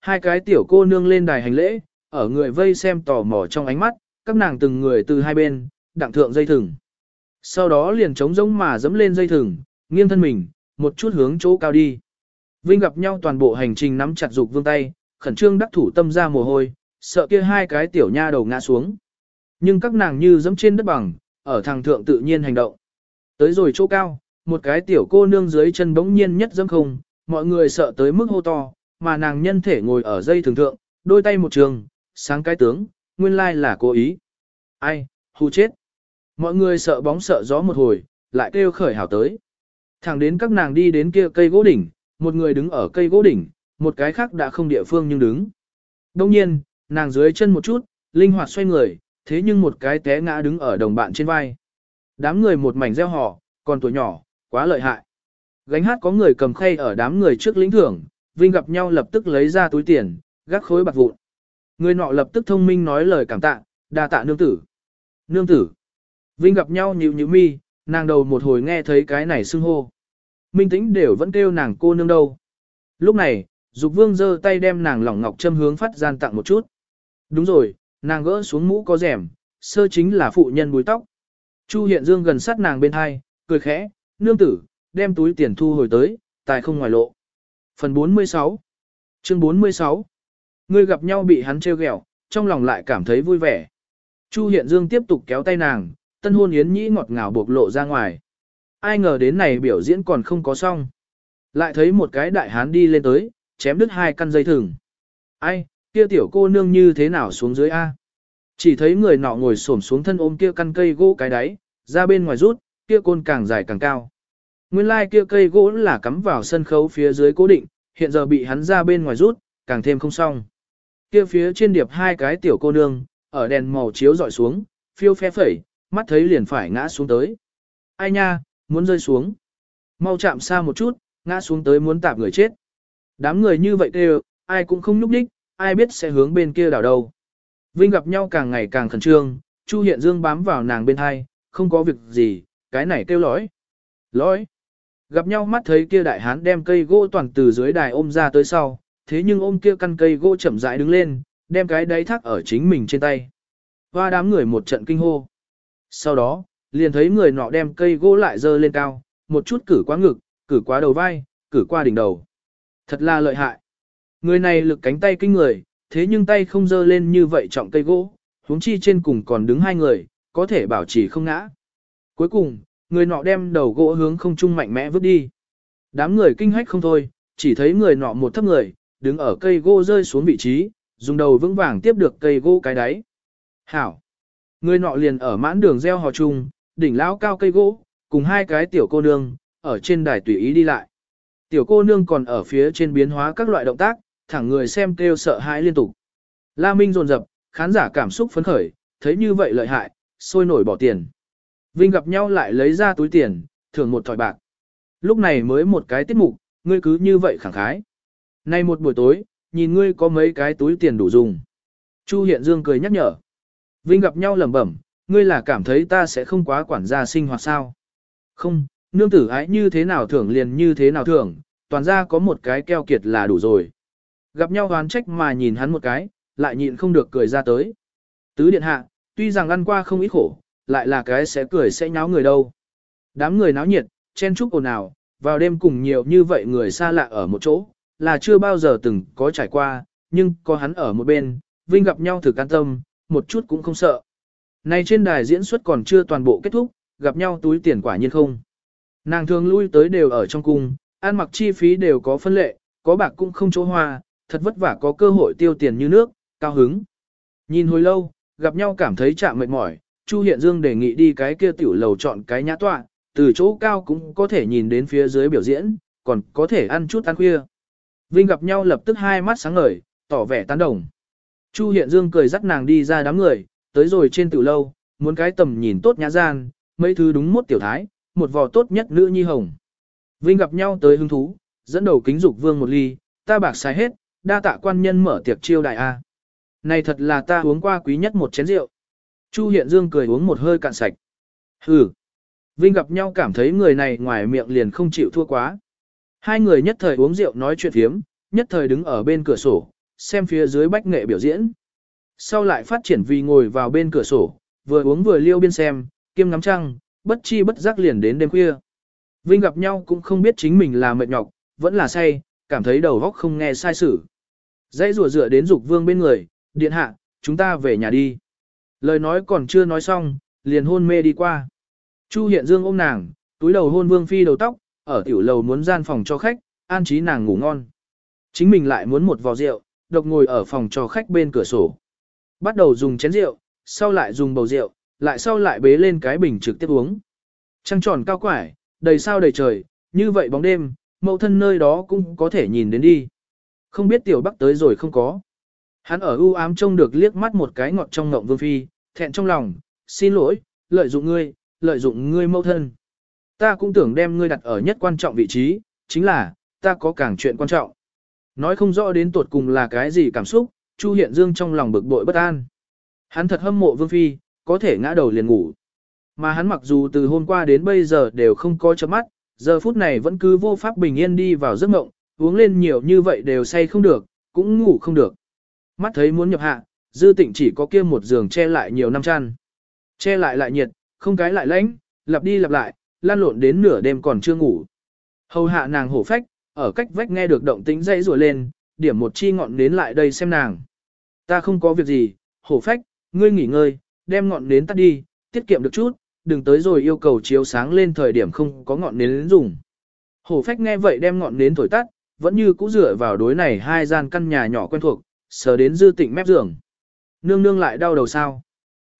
hai cái tiểu cô nương lên đài hành lễ, ở người vây xem tò mò trong ánh mắt, các nàng từng người từ hai bên, đặng thượng dây thừng. Sau đó liền trống rỗng mà dẫm lên dây thừng, nghiêng thân mình, một chút hướng chỗ cao đi. Vinh gặp nhau toàn bộ hành trình nắm chặt dục vương tay, khẩn trương đắc thủ tâm ra mồ hôi, sợ kia hai cái tiểu nha đầu ngã xuống. Nhưng các nàng như dẫm trên đất bằng, ở thằng thượng tự nhiên hành động. Tới rồi chỗ cao, một cái tiểu cô nương dưới chân bỗng nhiên nhất dẫm không, mọi người sợ tới mức hô to, mà nàng nhân thể ngồi ở dây thường thượng, đôi tay một trường, sáng cái tướng, nguyên lai là cố ý. Ai, hù chết. Mọi người sợ bóng sợ gió một hồi, lại kêu khởi hảo tới. Thẳng đến các nàng đi đến kia cây gỗ đỉnh, một người đứng ở cây gỗ đỉnh, một cái khác đã không địa phương nhưng đứng. Đông nhiên, nàng dưới chân một chút, linh hoạt xoay người, thế nhưng một cái té ngã đứng ở đồng bạn trên vai. Đám người một mảnh reo hò, còn tuổi nhỏ, quá lợi hại. Gánh hát có người cầm khay ở đám người trước lĩnh thưởng, Vinh gặp nhau lập tức lấy ra túi tiền, gác khối bạc vụn. Người nọ lập tức thông minh nói lời cảm tạ, đa tạ nương tử. Nương tử. Vinh gặp nhau nhíu nhíu mi, nàng đầu một hồi nghe thấy cái này xưng hô. Minh tĩnh đều vẫn kêu nàng cô nương đâu. Lúc này, Dục Vương giơ tay đem nàng lỏng ngọc châm hướng phát gian tặng một chút. Đúng rồi, nàng gỡ xuống mũ có rèm, sơ chính là phụ nhân búi tóc. Chu Hiện Dương gần sát nàng bên hai, cười khẽ, nương tử, đem túi tiền thu hồi tới, tài không ngoài lộ. Phần 46 Chương 46 Ngươi gặp nhau bị hắn trêu ghẹo, trong lòng lại cảm thấy vui vẻ. Chu Hiện Dương tiếp tục kéo tay nàng, tân hôn yến nhĩ ngọt ngào bộc lộ ra ngoài. Ai ngờ đến này biểu diễn còn không có xong. Lại thấy một cái đại hán đi lên tới, chém đứt hai căn dây thừng. Ai, kia tiểu cô nương như thế nào xuống dưới A? Chỉ thấy người nọ ngồi xổm xuống thân ôm kia căn cây gỗ cái đáy, ra bên ngoài rút, kia côn càng dài càng cao. Nguyên lai like kia cây gỗ là cắm vào sân khấu phía dưới cố định, hiện giờ bị hắn ra bên ngoài rút, càng thêm không xong. Kia phía trên điệp hai cái tiểu cô nương, ở đèn màu chiếu dọi xuống, phiêu phe phẩy, mắt thấy liền phải ngã xuống tới. Ai nha, muốn rơi xuống. Mau chạm xa một chút, ngã xuống tới muốn tạp người chết. Đám người như vậy kêu, ai cũng không nhúc đích, ai biết sẽ hướng bên kia đảo đâu. Vinh gặp nhau càng ngày càng khẩn trương, Chu Hiện Dương bám vào nàng bên hai, không có việc gì, cái này kêu lõi. Lõi. Gặp nhau mắt thấy kia đại hán đem cây gỗ toàn từ dưới đài ôm ra tới sau, thế nhưng ôm kia căn cây gỗ chậm rãi đứng lên, đem cái đáy thác ở chính mình trên tay. Hoa đám người một trận kinh hô. Sau đó, liền thấy người nọ đem cây gỗ lại dơ lên cao, một chút cử quá ngực, cử quá đầu vai, cử qua đỉnh đầu. Thật là lợi hại. Người này lực cánh tay kinh người, thế nhưng tay không dơ lên như vậy trọng cây gỗ, huống chi trên cùng còn đứng hai người, có thể bảo trì không ngã. Cuối cùng, người nọ đem đầu gỗ hướng không trung mạnh mẽ vứt đi. Đám người kinh hách không thôi, chỉ thấy người nọ một thấp người, đứng ở cây gỗ rơi xuống vị trí, dùng đầu vững vàng tiếp được cây gỗ cái đáy. Hảo! Người nọ liền ở mãn đường gieo hò chung, đỉnh lão cao cây gỗ, cùng hai cái tiểu cô nương, ở trên đài tùy ý đi lại. Tiểu cô nương còn ở phía trên biến hóa các loại động tác, thẳng người xem kêu sợ hãi liên tục. La Minh rồn rập, khán giả cảm xúc phấn khởi, thấy như vậy lợi hại, sôi nổi bỏ tiền. Vinh gặp nhau lại lấy ra túi tiền, thưởng một thỏi bạc. Lúc này mới một cái tiết mục, ngươi cứ như vậy khẳng khái. Nay một buổi tối, nhìn ngươi có mấy cái túi tiền đủ dùng. Chu Hiện Dương cười nhắc nhở. Vinh gặp nhau lẩm bẩm, ngươi là cảm thấy ta sẽ không quá quản gia sinh hoạt sao. Không, nương tử ái như thế nào thưởng liền như thế nào thưởng, toàn ra có một cái keo kiệt là đủ rồi. Gặp nhau hoán trách mà nhìn hắn một cái, lại nhịn không được cười ra tới. Tứ điện hạ, tuy rằng ăn qua không ít khổ, lại là cái sẽ cười sẽ nháo người đâu. Đám người náo nhiệt, chen chúc ồn ào, vào đêm cùng nhiều như vậy người xa lạ ở một chỗ, là chưa bao giờ từng có trải qua, nhưng có hắn ở một bên, Vinh gặp nhau thử can tâm, một chút cũng không sợ. Này trên đài diễn xuất còn chưa toàn bộ kết thúc, gặp nhau túi tiền quả nhiên không. Nàng thường lui tới đều ở trong cung, ăn mặc chi phí đều có phân lệ, có bạc cũng không chỗ hoa, thật vất vả có cơ hội tiêu tiền như nước, cao hứng. Nhìn hồi lâu, gặp nhau cảm thấy chạm mệt mỏi, Chu Hiện Dương đề nghị đi cái kia tiểu lầu chọn cái nhã tọa, từ chỗ cao cũng có thể nhìn đến phía dưới biểu diễn, còn có thể ăn chút ăn khuya. Vinh gặp nhau lập tức hai mắt sáng ngời, tỏ vẻ tán đồng. Chu Hiện Dương cười dắt nàng đi ra đám người, tới rồi trên tiểu lâu, muốn cái tầm nhìn tốt nhã gian, mấy thứ đúng mốt tiểu thái, một vò tốt nhất nữ nhi hồng. Vinh gặp nhau tới hứng thú, dẫn đầu kính dục vương một ly, ta bạc xài hết, đa tạ quan nhân mở tiệc chiêu đại A. Này thật là ta uống qua quý nhất một chén rượu. Chu Hiện Dương cười uống một hơi cạn sạch. Hừ. Vinh gặp nhau cảm thấy người này ngoài miệng liền không chịu thua quá. Hai người nhất thời uống rượu nói chuyện phiếm, nhất thời đứng ở bên cửa sổ, xem phía dưới bách nghệ biểu diễn. Sau lại phát triển vì ngồi vào bên cửa sổ, vừa uống vừa liêu biên xem, kiêm ngắm trăng, bất chi bất giác liền đến đêm khuya. Vinh gặp nhau cũng không biết chính mình là mệt nhọc, vẫn là say, cảm thấy đầu óc không nghe sai sự. Dãy rùa dựa đến dục vương bên người, điện hạ, chúng ta về nhà đi. Lời nói còn chưa nói xong, liền hôn mê đi qua. Chu hiện dương ôm nàng, túi đầu hôn vương phi đầu tóc, ở tiểu lầu muốn gian phòng cho khách, an trí nàng ngủ ngon. Chính mình lại muốn một vò rượu, độc ngồi ở phòng cho khách bên cửa sổ. Bắt đầu dùng chén rượu, sau lại dùng bầu rượu, lại sau lại bế lên cái bình trực tiếp uống. Trăng tròn cao quải, đầy sao đầy trời, như vậy bóng đêm, mẫu thân nơi đó cũng có thể nhìn đến đi. Không biết tiểu bắc tới rồi không có. Hắn ở u ám trông được liếc mắt một cái ngọt trong ngộng vương phi, thẹn trong lòng, xin lỗi, lợi dụng ngươi, lợi dụng ngươi mẫu thân. Ta cũng tưởng đem ngươi đặt ở nhất quan trọng vị trí, chính là, ta có càng chuyện quan trọng. Nói không rõ đến tuột cùng là cái gì cảm xúc, Chu Hiện Dương trong lòng bực bội bất an. Hắn thật hâm mộ Vương Phi, có thể ngã đầu liền ngủ. Mà hắn mặc dù từ hôm qua đến bây giờ đều không có chớp mắt, giờ phút này vẫn cứ vô pháp bình yên đi vào giấc mộng, uống lên nhiều như vậy đều say không được, cũng ngủ không được. Mắt thấy muốn nhập hạ, dư tịnh chỉ có kia một giường che lại nhiều năm chăn. Che lại lại nhiệt, không cái lại lạnh, lặp đi lặp lại, lan lộn đến nửa đêm còn chưa ngủ. Hầu hạ nàng hổ phách, ở cách vách nghe được động tĩnh dây rùa lên, điểm một chi ngọn nến lại đây xem nàng. Ta không có việc gì, hổ phách, ngươi nghỉ ngơi, đem ngọn nến tắt đi, tiết kiệm được chút, đừng tới rồi yêu cầu chiếu sáng lên thời điểm không có ngọn nến dùng. Hổ phách nghe vậy đem ngọn nến thổi tắt, vẫn như cũ dựa vào đối này hai gian căn nhà nhỏ quen thuộc, sờ đến dư tịnh mép giường. Nương nương lại đau đầu sao?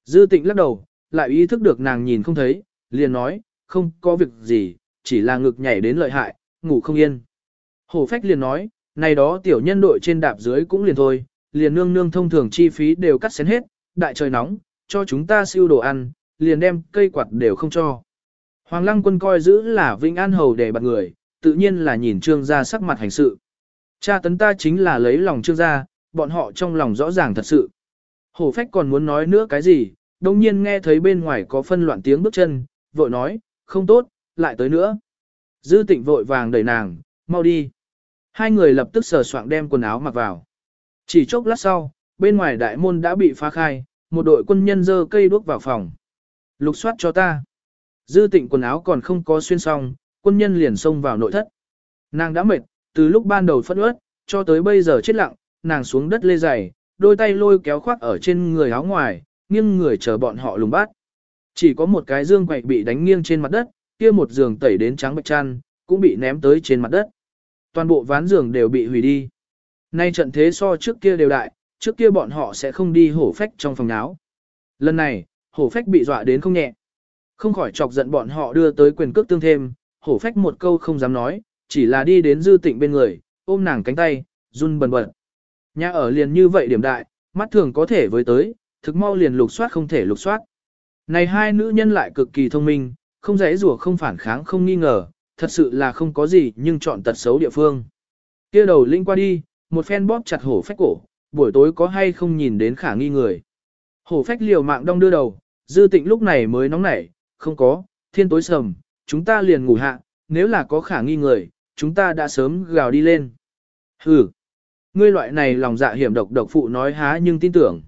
Dư tịnh lắc đầu, lại ý thức được nàng nhìn không thấy, liền nói, không có việc gì, chỉ là ngực nhảy đến lợi hại, ngủ không yên. Hổ phách liền nói, này đó tiểu nhân đội trên đạp dưới cũng liền thôi, liền nương nương thông thường chi phí đều cắt xén hết, đại trời nóng, cho chúng ta siêu đồ ăn, liền đem cây quạt đều không cho. Hoàng lăng quân coi giữ là Vinh An Hầu để bật người, tự nhiên là nhìn trương gia sắc mặt hành sự. Cha tấn ta chính là lấy lòng trương gia, bọn họ trong lòng rõ ràng thật sự. Hổ phách còn muốn nói nữa cái gì, đồng nhiên nghe thấy bên ngoài có phân loạn tiếng bước chân, vội nói, không tốt, lại tới nữa. Dư tịnh vội vàng đẩy nàng, mau đi. Hai người lập tức sờ soạng đem quần áo mặc vào. Chỉ chốc lát sau, bên ngoài đại môn đã bị phá khai, một đội quân nhân dơ cây đuốc vào phòng. Lục soát cho ta. Dư tịnh quần áo còn không có xuyên xong, quân nhân liền xông vào nội thất. Nàng đã mệt, từ lúc ban đầu phất ướt, cho tới bây giờ chết lặng, nàng xuống đất lê giày, đôi tay lôi kéo khoác ở trên người áo ngoài, nghiêng người chờ bọn họ lùng bắt. Chỉ có một cái dương quậy bị đánh nghiêng trên mặt đất, kia một giường tẩy đến trắng bạch chăn, cũng bị ném tới trên mặt đất. Toàn bộ ván giường đều bị hủy đi. Nay trận thế so trước kia đều đại, trước kia bọn họ sẽ không đi hổ phách trong phòng áo. Lần này, hổ phách bị dọa đến không nhẹ. Không khỏi chọc giận bọn họ đưa tới quyền cước tương thêm, hổ phách một câu không dám nói, chỉ là đi đến dư tịnh bên người, ôm nàng cánh tay, run bần bật. Nhà ở liền như vậy điểm đại, mắt thường có thể với tới, thực mau liền lục soát không thể lục soát. Này hai nữ nhân lại cực kỳ thông minh, không dễ rủa không phản kháng không nghi ngờ, thật sự là không có gì nhưng chọn tật xấu địa phương. kia đầu linh qua đi, một phen bóp chặt hổ phách cổ, buổi tối có hay không nhìn đến khả nghi người. Hổ phách liều mạng đong đưa đầu, dư tịnh lúc này mới nóng nảy, không có, thiên tối sầm, chúng ta liền ngủ hạ, nếu là có khả nghi người, chúng ta đã sớm gào đi lên. Hừ, ngươi loại này lòng dạ hiểm độc độc phụ nói há nhưng tin tưởng.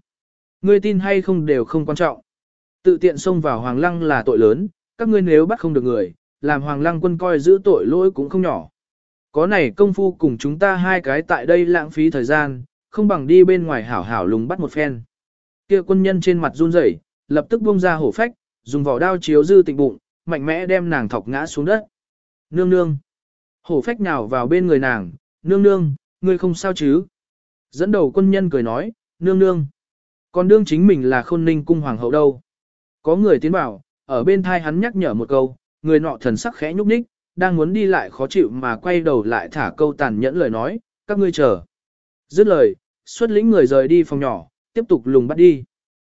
Ngươi tin hay không đều không quan trọng. Tự tiện xông vào hoàng lăng là tội lớn, các ngươi nếu bắt không được người, làm hoàng lăng quân coi giữ tội lỗi cũng không nhỏ. Có này công phu cùng chúng ta hai cái tại đây lãng phí thời gian, không bằng đi bên ngoài hảo hảo lùng bắt một phen. Kia quân nhân trên mặt run rẩy, lập tức buông ra hổ phách, dùng vỏ đao chiếu dư tịnh bụng, mạnh mẽ đem nàng thọc ngã xuống đất. Nương nương. Hổ phách nào vào bên người nàng, nương nương, ngươi không sao chứ. Dẫn đầu quân nhân cười nói, nương nương. Còn đương chính mình là khôn ninh cung hoàng hậu đâu. Có người tiến bảo, ở bên thai hắn nhắc nhở một câu, người nọ thần sắc khẽ nhúc nhích, đang muốn đi lại khó chịu mà quay đầu lại thả câu tàn nhẫn lời nói, các ngươi chờ. Dứt lời, xuất lĩnh người rời đi phòng nhỏ, tiếp tục lùng bắt đi.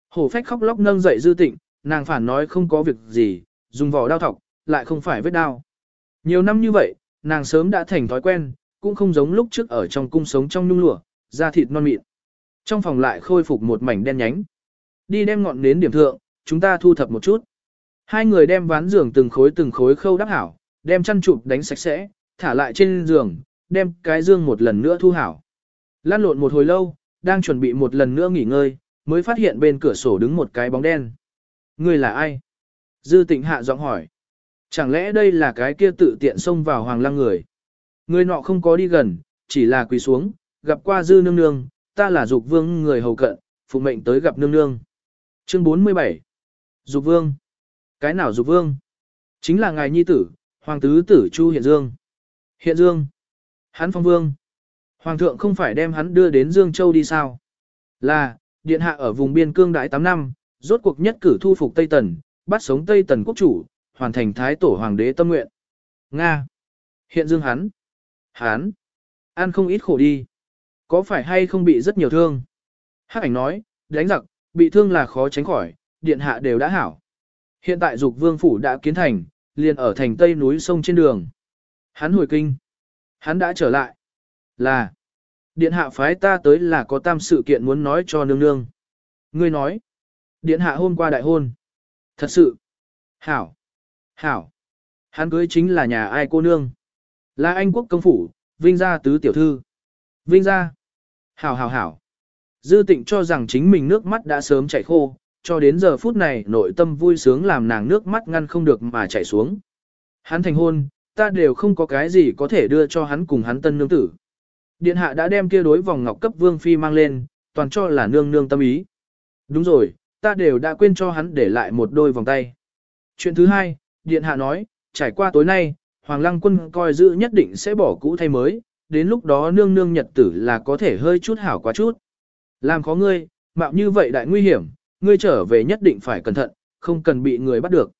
Hổ phách khóc lóc nâng dậy dư tịnh, nàng phản nói không có việc gì, dùng vỏ đao thọc, lại không phải vết đao. Nhiều năm như vậy, nàng sớm đã thành thói quen, cũng không giống lúc trước ở trong cung sống trong nhung lụa, da thịt non mịn. Trong phòng lại khôi phục một mảnh đen nhánh. Đi đem ngọn nến điểm thượng, chúng ta thu thập một chút. Hai người đem ván giường từng khối từng khối khâu đắp hảo, đem chăn chụp đánh sạch sẽ, thả lại trên giường, đem cái dương một lần nữa thu hảo. Lan lộn một hồi lâu, đang chuẩn bị một lần nữa nghỉ ngơi, mới phát hiện bên cửa sổ đứng một cái bóng đen. Người là ai? Dư tịnh hạ giọng hỏi. Chẳng lẽ đây là cái kia tự tiện xông vào hoàng lăng người? Người nọ không có đi gần, chỉ là quỳ xuống, gặp qua dư nương nương, ta là dục vương người hầu cận, phụ mệnh tới gặp nương nương. Chương 47 Dục vương Cái nào dục vương? Chính là ngài nhi tử, hoàng tứ tử Chu Hiện Dương. Hiện Dương Hắn phong vương Hoàng thượng không phải đem hắn đưa đến Dương Châu đi sao? Là, điện hạ ở vùng biên cương đại 8 năm, rốt cuộc nhất cử thu phục Tây Tần, bắt sống Tây Tần quốc chủ, hoàn thành thái tổ hoàng đế tâm nguyện. Nga. Hiện dương hắn. Hán, Ăn không ít khổ đi. Có phải hay không bị rất nhiều thương? Hắc ảnh nói, đánh giặc, bị thương là khó tránh khỏi, điện hạ đều đã hảo. Hiện tại dục vương phủ đã kiến thành, liền ở thành tây núi sông trên đường. Hắn hồi kinh. Hắn đã trở lại. Là. Điện hạ phái ta tới là có tam sự kiện muốn nói cho nương nương. Ngươi nói. Điện hạ hôm qua đại hôn. Thật sự. Hảo. Hảo. Hắn cưới chính là nhà ai cô nương. Là anh quốc công phủ, Vinh gia tứ tiểu thư. Vinh gia. Hảo hảo hảo. Dư tịnh cho rằng chính mình nước mắt đã sớm chảy khô, cho đến giờ phút này nội tâm vui sướng làm nàng nước mắt ngăn không được mà chảy xuống. Hắn thành hôn, ta đều không có cái gì có thể đưa cho hắn cùng hắn tân nương tử. Điện hạ đã đem kia đối vòng ngọc cấp vương phi mang lên, toàn cho là nương nương tâm ý. Đúng rồi, ta đều đã quên cho hắn để lại một đôi vòng tay. Chuyện thứ hai, điện hạ nói, trải qua tối nay, Hoàng Lăng quân coi giữ nhất định sẽ bỏ cũ thay mới, đến lúc đó nương nương nhật tử là có thể hơi chút hảo quá chút. Làm khó ngươi, mạo như vậy đại nguy hiểm, ngươi trở về nhất định phải cẩn thận, không cần bị người bắt được.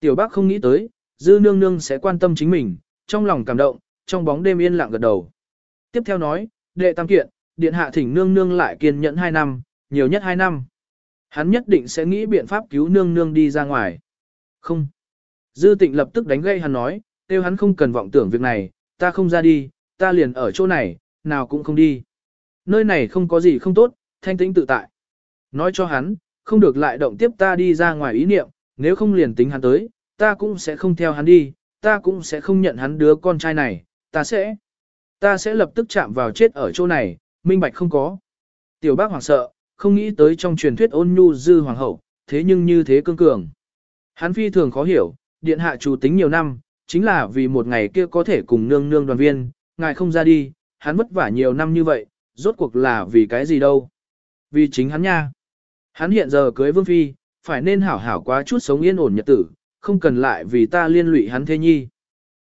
Tiểu bác không nghĩ tới, dư nương nương sẽ quan tâm chính mình, trong lòng cảm động, trong bóng đêm yên lặng gật đầu. Tiếp theo nói, đệ tam kiện, điện hạ thỉnh nương nương lại kiên nhẫn 2 năm, nhiều nhất 2 năm. Hắn nhất định sẽ nghĩ biện pháp cứu nương nương đi ra ngoài. Không. Dư tịnh lập tức đánh gây hắn nói, tiêu hắn không cần vọng tưởng việc này, ta không ra đi, ta liền ở chỗ này, nào cũng không đi. Nơi này không có gì không tốt, thanh tĩnh tự tại. Nói cho hắn, không được lại động tiếp ta đi ra ngoài ý niệm, nếu không liền tính hắn tới, ta cũng sẽ không theo hắn đi, ta cũng sẽ không nhận hắn đứa con trai này, ta sẽ, ta sẽ lập tức chạm vào chết ở chỗ này, minh bạch không có. Tiểu bác hoảng sợ, không nghĩ tới trong truyền thuyết ôn nhu dư hoàng hậu, thế nhưng như thế cương cường. Hắn phi thường khó hiểu, điện hạ chủ tính nhiều năm, chính là vì một ngày kia có thể cùng nương nương đoàn viên, ngài không ra đi, hắn vất vả nhiều năm như vậy, rốt cuộc là vì cái gì đâu. Vì chính hắn nha. Hắn hiện giờ cưới vương phi, phải nên hảo hảo quá chút sống yên ổn nhật tử, không cần lại vì ta liên lụy hắn thế nhi.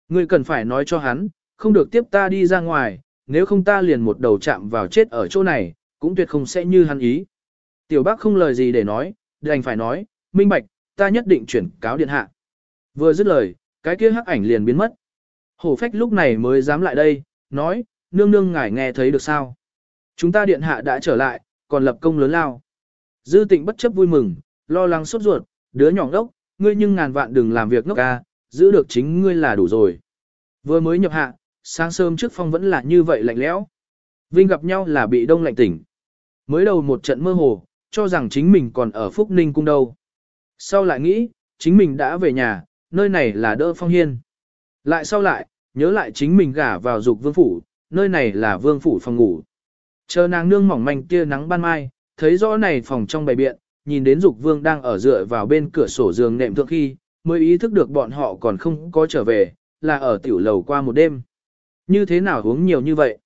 Ngươi cần phải nói cho hắn, không được tiếp ta đi ra ngoài, nếu không ta liền một đầu chạm vào chết ở chỗ này, cũng tuyệt không sẽ như hắn ý. Tiểu bác không lời gì để nói, đành phải nói, minh bạch, ta nhất định chuyển cáo điện hạ. Vừa dứt lời, cái kia hắc ảnh liền biến mất. Hổ phách lúc này mới dám lại đây, nói, nương nương ngài nghe thấy được sao. Chúng ta điện hạ đã trở lại, còn lập công lớn lao. Dư tịnh bất chấp vui mừng, lo lắng sốt ruột, đứa nhỏ ngốc, ngươi nhưng ngàn vạn đừng làm việc ngốc ca, giữ được chính ngươi là đủ rồi. Vừa mới nhập hạ, sáng sớm trước phong vẫn là như vậy lạnh lẽo. Vinh gặp nhau là bị đông lạnh tỉnh. Mới đầu một trận mơ hồ, cho rằng chính mình còn ở Phúc Ninh cung đâu. Sau lại nghĩ, chính mình đã về nhà, nơi này là đỡ phong hiên. Lại sau lại, nhớ lại chính mình gả vào dục vương phủ, nơi này là vương phủ phòng ngủ. Chờ nàng nương mỏng manh kia nắng ban mai, thấy rõ này phòng trong bày biện, nhìn đến dục vương đang ở dựa vào bên cửa sổ giường nệm thượng khi, mới ý thức được bọn họ còn không có trở về, là ở tiểu lầu qua một đêm. Như thế nào uống nhiều như vậy?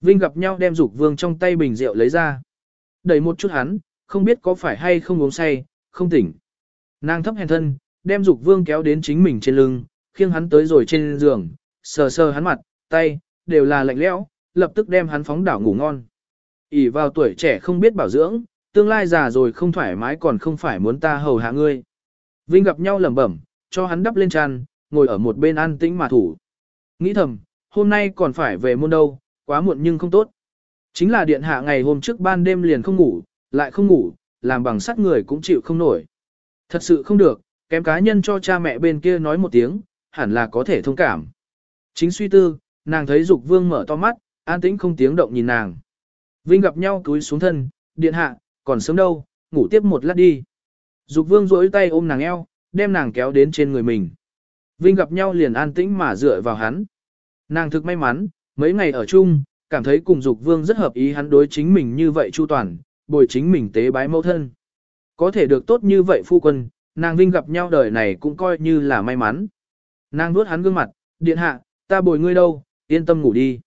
Vinh gặp nhau đem dục vương trong tay bình rượu lấy ra. Đẩy một chút hắn, không biết có phải hay không uống say, không tỉnh. Nàng thấp hèn thân, đem dục vương kéo đến chính mình trên lưng, khiêng hắn tới rồi trên giường, sờ sờ hắn mặt, tay, đều là lạnh lẽo, lập tức đem hắn phóng đảo ngủ ngon. ỉ vào tuổi trẻ không biết bảo dưỡng, tương lai già rồi không thoải mái còn không phải muốn ta hầu hạ ngươi. Vinh gặp nhau lẩm bẩm, cho hắn đắp lên tràn, ngồi ở một bên an tĩnh mà thủ. Nghĩ thầm, hôm nay còn phải về môn đâu, quá muộn nhưng không tốt. Chính là điện hạ ngày hôm trước ban đêm liền không ngủ, lại không ngủ, làm bằng sắt người cũng chịu không nổi. Thật sự không được, kém cá nhân cho cha mẹ bên kia nói một tiếng, hẳn là có thể thông cảm. Chính suy tư, nàng thấy Dục Vương mở to mắt, an tĩnh không tiếng động nhìn nàng. Vinh gặp nhau túi xuống thân, điện hạ, còn sớm đâu, ngủ tiếp một lát đi. Dục Vương duỗi tay ôm nàng eo, đem nàng kéo đến trên người mình. Vinh gặp nhau liền an tĩnh mà dựa vào hắn. Nàng thực may mắn, mấy ngày ở chung, cảm thấy cùng dục vương rất hợp ý hắn đối chính mình như vậy chu toàn, bồi chính mình tế bái mẫu thân. Có thể được tốt như vậy phu quân, nàng vinh gặp nhau đời này cũng coi như là may mắn. Nàng nuốt hắn gương mặt, điện hạ, ta bồi ngươi đâu, yên tâm ngủ đi.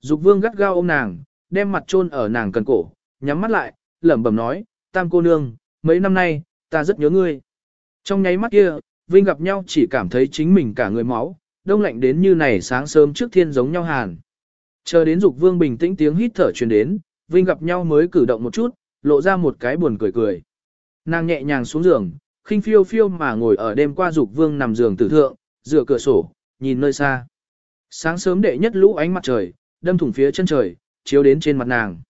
Dục vương gắt gao ôm nàng, đem mặt chôn ở nàng cần cổ, nhắm mắt lại, lẩm bẩm nói, tam cô nương, mấy năm nay, ta rất nhớ ngươi. Trong nháy mắt kia, Vinh gặp nhau chỉ cảm thấy chính mình cả người máu, đông lạnh đến như này sáng sớm trước thiên giống nhau hàn. Chờ đến dục vương bình tĩnh tiếng hít thở truyền đến, Vinh gặp nhau mới cử động một chút, lộ ra một cái buồn cười cười. Nàng nhẹ nhàng xuống giường, khinh phiêu phiêu mà ngồi ở đêm qua dục vương nằm giường tử thượng, dựa cửa sổ, nhìn nơi xa. Sáng sớm đệ nhất lũ ánh mặt trời, đâm thủng phía chân trời, chiếu đến trên mặt nàng.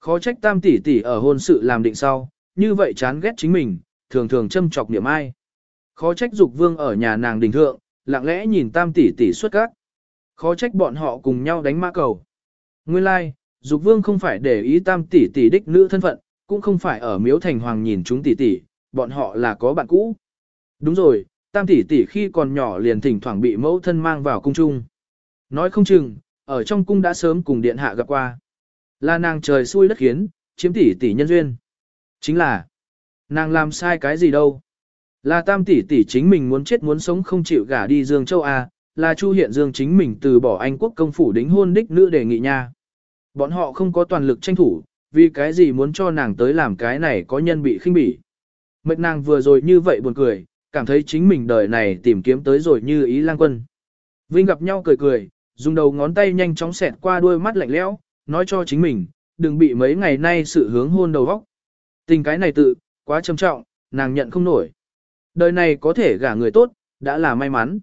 Khó trách tam tỷ tỷ ở hôn sự làm định sau, như vậy chán ghét chính mình, thường thường châm chọc niệm ai. Khó trách dục vương ở nhà nàng đình thượng, lặng lẽ nhìn tam tỷ tỷ xuất các. Khó trách bọn họ cùng nhau đánh mã cầu. Nguyên lai, like, dục vương không phải để ý tam tỷ tỷ đích nữ thân phận, cũng không phải ở miếu thành hoàng nhìn chúng tỷ tỷ, bọn họ là có bạn cũ. Đúng rồi, tam tỷ tỷ khi còn nhỏ liền thỉnh thoảng bị mẫu thân mang vào cung trung. Nói không chừng, ở trong cung đã sớm cùng điện hạ gặp qua. Là nàng trời xui đất khiến, chiếm tỷ tỷ nhân duyên. Chính là, nàng làm sai cái gì đâu. Là tam tỷ tỷ chính mình muốn chết muốn sống không chịu gả đi Dương Châu A, là Chu Hiện Dương chính mình từ bỏ Anh quốc công phủ đính hôn đích nữ đề nghị nha. Bọn họ không có toàn lực tranh thủ, vì cái gì muốn cho nàng tới làm cái này có nhân bị khinh bỉ mệnh nàng vừa rồi như vậy buồn cười, cảm thấy chính mình đời này tìm kiếm tới rồi như ý lang quân. Vinh gặp nhau cười cười, dùng đầu ngón tay nhanh chóng xẹt qua đôi mắt lạnh lẽo, nói cho chính mình, đừng bị mấy ngày nay sự hướng hôn đầu vóc. Tình cái này tự, quá trầm trọng, nàng nhận không nổi. Đời này có thể gả người tốt, đã là may mắn.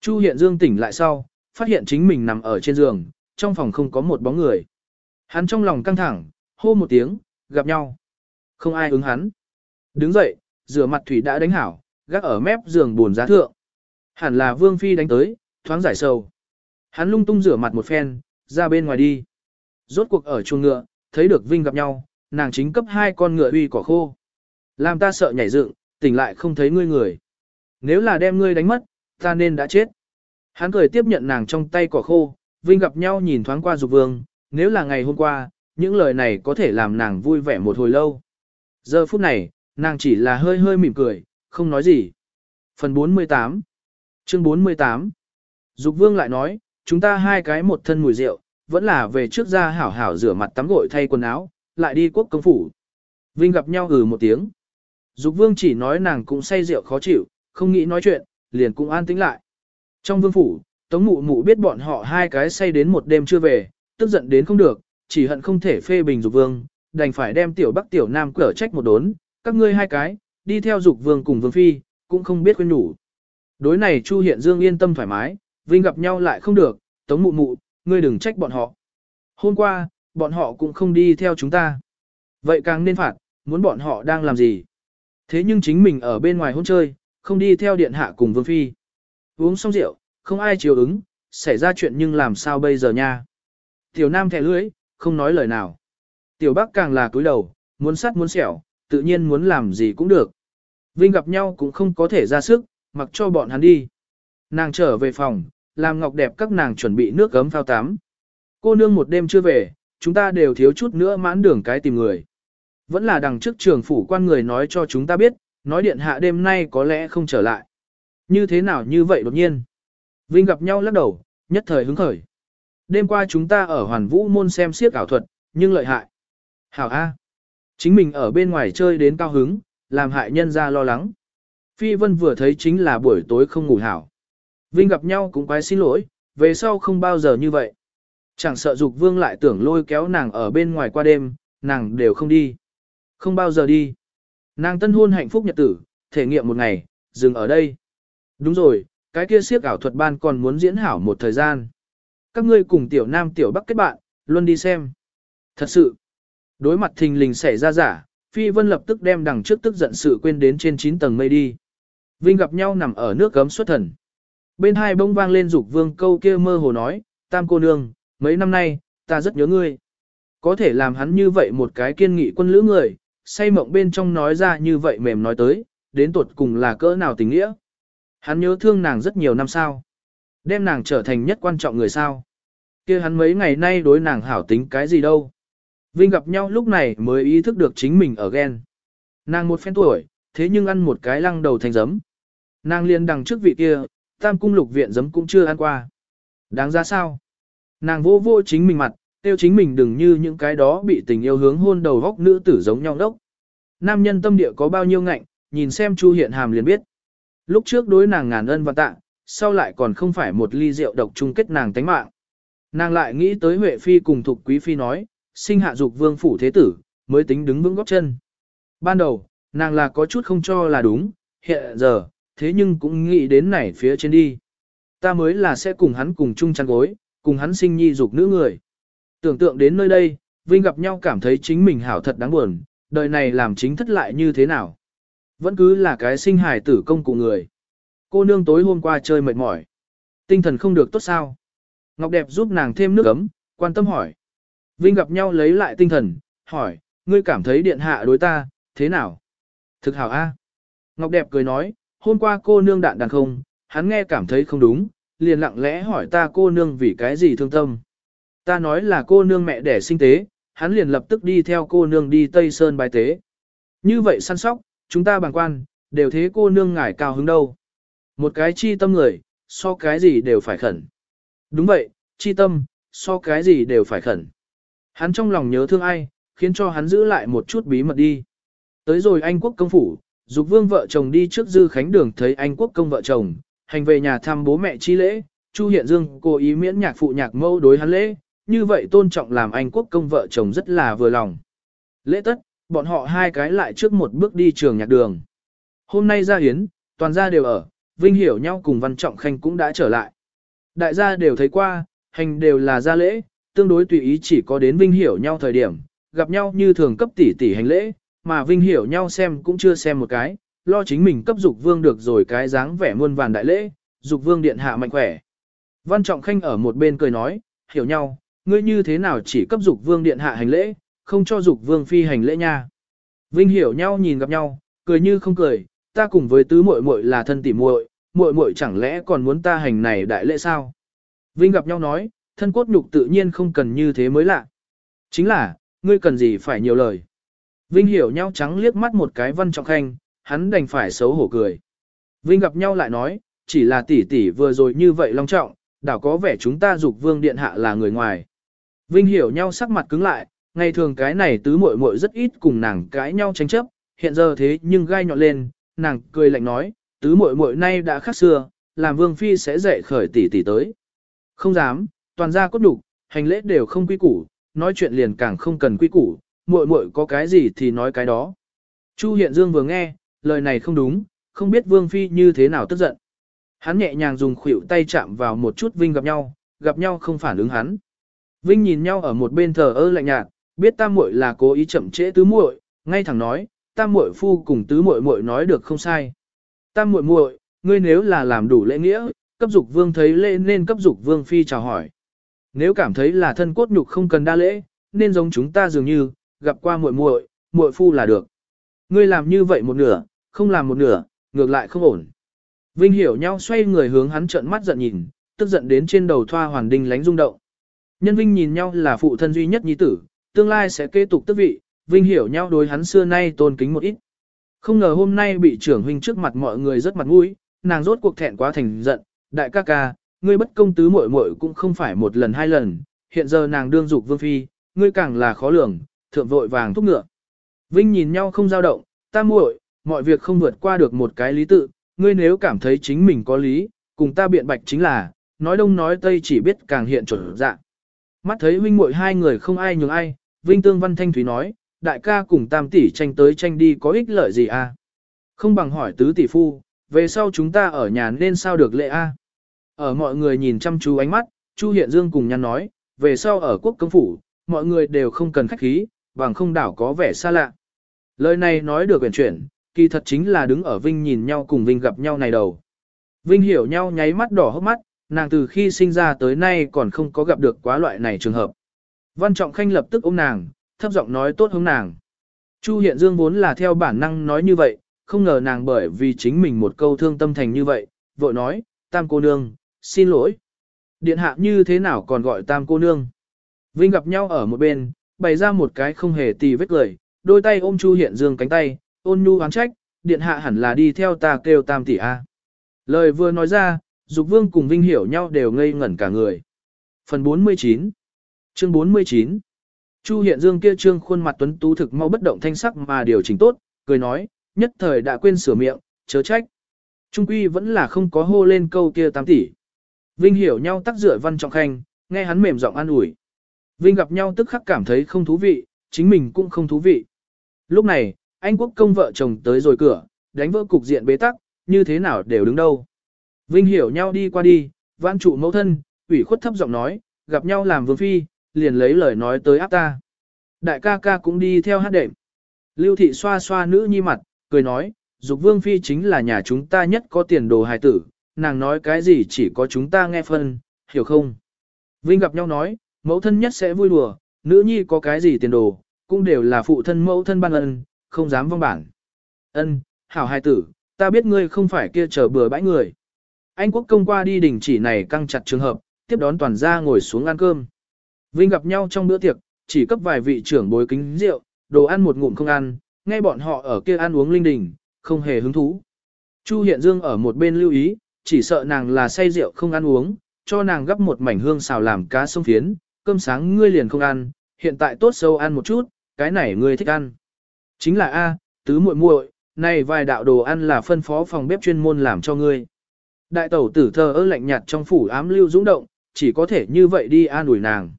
Chu Hiện Dương tỉnh lại sau, phát hiện chính mình nằm ở trên giường, trong phòng không có một bóng người. Hắn trong lòng căng thẳng, hô một tiếng, gặp nhau. Không ai ứng hắn. Đứng dậy, rửa mặt thủy đã đánh hảo, gác ở mép giường buồn giá thượng. Hẳn là Vương Phi đánh tới, thoáng giải sầu. Hắn lung tung rửa mặt một phen, ra bên ngoài đi. Rốt cuộc ở chuồng ngựa, thấy được Vinh gặp nhau, nàng chính cấp hai con ngựa uy cỏ khô. Làm ta sợ nhảy dựng, tỉnh lại không thấy ngươi người. Nếu là đem ngươi đánh mất, ta nên đã chết. Hắn cười tiếp nhận nàng trong tay cỏ khô, Vinh gặp nhau nhìn thoáng qua dục vương, nếu là ngày hôm qua, những lời này có thể làm nàng vui vẻ một hồi lâu. Giờ phút này, nàng chỉ là hơi hơi mỉm cười, không nói gì. Phần 48 Chương 48 Dục vương lại nói, chúng ta hai cái một thân mùi rượu, vẫn là về trước ra hảo hảo rửa mặt tắm gội thay quần áo, lại đi quốc công phủ. Vinh gặp nhau ừ một tiếng. Dục vương chỉ nói nàng cũng say rượu khó chịu, không nghĩ nói chuyện, liền cũng an tĩnh lại. Trong vương phủ, tống mụ mụ biết bọn họ hai cái say đến một đêm chưa về, tức giận đến không được, chỉ hận không thể phê bình dục vương, đành phải đem tiểu bắc tiểu nam cở trách một đốn, các ngươi hai cái, đi theo dục vương cùng vương phi, cũng không biết quên nhủ. Đối này Chu Hiện Dương yên tâm thoải mái, Vinh gặp nhau lại không được, tống mụ mụ, ngươi đừng trách bọn họ. Hôm qua, bọn họ cũng không đi theo chúng ta. Vậy càng nên phạt, muốn bọn họ đang làm gì? Thế nhưng chính mình ở bên ngoài hôn chơi, không đi theo điện hạ cùng vương phi. Uống xong rượu, không ai chiều ứng, xảy ra chuyện nhưng làm sao bây giờ nha. Tiểu nam thẻ lưỡi, không nói lời nào. Tiểu bắc càng là cúi đầu, muốn sắt muốn sẹo, tự nhiên muốn làm gì cũng được. Vinh gặp nhau cũng không có thể ra sức, mặc cho bọn hắn đi. Nàng trở về phòng, làm ngọc đẹp các nàng chuẩn bị nước gấm phao tắm. Cô nương một đêm chưa về, chúng ta đều thiếu chút nữa mãn đường cái tìm người. Vẫn là đằng trước trường phủ quan người nói cho chúng ta biết, nói điện hạ đêm nay có lẽ không trở lại. Như thế nào như vậy đột nhiên? Vinh gặp nhau lắc đầu, nhất thời hứng khởi. Đêm qua chúng ta ở hoàn vũ môn xem siếc ảo thuật, nhưng lợi hại. Hảo A. Chính mình ở bên ngoài chơi đến cao hứng, làm hại nhân ra lo lắng. Phi Vân vừa thấy chính là buổi tối không ngủ hảo. Vinh gặp nhau cũng quái xin lỗi, về sau không bao giờ như vậy. Chẳng sợ dục vương lại tưởng lôi kéo nàng ở bên ngoài qua đêm, nàng đều không đi. Không bao giờ đi. Nàng tân hôn hạnh phúc nhật tử, thể nghiệm một ngày, dừng ở đây. Đúng rồi, cái kia siếc ảo thuật ban còn muốn diễn hảo một thời gian. Các ngươi cùng tiểu nam tiểu bắc kết bạn, luôn đi xem. Thật sự, đối mặt thình lình xảy ra giả, Phi Vân lập tức đem đằng trước tức giận sự quên đến trên 9 tầng mây đi. Vinh gặp nhau nằm ở nước gấm xuất thần. Bên hai bông vang lên dục vương câu kia mơ hồ nói, tam cô nương, mấy năm nay, ta rất nhớ ngươi. Có thể làm hắn như vậy một cái kiên nghị quân lữ người, say mộng bên trong nói ra như vậy mềm nói tới, đến tuột cùng là cỡ nào tình nghĩa. Hắn nhớ thương nàng rất nhiều năm sao. Đem nàng trở thành nhất quan trọng người sao. kia hắn mấy ngày nay đối nàng hảo tính cái gì đâu. Vinh gặp nhau lúc này mới ý thức được chính mình ở ghen. Nàng một phen tuổi, thế nhưng ăn một cái lăng đầu thành giấm. Nàng liền đằng trước vị kia, tam cung lục viện giấm cũng chưa ăn qua. Đáng ra sao? Nàng vô vô chính mình mặt, tiêu chính mình đừng như những cái đó bị tình yêu hướng hôn đầu góc nữ tử giống nhau đốc. Nam nhân tâm địa có bao nhiêu ngạnh, nhìn xem Chu Hiện Hàm liền biết. Lúc trước đối nàng ngàn ân và tạ, sau lại còn không phải một ly rượu độc chung kết nàng tánh mạng. Nàng lại nghĩ tới Huệ Phi cùng Thục Quý Phi nói, sinh hạ dục vương phủ thế tử, mới tính đứng vững góc chân. Ban đầu, nàng là có chút không cho là đúng, hiện giờ, thế nhưng cũng nghĩ đến này phía trên đi. Ta mới là sẽ cùng hắn cùng chung chăn gối, cùng hắn sinh nhi dục nữ người. Tưởng tượng đến nơi đây, Vinh gặp nhau cảm thấy chính mình hảo thật đáng buồn, đời này làm chính thất lại như thế nào. Vẫn cứ là cái sinh hài tử công cụ người. Cô nương tối hôm qua chơi mệt mỏi. Tinh thần không được tốt sao. Ngọc đẹp giúp nàng thêm nước ấm, quan tâm hỏi. Vinh gặp nhau lấy lại tinh thần, hỏi, ngươi cảm thấy điện hạ đối ta, thế nào? Thực hảo a. Ngọc đẹp cười nói, hôm qua cô nương đạn đàn không, hắn nghe cảm thấy không đúng, liền lặng lẽ hỏi ta cô nương vì cái gì thương tâm. Ta nói là cô nương mẹ đẻ sinh tế, hắn liền lập tức đi theo cô nương đi Tây Sơn bài tế. Như vậy săn sóc, chúng ta bằng quan, đều thế cô nương ngải cao hứng đâu. Một cái chi tâm người, so cái gì đều phải khẩn. Đúng vậy, chi tâm, so cái gì đều phải khẩn. Hắn trong lòng nhớ thương ai, khiến cho hắn giữ lại một chút bí mật đi. Tới rồi Anh quốc công phủ, dục vương vợ chồng đi trước dư khánh đường thấy Anh quốc công vợ chồng, hành về nhà thăm bố mẹ chi lễ, Chu Hiện Dương cố ý miễn nhạc phụ nhạc mâu đối hắn lễ, như vậy tôn trọng làm Anh quốc công vợ chồng rất là vừa lòng. Lễ tất, bọn họ hai cái lại trước một bước đi trường nhạc đường. Hôm nay ra hiến, toàn gia đều ở, Vinh hiểu nhau cùng Văn Trọng Khanh cũng đã trở lại. Đại gia đều thấy qua, hành đều là gia lễ, tương đối tùy ý chỉ có đến Vinh hiểu nhau thời điểm, gặp nhau như thường cấp tỷ tỷ hành lễ, mà Vinh hiểu nhau xem cũng chưa xem một cái, lo chính mình cấp dục vương được rồi cái dáng vẻ muôn vàn đại lễ, dục vương điện hạ mạnh khỏe. Văn Trọng Khanh ở một bên cười nói, hiểu nhau, ngươi như thế nào chỉ cấp dục vương điện hạ hành lễ, không cho dục vương phi hành lễ nha. Vinh hiểu nhau nhìn gặp nhau, cười như không cười, ta cùng với tứ muội muội là thân tỉ muội, muội muội chẳng lẽ còn muốn ta hành này đại lễ sao? Vinh gặp nhau nói, thân cốt nhục tự nhiên không cần như thế mới lạ. Chính là, ngươi cần gì phải nhiều lời. Vinh hiểu nhau trắng liếc mắt một cái văn trọng khanh, hắn đành phải xấu hổ cười. Vinh gặp nhau lại nói, chỉ là tỷ tỷ vừa rồi như vậy long trọng, đảo có vẻ chúng ta dục vương điện hạ là người ngoài. Vinh hiểu nhau sắc mặt cứng lại, ngày thường cái này tứ muội muội rất ít cùng nàng cãi nhau tranh chấp, hiện giờ thế nhưng gai nhọn lên, nàng cười lạnh nói, tứ muội muội nay đã khác xưa, làm vương phi sẽ dậy khởi tỷ tỷ tới. Không dám, toàn gia cốt đủ, hành lễ đều không quy củ, nói chuyện liền càng không cần quy củ, muội muội có cái gì thì nói cái đó. Chu Hiện Dương vừa nghe, lời này không đúng, không biết vương phi như thế nào tức giận. Hắn nhẹ nhàng dùng khuỷu tay chạm vào một chút Vinh gặp nhau, gặp nhau không phản ứng hắn. Vinh nhìn nhau ở một bên thờ ơ lạnh nhạt, biết tam muội là cố ý chậm trễ tứ muội, ngay thẳng nói, tam muội phu cùng tứ muội muội nói được không sai. Tam muội muội, ngươi nếu là làm đủ lễ nghĩa, cấp dục vương thấy lễ nên cấp dục vương phi chào hỏi. Nếu cảm thấy là thân cốt nhục không cần đa lễ, nên giống chúng ta dường như, gặp qua muội muội, muội phu là được. Ngươi làm như vậy một nửa, không làm một nửa, ngược lại không ổn. Vinh hiểu nhau xoay người hướng hắn trợn mắt giận nhìn, tức giận đến trên đầu thoa hoàn đinh lánh rung động. Nhân Vinh nhìn nhau là phụ thân duy nhất nhi tử, tương lai sẽ kế tục tước vị, Vinh hiểu nhau đối hắn xưa nay tôn kính một ít. Không ngờ hôm nay bị trưởng huynh trước mặt mọi người rất mặt mũi, nàng rốt cuộc thẹn quá thành giận, đại ca ca, ngươi bất công tứ muội muội cũng không phải một lần hai lần, hiện giờ nàng đương dục vương phi, ngươi càng là khó lường, thượng vội vàng thúc ngựa. Vinh nhìn nhau không dao động, ta muội, mọi việc không vượt qua được một cái lý tự, ngươi nếu cảm thấy chính mình có lý, cùng ta biện bạch chính là, nói đông nói tây chỉ biết càng hiện chuẩn dạng. Mắt thấy huynh muội hai người không ai nhường ai, Vinh Tương Văn Thanh Thúy nói, đại ca cùng tam tỷ tranh tới tranh đi có ích lợi gì à? Không bằng hỏi tứ tỷ phu, về sau chúng ta ở nhà nên sao được lệ a? À? Ở mọi người nhìn chăm chú ánh mắt, Chu Hiện Dương cùng nhắn nói, về sau ở quốc công phủ, mọi người đều không cần khách khí, bằng không đảo có vẻ xa lạ. Lời này nói được quyển chuyển, kỳ thật chính là đứng ở Vinh nhìn nhau cùng Vinh gặp nhau này đầu. Vinh hiểu nhau nháy mắt đỏ hốc mắt, nàng từ khi sinh ra tới nay còn không có gặp được quá loại này trường hợp. Văn Trọng Khanh lập tức ôm nàng, thấp giọng nói tốt hướng nàng. Chu Hiện Dương vốn là theo bản năng nói như vậy, không ngờ nàng bởi vì chính mình một câu thương tâm thành như vậy, vội nói, tam cô nương, xin lỗi. Điện hạ như thế nào còn gọi tam cô nương. Vinh gặp nhau ở một bên, bày ra một cái không hề tì vết cười, đôi tay ôm Chu Hiện Dương cánh tay, ôn nhu oán trách, điện hạ hẳn là đi theo ta kêu tam tỷ A. Lời vừa nói ra, Dục Vương cùng Vinh hiểu nhau đều ngây ngẩn cả người. Phần 49 Chương 49 Chu Hiện Dương kia trương khuôn mặt tuấn tú thực mau bất động thanh sắc mà điều chỉnh tốt, cười nói, nhất thời đã quên sửa miệng, chớ trách. Trung quy vẫn là không có hô lên câu kia tam tỷ. Vinh hiểu nhau tắc rửa văn trọng khanh, nghe hắn mềm giọng an ủi. Vinh gặp nhau tức khắc cảm thấy không thú vị, chính mình cũng không thú vị. Lúc này, anh quốc công vợ chồng tới rồi cửa, đánh vỡ cục diện bế tắc, như thế nào đều đứng đâu. Vinh hiểu nhau đi qua đi, vãn trụ mẫu thân, ủy khuất thấp giọng nói, gặp nhau làm vương phi, liền lấy lời nói tới áp ta. Đại ca ca cũng đi theo hát đệm. Lưu thị xoa xoa nữ nhi mặt, cười nói, dục vương phi chính là nhà chúng ta nhất có tiền đồ hài tử, nàng nói cái gì chỉ có chúng ta nghe phân, hiểu không? Vinh gặp nhau nói, mẫu thân nhất sẽ vui đùa, nữ nhi có cái gì tiền đồ, cũng đều là phụ thân mẫu thân ban ân, không dám vong bản. Ân, hảo hài tử, ta biết ngươi không phải kia chờ bừa bãi người. Anh quốc công qua đi đình chỉ này căng chặt trường hợp, tiếp đón toàn gia ngồi xuống ăn cơm. Vinh gặp nhau trong bữa tiệc, chỉ cấp vài vị trưởng bối kính rượu, đồ ăn một ngụm không ăn, nghe bọn họ ở kia ăn uống linh đình, không hề hứng thú. Chu Hiện Dương ở một bên lưu ý, chỉ sợ nàng là say rượu không ăn uống, cho nàng gấp một mảnh hương xào làm cá sông phiến, cơm sáng ngươi liền không ăn, hiện tại tốt sâu ăn một chút, cái này ngươi thích ăn. Chính là A, tứ muội muội, này vài đạo đồ ăn là phân phó phòng bếp chuyên môn làm cho ngươi. Đại tẩu tử thờ ơ lạnh nhạt trong phủ ám lưu dũng động, chỉ có thể như vậy đi an ủi nàng.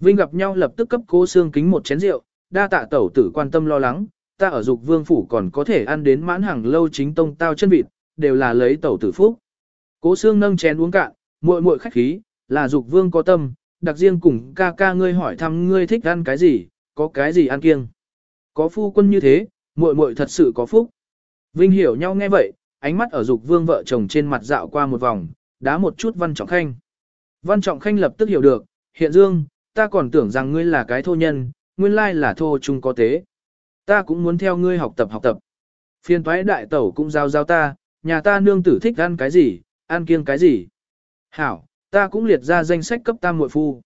Vinh gặp nhau lập tức cấp cố xương kính một chén rượu, đa tạ tẩu tử quan tâm lo lắng, ta ở dục vương phủ còn có thể ăn đến mãn hàng lâu chính tông tao chân vịt, đều là lấy tẩu tử phúc. Cố xương nâng chén uống cạn, muội muội khách khí, là dục vương có tâm, đặc riêng cùng ca ca ngươi hỏi thăm ngươi thích ăn cái gì, có cái gì ăn kiêng. Có phu quân như thế, muội muội thật sự có phúc. Vinh hiểu nhau nghe vậy, ánh mắt ở dục vương vợ chồng trên mặt dạo qua một vòng, đá một chút văn trọng khanh. Văn trọng khanh lập tức hiểu được, hiện dương, ta còn tưởng rằng ngươi là cái thô nhân, nguyên lai là thô chung có tế. Ta cũng muốn theo ngươi học tập học tập. Phiên toái đại tẩu cũng giao giao ta, nhà ta nương tử thích ăn cái gì, ăn kiêng cái gì. Hảo, ta cũng liệt ra danh sách cấp tam muội phu.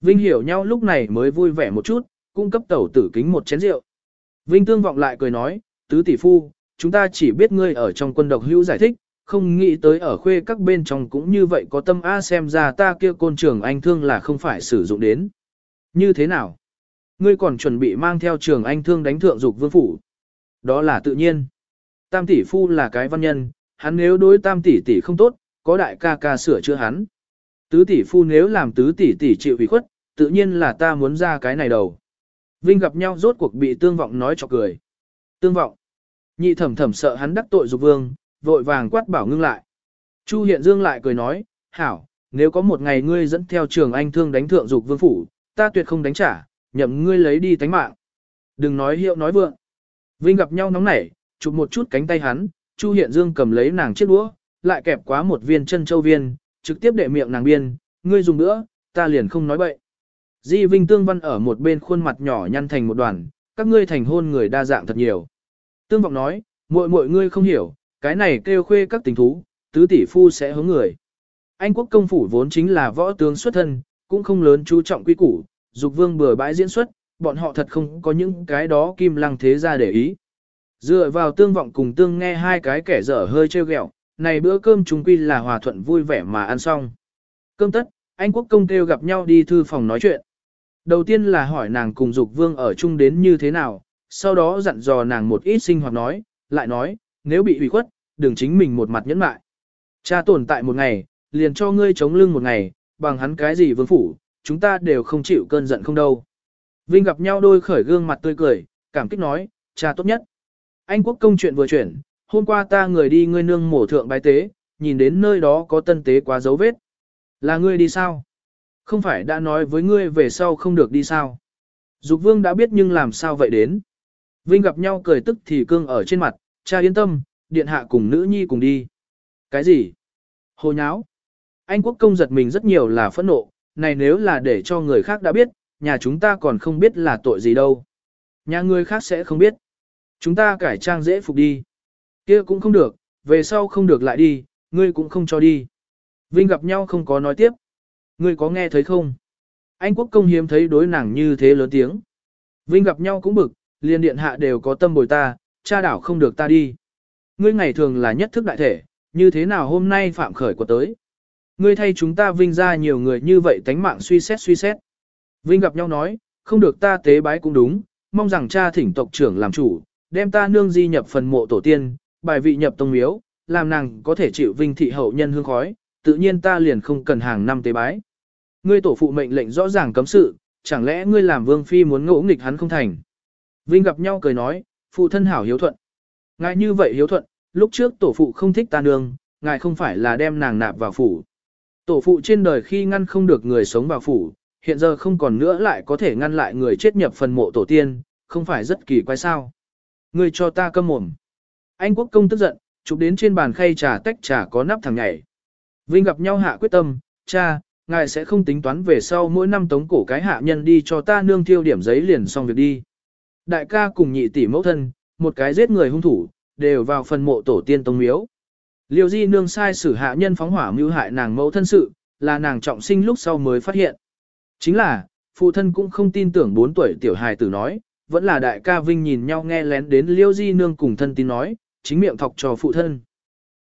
Vinh hiểu nhau lúc này mới vui vẻ một chút, cung cấp tẩu tử kính một chén rượu. Vinh tương vọng lại cười nói, tứ tỷ phu, chúng ta chỉ biết ngươi ở trong quân độc hữu giải thích, không nghĩ tới ở khuê các bên trong cũng như vậy có tâm A xem ra ta kia côn trường anh thương là không phải sử dụng đến. Như thế nào? Ngươi còn chuẩn bị mang theo trường anh thương đánh thượng dục vương phủ. Đó là tự nhiên. Tam tỷ phu là cái văn nhân, hắn nếu đối tam tỷ tỷ không tốt, có đại ca ca sửa chữa hắn. Tứ tỷ phu nếu làm tứ tỷ tỷ chịu ủy khuất, tự nhiên là ta muốn ra cái này đầu. Vinh gặp nhau rốt cuộc bị tương vọng nói cho cười. Tương vọng. Nhị thẩm thẩm sợ hắn đắc tội dục vương, vội vàng quát bảo ngưng lại. Chu Hiện Dương lại cười nói, hảo, nếu có một ngày ngươi dẫn theo trường anh thương đánh thượng dục vương phủ, ta tuyệt không đánh trả, nhậm ngươi lấy đi tánh mạng. Đừng nói hiệu nói vượng. Vinh gặp nhau nóng nảy, chụp một chút cánh tay hắn, Chu Hiện Dương cầm lấy nàng chiếc đũa, lại kẹp quá một viên chân châu viên, trực tiếp đệ miệng nàng biên, ngươi dùng nữa, ta liền không nói bậy. Di Vinh Tương Văn ở một bên khuôn mặt nhỏ nhăn thành một đoàn, các ngươi thành hôn người đa dạng thật nhiều. Tương Vọng nói, muội muội ngươi không hiểu, cái này kêu khuê các tình thú, tứ tỷ phu sẽ hướng người. Anh quốc công phủ vốn chính là võ tướng xuất thân, cũng không lớn chú trọng quy củ, dục vương bừa bãi diễn xuất, bọn họ thật không có những cái đó kim lăng thế ra để ý. Dựa vào tương vọng cùng tương nghe hai cái kẻ dở hơi trêu ghẹo, này bữa cơm chúng quy là hòa thuận vui vẻ mà ăn xong. Cơm tất, anh quốc công kêu gặp nhau đi thư phòng nói chuyện. Đầu tiên là hỏi nàng cùng dục vương ở chung đến như thế nào, sau đó dặn dò nàng một ít sinh hoạt nói, lại nói, nếu bị hủy khuất, đừng chính mình một mặt nhẫn mại. Cha tồn tại một ngày, liền cho ngươi chống lưng một ngày, bằng hắn cái gì vương phủ, chúng ta đều không chịu cơn giận không đâu. Vinh gặp nhau đôi khởi gương mặt tươi cười, cảm kích nói, cha tốt nhất. Anh quốc công chuyện vừa chuyển, hôm qua ta người đi ngươi nương mổ thượng bái tế, nhìn đến nơi đó có tân tế quá dấu vết. Là ngươi đi sao? Không phải đã nói với ngươi về sau không được đi sao? Dục vương đã biết nhưng làm sao vậy đến? Vinh gặp nhau cười tức thì cương ở trên mặt, cha yên tâm, điện hạ cùng nữ nhi cùng đi. Cái gì? Hồ nháo. Anh quốc công giật mình rất nhiều là phẫn nộ, này nếu là để cho người khác đã biết, nhà chúng ta còn không biết là tội gì đâu. Nhà người khác sẽ không biết. Chúng ta cải trang dễ phục đi. kia cũng không được, về sau không được lại đi, ngươi cũng không cho đi. Vinh gặp nhau không có nói tiếp. Ngươi có nghe thấy không? Anh quốc công hiếm thấy đối nàng như thế lớn tiếng. Vinh gặp nhau cũng bực, liền điện hạ đều có tâm bồi ta, cha đảo không được ta đi. Ngươi ngày thường là nhất thức đại thể, như thế nào hôm nay phạm khởi của tới. Ngươi thay chúng ta vinh ra nhiều người như vậy tánh mạng suy xét suy xét. Vinh gặp nhau nói, không được ta tế bái cũng đúng, mong rằng cha thỉnh tộc trưởng làm chủ, đem ta nương di nhập phần mộ tổ tiên, bài vị nhập tông miếu, làm nàng có thể chịu vinh thị hậu nhân hương khói, tự nhiên ta liền không cần hàng năm tế bái. Ngươi tổ phụ mệnh lệnh rõ ràng cấm sự, chẳng lẽ ngươi làm vương phi muốn ngỗ nghịch hắn không thành. Vinh gặp nhau cười nói, phụ thân hảo hiếu thuận. Ngài như vậy hiếu thuận, lúc trước tổ phụ không thích ta nương, ngài không phải là đem nàng nạp vào phủ. Tổ phụ trên đời khi ngăn không được người sống vào phủ, hiện giờ không còn nữa lại có thể ngăn lại người chết nhập phần mộ tổ tiên, không phải rất kỳ quái sao. Ngươi cho ta câm mồm. Anh quốc công tức giận, chụp đến trên bàn khay trà tách trà có nắp thằng nhảy. Vinh gặp nhau hạ quyết tâm, cha, ngài sẽ không tính toán về sau mỗi năm tống cổ cái hạ nhân đi cho ta nương thiêu điểm giấy liền xong việc đi. Đại ca cùng nhị tỷ mẫu thân, một cái giết người hung thủ, đều vào phần mộ tổ tiên tông miếu. Liêu di nương sai sử hạ nhân phóng hỏa mưu hại nàng mẫu thân sự, là nàng trọng sinh lúc sau mới phát hiện. Chính là, phụ thân cũng không tin tưởng 4 tuổi tiểu hài tử nói, vẫn là đại ca Vinh nhìn nhau nghe lén đến Liêu di nương cùng thân tín nói, chính miệng thọc cho phụ thân.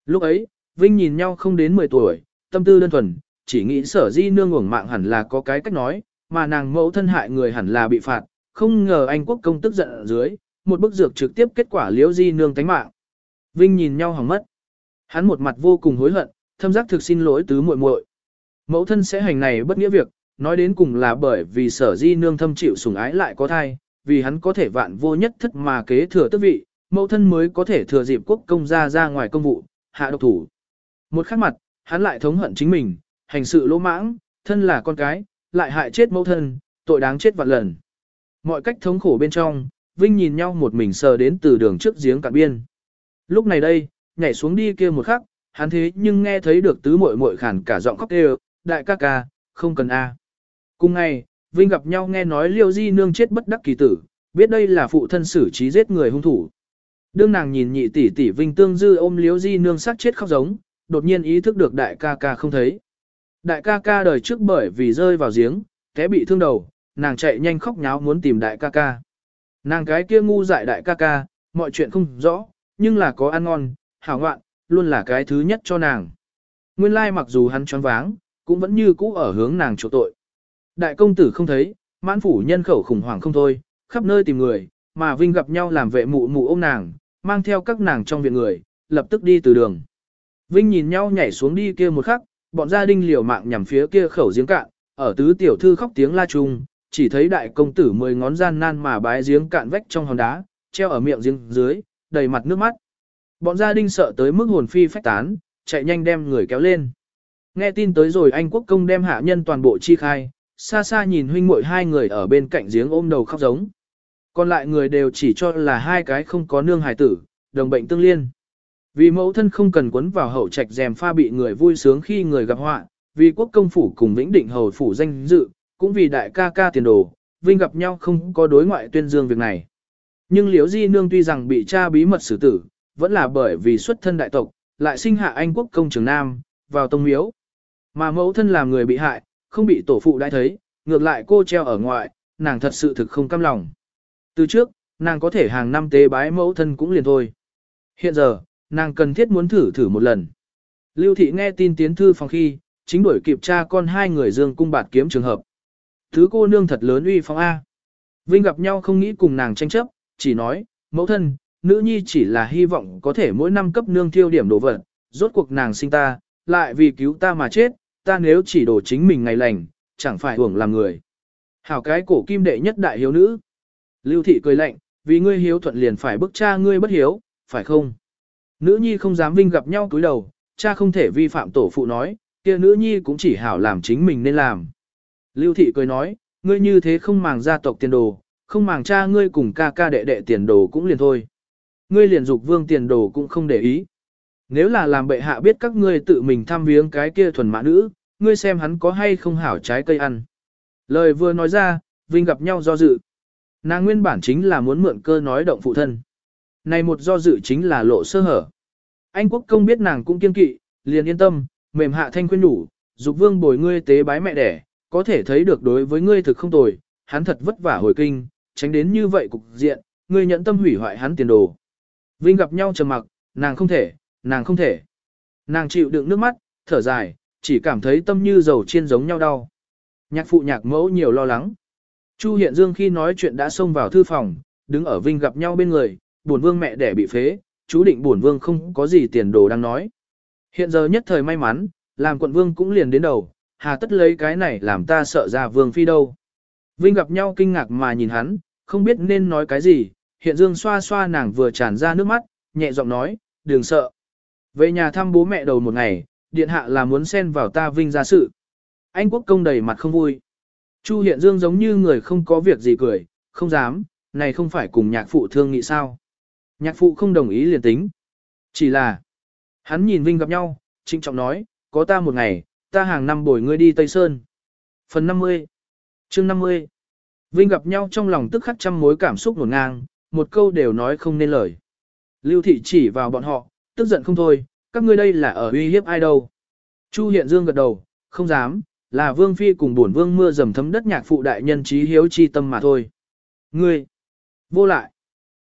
Lúc ấy, Vinh nhìn nhau không đến 10 tuổi, tâm tư đơn thuần, chỉ nghĩ sở di nương uổng mạng hẳn là có cái cách nói, mà nàng mẫu thân hại người hẳn là bị phạt, không ngờ anh quốc công tức giận ở dưới, một bức dược trực tiếp kết quả liêu di nương tánh mạng. Vinh nhìn nhau hỏng mất. Hắn một mặt vô cùng hối hận, thâm giác thực xin lỗi tứ muội muội. Mẫu thân sẽ hành này bất nghĩa việc, nói đến cùng là bởi vì sở di nương thâm chịu sủng ái lại có thai, vì hắn có thể vạn vô nhất thất mà kế thừa tước vị, mẫu thân mới có thể thừa dịp quốc công ra ra ngoài công vụ, hạ độc thủ. Một khắc mặt, hắn lại thống hận chính mình, hành sự lỗ mãng, thân là con cái, lại hại chết mẫu thân, tội đáng chết vạn lần. Mọi cách thống khổ bên trong, Vinh nhìn nhau một mình sờ đến từ đường trước giếng cạn biên. Lúc này đây, nhảy xuống đi kia một khắc, hắn thế nhưng nghe thấy được tứ muội muội khản cả giọng khóc đều, đại ca ca, không cần a. Cùng ngày, Vinh gặp nhau nghe nói Liêu Di nương chết bất đắc kỳ tử, biết đây là phụ thân xử trí giết người hung thủ. Đương nàng nhìn nhị tỷ tỷ Vinh Tương Dư ôm Liêu Di nương sát chết khóc giống, đột nhiên ý thức được đại ca ca không thấy. Đại ca ca đời trước bởi vì rơi vào giếng, té bị thương đầu, nàng chạy nhanh khóc nháo muốn tìm đại ca ca. Nàng cái kia ngu dại đại ca ca, mọi chuyện không rõ, nhưng là có ăn ngon, hảo ngoạn, luôn là cái thứ nhất cho nàng. Nguyên lai mặc dù hắn choáng váng, cũng vẫn như cũ ở hướng nàng chỗ tội. Đại công tử không thấy, mãn phủ nhân khẩu khủng hoảng không thôi, khắp nơi tìm người, mà Vinh gặp nhau làm vệ mụ mụ ôm nàng, mang theo các nàng trong viện người, lập tức đi từ đường. Vinh nhìn nhau nhảy xuống đi kia một khắc, bọn gia đình liều mạng nhằm phía kia khẩu giếng cạn, ở tứ tiểu thư khóc tiếng la chung, chỉ thấy đại công tử mười ngón gian nan mà bái giếng cạn vách trong hòn đá, treo ở miệng giếng dưới, đầy mặt nước mắt. Bọn gia đình sợ tới mức hồn phi phách tán, chạy nhanh đem người kéo lên. Nghe tin tới rồi anh quốc công đem hạ nhân toàn bộ chi khai, xa xa nhìn huynh muội hai người ở bên cạnh giếng ôm đầu khóc giống. Còn lại người đều chỉ cho là hai cái không có nương hài tử, đồng bệnh tương liên. Vì mẫu thân không cần quấn vào hậu trạch dèm pha bị người vui sướng khi người gặp họa, vì quốc công phủ cùng vĩnh định hầu phủ danh dự, cũng vì đại ca ca tiền đồ, vinh gặp nhau không có đối ngoại tuyên dương việc này. Nhưng liễu di nương tuy rằng bị cha bí mật xử tử, vẫn là bởi vì xuất thân đại tộc, lại sinh hạ anh quốc công trường Nam, vào tông miếu. Mà mẫu thân làm người bị hại, không bị tổ phụ đã thấy, ngược lại cô treo ở ngoại, nàng thật sự thực không cam lòng. Từ trước, nàng có thể hàng năm tế bái mẫu thân cũng liền thôi. Hiện giờ, nàng cần thiết muốn thử thử một lần. Lưu thị nghe tin tiến thư phòng khi, chính đuổi kịp cha con hai người dương cung bạt kiếm trường hợp. Thứ cô nương thật lớn uy phong A. Vinh gặp nhau không nghĩ cùng nàng tranh chấp, chỉ nói, mẫu thân, nữ nhi chỉ là hy vọng có thể mỗi năm cấp nương thiêu điểm đồ vật, rốt cuộc nàng sinh ta, lại vì cứu ta mà chết, ta nếu chỉ đổ chính mình ngày lành, chẳng phải hưởng làm người. Hảo cái cổ kim đệ nhất đại hiếu nữ. Lưu thị cười lạnh, vì ngươi hiếu thuận liền phải bức cha ngươi bất hiếu, phải không? Nữ nhi không dám vinh gặp nhau cúi đầu, cha không thể vi phạm tổ phụ nói, kia nữ nhi cũng chỉ hảo làm chính mình nên làm. Lưu thị cười nói, ngươi như thế không màng gia tộc tiền đồ, không màng cha ngươi cùng ca ca đệ đệ tiền đồ cũng liền thôi. Ngươi liền dục vương tiền đồ cũng không để ý. Nếu là làm bệ hạ biết các ngươi tự mình thăm viếng cái kia thuần mã nữ, ngươi xem hắn có hay không hảo trái cây ăn. Lời vừa nói ra, Vinh gặp nhau do dự. Nàng nguyên bản chính là muốn mượn cơ nói động phụ thân. Này một do dự chính là lộ sơ hở. Anh quốc công biết nàng cũng kiên kỵ, liền yên tâm, mềm hạ thanh khuyên đủ, dục vương bồi ngươi tế bái mẹ đẻ, có thể thấy được đối với ngươi thực không tồi, hắn thật vất vả hồi kinh, tránh đến như vậy cục diện, ngươi nhận tâm hủy hoại hắn tiền đồ. Vinh gặp nhau trầm mặc, nàng không thể, nàng không thể. Nàng chịu đựng nước mắt, thở dài, chỉ cảm thấy tâm như dầu chiên giống nhau đau. Nhạc phụ nhạc mẫu nhiều lo lắng. Chu Hiện Dương khi nói chuyện đã xông vào thư phòng, đứng ở Vinh gặp nhau bên người, buồn vương mẹ đẻ bị phế, chú định buồn vương không có gì tiền đồ đang nói. Hiện giờ nhất thời may mắn, làm quận vương cũng liền đến đầu, hà tất lấy cái này làm ta sợ ra vương phi đâu. Vinh gặp nhau kinh ngạc mà nhìn hắn, không biết nên nói cái gì, hiện dương xoa xoa nàng vừa tràn ra nước mắt, nhẹ giọng nói, đừng sợ. Về nhà thăm bố mẹ đầu một ngày, điện hạ là muốn xen vào ta Vinh ra sự. Anh quốc công đầy mặt không vui. Chu hiện dương giống như người không có việc gì cười, không dám, này không phải cùng nhạc phụ thương nghị sao. Nhạc phụ không đồng ý liền tính. Chỉ là, hắn nhìn Vinh gặp nhau, trịnh trọng nói, có ta một ngày, ta hàng năm bồi ngươi đi Tây Sơn. Phần 50 chương 50 Vinh gặp nhau trong lòng tức khắc trăm mối cảm xúc nổn ngang, một câu đều nói không nên lời. Lưu thị chỉ vào bọn họ, tức giận không thôi, các ngươi đây là ở uy hiếp ai đâu. Chu Hiện Dương gật đầu, không dám, là Vương Phi cùng bổn Vương mưa dầm thấm đất nhạc phụ đại nhân trí hiếu chi tâm mà thôi. Ngươi, vô lại.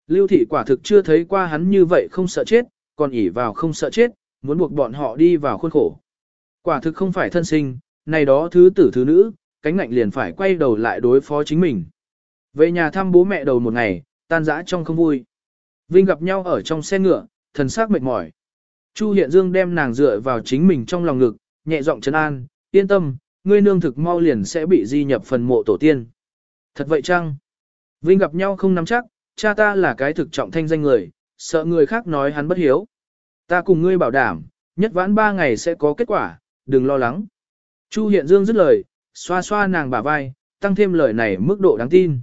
Lưu thị quả thực chưa thấy qua hắn như vậy không sợ chết, còn ỉ vào không sợ chết, muốn buộc bọn họ đi vào khuôn khổ. Quả thực không phải thân sinh, này đó thứ tử thứ nữ, cánh ngạnh liền phải quay đầu lại đối phó chính mình. Về nhà thăm bố mẹ đầu một ngày, tan dã trong không vui. Vinh gặp nhau ở trong xe ngựa, thần sắc mệt mỏi. Chu Hiện Dương đem nàng dựa vào chính mình trong lòng ngực, nhẹ giọng trấn an, yên tâm, ngươi nương thực mau liền sẽ bị di nhập phần mộ tổ tiên. Thật vậy chăng? Vinh gặp nhau không nắm chắc, cha ta là cái thực trọng thanh danh người, sợ người khác nói hắn bất hiếu. Ta cùng ngươi bảo đảm, nhất vãn ba ngày sẽ có kết quả, đừng lo lắng. Chu Hiện Dương dứt lời, xoa xoa nàng bả vai, tăng thêm lời này mức độ đáng tin.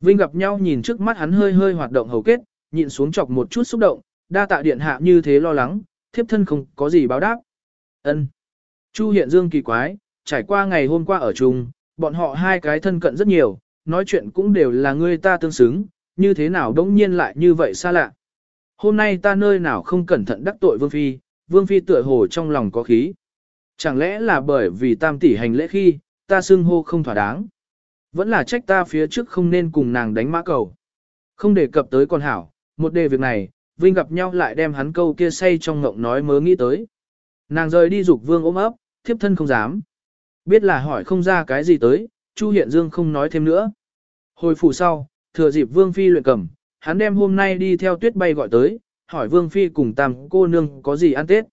Vinh gặp nhau nhìn trước mắt hắn hơi hơi hoạt động hầu kết, nhịn xuống chọc một chút xúc động, đa tạ điện hạ như thế lo lắng, thiếp thân không có gì báo đáp. Ân. Chu Hiện Dương kỳ quái, trải qua ngày hôm qua ở chung, bọn họ hai cái thân cận rất nhiều, nói chuyện cũng đều là người ta tương xứng, như thế nào đống nhiên lại như vậy xa lạ. Hôm nay ta nơi nào không cẩn thận đắc tội Vương Phi, Vương Phi tựa hồ trong lòng có khí. Chẳng lẽ là bởi vì tam tỷ hành lễ khi, ta xưng hô không thỏa đáng. Vẫn là trách ta phía trước không nên cùng nàng đánh mã cầu. Không đề cập tới con hảo, một đề việc này, Vinh gặp nhau lại đem hắn câu kia say trong ngộng nói mớ nghĩ tới. Nàng rời đi dục vương ôm ấp, thiếp thân không dám. Biết là hỏi không ra cái gì tới, Chu Hiện Dương không nói thêm nữa. Hồi phủ sau, thừa dịp Vương Phi luyện cầm, hắn đem hôm nay đi theo tuyết bay gọi tới, hỏi Vương Phi cùng tam cô nương có gì ăn Tết.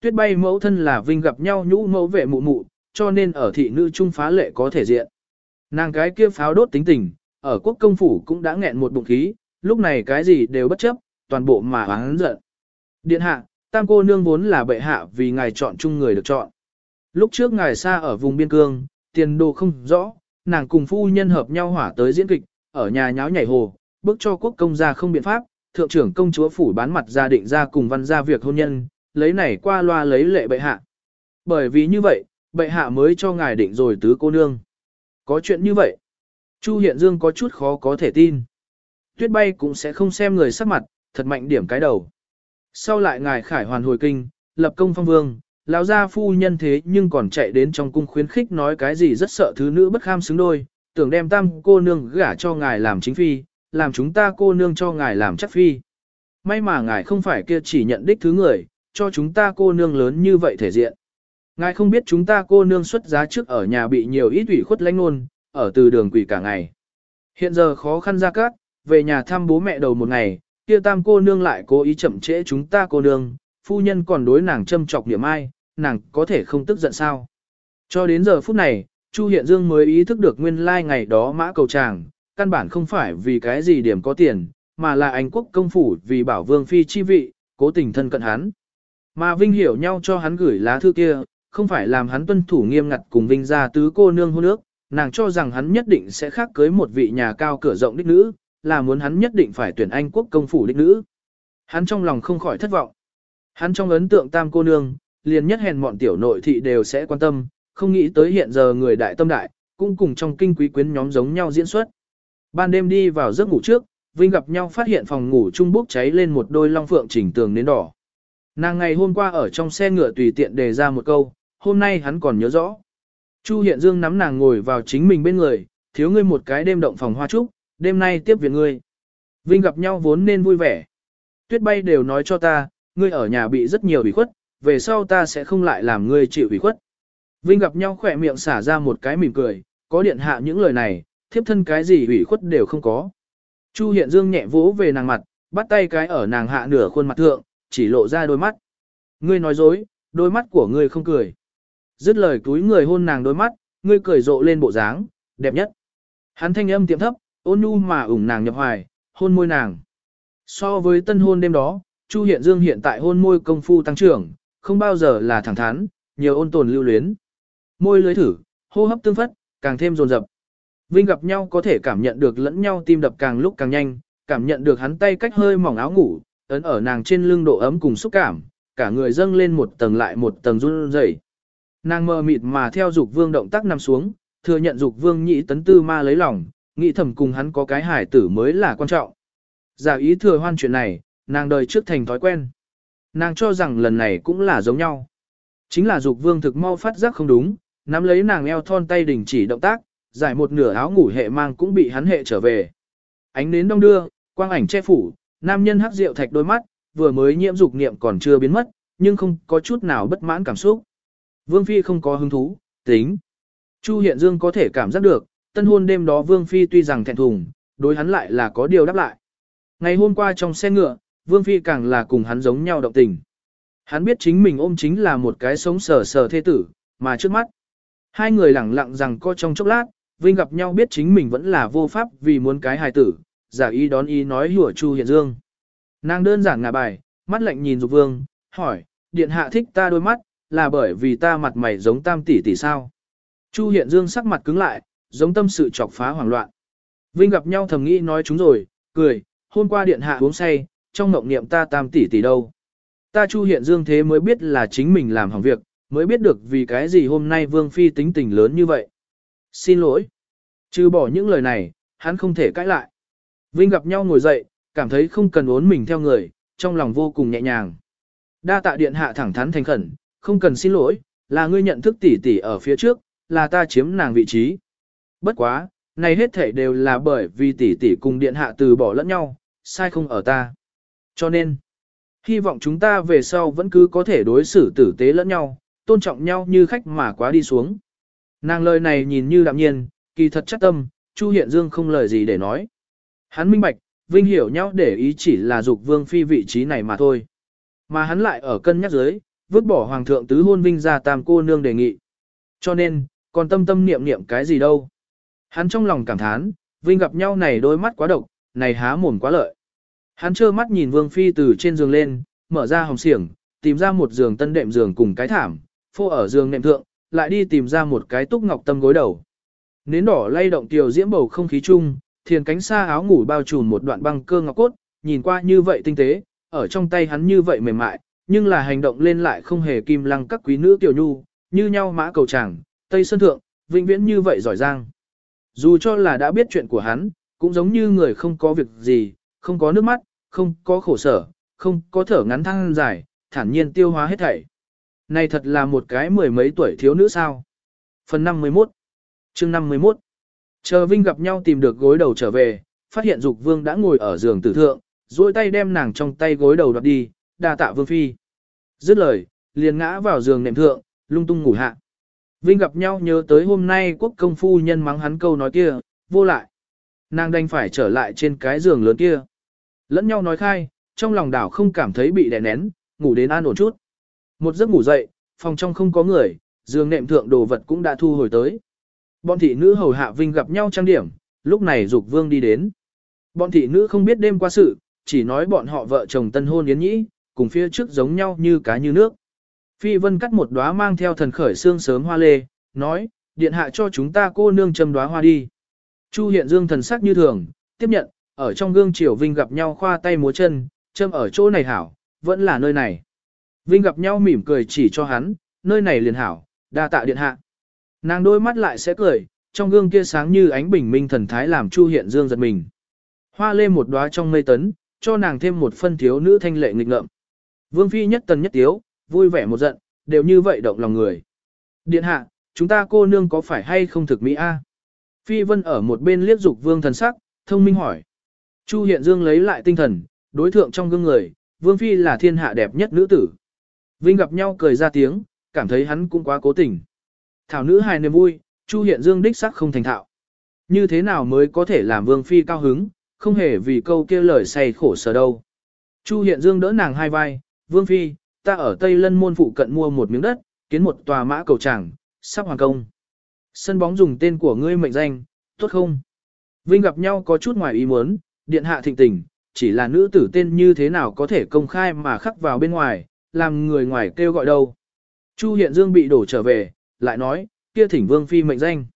Tuyết bay mẫu thân là Vinh gặp nhau nhũ mẫu vệ mụ mụ, cho nên ở thị nữ trung phá lệ có thể diện. Nàng cái kia pháo đốt tính tình, ở quốc công phủ cũng đã nghẹn một bụng khí, lúc này cái gì đều bất chấp, toàn bộ mà hắn giận. Điện hạ, tam cô nương vốn là bệ hạ vì ngài chọn chung người được chọn. Lúc trước ngài xa ở vùng biên cương, tiền đồ không rõ, nàng cùng phu nhân hợp nhau hỏa tới diễn kịch, ở nhà nháo nhảy hồ, bước cho quốc công gia không biện pháp, thượng trưởng công chúa phủ bán mặt gia định ra cùng văn gia việc hôn nhân, lấy này qua loa lấy lệ bệ hạ. Bởi vì như vậy, bệ hạ mới cho ngài định rồi tứ cô nương. Có chuyện như vậy. Chu Hiện Dương có chút khó có thể tin. Tuyết bay cũng sẽ không xem người sắc mặt, thật mạnh điểm cái đầu. Sau lại ngài khải hoàn hồi kinh, lập công phong vương, lão gia phu nhân thế nhưng còn chạy đến trong cung khuyến khích nói cái gì rất sợ thứ nữ bất kham xứng đôi, tưởng đem tam cô nương gả cho ngài làm chính phi, làm chúng ta cô nương cho ngài làm chắc phi. May mà ngài không phải kia chỉ nhận đích thứ người, cho chúng ta cô nương lớn như vậy thể diện. Ngài không biết chúng ta cô nương xuất giá trước ở nhà bị nhiều ít ủy khuất lánh nôn, ở từ đường quỷ cả ngày. Hiện giờ khó khăn ra cát, về nhà thăm bố mẹ đầu một ngày, kia tam cô nương lại cố ý chậm trễ chúng ta cô nương, phu nhân còn đối nàng châm chọc niệm ai, nàng có thể không tức giận sao. Cho đến giờ phút này, Chu Hiện Dương mới ý thức được nguyên lai like ngày đó mã cầu tràng, căn bản không phải vì cái gì điểm có tiền, mà là anh quốc công phủ vì bảo vương phi chi vị, cố tình thân cận hắn. Mà Vinh hiểu nhau cho hắn gửi lá thư kia, không phải làm hắn tuân thủ nghiêm ngặt cùng Vinh ra tứ cô nương hôn ước, nàng cho rằng hắn nhất định sẽ khác cưới một vị nhà cao cửa rộng đích nữ, là muốn hắn nhất định phải tuyển anh quốc công phủ đích nữ. Hắn trong lòng không khỏi thất vọng. Hắn trong ấn tượng tam cô nương, liền nhất hèn mọn tiểu nội thị đều sẽ quan tâm, không nghĩ tới hiện giờ người đại tâm đại, cũng cùng trong kinh quý quyến nhóm giống nhau diễn xuất. Ban đêm đi vào giấc ngủ trước, Vinh gặp nhau phát hiện phòng ngủ trung bốc cháy lên một đôi long phượng chỉnh tường nến đỏ. Nàng ngày hôm qua ở trong xe ngựa tùy tiện đề ra một câu, hôm nay hắn còn nhớ rõ. Chu Hiện Dương nắm nàng ngồi vào chính mình bên người, thiếu ngươi một cái đêm động phòng hoa trúc, đêm nay tiếp viện ngươi. Vinh gặp nhau vốn nên vui vẻ. Tuyết bay đều nói cho ta, ngươi ở nhà bị rất nhiều ủy khuất, về sau ta sẽ không lại làm ngươi chịu ủy khuất. Vinh gặp nhau khỏe miệng xả ra một cái mỉm cười, có điện hạ những lời này, thiếp thân cái gì ủy khuất đều không có. Chu Hiện Dương nhẹ vỗ về nàng mặt, bắt tay cái ở nàng hạ nửa khuôn mặt thượng, chỉ lộ ra đôi mắt. Ngươi nói dối, đôi mắt của ngươi không cười. Dứt lời túi người hôn nàng đôi mắt, ngươi cười rộ lên bộ dáng, đẹp nhất. Hắn thanh âm tiệm thấp, ôn nhu mà ủng nàng nhập hoài, hôn môi nàng. So với tân hôn đêm đó, Chu Hiện Dương hiện tại hôn môi công phu tăng trưởng, không bao giờ là thẳng thắn, nhiều ôn tồn lưu luyến. Môi lưới thử, hô hấp tương phất, càng thêm dồn dập. Vinh gặp nhau có thể cảm nhận được lẫn nhau tim đập càng lúc càng nhanh, cảm nhận được hắn tay cách hơi mỏng áo ngủ, ấn ở nàng trên lưng độ ấm cùng xúc cảm, cả người dâng lên một tầng lại một tầng run rẩy. Nàng mơ mịt mà theo dục vương động tác nằm xuống, thừa nhận dục vương nhị tấn tư ma lấy lòng, nghĩ thầm cùng hắn có cái hải tử mới là quan trọng. Giả ý thừa hoan chuyện này, nàng đời trước thành thói quen. Nàng cho rằng lần này cũng là giống nhau. Chính là dục vương thực mau phát giác không đúng, nắm lấy nàng eo thon tay đình chỉ động tác, giải một nửa áo ngủ hệ mang cũng bị hắn hệ trở về. Ánh nến đông đưa, quang ảnh che phủ, nam nhân hắc rượu thạch đôi mắt, vừa mới nhiễm dục niệm còn chưa biến mất, nhưng không có chút nào bất mãn cảm xúc. Vương Phi không có hứng thú, tính. Chu Hiện Dương có thể cảm giác được, tân hôn đêm đó Vương Phi tuy rằng thẹn thùng, đối hắn lại là có điều đáp lại. Ngày hôm qua trong xe ngựa, Vương Phi càng là cùng hắn giống nhau động tình. Hắn biết chính mình ôm chính là một cái sống sờ sờ thê tử, mà trước mắt. Hai người lẳng lặng rằng co trong chốc lát, Vinh gặp nhau biết chính mình vẫn là vô pháp vì muốn cái hài tử, giả ý đón ý nói hủa Chu Hiện Dương. Nàng đơn giản ngả bài, mắt lạnh nhìn Dục Vương, hỏi, điện hạ thích ta đôi mắt, là bởi vì ta mặt mày giống tam tỷ tỷ sao? Chu Hiện Dương sắc mặt cứng lại, giống tâm sự chọc phá hoảng loạn. Vinh gặp nhau thầm nghĩ nói chúng rồi, cười, hôm qua điện hạ uống say, trong mộng niệm ta tam tỷ tỷ đâu. Ta Chu Hiện Dương thế mới biết là chính mình làm hỏng việc, mới biết được vì cái gì hôm nay Vương Phi tính tình lớn như vậy. Xin lỗi. Trừ bỏ những lời này, hắn không thể cãi lại. Vinh gặp nhau ngồi dậy, cảm thấy không cần uốn mình theo người, trong lòng vô cùng nhẹ nhàng. Đa tạ điện hạ thẳng thắn thành khẩn, không cần xin lỗi, là ngươi nhận thức tỷ tỷ ở phía trước, là ta chiếm nàng vị trí. Bất quá, này hết thể đều là bởi vì tỷ tỷ cùng điện hạ từ bỏ lẫn nhau, sai không ở ta. Cho nên, hy vọng chúng ta về sau vẫn cứ có thể đối xử tử tế lẫn nhau, tôn trọng nhau như khách mà quá đi xuống. Nàng lời này nhìn như đạm nhiên, kỳ thật chắc tâm, Chu Hiện Dương không lời gì để nói. Hắn minh bạch, Vinh hiểu nhau để ý chỉ là dục vương phi vị trí này mà thôi. Mà hắn lại ở cân nhắc dưới, vứt bỏ hoàng thượng tứ hôn Vinh ra tam cô nương đề nghị. Cho nên, còn tâm tâm niệm niệm cái gì đâu. Hắn trong lòng cảm thán, Vinh gặp nhau này đôi mắt quá độc, này há mồm quá lợi. Hắn trơ mắt nhìn Vương Phi từ trên giường lên, mở ra hồng xiềng, tìm ra một giường tân đệm giường cùng cái thảm, phô ở giường nệm thượng, lại đi tìm ra một cái túc ngọc tâm gối đầu. Nến đỏ lay động tiểu diễm bầu không khí chung, thiền cánh xa áo ngủ bao trùm một đoạn băng cơ ngọc cốt, nhìn qua như vậy tinh tế, ở trong tay hắn như vậy mềm mại, nhưng là hành động lên lại không hề kim lăng các quý nữ tiểu nhu, như nhau mã cầu tràng, tây sơn thượng, vĩnh viễn như vậy giỏi giang. Dù cho là đã biết chuyện của hắn, cũng giống như người không có việc gì, không có nước mắt, không có khổ sở, không có thở ngắn thăng dài, thản nhiên tiêu hóa hết thảy. Này thật là một cái mười mấy tuổi thiếu nữ sao. Phần 51 chương 51 Chờ Vinh gặp nhau tìm được gối đầu trở về, phát hiện Dục Vương đã ngồi ở giường tử thượng, duỗi tay đem nàng trong tay gối đầu đoạt đi, đa tạ Vương Phi. Dứt lời, liền ngã vào giường nệm thượng, lung tung ngủ hạ. Vinh gặp nhau nhớ tới hôm nay quốc công phu nhân mắng hắn câu nói kia, vô lại. Nàng đành phải trở lại trên cái giường lớn kia. Lẫn nhau nói khai, trong lòng đảo không cảm thấy bị đè nén, ngủ đến an ổn chút. Một giấc ngủ dậy, phòng trong không có người, giường nệm thượng đồ vật cũng đã thu hồi tới. Bọn thị nữ hầu hạ Vinh gặp nhau trang điểm, lúc này dục vương đi đến. Bọn thị nữ không biết đêm qua sự, chỉ nói bọn họ vợ chồng tân hôn yến nhĩ, cùng phía trước giống nhau như cá như nước. Phi vân cắt một đóa mang theo thần khởi xương sớm hoa lê, nói, điện hạ cho chúng ta cô nương châm đóa hoa đi. Chu hiện dương thần sắc như thường, tiếp nhận, ở trong gương triều Vinh gặp nhau khoa tay múa chân, châm ở chỗ này hảo, vẫn là nơi này. Vinh gặp nhau mỉm cười chỉ cho hắn, nơi này liền hảo, đa tạ điện hạ. Nàng đôi mắt lại sẽ cười, trong gương kia sáng như ánh bình minh thần thái làm Chu Hiện Dương giật mình. Hoa lê một đóa trong mây tấn, cho nàng thêm một phân thiếu nữ thanh lệ nghịch ngợm. Vương phi nhất tần nhất tiếu, vui vẻ một giận, đều như vậy động lòng người. Điện hạ, chúng ta cô nương có phải hay không thực mỹ a? Phi Vân ở một bên liếc dục vương thần sắc, thông minh hỏi. Chu Hiện Dương lấy lại tinh thần, đối thượng trong gương người, Vương Phi là thiên hạ đẹp nhất nữ tử. Vinh gặp nhau cười ra tiếng, cảm thấy hắn cũng quá cố tình. Thảo nữ hài niềm vui, Chu Hiện Dương đích sắc không thành thạo. Như thế nào mới có thể làm Vương Phi cao hứng, không hề vì câu kia lời say khổ sở đâu. Chu Hiện Dương đỡ nàng hai vai, Vương Phi, ta ở Tây Lân Môn phụ cận mua một miếng đất, kiến một tòa mã cầu tràng, sắp hoàn công. Sân bóng dùng tên của ngươi mệnh danh, tốt không? Vinh gặp nhau có chút ngoài ý muốn, điện hạ thịnh tình, chỉ là nữ tử tên như thế nào có thể công khai mà khắc vào bên ngoài, làm người ngoài kêu gọi đâu. Chu Hiện Dương bị đổ trở về, lại nói, kia thỉnh Vương Phi mệnh danh.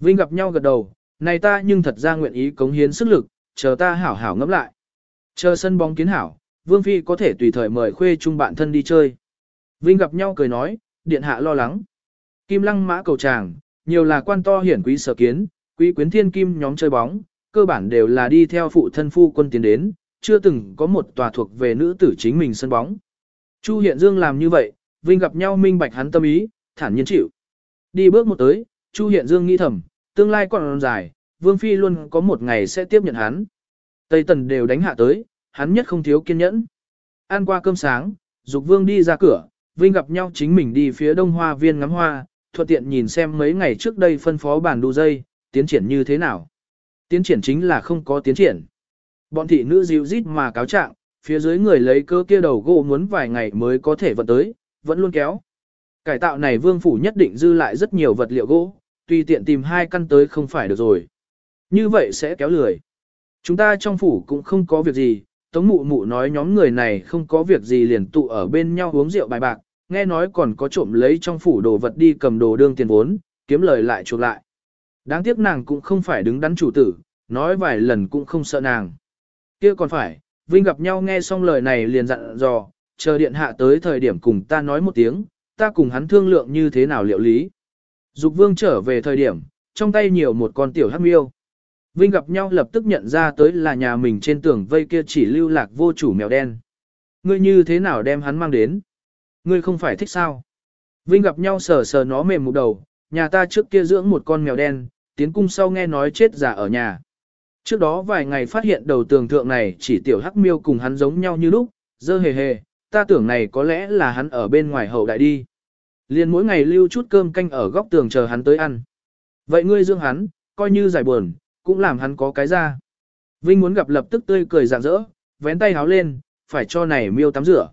Vinh gặp nhau gật đầu, này ta nhưng thật ra nguyện ý cống hiến sức lực, chờ ta hảo hảo ngẫm lại. Chờ sân bóng kiến hảo, Vương Phi có thể tùy thời mời khuê chung bạn thân đi chơi. Vinh gặp nhau cười nói, điện hạ lo lắng. Kim lăng mã cầu tràng, nhiều là quan to hiển quý sở kiến, quý quyến thiên kim nhóm chơi bóng, cơ bản đều là đi theo phụ thân phu quân tiến đến, chưa từng có một tòa thuộc về nữ tử chính mình sân bóng. Chu Hiện Dương làm như vậy, Vinh gặp nhau minh bạch hắn tâm ý, thản nhiên chịu. Đi bước một tới, Chu Hiện Dương nghĩ thầm, tương lai còn dài, Vương Phi luôn có một ngày sẽ tiếp nhận hắn. Tây Tần đều đánh hạ tới, hắn nhất không thiếu kiên nhẫn. Ăn qua cơm sáng, Dục Vương đi ra cửa, Vinh gặp nhau chính mình đi phía đông hoa viên ngắm hoa, thuận tiện nhìn xem mấy ngày trước đây phân phó bản đu dây, tiến triển như thế nào. Tiến triển chính là không có tiến triển. Bọn thị nữ dịu rít mà cáo trạng, phía dưới người lấy cơ kia đầu gỗ muốn vài ngày mới có thể vận tới, vẫn luôn kéo. Cải tạo này vương phủ nhất định dư lại rất nhiều vật liệu gỗ, tùy tiện tìm hai căn tới không phải được rồi. Như vậy sẽ kéo lười. Chúng ta trong phủ cũng không có việc gì, Tống mụ mụ nói nhóm người này không có việc gì liền tụ ở bên nhau uống rượu bài bạc, nghe nói còn có trộm lấy trong phủ đồ vật đi cầm đồ đương tiền vốn, kiếm lời lại chuộc lại. Đáng tiếc nàng cũng không phải đứng đắn chủ tử, nói vài lần cũng không sợ nàng. kia còn phải, Vinh gặp nhau nghe xong lời này liền dặn dò, chờ điện hạ tới thời điểm cùng ta nói một tiếng, ta cùng hắn thương lượng như thế nào liệu lý. Dục vương trở về thời điểm, trong tay nhiều một con tiểu hắc miêu. Vinh gặp nhau lập tức nhận ra tới là nhà mình trên tường vây kia chỉ lưu lạc vô chủ mèo đen. Ngươi như thế nào đem hắn mang đến? Ngươi không phải thích sao? Vinh gặp nhau sờ sờ nó mềm một đầu, nhà ta trước kia dưỡng một con mèo đen, tiến cung sau nghe nói chết giả ở nhà. Trước đó vài ngày phát hiện đầu tường thượng này chỉ tiểu hắc miêu cùng hắn giống nhau như lúc, dơ hề hề, ta tưởng này có lẽ là hắn ở bên ngoài hậu đại đi. Liền mỗi ngày lưu chút cơm canh ở góc tường chờ hắn tới ăn. Vậy ngươi dưỡng hắn, coi như giải buồn, cũng làm hắn có cái ra. Vinh muốn gặp lập tức tươi cười rạng rỡ, vén tay háo lên, phải cho này miêu tắm rửa.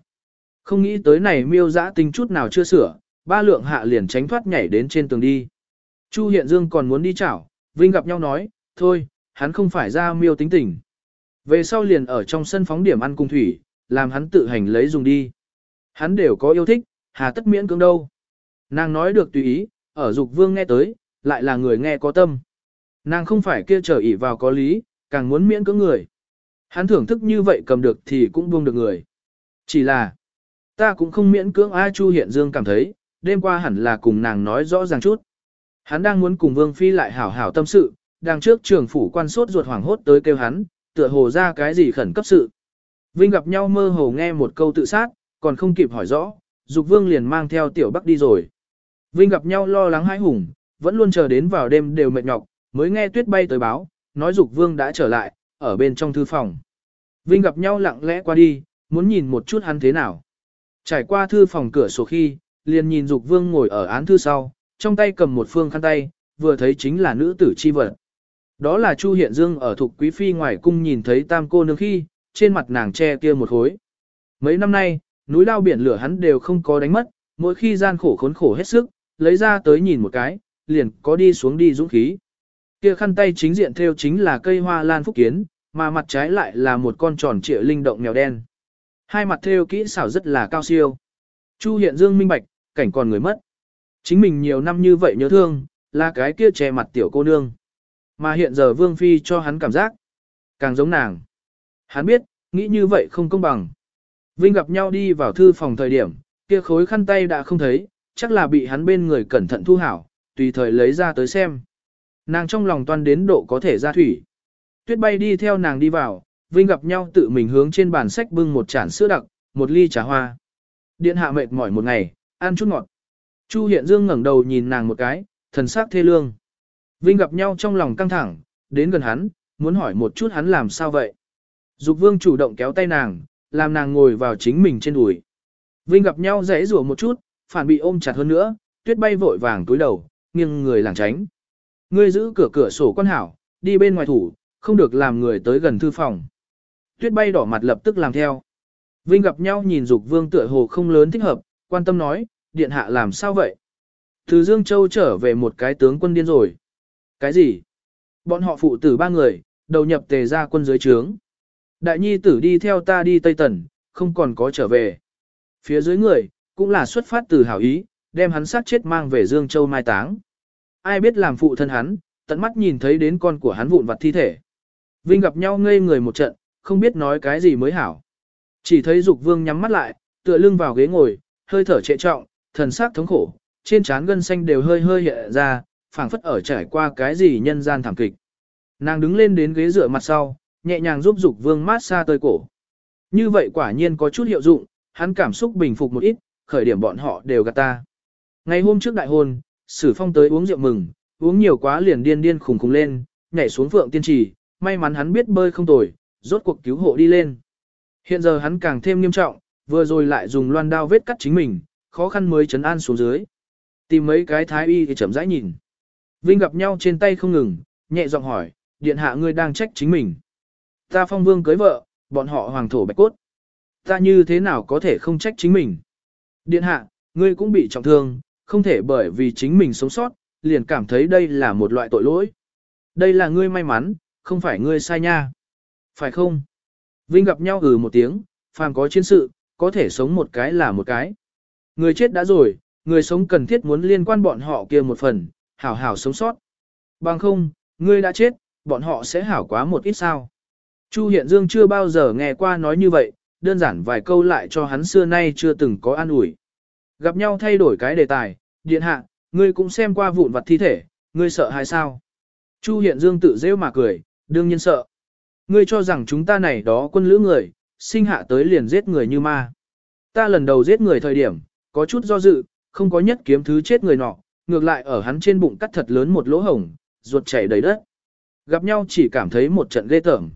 Không nghĩ tới này miêu dã tinh chút nào chưa sửa, ba lượng hạ liền tránh thoát nhảy đến trên tường đi. Chu Hiện Dương còn muốn đi chảo, Vinh gặp nhau nói, thôi, hắn không phải ra miêu tính tình. Về sau liền ở trong sân phóng điểm ăn cùng thủy, làm hắn tự hành lấy dùng đi. Hắn đều có yêu thích, hà tất miễn cưỡng đâu. Nàng nói được tùy ý, ở dục vương nghe tới, lại là người nghe có tâm. Nàng không phải kia trở ỉ vào có lý, càng muốn miễn cưỡng người. Hắn thưởng thức như vậy cầm được thì cũng buông được người. Chỉ là, ta cũng không miễn cưỡng A Chu Hiện Dương cảm thấy, đêm qua hẳn là cùng nàng nói rõ ràng chút. Hắn đang muốn cùng Vương Phi lại hảo hảo tâm sự, đang trước trường phủ quan sốt ruột hoảng hốt tới kêu hắn, tựa hồ ra cái gì khẩn cấp sự. Vinh gặp nhau mơ hồ nghe một câu tự sát, còn không kịp hỏi rõ, Dục Vương liền mang theo Tiểu Bắc đi rồi. Vinh gặp nhau lo lắng hãi hùng, vẫn luôn chờ đến vào đêm đều mệt nhọc, mới nghe tuyết bay tới báo, nói Dục Vương đã trở lại, ở bên trong thư phòng. Vinh gặp nhau lặng lẽ qua đi, muốn nhìn một chút hắn thế nào. Trải qua thư phòng cửa sổ khi, liền nhìn Dục Vương ngồi ở án thư sau, trong tay cầm một phương khăn tay, vừa thấy chính là nữ tử chi vật. Đó là Chu Hiện Dương ở thuộc quý phi ngoài cung nhìn thấy tam cô nương khi, trên mặt nàng che kia một khối. Mấy năm nay, núi lao biển lửa hắn đều không có đánh mất, mỗi khi gian khổ khốn khổ hết sức, lấy ra tới nhìn một cái, liền có đi xuống đi dũng khí. Kia khăn tay chính diện theo chính là cây hoa lan phúc kiến, mà mặt trái lại là một con tròn trịa linh động mèo đen. Hai mặt theo kỹ xảo rất là cao siêu. Chu Hiện Dương minh bạch, cảnh còn người mất. Chính mình nhiều năm như vậy nhớ thương, là cái kia che mặt tiểu cô nương. Mà hiện giờ Vương Phi cho hắn cảm giác, càng giống nàng. Hắn biết, nghĩ như vậy không công bằng. Vinh gặp nhau đi vào thư phòng thời điểm, kia khối khăn tay đã không thấy, chắc là bị hắn bên người cẩn thận thu hảo, tùy thời lấy ra tới xem. Nàng trong lòng toan đến độ có thể ra thủy. Tuyết bay đi theo nàng đi vào, Vinh gặp nhau tự mình hướng trên bàn sách bưng một chản sữa đặc, một ly trà hoa. Điện hạ mệt mỏi một ngày, ăn chút ngọt. Chu Hiện Dương ngẩng đầu nhìn nàng một cái, thần sắc thê lương. Vinh gặp nhau trong lòng căng thẳng, đến gần hắn, muốn hỏi một chút hắn làm sao vậy. Dục vương chủ động kéo tay nàng, làm nàng ngồi vào chính mình trên đùi. Vinh gặp nhau dãy rủa một chút, phản bị ôm chặt hơn nữa, tuyết bay vội vàng túi đầu, nghiêng người lảng tránh. Ngươi giữ cửa cửa sổ quan hảo, đi bên ngoài thủ, không được làm người tới gần thư phòng. Tuyết bay đỏ mặt lập tức làm theo. Vinh gặp nhau nhìn dục vương tựa hồ không lớn thích hợp, quan tâm nói, điện hạ làm sao vậy? Từ Dương Châu trở về một cái tướng quân điên rồi. Cái gì? Bọn họ phụ tử ba người, đầu nhập tề ra quân dưới trướng. Đại nhi tử đi theo ta đi Tây Tần, không còn có trở về. Phía dưới người, cũng là xuất phát từ hảo ý, đem hắn sát chết mang về Dương Châu mai táng. Ai biết làm phụ thân hắn, tận mắt nhìn thấy đến con của hắn vụn vặt thi thể. Vinh gặp nhau ngây người một trận, không biết nói cái gì mới hảo. Chỉ thấy Dục Vương nhắm mắt lại, tựa lưng vào ghế ngồi, hơi thở trệ trọng, thần sắc thống khổ, trên trán gân xanh đều hơi hơi hiện ra, phảng phất ở trải qua cái gì nhân gian thảm kịch. Nàng đứng lên đến ghế dựa mặt sau, nhẹ nhàng giúp Dục Vương mát xa tơi cổ. Như vậy quả nhiên có chút hiệu dụng, hắn cảm xúc bình phục một ít, khởi điểm bọn họ đều gạt ta. Ngày hôm trước đại hôn, Sử Phong tới uống rượu mừng, uống nhiều quá liền điên điên khùng khùng lên, nhảy xuống phượng tiên trì, may mắn hắn biết bơi không tồi, rốt cuộc cứu hộ đi lên. Hiện giờ hắn càng thêm nghiêm trọng, vừa rồi lại dùng loan đao vết cắt chính mình, khó khăn mới chấn an xuống dưới. Tìm mấy cái thái y thì chậm rãi nhìn. Vinh gặp nhau trên tay không ngừng, nhẹ giọng hỏi, điện hạ ngươi đang trách chính mình. Ta phong vương cưới vợ, bọn họ hoàng thổ bạch cốt. Ta như thế nào có thể không trách chính mình. Điện hạ, ngươi cũng bị trọng thương, không thể bởi vì chính mình sống sót, liền cảm thấy đây là một loại tội lỗi. Đây là ngươi may mắn, không phải ngươi sai nha. Phải không? Vinh gặp nhau ừ một tiếng, phàm có chiến sự, có thể sống một cái là một cái. Người chết đã rồi, người sống cần thiết muốn liên quan bọn họ kia một phần, hảo hảo sống sót. Bằng không, ngươi đã chết, bọn họ sẽ hảo quá một ít sao. Chu Hiện Dương chưa bao giờ nghe qua nói như vậy, đơn giản vài câu lại cho hắn xưa nay chưa từng có an ủi. Gặp nhau thay đổi cái đề tài, điện hạ, ngươi cũng xem qua vụn vặt thi thể, ngươi sợ hay sao? Chu Hiện Dương tự rêu mà cười, đương nhiên sợ. Ngươi cho rằng chúng ta này đó quân lữ người, sinh hạ tới liền giết người như ma. Ta lần đầu giết người thời điểm, có chút do dự, không có nhất kiếm thứ chết người nọ, ngược lại ở hắn trên bụng cắt thật lớn một lỗ hổng, ruột chảy đầy đất. Gặp nhau chỉ cảm thấy một trận ghê tởm.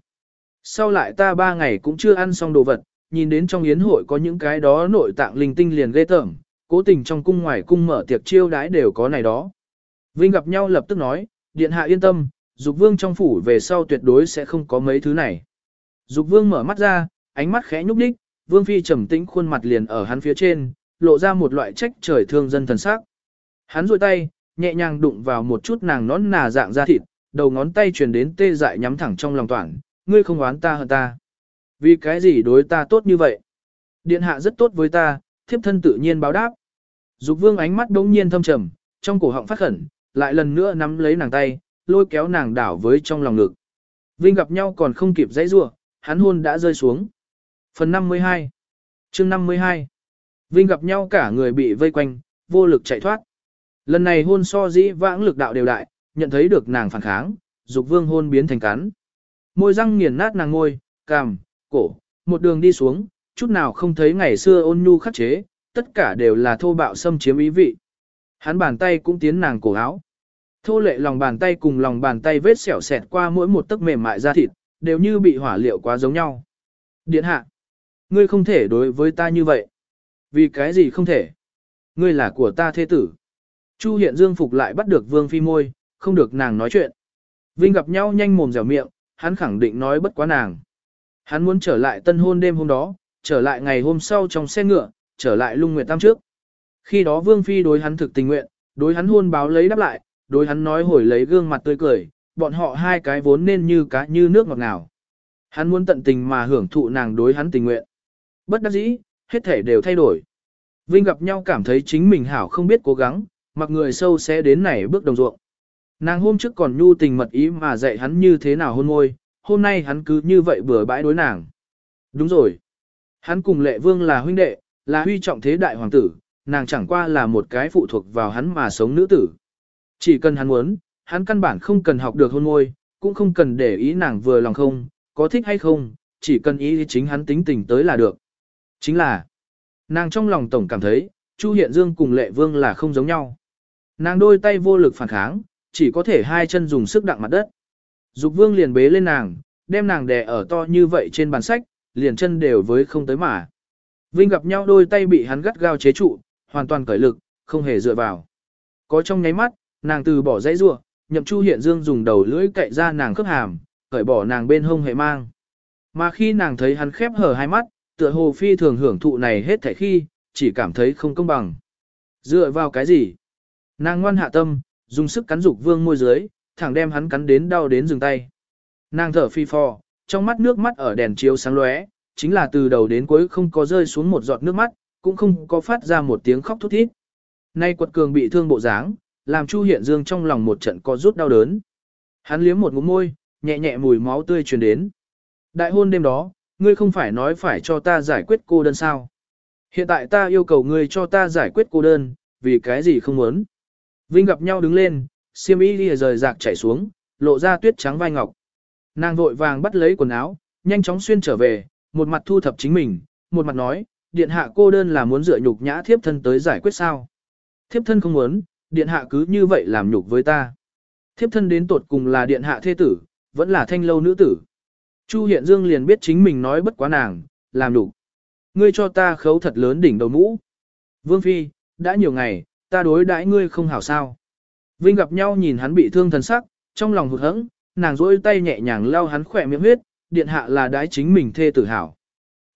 Sau lại ta ba ngày cũng chưa ăn xong đồ vật, nhìn đến trong yến hội có những cái đó nội tạng linh tinh liền ghê tởm, cố tình trong cung ngoài cung mở tiệc chiêu đãi đều có này đó. Vinh gặp nhau lập tức nói, điện hạ yên tâm, dục vương trong phủ về sau tuyệt đối sẽ không có mấy thứ này. Dục vương mở mắt ra, ánh mắt khẽ nhúc nhích, vương phi trầm tĩnh khuôn mặt liền ở hắn phía trên, lộ ra một loại trách trời thương dân thần sắc. Hắn duỗi tay, nhẹ nhàng đụng vào một chút nàng nón nà dạng da thịt, đầu ngón tay truyền đến tê dại nhắm thẳng trong lòng toàn, ngươi không oán ta hơn ta. Vì cái gì đối ta tốt như vậy? Điện hạ rất tốt với ta, thiếp thân tự nhiên báo đáp. Dục vương ánh mắt đống nhiên thâm trầm, trong cổ họng phát khẩn, lại lần nữa nắm lấy nàng tay, lôi kéo nàng đảo với trong lòng ngực. Vinh gặp nhau còn không kịp dãy rua, hắn hôn đã rơi xuống. Phần 52 chương 52 Vinh gặp nhau cả người bị vây quanh, vô lực chạy thoát. Lần này hôn so dĩ vãng lực đạo đều đại, nhận thấy được nàng phản kháng, dục vương hôn biến thành cắn. Môi răng nghiền nát nàng ngôi, cằm, cổ, một đường đi xuống, chút nào không thấy ngày xưa ôn nhu khắc chế, tất cả đều là thô bạo xâm chiếm ý vị. Hắn bàn tay cũng tiến nàng cổ áo. Thô lệ lòng bàn tay cùng lòng bàn tay vết xẻo xẹt qua mỗi một tấc mềm mại da thịt, đều như bị hỏa liệu quá giống nhau. Điện hạ, ngươi không thể đối với ta như vậy. Vì cái gì không thể? Ngươi là của ta thế tử. Chu hiện dương phục lại bắt được vương phi môi, không được nàng nói chuyện. Vinh gặp nhau nhanh mồm dẻo miệng, hắn khẳng định nói bất quá nàng. Hắn muốn trở lại tân hôn đêm hôm đó, trở lại ngày hôm sau trong xe ngựa, trở lại lung nguyệt tam trước. Khi đó vương phi đối hắn thực tình nguyện, đối hắn hôn báo lấy đáp lại, đối hắn nói hồi lấy gương mặt tươi cười, bọn họ hai cái vốn nên như cá như nước ngọt ngào. Hắn muốn tận tình mà hưởng thụ nàng đối hắn tình nguyện. Bất đắc dĩ, hết thể đều thay đổi. Vinh gặp nhau cảm thấy chính mình hảo không biết cố gắng, mặc người sâu sẽ đến nảy bước đồng ruộng. Nàng hôm trước còn nhu tình mật ý mà dạy hắn như thế nào hôn môi, hôm nay hắn cứ như vậy bừa bãi đối nàng. Đúng rồi. Hắn cùng lệ vương là huynh đệ, là huy trọng thế đại hoàng tử, nàng chẳng qua là một cái phụ thuộc vào hắn mà sống nữ tử. Chỉ cần hắn muốn, hắn căn bản không cần học được hôn ngôi, cũng không cần để ý nàng vừa lòng không, có thích hay không, chỉ cần ý chính hắn tính tình tới là được. Chính là, nàng trong lòng tổng cảm thấy, Chu Hiện Dương cùng Lệ Vương là không giống nhau. Nàng đôi tay vô lực phản kháng, chỉ có thể hai chân dùng sức đặng mặt đất. Dục Vương liền bế lên nàng, đem nàng đè ở to như vậy trên bàn sách, liền chân đều với không tới mà. Vinh gặp nhau đôi tay bị hắn gắt gao chế trụ, hoàn toàn cởi lực, không hề dựa vào. Có trong nháy mắt, nàng từ bỏ dãy rua, nhậm Chu Hiện Dương dùng đầu lưỡi cậy ra nàng khớp hàm, cởi bỏ nàng bên hông hệ mang. Mà khi nàng thấy hắn khép hở hai mắt, tựa hồ phi thường hưởng thụ này hết thảy khi, chỉ cảm thấy không công bằng. Dựa vào cái gì? Nàng ngoan hạ tâm, dùng sức cắn dục vương môi dưới, thẳng đem hắn cắn đến đau đến dừng tay. Nàng thở phi phò, trong mắt nước mắt ở đèn chiếu sáng lóe, chính là từ đầu đến cuối không có rơi xuống một giọt nước mắt, cũng không có phát ra một tiếng khóc thút thít. Nay quật cường bị thương bộ dáng, làm Chu Hiện Dương trong lòng một trận có rút đau đớn. Hắn liếm một ngụm môi, nhẹ nhẹ mùi máu tươi truyền đến. Đại hôn đêm đó, ngươi không phải nói phải cho ta giải quyết cô đơn sao? Hiện tại ta yêu cầu ngươi cho ta giải quyết cô đơn, vì cái gì không muốn? Vinh gặp nhau đứng lên, xiêm y lìa rời rạc chảy xuống, lộ ra tuyết trắng vai ngọc. Nàng vội vàng bắt lấy quần áo, nhanh chóng xuyên trở về, một mặt thu thập chính mình, một mặt nói, điện hạ cô đơn là muốn dựa nhục nhã thiếp thân tới giải quyết sao. Thiếp thân không muốn, điện hạ cứ như vậy làm nhục với ta. Thiếp thân đến tột cùng là điện hạ thế tử, vẫn là thanh lâu nữ tử. Chu Hiện Dương liền biết chính mình nói bất quá nàng, làm nhục. Ngươi cho ta khấu thật lớn đỉnh đầu mũ. Vương Phi, đã nhiều ngày, ta đối đãi ngươi không hảo sao. Vinh gặp nhau nhìn hắn bị thương thần sắc, trong lòng hụt hẫng, nàng rỗi tay nhẹ nhàng lau hắn khỏe miệng huyết, điện hạ là đái chính mình thê tử hảo.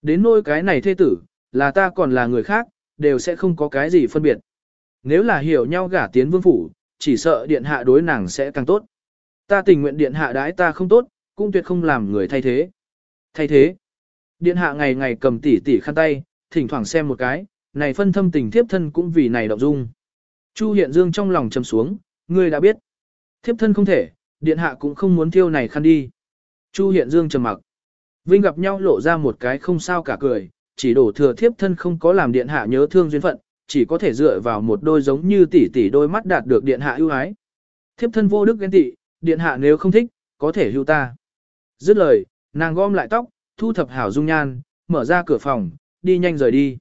Đến nôi cái này thê tử, là ta còn là người khác, đều sẽ không có cái gì phân biệt. Nếu là hiểu nhau gả tiến vương phủ, chỉ sợ điện hạ đối nàng sẽ càng tốt. Ta tình nguyện điện hạ đái ta không tốt, cũng tuyệt không làm người thay thế. Thay thế. Điện hạ ngày ngày cầm tỉ tỉ khăn tay, thỉnh thoảng xem một cái, này phân thâm tình thiếp thân cũng vì này động dung. Chu Hiện Dương trong lòng trầm xuống, ngươi đã biết. Thiếp thân không thể, điện hạ cũng không muốn thiêu này khăn đi. Chu Hiện Dương trầm mặc. Vinh gặp nhau lộ ra một cái không sao cả cười, chỉ đổ thừa thiếp thân không có làm điện hạ nhớ thương duyên phận, chỉ có thể dựa vào một đôi giống như tỷ tỷ đôi mắt đạt được điện hạ ưu ái. Thiếp thân vô đức ghen tị, điện hạ nếu không thích, có thể hưu ta. Dứt lời, nàng gom lại tóc, thu thập hảo dung nhan, mở ra cửa phòng, đi nhanh rời đi.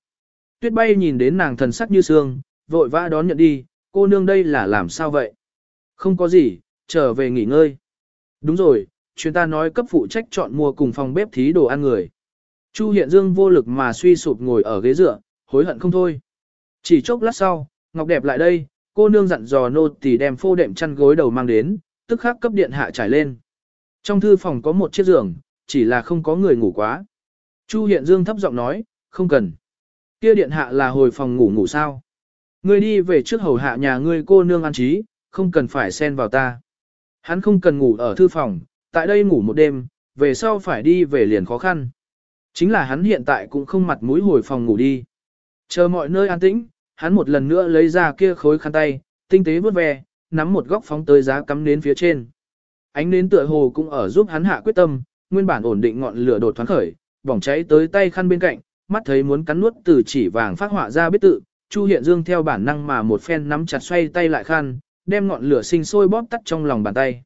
Tuyết bay nhìn đến nàng thần sắc như sương, vội vã đón nhận đi, cô nương đây là làm sao vậy? Không có gì, trở về nghỉ ngơi. Đúng rồi, chuyên ta nói cấp phụ trách chọn mua cùng phòng bếp thí đồ ăn người. Chu Hiện Dương vô lực mà suy sụp ngồi ở ghế dựa, hối hận không thôi. Chỉ chốc lát sau, Ngọc đẹp lại đây, cô nương dặn dò nô tỳ đem phô đệm chăn gối đầu mang đến, tức khắc cấp điện hạ trải lên. Trong thư phòng có một chiếc giường, chỉ là không có người ngủ quá. Chu Hiện Dương thấp giọng nói, không cần. Kia điện hạ là hồi phòng ngủ ngủ sao? Ngươi đi về trước hầu hạ nhà ngươi cô nương ăn trí, không cần phải xen vào ta. Hắn không cần ngủ ở thư phòng, tại đây ngủ một đêm, về sau phải đi về liền khó khăn. Chính là hắn hiện tại cũng không mặt mũi hồi phòng ngủ đi. Chờ mọi nơi an tĩnh, hắn một lần nữa lấy ra kia khối khăn tay, tinh tế vớt ve, nắm một góc phóng tới giá cắm nến phía trên. Ánh nến tựa hồ cũng ở giúp hắn hạ quyết tâm, nguyên bản ổn định ngọn lửa đột thoáng khởi, bỏng cháy tới tay khăn bên cạnh, mắt thấy muốn cắn nuốt từ chỉ vàng phát họa ra biết tự, Chu Hiện Dương theo bản năng mà một phen nắm chặt xoay tay lại khăn, đem ngọn lửa sinh sôi bóp tắt trong lòng bàn tay.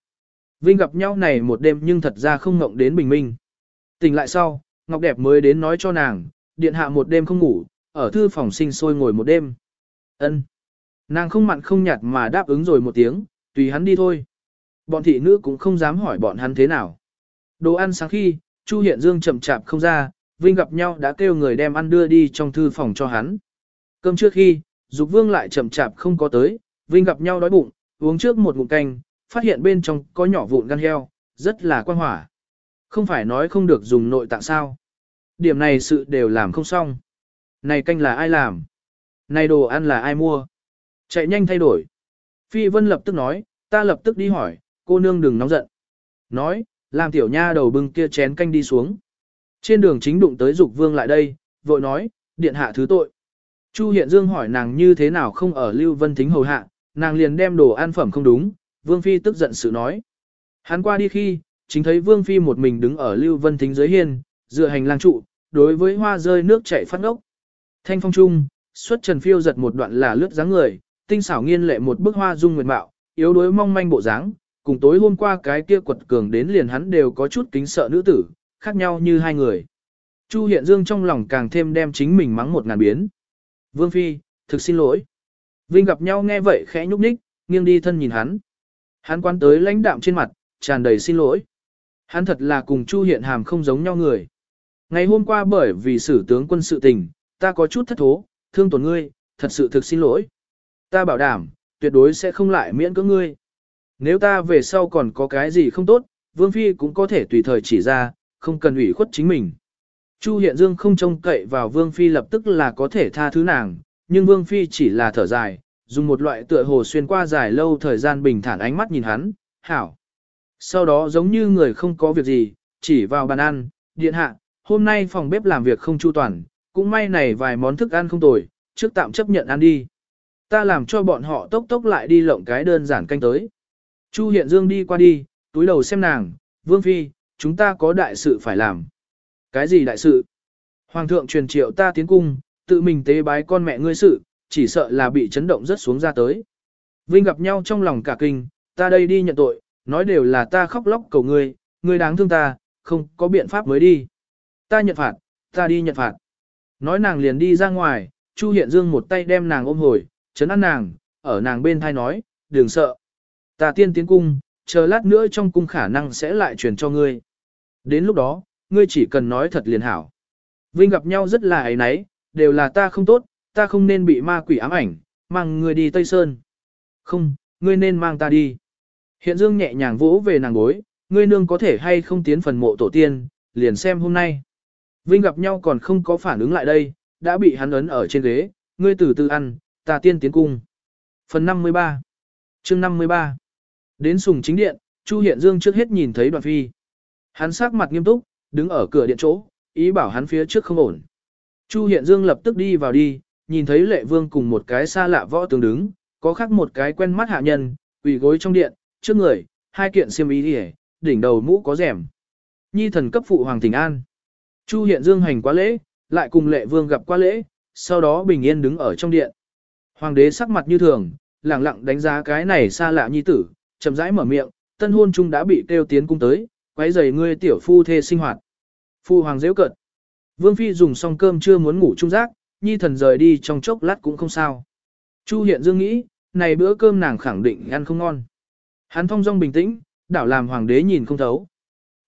Vinh gặp nhau này một đêm nhưng thật ra không ngộng đến bình minh. Tỉnh lại sau, Ngọc Đẹp mới đến nói cho nàng, điện hạ một đêm không ngủ, ở thư phòng sinh sôi ngồi một đêm. Ân. Nàng không mặn không nhạt mà đáp ứng rồi một tiếng, tùy hắn đi thôi. Bọn thị nữ cũng không dám hỏi bọn hắn thế nào. Đồ ăn sáng khi, Chu Hiện Dương chậm chạp không ra, Vinh gặp nhau đã kêu người đem ăn đưa đi trong thư phòng cho hắn. Cơm trước khi, Dục Vương lại chậm chạp không có tới, Vinh gặp nhau đói bụng, uống trước một ngụm canh, phát hiện bên trong có nhỏ vụn gan heo, rất là quan hỏa. Không phải nói không được dùng nội tạng sao. Điểm này sự đều làm không xong. Này canh là ai làm? Này đồ ăn là ai mua? Chạy nhanh thay đổi. Phi Vân lập tức nói, ta lập tức đi hỏi, cô nương đừng nóng giận. Nói, làm tiểu nha đầu bưng kia chén canh đi xuống. Trên đường chính đụng tới Dục Vương lại đây, vội nói, điện hạ thứ tội. Chu Hiện Dương hỏi nàng như thế nào không ở Lưu Vân Thính hầu hạ, nàng liền đem đồ ăn phẩm không đúng, Vương Phi tức giận sự nói. Hắn qua đi khi, chính thấy Vương Phi một mình đứng ở Lưu Vân Thính dưới hiên, dựa hành lang trụ, đối với hoa rơi nước chảy phát ốc. Thanh phong trung, xuất trần phiêu giật một đoạn là lướt dáng người, tinh xảo nghiên lệ một bức hoa dung nguyệt mạo, yếu đuối mong manh bộ dáng, cùng tối hôm qua cái kia quật cường đến liền hắn đều có chút kính sợ nữ tử, khác nhau như hai người. Chu Hiện Dương trong lòng càng thêm đem chính mình mắng một ngàn biến. Vương Phi, thực xin lỗi. Vinh gặp nhau nghe vậy khẽ nhúc nhích, nghiêng đi thân nhìn hắn. Hắn quan tới lãnh đạm trên mặt, tràn đầy xin lỗi. Hắn thật là cùng Chu Hiện Hàm không giống nhau người. Ngày hôm qua bởi vì sử tướng quân sự tình, ta có chút thất thố, thương tổn ngươi, thật sự thực xin lỗi. Ta bảo đảm, tuyệt đối sẽ không lại miễn cưỡng ngươi. Nếu ta về sau còn có cái gì không tốt, Vương Phi cũng có thể tùy thời chỉ ra, không cần ủy khuất chính mình. Chu Hiện Dương không trông cậy vào Vương Phi lập tức là có thể tha thứ nàng, nhưng Vương Phi chỉ là thở dài, dùng một loại tựa hồ xuyên qua dài lâu thời gian bình thản ánh mắt nhìn hắn, hảo. Sau đó giống như người không có việc gì, chỉ vào bàn ăn, điện hạ, hôm nay phòng bếp làm việc không chu toàn, cũng may này vài món thức ăn không tồi, trước tạm chấp nhận ăn đi. Ta làm cho bọn họ tốc tốc lại đi lộng cái đơn giản canh tới. Chu Hiện Dương đi qua đi, túi đầu xem nàng, Vương Phi, chúng ta có đại sự phải làm. Cái gì đại sự? Hoàng thượng truyền triệu ta tiến cung, tự mình tế bái con mẹ ngươi sự, chỉ sợ là bị chấn động rất xuống ra tới. Vinh gặp nhau trong lòng cả kinh, ta đây đi nhận tội, nói đều là ta khóc lóc cầu ngươi, ngươi đáng thương ta, không có biện pháp mới đi. Ta nhận phạt, ta đi nhận phạt. Nói nàng liền đi ra ngoài, Chu Hiện Dương một tay đem nàng ôm hồi, chấn an nàng, ở nàng bên thai nói, đừng sợ. Ta tiên tiến cung, chờ lát nữa trong cung khả năng sẽ lại truyền cho ngươi. Đến lúc đó, ngươi chỉ cần nói thật liền hảo. Vinh gặp nhau rất là ấy nấy, đều là ta không tốt, ta không nên bị ma quỷ ám ảnh, mang ngươi đi Tây Sơn. Không, ngươi nên mang ta đi. Hiện Dương nhẹ nhàng vỗ về nàng gối, ngươi nương có thể hay không tiến phần mộ tổ tiên, liền xem hôm nay. Vinh gặp nhau còn không có phản ứng lại đây, đã bị hắn ấn ở trên ghế, ngươi từ từ ăn, ta tiên tiến cung. Phần 53 chương 53 Đến sùng chính điện, Chu Hiện Dương trước hết nhìn thấy đoàn phi. Hắn sắc mặt nghiêm túc, đứng ở cửa điện chỗ, ý bảo hắn phía trước không ổn. Chu Hiện Dương lập tức đi vào đi, nhìn thấy lệ vương cùng một cái xa lạ võ tướng đứng, có khác một cái quen mắt hạ nhân, quỳ gối trong điện, trước người, hai kiện xiêm y đi đỉnh đầu mũ có rèm. Nhi thần cấp phụ hoàng thỉnh an. Chu Hiện Dương hành quá lễ, lại cùng lệ vương gặp qua lễ, sau đó bình yên đứng ở trong điện. Hoàng đế sắc mặt như thường, lặng lặng đánh giá cái này xa lạ nhi tử, chậm rãi mở miệng, tân hôn chung đã bị kêu tiến cung tới, quấy rầy ngươi tiểu phu thê sinh hoạt. Phu hoàng dễ cận. Vương phi dùng xong cơm chưa muốn ngủ trung giác, nhi thần rời đi trong chốc lát cũng không sao. Chu hiện dương nghĩ, này bữa cơm nàng khẳng định ăn không ngon. Hắn thong dong bình tĩnh, đảo làm hoàng đế nhìn không thấu.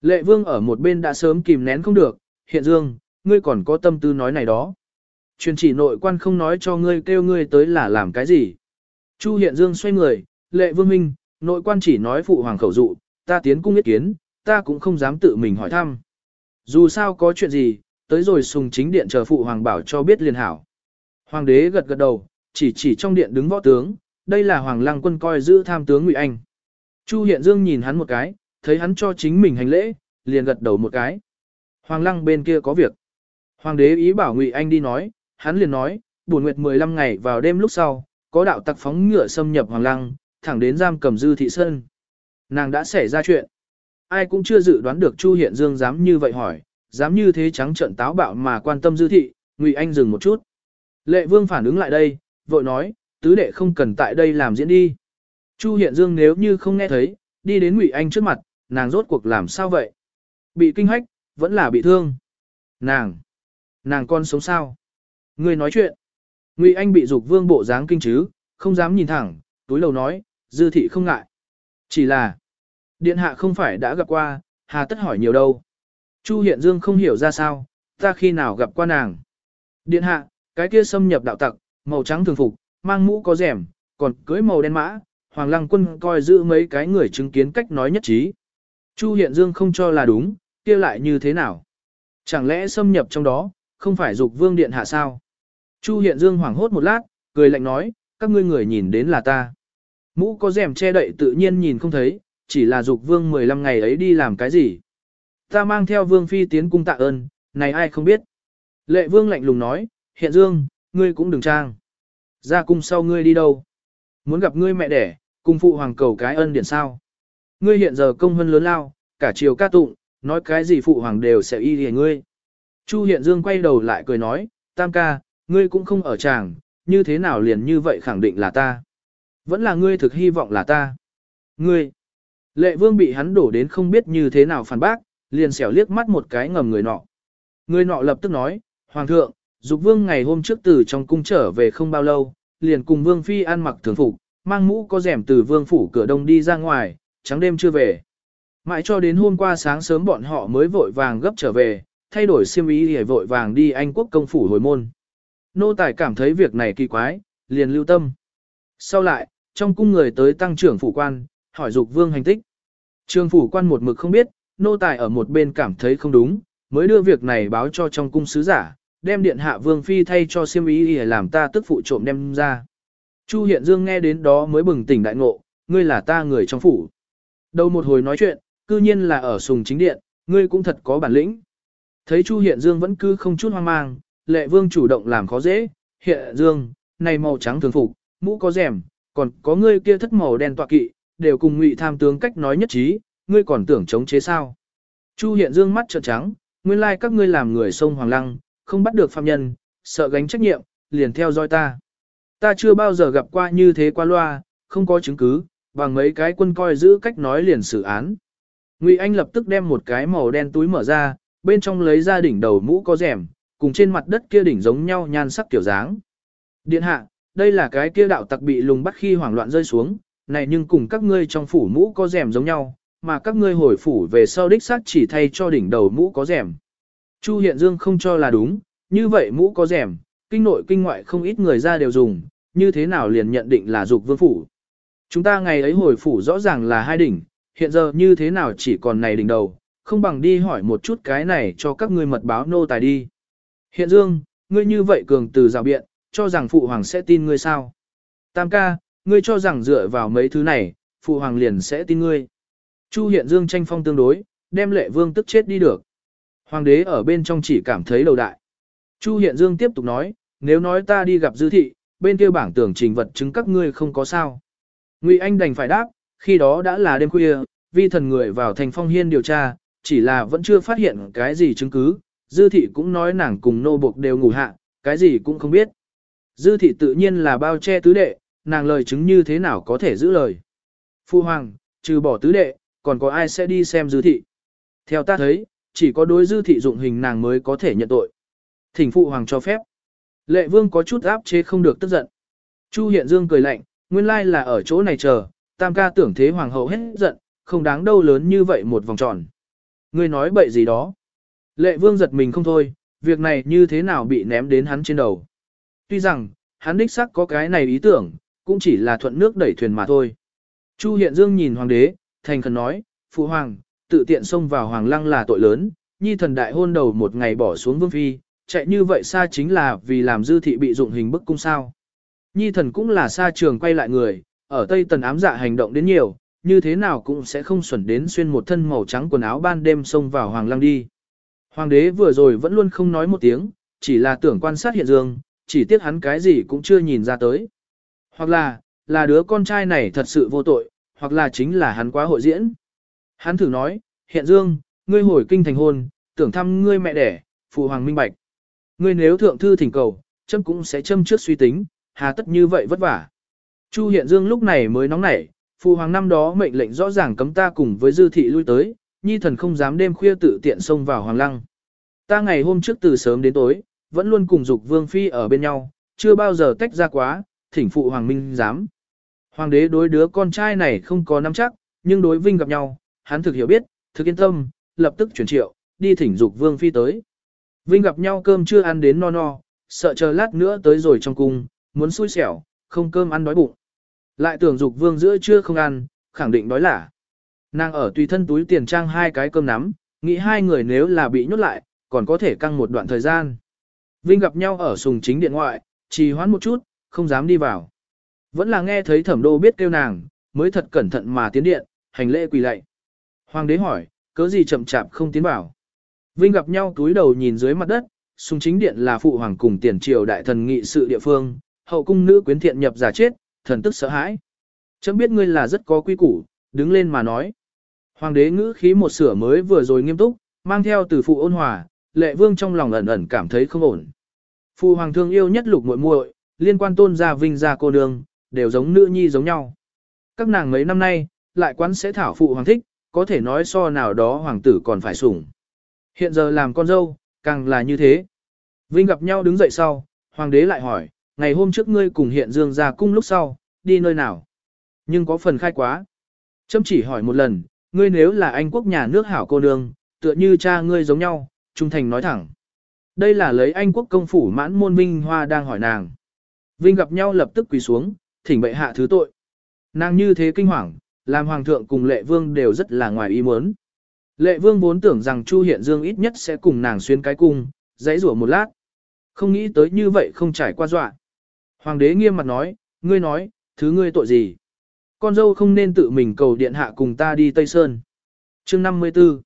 Lệ vương ở một bên đã sớm kìm nén không được, hiện dương, ngươi còn có tâm tư nói này đó. Truyền chỉ nội quan không nói cho ngươi kêu ngươi tới là làm cái gì. Chu hiện dương xoay người, lệ vương minh, nội quan chỉ nói phụ hoàng khẩu dụ, ta tiến cung ý kiến, ta cũng không dám tự mình hỏi thăm. Dù sao có chuyện gì, tới rồi sùng chính điện chờ phụ hoàng bảo cho biết liền hảo. Hoàng đế gật gật đầu, chỉ chỉ trong điện đứng võ tướng, đây là hoàng lăng quân coi giữ tham tướng Ngụy Anh. Chu Hiện Dương nhìn hắn một cái, thấy hắn cho chính mình hành lễ, liền gật đầu một cái. Hoàng lăng bên kia có việc. Hoàng đế ý bảo Ngụy Anh đi nói, hắn liền nói, buồn nguyệt 15 ngày vào đêm lúc sau, có đạo tặc phóng ngựa xâm nhập hoàng lăng, thẳng đến giam cầm dư thị sơn. Nàng đã xảy ra chuyện. Ai cũng chưa dự đoán được Chu Hiện Dương dám như vậy hỏi, dám như thế trắng trợn táo bạo mà quan tâm dư thị, Ngụy Anh dừng một chút. Lệ Vương phản ứng lại đây, vội nói, tứ đệ không cần tại đây làm diễn đi. Chu Hiện Dương nếu như không nghe thấy, đi đến Ngụy Anh trước mặt, nàng rốt cuộc làm sao vậy? Bị kinh hách, vẫn là bị thương. Nàng, nàng con sống sao? Ngươi nói chuyện. Ngụy Anh bị dục vương bộ dáng kinh chứ, không dám nhìn thẳng, túi lầu nói, dư thị không ngại. Chỉ là, điện hạ không phải đã gặp qua, hà tất hỏi nhiều đâu. Chu Hiện Dương không hiểu ra sao, ta khi nào gặp qua nàng. Điện hạ, cái kia xâm nhập đạo tặc, màu trắng thường phục, mang mũ có rèm, còn cưới màu đen mã, Hoàng Lăng Quân coi giữ mấy cái người chứng kiến cách nói nhất trí. Chu Hiện Dương không cho là đúng, kia lại như thế nào? Chẳng lẽ xâm nhập trong đó, không phải dục vương điện hạ sao? Chu Hiện Dương hoảng hốt một lát, cười lạnh nói, các ngươi người nhìn đến là ta. Mũ có rèm che đậy tự nhiên nhìn không thấy, chỉ là dục vương 15 ngày ấy đi làm cái gì. Ta mang theo vương phi tiến cung tạ ơn, này ai không biết. Lệ vương lạnh lùng nói, hiện dương, ngươi cũng đừng trang. Ra cung sau ngươi đi đâu? Muốn gặp ngươi mẹ đẻ, cung phụ hoàng cầu cái ân điển sao? Ngươi hiện giờ công hơn lớn lao, cả chiều ca tụng, nói cái gì phụ hoàng đều sẽ y hề ngươi. Chu hiện dương quay đầu lại cười nói, tam ca, ngươi cũng không ở tràng, như thế nào liền như vậy khẳng định là ta. Vẫn là ngươi thực hy vọng là ta. Ngươi. Lệ vương bị hắn đổ đến không biết như thế nào phản bác, liền xẻo liếc mắt một cái ngầm người nọ. Người nọ lập tức nói, Hoàng thượng, Dục vương ngày hôm trước từ trong cung trở về không bao lâu, liền cùng vương phi ăn mặc thường phục, mang mũ có rèm từ vương phủ cửa đông đi ra ngoài, trắng đêm chưa về. Mãi cho đến hôm qua sáng sớm bọn họ mới vội vàng gấp trở về, thay đổi xiêm ý để vội vàng đi Anh quốc công phủ hồi môn. Nô tài cảm thấy việc này kỳ quái, liền lưu tâm. Sau lại, trong cung người tới tăng trưởng phủ quan, hỏi dục vương hành tích. Trường phủ quan một mực không biết, nô tài ở một bên cảm thấy không đúng, mới đưa việc này báo cho trong cung sứ giả, đem điện hạ vương phi thay cho siêm ý để làm ta tức phụ trộm đem ra. Chu Hiện Dương nghe đến đó mới bừng tỉnh đại ngộ, ngươi là ta người trong phủ. Đầu một hồi nói chuyện, cư nhiên là ở sùng chính điện, ngươi cũng thật có bản lĩnh. Thấy Chu Hiện Dương vẫn cứ không chút hoang mang, lệ vương chủ động làm khó dễ, Hiện Dương, này màu trắng thường phục, mũ có rèm, còn có ngươi kia thất màu đen tọa kỵ, đều cùng ngụy tham tướng cách nói nhất trí, ngươi còn tưởng chống chế sao. Chu Hiện Dương mắt trợn trắng, nguyên lai các ngươi làm người sông Hoàng Lăng, không bắt được phạm nhân, sợ gánh trách nhiệm, liền theo dõi ta. Ta chưa bao giờ gặp qua như thế qua loa, không có chứng cứ, bằng mấy cái quân coi giữ cách nói liền xử án. Ngụy Anh lập tức đem một cái màu đen túi mở ra, bên trong lấy ra đỉnh đầu mũ có rèm, cùng trên mặt đất kia đỉnh giống nhau nhan sắc kiểu dáng. Điện hạ, đây là cái kia đạo tặc bị lùng bắt khi hoảng loạn rơi xuống, này nhưng cùng các ngươi trong phủ mũ có rèm giống nhau, mà các ngươi hồi phủ về sau đích xác chỉ thay cho đỉnh đầu mũ có rèm. Chu Hiện Dương không cho là đúng, như vậy mũ có rèm, kinh nội kinh ngoại không ít người ra đều dùng, như thế nào liền nhận định là dục vương phủ. Chúng ta ngày ấy hồi phủ rõ ràng là hai đỉnh, hiện giờ như thế nào chỉ còn này đỉnh đầu, không bằng đi hỏi một chút cái này cho các ngươi mật báo nô tài đi. Hiện dương, ngươi như vậy cường từ rào biện, cho rằng phụ hoàng sẽ tin ngươi sao. Tam ca, ngươi cho rằng dựa vào mấy thứ này, phụ hoàng liền sẽ tin ngươi. Chu hiện dương tranh phong tương đối, đem lệ vương tức chết đi được. Hoàng đế ở bên trong chỉ cảm thấy đầu đại. Chu hiện dương tiếp tục nói, nếu nói ta đi gặp dư thị, bên kia bảng tưởng trình vật chứng các ngươi không có sao. Ngụy Anh đành phải đáp, khi đó đã là đêm khuya, vi thần người vào thành phong hiên điều tra, chỉ là vẫn chưa phát hiện cái gì chứng cứ, dư thị cũng nói nàng cùng nô buộc đều ngủ hạ, cái gì cũng không biết. Dư thị tự nhiên là bao che tứ đệ, nàng lời chứng như thế nào có thể giữ lời. Phu hoàng, trừ bỏ tứ đệ, còn có ai sẽ đi xem dư thị. Theo ta thấy, chỉ có đối dư thị dụng hình nàng mới có thể nhận tội. Thỉnh phụ hoàng cho phép. Lệ vương có chút áp chế không được tức giận. Chu hiện dương cười lạnh, nguyên lai là ở chỗ này chờ, tam ca tưởng thế hoàng hậu hết giận, không đáng đâu lớn như vậy một vòng tròn. Ngươi nói bậy gì đó. Lệ vương giật mình không thôi, việc này như thế nào bị ném đến hắn trên đầu. Tuy rằng, hắn đích sắc có cái này ý tưởng, cũng chỉ là thuận nước đẩy thuyền mà thôi. Chu Hiện Dương nhìn hoàng đế, thành khẩn nói, phụ hoàng, tự tiện xông vào hoàng lăng là tội lớn, nhi thần đại hôn đầu một ngày bỏ xuống vương phi, chạy như vậy xa chính là vì làm dư thị bị dụng hình bức cung sao. Nhi thần cũng là xa trường quay lại người, ở Tây Tần ám dạ hành động đến nhiều, như thế nào cũng sẽ không xuẩn đến xuyên một thân màu trắng quần áo ban đêm xông vào hoàng lăng đi. Hoàng đế vừa rồi vẫn luôn không nói một tiếng, chỉ là tưởng quan sát hiện dương, chỉ tiếc hắn cái gì cũng chưa nhìn ra tới. Hoặc là, là đứa con trai này thật sự vô tội, hoặc là chính là hắn quá hội diễn. Hắn thử nói, hiện dương, ngươi hồi kinh thành hôn, tưởng thăm ngươi mẹ đẻ, phụ hoàng minh bạch. Ngươi nếu thượng thư thỉnh cầu, châm cũng sẽ châm trước suy tính, hà tất như vậy vất vả. Chu Hiện Dương lúc này mới nóng nảy, phụ hoàng năm đó mệnh lệnh rõ ràng cấm ta cùng với dư thị lui tới, nhi thần không dám đêm khuya tự tiện xông vào hoàng lăng. Ta ngày hôm trước từ sớm đến tối, vẫn luôn cùng dục vương phi ở bên nhau, chưa bao giờ tách ra quá, thỉnh phụ hoàng minh dám. Hoàng đế đối đứa con trai này không có nắm chắc, nhưng đối vinh gặp nhau, hắn thực hiểu biết, thực yên tâm, lập tức chuyển triệu, đi thỉnh dục vương phi tới. Vinh gặp nhau cơm chưa ăn đến no no, sợ chờ lát nữa tới rồi trong cung, muốn xui xẻo, không cơm ăn đói bụng. Lại tưởng dục vương giữa trưa không ăn, khẳng định đói lả. Nàng ở tùy thân túi tiền trang hai cái cơm nắm, nghĩ hai người nếu là bị nhốt lại, còn có thể căng một đoạn thời gian. Vinh gặp nhau ở sùng chính điện ngoại, trì hoãn một chút, không dám đi vào. Vẫn là nghe thấy thẩm đô biết kêu nàng, mới thật cẩn thận mà tiến điện, hành lễ quỳ lạy. Hoàng đế hỏi, cớ gì chậm chạp không tiến vào. Vinh gặp nhau túi đầu nhìn dưới mặt đất, sùng chính điện là phụ hoàng cùng tiền triều đại thần nghị sự địa phương, hậu cung nữ quyến thiện nhập giả chết, thần tức sợ hãi. Chấm biết ngươi là rất có quy củ, đứng lên mà nói. Hoàng đế ngữ khí một sửa mới vừa rồi nghiêm túc, mang theo từ phụ ôn hòa, lệ vương trong lòng ẩn ẩn cảm thấy không ổn. Phụ hoàng thương yêu nhất lục muội muội, liên quan tôn gia vinh gia cô nương, đều giống nữ nhi giống nhau. Các nàng mấy năm nay, lại quán sẽ thảo phụ hoàng thích, có thể nói so nào đó hoàng tử còn phải sủng. Hiện giờ làm con dâu, càng là như thế. Vinh gặp nhau đứng dậy sau, hoàng đế lại hỏi, ngày hôm trước ngươi cùng hiện dương ra cung lúc sau, đi nơi nào? Nhưng có phần khai quá. Châm chỉ hỏi một lần, ngươi nếu là anh quốc nhà nước hảo cô nương, tựa như cha ngươi giống nhau, trung thành nói thẳng. Đây là lấy anh quốc công phủ mãn môn Vinh Hoa đang hỏi nàng. Vinh gặp nhau lập tức quỳ xuống, thỉnh bệ hạ thứ tội. Nàng như thế kinh hoàng, làm hoàng thượng cùng lệ vương đều rất là ngoài ý muốn. Lệ vương vốn tưởng rằng Chu Hiện Dương ít nhất sẽ cùng nàng xuyên cái cung, dãy rủa một lát. Không nghĩ tới như vậy không trải qua dọa. Hoàng đế nghiêm mặt nói, ngươi nói, thứ ngươi tội gì? Con dâu không nên tự mình cầu điện hạ cùng ta đi Tây Sơn. chương 54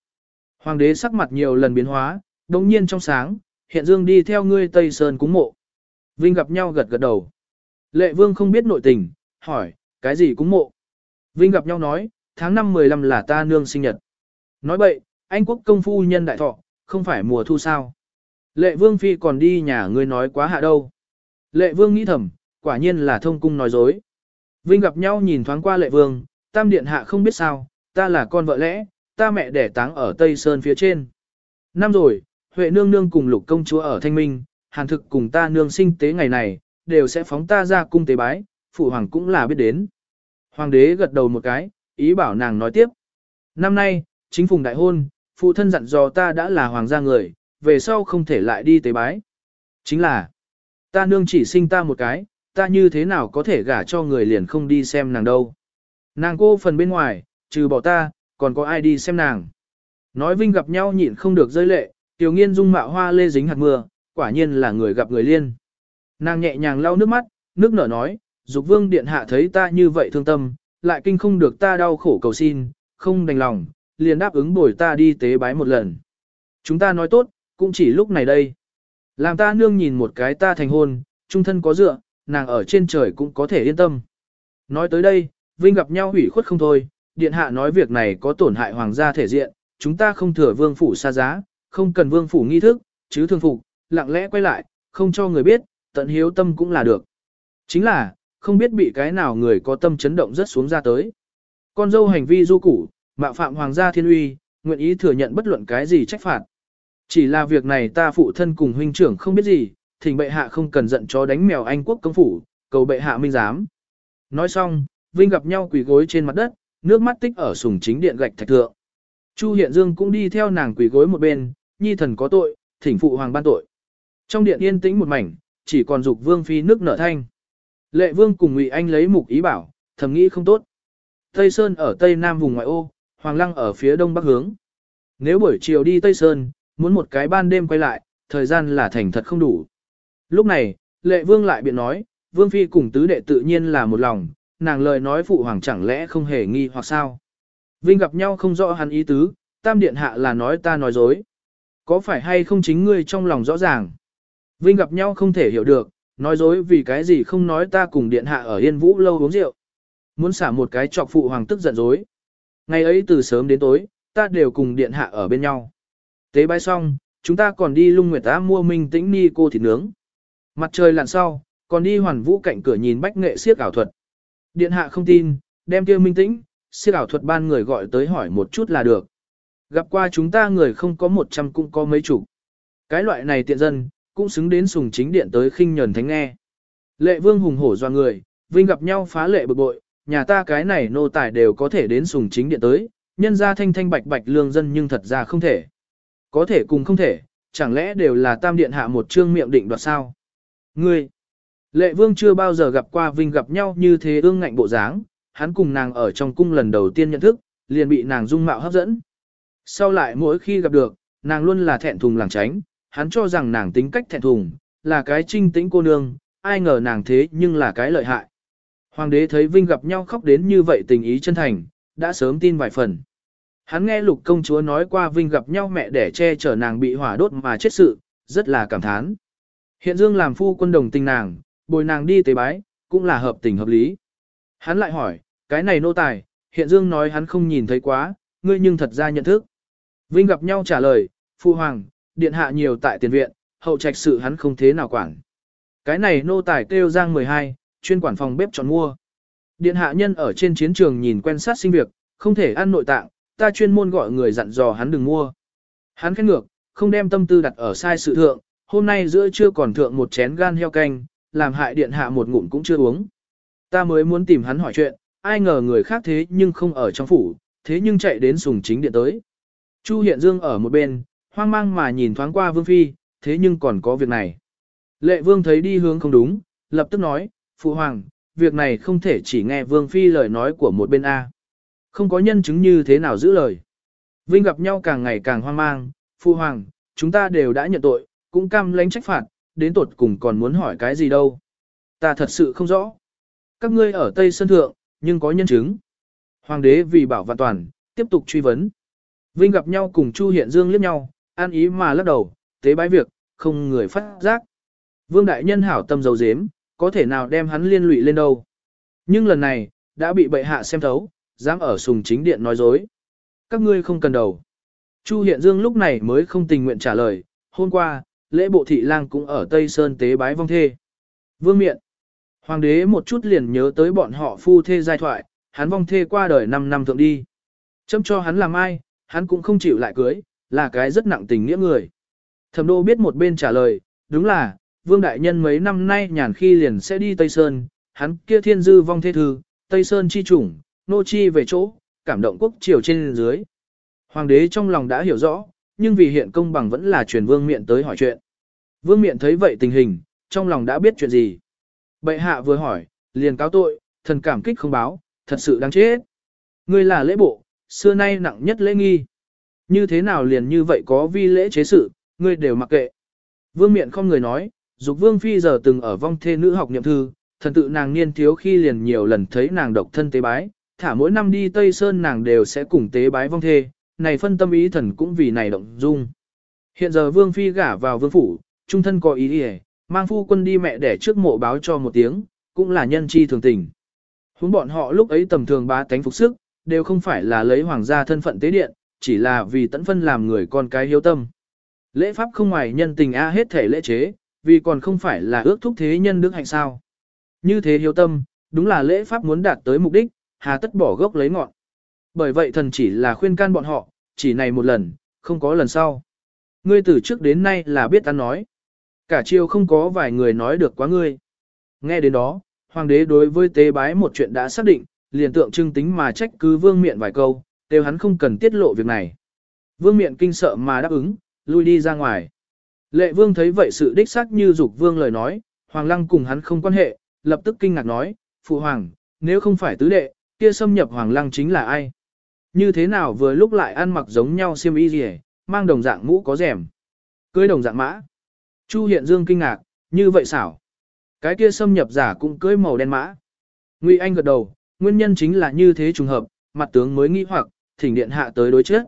Hoàng đế sắc mặt nhiều lần biến hóa, đồng nhiên trong sáng, hiện dương đi theo ngươi Tây Sơn cúng mộ. Vinh gặp nhau gật gật đầu. Lệ vương không biết nội tình, hỏi, cái gì cúng mộ? Vinh gặp nhau nói, tháng 5 15 là ta nương sinh nhật. Nói bậy, anh quốc công phu nhân đại thọ, không phải mùa thu sao. Lệ vương phi còn đi nhà ngươi nói quá hạ đâu. Lệ vương nghĩ thầm, quả nhiên là thông cung nói dối. Vinh gặp nhau nhìn thoáng qua lệ vương, tam điện hạ không biết sao, ta là con vợ lẽ, ta mẹ đẻ táng ở Tây Sơn phía trên. Năm rồi, Huệ nương nương cùng lục công chúa ở Thanh Minh, hàn thực cùng ta nương sinh tế ngày này, đều sẽ phóng ta ra cung tế bái, phụ hoàng cũng là biết đến. Hoàng đế gật đầu một cái, ý bảo nàng nói tiếp. Năm nay, chính phùng đại hôn, phụ thân dặn dò ta đã là hoàng gia người, về sau không thể lại đi tế bái. Chính là, ta nương chỉ sinh ta một cái, ta như thế nào có thể gả cho người liền không đi xem nàng đâu. Nàng cô phần bên ngoài, trừ bỏ ta, còn có ai đi xem nàng. Nói Vinh gặp nhau nhịn không được rơi lệ, tiểu nghiên dung mạo hoa lê dính hạt mưa, quả nhiên là người gặp người liên. Nàng nhẹ nhàng lau nước mắt, nước nở nói, dục vương điện hạ thấy ta như vậy thương tâm, lại kinh không được ta đau khổ cầu xin, không đành lòng, liền đáp ứng bồi ta đi tế bái một lần. Chúng ta nói tốt, cũng chỉ lúc này đây. Làm ta nương nhìn một cái ta thành hôn, trung thân có dựa, nàng ở trên trời cũng có thể yên tâm. Nói tới đây, Vinh gặp nhau hủy khuất không thôi, điện hạ nói việc này có tổn hại hoàng gia thể diện, chúng ta không thừa vương phủ xa giá, không cần vương phủ nghi thức, chứ thương phục, lặng lẽ quay lại, không cho người biết, tận hiếu tâm cũng là được. Chính là, không biết bị cái nào người có tâm chấn động rất xuống ra tới. Con dâu hành vi du củ, mạo phạm hoàng gia thiên uy, nguyện ý thừa nhận bất luận cái gì trách phạt. Chỉ là việc này ta phụ thân cùng huynh trưởng không biết gì, thỉnh bệ hạ không cần giận chó đánh mèo Anh quốc công phủ, cầu bệ hạ minh giám. Nói xong, Vinh gặp nhau quỳ gối trên mặt đất, nước mắt tích ở sùng chính điện gạch thạch thượng. Chu Hiện Dương cũng đi theo nàng quỳ gối một bên, nhi thần có tội, thỉnh phụ hoàng ban tội. Trong điện yên tĩnh một mảnh, chỉ còn dục vương phi nước nở thanh. Lệ vương cùng Ngụy Anh lấy mục ý bảo, thầm nghĩ không tốt. Tây Sơn ở tây nam vùng ngoại ô, Hoàng Lăng ở phía đông bắc hướng. Nếu buổi chiều đi Tây Sơn, muốn một cái ban đêm quay lại, thời gian là thành thật không đủ. Lúc này, lệ vương lại biện nói, vương phi cùng tứ đệ tự nhiên là một lòng, nàng lời nói phụ hoàng chẳng lẽ không hề nghi hoặc sao. Vinh gặp nhau không rõ hắn ý tứ, tam điện hạ là nói ta nói dối. Có phải hay không chính ngươi trong lòng rõ ràng? Vinh gặp nhau không thể hiểu được, nói dối vì cái gì không nói ta cùng điện hạ ở yên vũ lâu uống rượu. Muốn xả một cái trọc phụ hoàng tức giận dối. Ngày ấy từ sớm đến tối, ta đều cùng điện hạ ở bên nhau. Tế bái xong, chúng ta còn đi lung nguyệt ta mua minh tĩnh ni cô thịt nướng. Mặt trời lặn sau, còn đi hoàn vũ cạnh cửa nhìn bách nghệ siếc ảo thuật. Điện hạ không tin, đem kia minh tĩnh, siếc ảo thuật ban người gọi tới hỏi một chút là được. Gặp qua chúng ta người không có một trăm cũng có mấy chục. Cái loại này tiện dân, cũng xứng đến sùng chính điện tới khinh nhờn thánh nghe. Lệ vương hùng hổ doa người, vinh gặp nhau phá lệ bực bội, nhà ta cái này nô tài đều có thể đến sùng chính điện tới, nhân ra thanh thanh bạch bạch lương dân nhưng thật ra không thể. Có thể cùng không thể, chẳng lẽ đều là tam điện hạ một trương miệng định đoạt sao? Ngươi, lệ vương chưa bao giờ gặp qua Vinh gặp nhau như thế ương ngạnh bộ dáng, hắn cùng nàng ở trong cung lần đầu tiên nhận thức, liền bị nàng dung mạo hấp dẫn. Sau lại mỗi khi gặp được, nàng luôn là thẹn thùng làng tránh, hắn cho rằng nàng tính cách thẹn thùng, là cái trinh tĩnh cô nương, ai ngờ nàng thế nhưng là cái lợi hại. Hoàng đế thấy Vinh gặp nhau khóc đến như vậy tình ý chân thành, đã sớm tin vài phần. Hắn nghe lục công chúa nói qua Vinh gặp nhau mẹ để che chở nàng bị hỏa đốt mà chết sự, rất là cảm thán. Hiện dương làm phu quân đồng tình nàng, bồi nàng đi tế bái, cũng là hợp tình hợp lý. Hắn lại hỏi, cái này nô tài, hiện dương nói hắn không nhìn thấy quá, ngươi nhưng thật ra nhận thức. Vinh gặp nhau trả lời, phu hoàng, điện hạ nhiều tại tiền viện, hậu trạch sự hắn không thế nào quản. Cái này nô tài kêu giang 12, chuyên quản phòng bếp chọn mua. Điện hạ nhân ở trên chiến trường nhìn quen sát sinh việc, không thể ăn nội tạng, ta chuyên môn gọi người dặn dò hắn đừng mua. Hắn khét ngược, không đem tâm tư đặt ở sai sự thượng, hôm nay giữa trưa còn thượng một chén gan heo canh, làm hại điện hạ một ngụm cũng chưa uống. Ta mới muốn tìm hắn hỏi chuyện, ai ngờ người khác thế nhưng không ở trong phủ, thế nhưng chạy đến sùng chính điện tới. Chu Hiện Dương ở một bên, hoang mang mà nhìn thoáng qua Vương Phi, thế nhưng còn có việc này. Lệ Vương thấy đi hướng không đúng, lập tức nói, Phụ Hoàng, việc này không thể chỉ nghe Vương Phi lời nói của một bên A. Không có nhân chứng như thế nào giữ lời. Vinh gặp nhau càng ngày càng hoang mang, Phụ Hoàng, chúng ta đều đã nhận tội, cũng cam lãnh trách phạt, đến tột cùng còn muốn hỏi cái gì đâu. Ta thật sự không rõ. Các ngươi ở Tây Sơn Thượng, nhưng có nhân chứng. Hoàng đế vì bảo vạn toàn, tiếp tục truy vấn. Vinh gặp nhau cùng Chu Hiện Dương liếc nhau, an ý mà lắc đầu, tế bái việc, không người phát giác. Vương đại nhân hảo tâm dầu dếm, có thể nào đem hắn liên lụy lên đâu. Nhưng lần này, đã bị bệ hạ xem thấu, dám ở sùng chính điện nói dối. Các ngươi không cần đầu. Chu Hiện Dương lúc này mới không tình nguyện trả lời, hôm qua, lễ bộ thị lang cũng ở Tây Sơn tế bái vong thê. Vương miện. Hoàng đế một chút liền nhớ tới bọn họ phu thê giai thoại, hắn vong thê qua đời 5 năm thượng đi. Châm cho hắn làm ai, hắn cũng không chịu lại cưới, là cái rất nặng tình nghĩa người. Thẩm đô biết một bên trả lời, đúng là, vương đại nhân mấy năm nay nhàn khi liền sẽ đi Tây Sơn, hắn kia thiên dư vong thế thư, Tây Sơn chi chủng, nô chi về chỗ, cảm động quốc triều trên dưới. Hoàng đế trong lòng đã hiểu rõ, nhưng vì hiện công bằng vẫn là truyền vương miện tới hỏi chuyện. Vương miện thấy vậy tình hình, trong lòng đã biết chuyện gì. Bệ hạ vừa hỏi, liền cáo tội, thần cảm kích không báo, thật sự đáng chết. Ngươi là lễ bộ, xưa nay nặng nhất lễ nghi. Như thế nào liền như vậy có vi lễ chế sự, ngươi đều mặc kệ. Vương miện không người nói, dục vương phi giờ từng ở vong thê nữ học niệm thư, thần tự nàng niên thiếu khi liền nhiều lần thấy nàng độc thân tế bái, thả mỗi năm đi Tây Sơn nàng đều sẽ cùng tế bái vong thê, này phân tâm ý thần cũng vì này động dung. Hiện giờ vương phi gả vào vương phủ, trung thân có ý ý, mang phu quân đi mẹ để trước mộ báo cho một tiếng, cũng là nhân chi thường tình. Huống bọn họ lúc ấy tầm thường bá tánh phục sức, đều không phải là lấy hoàng gia thân phận tế điện, chỉ là vì tẫn phân làm người con cái hiếu tâm. Lễ pháp không ngoài nhân tình a hết thể lễ chế, vì còn không phải là ước thúc thế nhân đức hạnh sao. Như thế hiếu tâm, đúng là lễ pháp muốn đạt tới mục đích, hà tất bỏ gốc lấy ngọn. Bởi vậy thần chỉ là khuyên can bọn họ, chỉ này một lần, không có lần sau. Ngươi từ trước đến nay là biết ta nói. Cả chiều không có vài người nói được quá ngươi. Nghe đến đó, hoàng đế đối với tế bái một chuyện đã xác định, liền tượng trưng tính mà trách cứ vương miện vài câu, đều hắn không cần tiết lộ việc này. Vương miện kinh sợ mà đáp ứng, lui đi ra ngoài. Lệ vương thấy vậy sự đích xác như dục vương lời nói, hoàng lăng cùng hắn không quan hệ, lập tức kinh ngạc nói, phụ hoàng, nếu không phải tứ đệ, kia xâm nhập hoàng lăng chính là ai? Như thế nào vừa lúc lại ăn mặc giống nhau xiêm y gì, mang đồng dạng mũ có rèm, cưới đồng dạng mã. Chu Hiện Dương kinh ngạc, như vậy xảo. Cái kia xâm nhập giả cũng cưới màu đen mã. Ngụy Anh gật đầu, nguyên nhân chính là như thế trùng hợp, mặt tướng mới nghĩ hoặc, thỉnh điện hạ tới đối chết.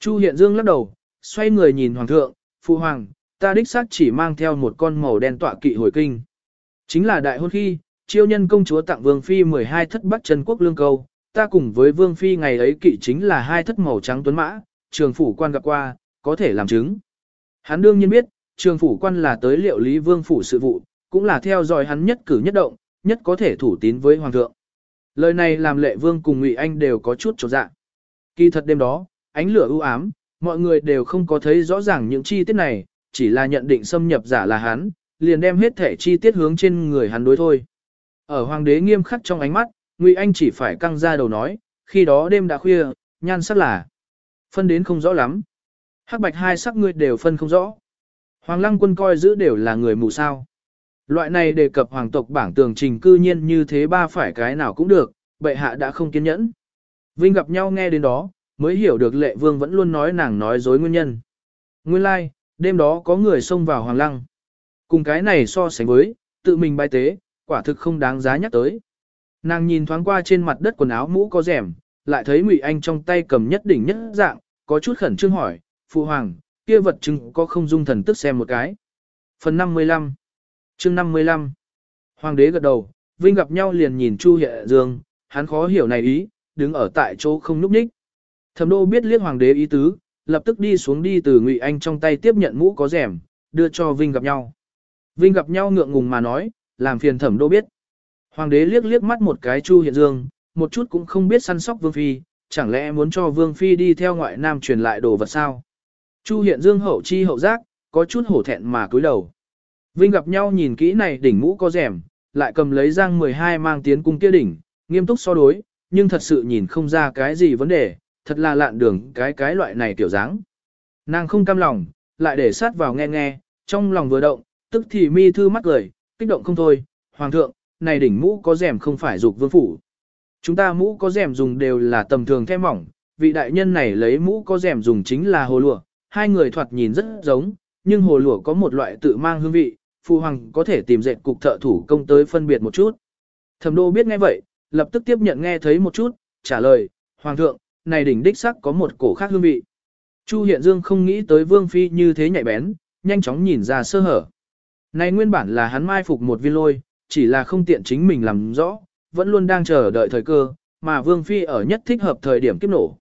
Chu Hiện Dương lắc đầu, xoay người nhìn hoàng thượng, phụ hoàng, ta đích xác chỉ mang theo một con màu đen tọa kỵ hồi kinh. Chính là đại hôn khi, chiêu nhân công chúa tặng vương phi 12 thất bắc chân quốc lương câu, ta cùng với vương phi ngày ấy kỵ chính là hai thất màu trắng tuấn mã, trường phủ quan gặp qua, có thể làm chứng. Hắn đương nhiên biết, trường phủ quan là tới liệu lý vương phủ sự vụ, cũng là theo dõi hắn nhất cử nhất động, nhất có thể thủ tín với hoàng thượng. Lời này làm lệ vương cùng ngụy anh đều có chút trột dạ. Kỳ thật đêm đó, ánh lửa u ám, mọi người đều không có thấy rõ ràng những chi tiết này, chỉ là nhận định xâm nhập giả là hắn, liền đem hết thể chi tiết hướng trên người hắn đối thôi. Ở hoàng đế nghiêm khắc trong ánh mắt, Ngụy Anh chỉ phải căng ra đầu nói, khi đó đêm đã khuya, nhan sắc là phân đến không rõ lắm. Hắc bạch hai sắc ngươi đều phân không rõ. Hoàng lăng quân coi giữ đều là người mù sao. Loại này đề cập hoàng tộc bảng tường trình cư nhiên như thế ba phải cái nào cũng được, bệ hạ đã không kiên nhẫn. Vinh gặp nhau nghe đến đó, mới hiểu được lệ vương vẫn luôn nói nàng nói dối nguyên nhân. Nguyên lai, like, đêm đó có người xông vào hoàng lăng. Cùng cái này so sánh với, tự mình bài tế, quả thực không đáng giá nhắc tới. Nàng nhìn thoáng qua trên mặt đất quần áo mũ có rẻm, lại thấy Ngụy Anh trong tay cầm nhất đỉnh nhất dạng, có chút khẩn trương hỏi, Phụ Hoàng, kia vật chứng có không dung thần tức xem một cái. Phần 55 chương 55 Hoàng đế gật đầu, Vinh gặp nhau liền nhìn Chu Hệ Dương, hắn khó hiểu này ý, đứng ở tại chỗ không núp ních. Thẩm đô biết liếc Hoàng đế ý tứ, lập tức đi xuống đi từ Ngụy Anh trong tay tiếp nhận mũ có rèm, đưa cho Vinh gặp nhau. Vinh gặp nhau ngượng ngùng mà nói, làm phiền thẩm đô biết. Hoàng đế liếc liếc mắt một cái Chu Hiện Dương, một chút cũng không biết săn sóc Vương Phi, chẳng lẽ muốn cho Vương Phi đi theo ngoại nam truyền lại đồ vật sao? Chu Hiện Dương hậu chi hậu giác, có chút hổ thẹn mà cúi đầu. Vinh gặp nhau nhìn kỹ này đỉnh mũ có rèm, lại cầm lấy giang 12 mang tiến cung kia đỉnh, nghiêm túc so đối, nhưng thật sự nhìn không ra cái gì vấn đề, thật là lạn đường cái cái loại này tiểu dáng. Nàng không cam lòng, lại để sát vào nghe nghe, trong lòng vừa động, tức thì mi thư mắt cười, kích động không thôi, hoàng thượng, này đỉnh mũ có rèm không phải dục vương phủ. Chúng ta mũ có rèm dùng đều là tầm thường thêm mỏng, vị đại nhân này lấy mũ có rèm dùng chính là hồ lụa, hai người thoạt nhìn rất giống, nhưng hồ lụa có một loại tự mang hương vị, phụ hoàng có thể tìm dệt cục thợ thủ công tới phân biệt một chút. Thẩm đô biết nghe vậy, lập tức tiếp nhận nghe thấy một chút, trả lời, hoàng thượng, này đỉnh đích sắc có một cổ khác hương vị. Chu Hiện Dương không nghĩ tới Vương Phi như thế nhạy bén, nhanh chóng nhìn ra sơ hở. Này nguyên bản là hắn mai phục một viên lôi, chỉ là không tiện chính mình làm rõ, vẫn luôn đang chờ đợi thời cơ, mà Vương Phi ở nhất thích hợp thời điểm kiếp nổ.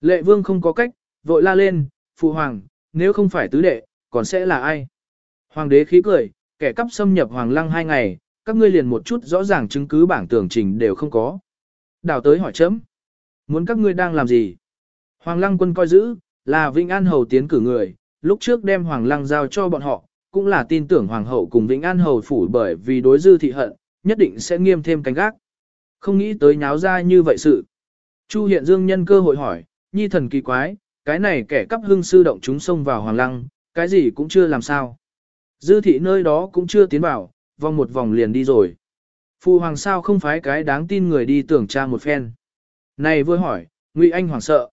Lệ Vương không có cách, vội la lên, Phụ Hoàng, nếu không phải tứ đệ, còn sẽ là ai? Hoàng đế khí cười, kẻ cắp xâm nhập Hoàng lăng hai ngày, các ngươi liền một chút rõ ràng chứng cứ bảng tường trình đều không có. Đào tới hỏi chấm. Muốn các ngươi đang làm gì? Hoàng lăng quân coi giữ, là Vĩnh An Hầu tiến cử người, lúc trước đem Hoàng lăng giao cho bọn họ, cũng là tin tưởng Hoàng hậu cùng Vĩnh An Hầu phủ bởi vì đối dư thị hận, nhất định sẽ nghiêm thêm cánh gác. Không nghĩ tới nháo ra như vậy sự. Chu Hiện Dương nhân cơ hội hỏi, nhi thần kỳ quái, cái này kẻ cắp hưng sư động chúng xông vào Hoàng lăng, cái gì cũng chưa làm sao. Dư thị nơi đó cũng chưa tiến vào, vòng một vòng liền đi rồi. Phu hoàng sao không phái cái đáng tin người đi tưởng tra một phen. Này vừa hỏi, Ngụy Anh hoảng sợ.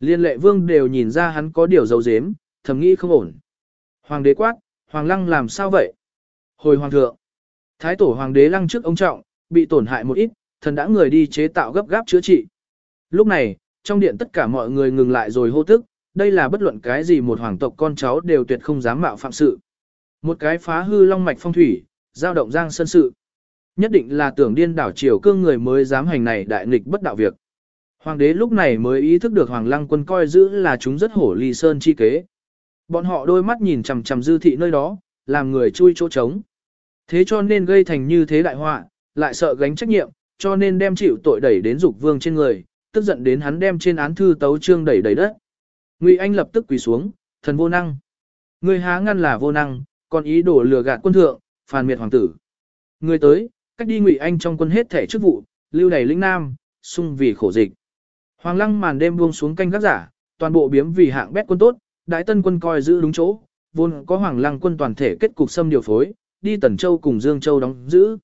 Liên lệ vương đều nhìn ra hắn có điều dấu dếm, thầm nghĩ không ổn. Hoàng đế quát, hoàng lăng làm sao vậy? Hồi hoàng thượng, thái tổ hoàng đế lăng trước ông trọng, bị tổn hại một ít, thần đã người đi chế tạo gấp gáp chữa trị. Lúc này, trong điện tất cả mọi người ngừng lại rồi hô tức, đây là bất luận cái gì một hoàng tộc con cháu đều tuyệt không dám mạo phạm sự. Một cái phá hư long mạch phong thủy, giao động giang sân sự. Nhất định là tưởng điên đảo triều cương người mới dám hành này đại nghịch bất đạo việc. Hoàng đế lúc này mới ý thức được Hoàng Lăng quân coi giữ là chúng rất hổ ly sơn chi kế. Bọn họ đôi mắt nhìn chằm chằm dư thị nơi đó, làm người chui chỗ trống. Thế cho nên gây thành như thế đại họa, lại sợ gánh trách nhiệm, cho nên đem chịu tội đẩy đến dục vương trên người, tức giận đến hắn đem trên án thư tấu trương đẩy đầy đất. Ngụy Anh lập tức quỳ xuống, thần vô năng. Người há ngăn là vô năng, còn ý đồ lừa gạt quân thượng, phàn miệt hoàng tử. Người tới, cách đi Ngụy Anh trong quân hết thể chức vụ, lưu đầy lĩnh nam, sung vì khổ dịch. Hoàng lăng màn đêm buông xuống canh gác giả, toàn bộ biếm vì hạng bét quân tốt, đại tân quân coi giữ đúng chỗ, vốn có hoàng lăng quân toàn thể kết cục xâm điều phối, đi Tần Châu cùng Dương Châu đóng giữ.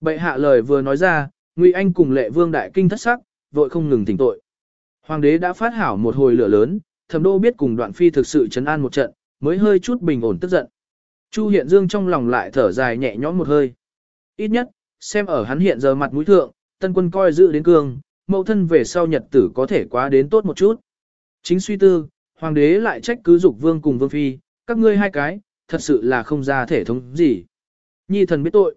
Bệ hạ lời vừa nói ra, Ngụy Anh cùng lệ vương đại kinh thất sắc, vội không ngừng tỉnh tội. Hoàng đế đã phát hảo một hồi lửa lớn, thẩm đô biết cùng đoạn phi thực sự chấn an một trận, mới hơi chút bình ổn tức giận. Chu Hiện Dương trong lòng lại thở dài nhẹ nhõm một hơi. Ít nhất, xem ở hắn hiện giờ mặt mũi thượng, tân quân coi giữ đến cương, mẫu thân về sau nhật tử có thể quá đến tốt một chút. Chính suy tư, hoàng đế lại trách cứ dục vương cùng vương phi, các ngươi hai cái, thật sự là không ra thể thống gì. Nhi thần biết tội.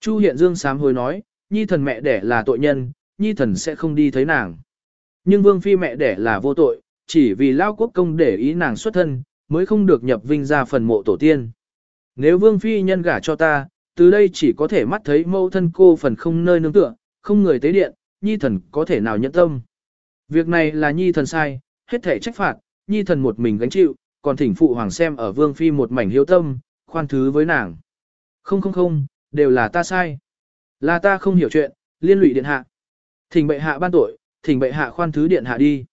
Chu Hiện Dương sám hồi nói, nhi thần mẹ đẻ là tội nhân, nhi thần sẽ không đi thấy nàng. Nhưng vương phi mẹ đẻ là vô tội, chỉ vì lao quốc công để ý nàng xuất thân, mới không được nhập vinh ra phần mộ tổ tiên. Nếu vương phi nhân gả cho ta, từ đây chỉ có thể mắt thấy mẫu thân cô phần không nơi nương tựa, không người tế điện, nhi thần có thể nào nhẫn tâm. Việc này là nhi thần sai, hết thể trách phạt, nhi thần một mình gánh chịu, còn thỉnh phụ hoàng xem ở vương phi một mảnh hiếu tâm, khoan thứ với nàng. Không không không, đều là ta sai. Là ta không hiểu chuyện, liên lụy điện hạ. Thỉnh bệ hạ ban tội, thỉnh bệ hạ khoan thứ điện hạ đi.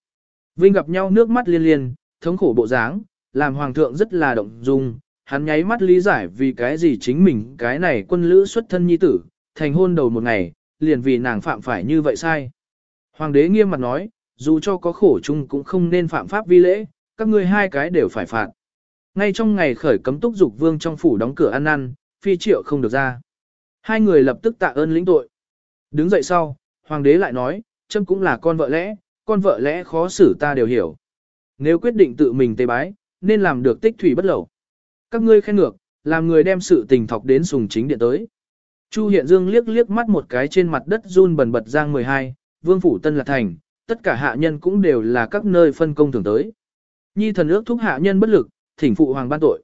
Vinh gặp nhau nước mắt liên liên, thống khổ bộ dáng, làm hoàng thượng rất là động dung, hắn nháy mắt lý giải vì cái gì chính mình cái này quân lữ xuất thân nhi tử, thành hôn đầu một ngày, liền vì nàng phạm phải như vậy sai. Hoàng đế nghiêm mặt nói, dù cho có khổ chung cũng không nên phạm pháp vi lễ, các ngươi hai cái đều phải phạt. Ngay trong ngày khởi cấm túc dục vương trong phủ đóng cửa ăn năn, phi triệu không được ra. Hai người lập tức tạ ơn lĩnh tội. Đứng dậy sau, hoàng đế lại nói, châm cũng là con vợ lẽ, con vợ lẽ khó xử ta đều hiểu. Nếu quyết định tự mình tế bái, nên làm được tích thủy bất lẩu. Các ngươi khen ngược, làm người đem sự tình thọc đến sùng chính điện tới. Chu Hiện Dương liếc liếc mắt một cái trên mặt đất run bần bật giang 12, vương phủ tân lạc thành, tất cả hạ nhân cũng đều là các nơi phân công thường tới. Nhi thần ước thúc hạ nhân bất lực, thỉnh phụ hoàng ban tội.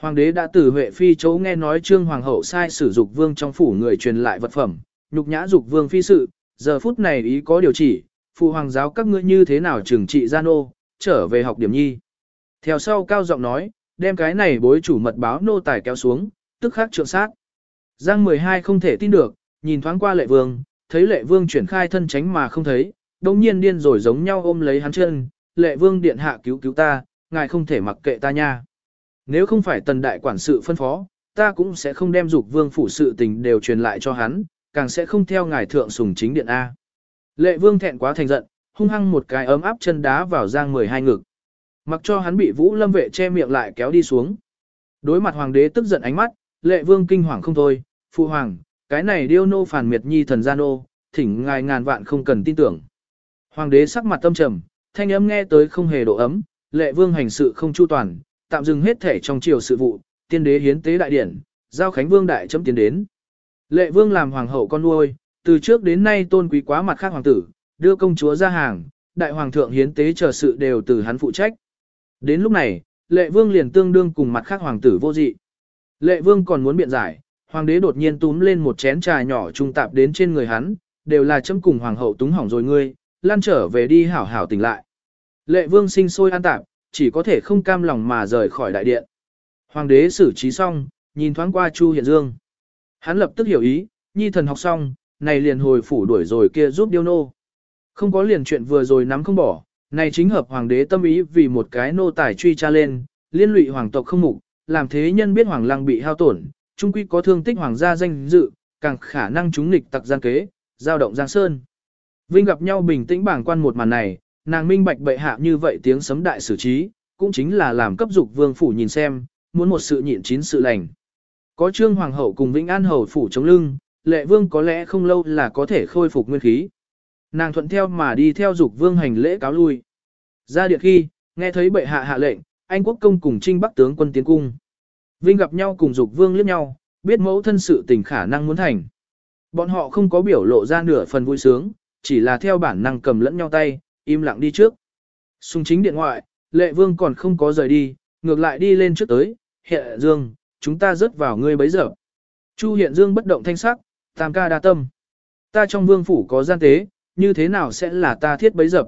Hoàng đế đã từ Huệ Phi chỗ nghe nói trương hoàng hậu sai sử dục vương trong phủ người truyền lại vật phẩm, nhục nhã dục vương phi sự, giờ phút này ý có điều chỉ, phụ hoàng giáo các ngươi như thế nào trừng trị gian ô, trở về học điểm nhi. Theo sau cao giọng nói, đem cái này bối chủ mật báo nô tài kéo xuống, tức khắc trượng sát. Giang 12 không thể tin được, nhìn thoáng qua lệ vương, thấy lệ vương chuyển khai thân tránh mà không thấy, đồng nhiên điên rồi giống nhau ôm lấy hắn chân, lệ vương điện hạ cứu cứu ta, ngài không thể mặc kệ ta nha. Nếu không phải tần đại quản sự phân phó, ta cũng sẽ không đem dục vương phủ sự tình đều truyền lại cho hắn, càng sẽ không theo ngài thượng sùng chính điện A. Lệ vương thẹn quá thành giận, hung hăng một cái ấm áp chân đá vào giang 12 ngực. Mặc cho hắn bị vũ lâm vệ che miệng lại kéo đi xuống. Đối mặt hoàng đế tức giận ánh mắt, lệ vương kinh hoàng không thôi, phụ hoàng, cái này điêu nô phản miệt nhi thần gian nô, thỉnh ngài ngàn vạn không cần tin tưởng. Hoàng đế sắc mặt tâm trầm, thanh âm nghe tới không hề độ ấm, lệ vương hành sự không chu toàn, tạm dừng hết thể trong triều sự vụ, tiên đế hiến tế đại điển, giao khánh vương đại chấm tiến đến. Lệ vương làm hoàng hậu con nuôi, từ trước đến nay tôn quý quá mặt khác hoàng tử, đưa công chúa ra hàng, đại hoàng thượng hiến tế chờ sự đều từ hắn phụ trách. Đến lúc này, lệ vương liền tương đương cùng mặt khác hoàng tử vô dị. Lệ vương còn muốn biện giải, hoàng đế đột nhiên túm lên một chén trà nhỏ trung tạp đến trên người hắn, đều là chấm cùng hoàng hậu túng hỏng rồi ngươi, lan trở về đi hảo hảo tỉnh lại. Lệ vương sinh sôi an tạp, chỉ có thể không cam lòng mà rời khỏi đại điện. Hoàng đế xử trí xong, nhìn thoáng qua Chu Hiện Dương. Hắn lập tức hiểu ý, nhi thần học xong, này liền hồi phủ đuổi rồi kia giúp điêu nô. Không có liền chuyện vừa rồi nắm không bỏ, này chính hợp hoàng đế tâm ý vì một cái nô tài truy tra lên, liên lụy hoàng tộc không mục, làm thế nhân biết hoàng lăng bị hao tổn, trung quy có thương tích hoàng gia danh dự, càng khả năng chúng nghịch tặc gian kế, giao động giang sơn. Vinh gặp nhau bình tĩnh bảng quan một màn này, nàng minh bạch bệ hạ như vậy tiếng sấm đại xử trí, cũng chính là làm cấp dục vương phủ nhìn xem, muốn một sự nhịn chín sự lành. Có trương hoàng hậu cùng Vĩnh An hầu phủ chống lưng, lệ vương có lẽ không lâu là có thể khôi phục nguyên khí. Nàng thuận theo mà đi theo dục vương hành lễ cáo lui. Ra điện khi, nghe thấy bệ hạ hạ lệnh, anh quốc công cùng trinh bắc tướng quân tiến cung. Vinh gặp nhau cùng dục vương liếc nhau, biết mẫu thân sự tình khả năng muốn thành. Bọn họ không có biểu lộ ra nửa phần vui sướng, chỉ là theo bản năng cầm lẫn nhau tay, im lặng đi trước. Xung chính điện ngoại, lệ vương còn không có rời đi, ngược lại đi lên trước tới, hiện dương, chúng ta rớt vào ngươi bấy giờ. Chu hiện dương bất động thanh sắc, tam ca đa tâm. Ta trong vương phủ có gian tế, như thế nào sẽ là ta thiết bấy dập?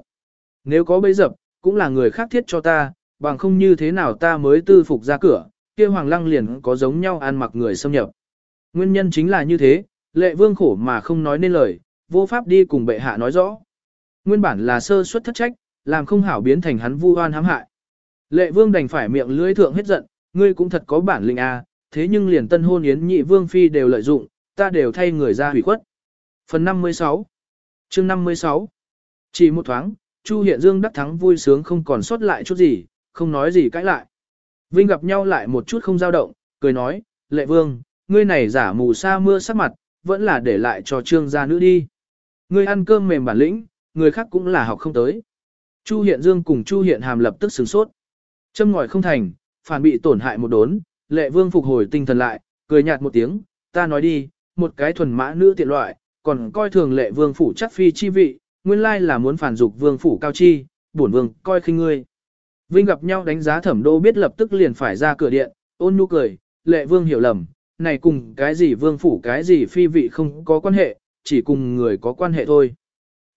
Nếu có bấy dập, cũng là người khác thiết cho ta, bằng không như thế nào ta mới tư phục ra cửa, kia hoàng lăng liền có giống nhau ăn mặc người xâm nhập. Nguyên nhân chính là như thế, lệ vương khổ mà không nói nên lời, vô pháp đi cùng bệ hạ nói rõ. Nguyên bản là sơ suất thất trách, làm không hảo biến thành hắn vu oan hãm hại. Lệ vương đành phải miệng lưỡi thượng hết giận, ngươi cũng thật có bản lĩnh a, à, thế nhưng liền tân hôn yến nhị vương phi đều lợi dụng, ta đều thay người ra hủy khuất. Phần 56 chương 56 Chỉ một thoáng, Chu Hiện Dương đắc thắng vui sướng không còn sót lại chút gì, không nói gì cãi lại. Vinh gặp nhau lại một chút không dao động, cười nói, lệ vương, ngươi này giả mù sa mưa sắc mặt, vẫn là để lại cho trương gia nữ đi. Ngươi ăn cơm mềm bản lĩnh, người khác cũng là học không tới. Chu Hiện Dương cùng Chu Hiện Hàm lập tức sửng sốt. Châm ngòi không thành, phản bị tổn hại một đốn, lệ vương phục hồi tinh thần lại, cười nhạt một tiếng, ta nói đi, một cái thuần mã nữ tiện loại, còn coi thường lệ vương phủ chắc phi chi vị, nguyên lai là muốn phản dục vương phủ cao chi, bổn vương coi khinh ngươi. Vinh gặp nhau đánh giá thẩm đô biết lập tức liền phải ra cửa điện, ôn nhu cười, lệ vương hiểu lầm, này cùng cái gì vương phủ cái gì phi vị không có quan hệ, chỉ cùng người có quan hệ thôi.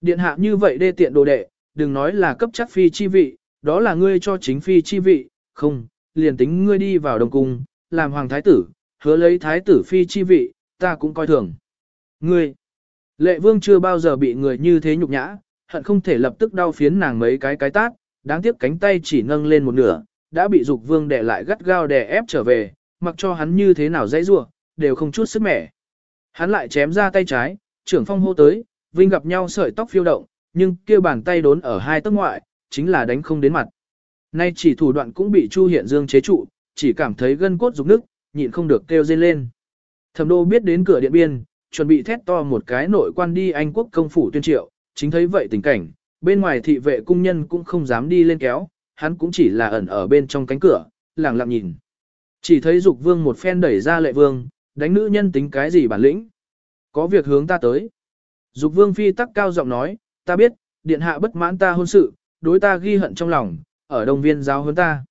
Điện hạ như vậy đê tiện đồ đệ, đừng nói là cấp chắc phi chi vị, đó là ngươi cho chính phi chi vị, không, liền tính ngươi đi vào đồng cung, làm hoàng thái tử, hứa lấy thái tử phi chi vị, ta cũng coi thường. Ngươi, lệ vương chưa bao giờ bị người như thế nhục nhã, hận không thể lập tức đau phiến nàng mấy cái cái tát, đáng tiếc cánh tay chỉ nâng lên một nửa, đã bị dục vương đè lại gắt gao đè ép trở về, mặc cho hắn như thế nào dãy rủa, đều không chút sức mẻ. Hắn lại chém ra tay trái, trưởng phong hô tới, vinh gặp nhau sợi tóc phiêu động, nhưng kia bàn tay đốn ở hai tấc ngoại, chính là đánh không đến mặt. Nay chỉ thủ đoạn cũng bị Chu Hiện Dương chế trụ, chỉ cảm thấy gân cốt rục nức, nhịn không được kêu rên lên. Thẩm đô biết đến cửa điện biên, chuẩn bị thét to một cái nội quan đi Anh quốc công phủ tuyên triệu, chính thấy vậy tình cảnh, bên ngoài thị vệ cung nhân cũng không dám đi lên kéo, hắn cũng chỉ là ẩn ở bên trong cánh cửa, lặng lặng nhìn. Chỉ thấy dục vương một phen đẩy ra lệ vương, đánh nữ nhân tính cái gì bản lĩnh. Có việc hướng ta tới. Dục vương phi tắc cao giọng nói, ta biết, điện hạ bất mãn ta hôn sự, đối ta ghi hận trong lòng, ở đông viên giáo hơn ta.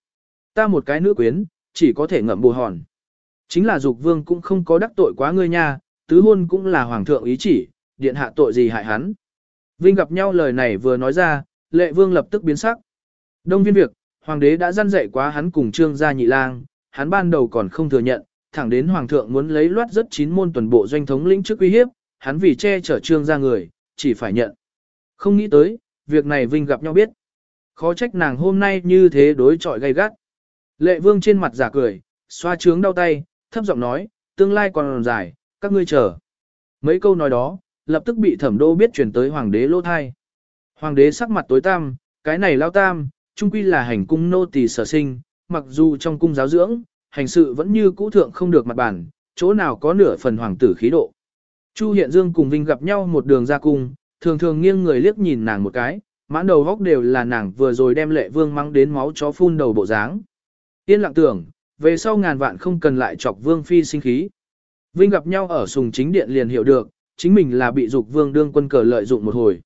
Ta một cái nữ quyến, chỉ có thể ngậm bù hòn. Chính là dục vương cũng không có đắc tội quá ngươi nha, tứ hôn cũng là hoàng thượng ý chỉ, điện hạ tội gì hại hắn. Vinh gặp nhau lời này vừa nói ra, lệ vương lập tức biến sắc. Đông viên việc, Hoàng đế đã gian dạy quá hắn cùng trương gia nhị lang, hắn ban đầu còn không thừa nhận, thẳng đến hoàng thượng muốn lấy loát rất chín môn tuần bộ doanh thống lĩnh trước uy hiếp, hắn vì che chở trương gia người, chỉ phải nhận. Không nghĩ tới, việc này Vinh gặp nhau biết. Khó trách nàng hôm nay như thế đối chọi gay gắt. Lệ vương trên mặt giả cười, xoa trướng đau tay, thấp giọng nói, tương lai còn dài, các ngươi chờ. Mấy câu nói đó, lập tức bị thẩm đô biết chuyển tới hoàng đế lô thai. Hoàng đế sắc mặt tối tam cái này lao tam, trung quy là hành cung nô tỳ sở sinh, mặc dù trong cung giáo dưỡng, hành sự vẫn như cũ thượng không được mặt bản, chỗ nào có nửa phần hoàng tử khí độ. Chu Hiện Dương cùng Vinh gặp nhau một đường ra cung, thường thường nghiêng người liếc nhìn nàng một cái, mãn đầu góc đều là nàng vừa rồi đem lệ vương mang đến máu chó phun đầu bộ dáng. Yên lặng tưởng, về sau ngàn vạn không cần lại chọc vương phi sinh khí. Vinh gặp nhau ở sùng chính điện liền hiểu được, chính mình là bị dục vương đương quân cờ lợi dụng một hồi.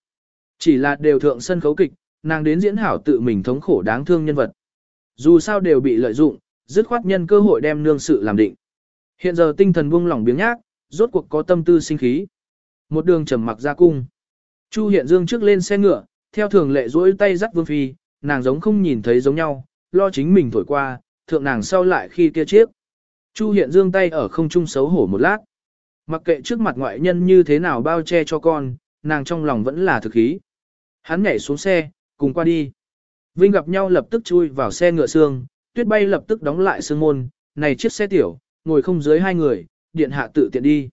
Chỉ là đều thượng sân khấu kịch, nàng đến diễn hảo tự mình thống khổ đáng thương nhân vật. Dù sao đều bị lợi dụng, dứt khoát nhân cơ hội đem nương sự làm định. Hiện giờ tinh thần buông lỏng biếng nhác, rốt cuộc có tâm tư sinh khí. Một đường trầm mặc ra cung. Chu Hiện Dương trước lên xe ngựa, theo thường lệ duỗi tay dắt Vương Phi, nàng giống không nhìn thấy giống nhau, lo chính mình thổi qua, thượng nàng sau lại khi kia chiếc. Chu Hiện Dương tay ở không trung xấu hổ một lát. Mặc kệ trước mặt ngoại nhân như thế nào bao che cho con, nàng trong lòng vẫn là thực khí. Hắn nhảy xuống xe, cùng qua đi. Vinh gặp nhau lập tức chui vào xe ngựa xương, tuyết bay lập tức đóng lại xương môn, này chiếc xe tiểu, ngồi không dưới hai người, điện hạ tự tiện đi.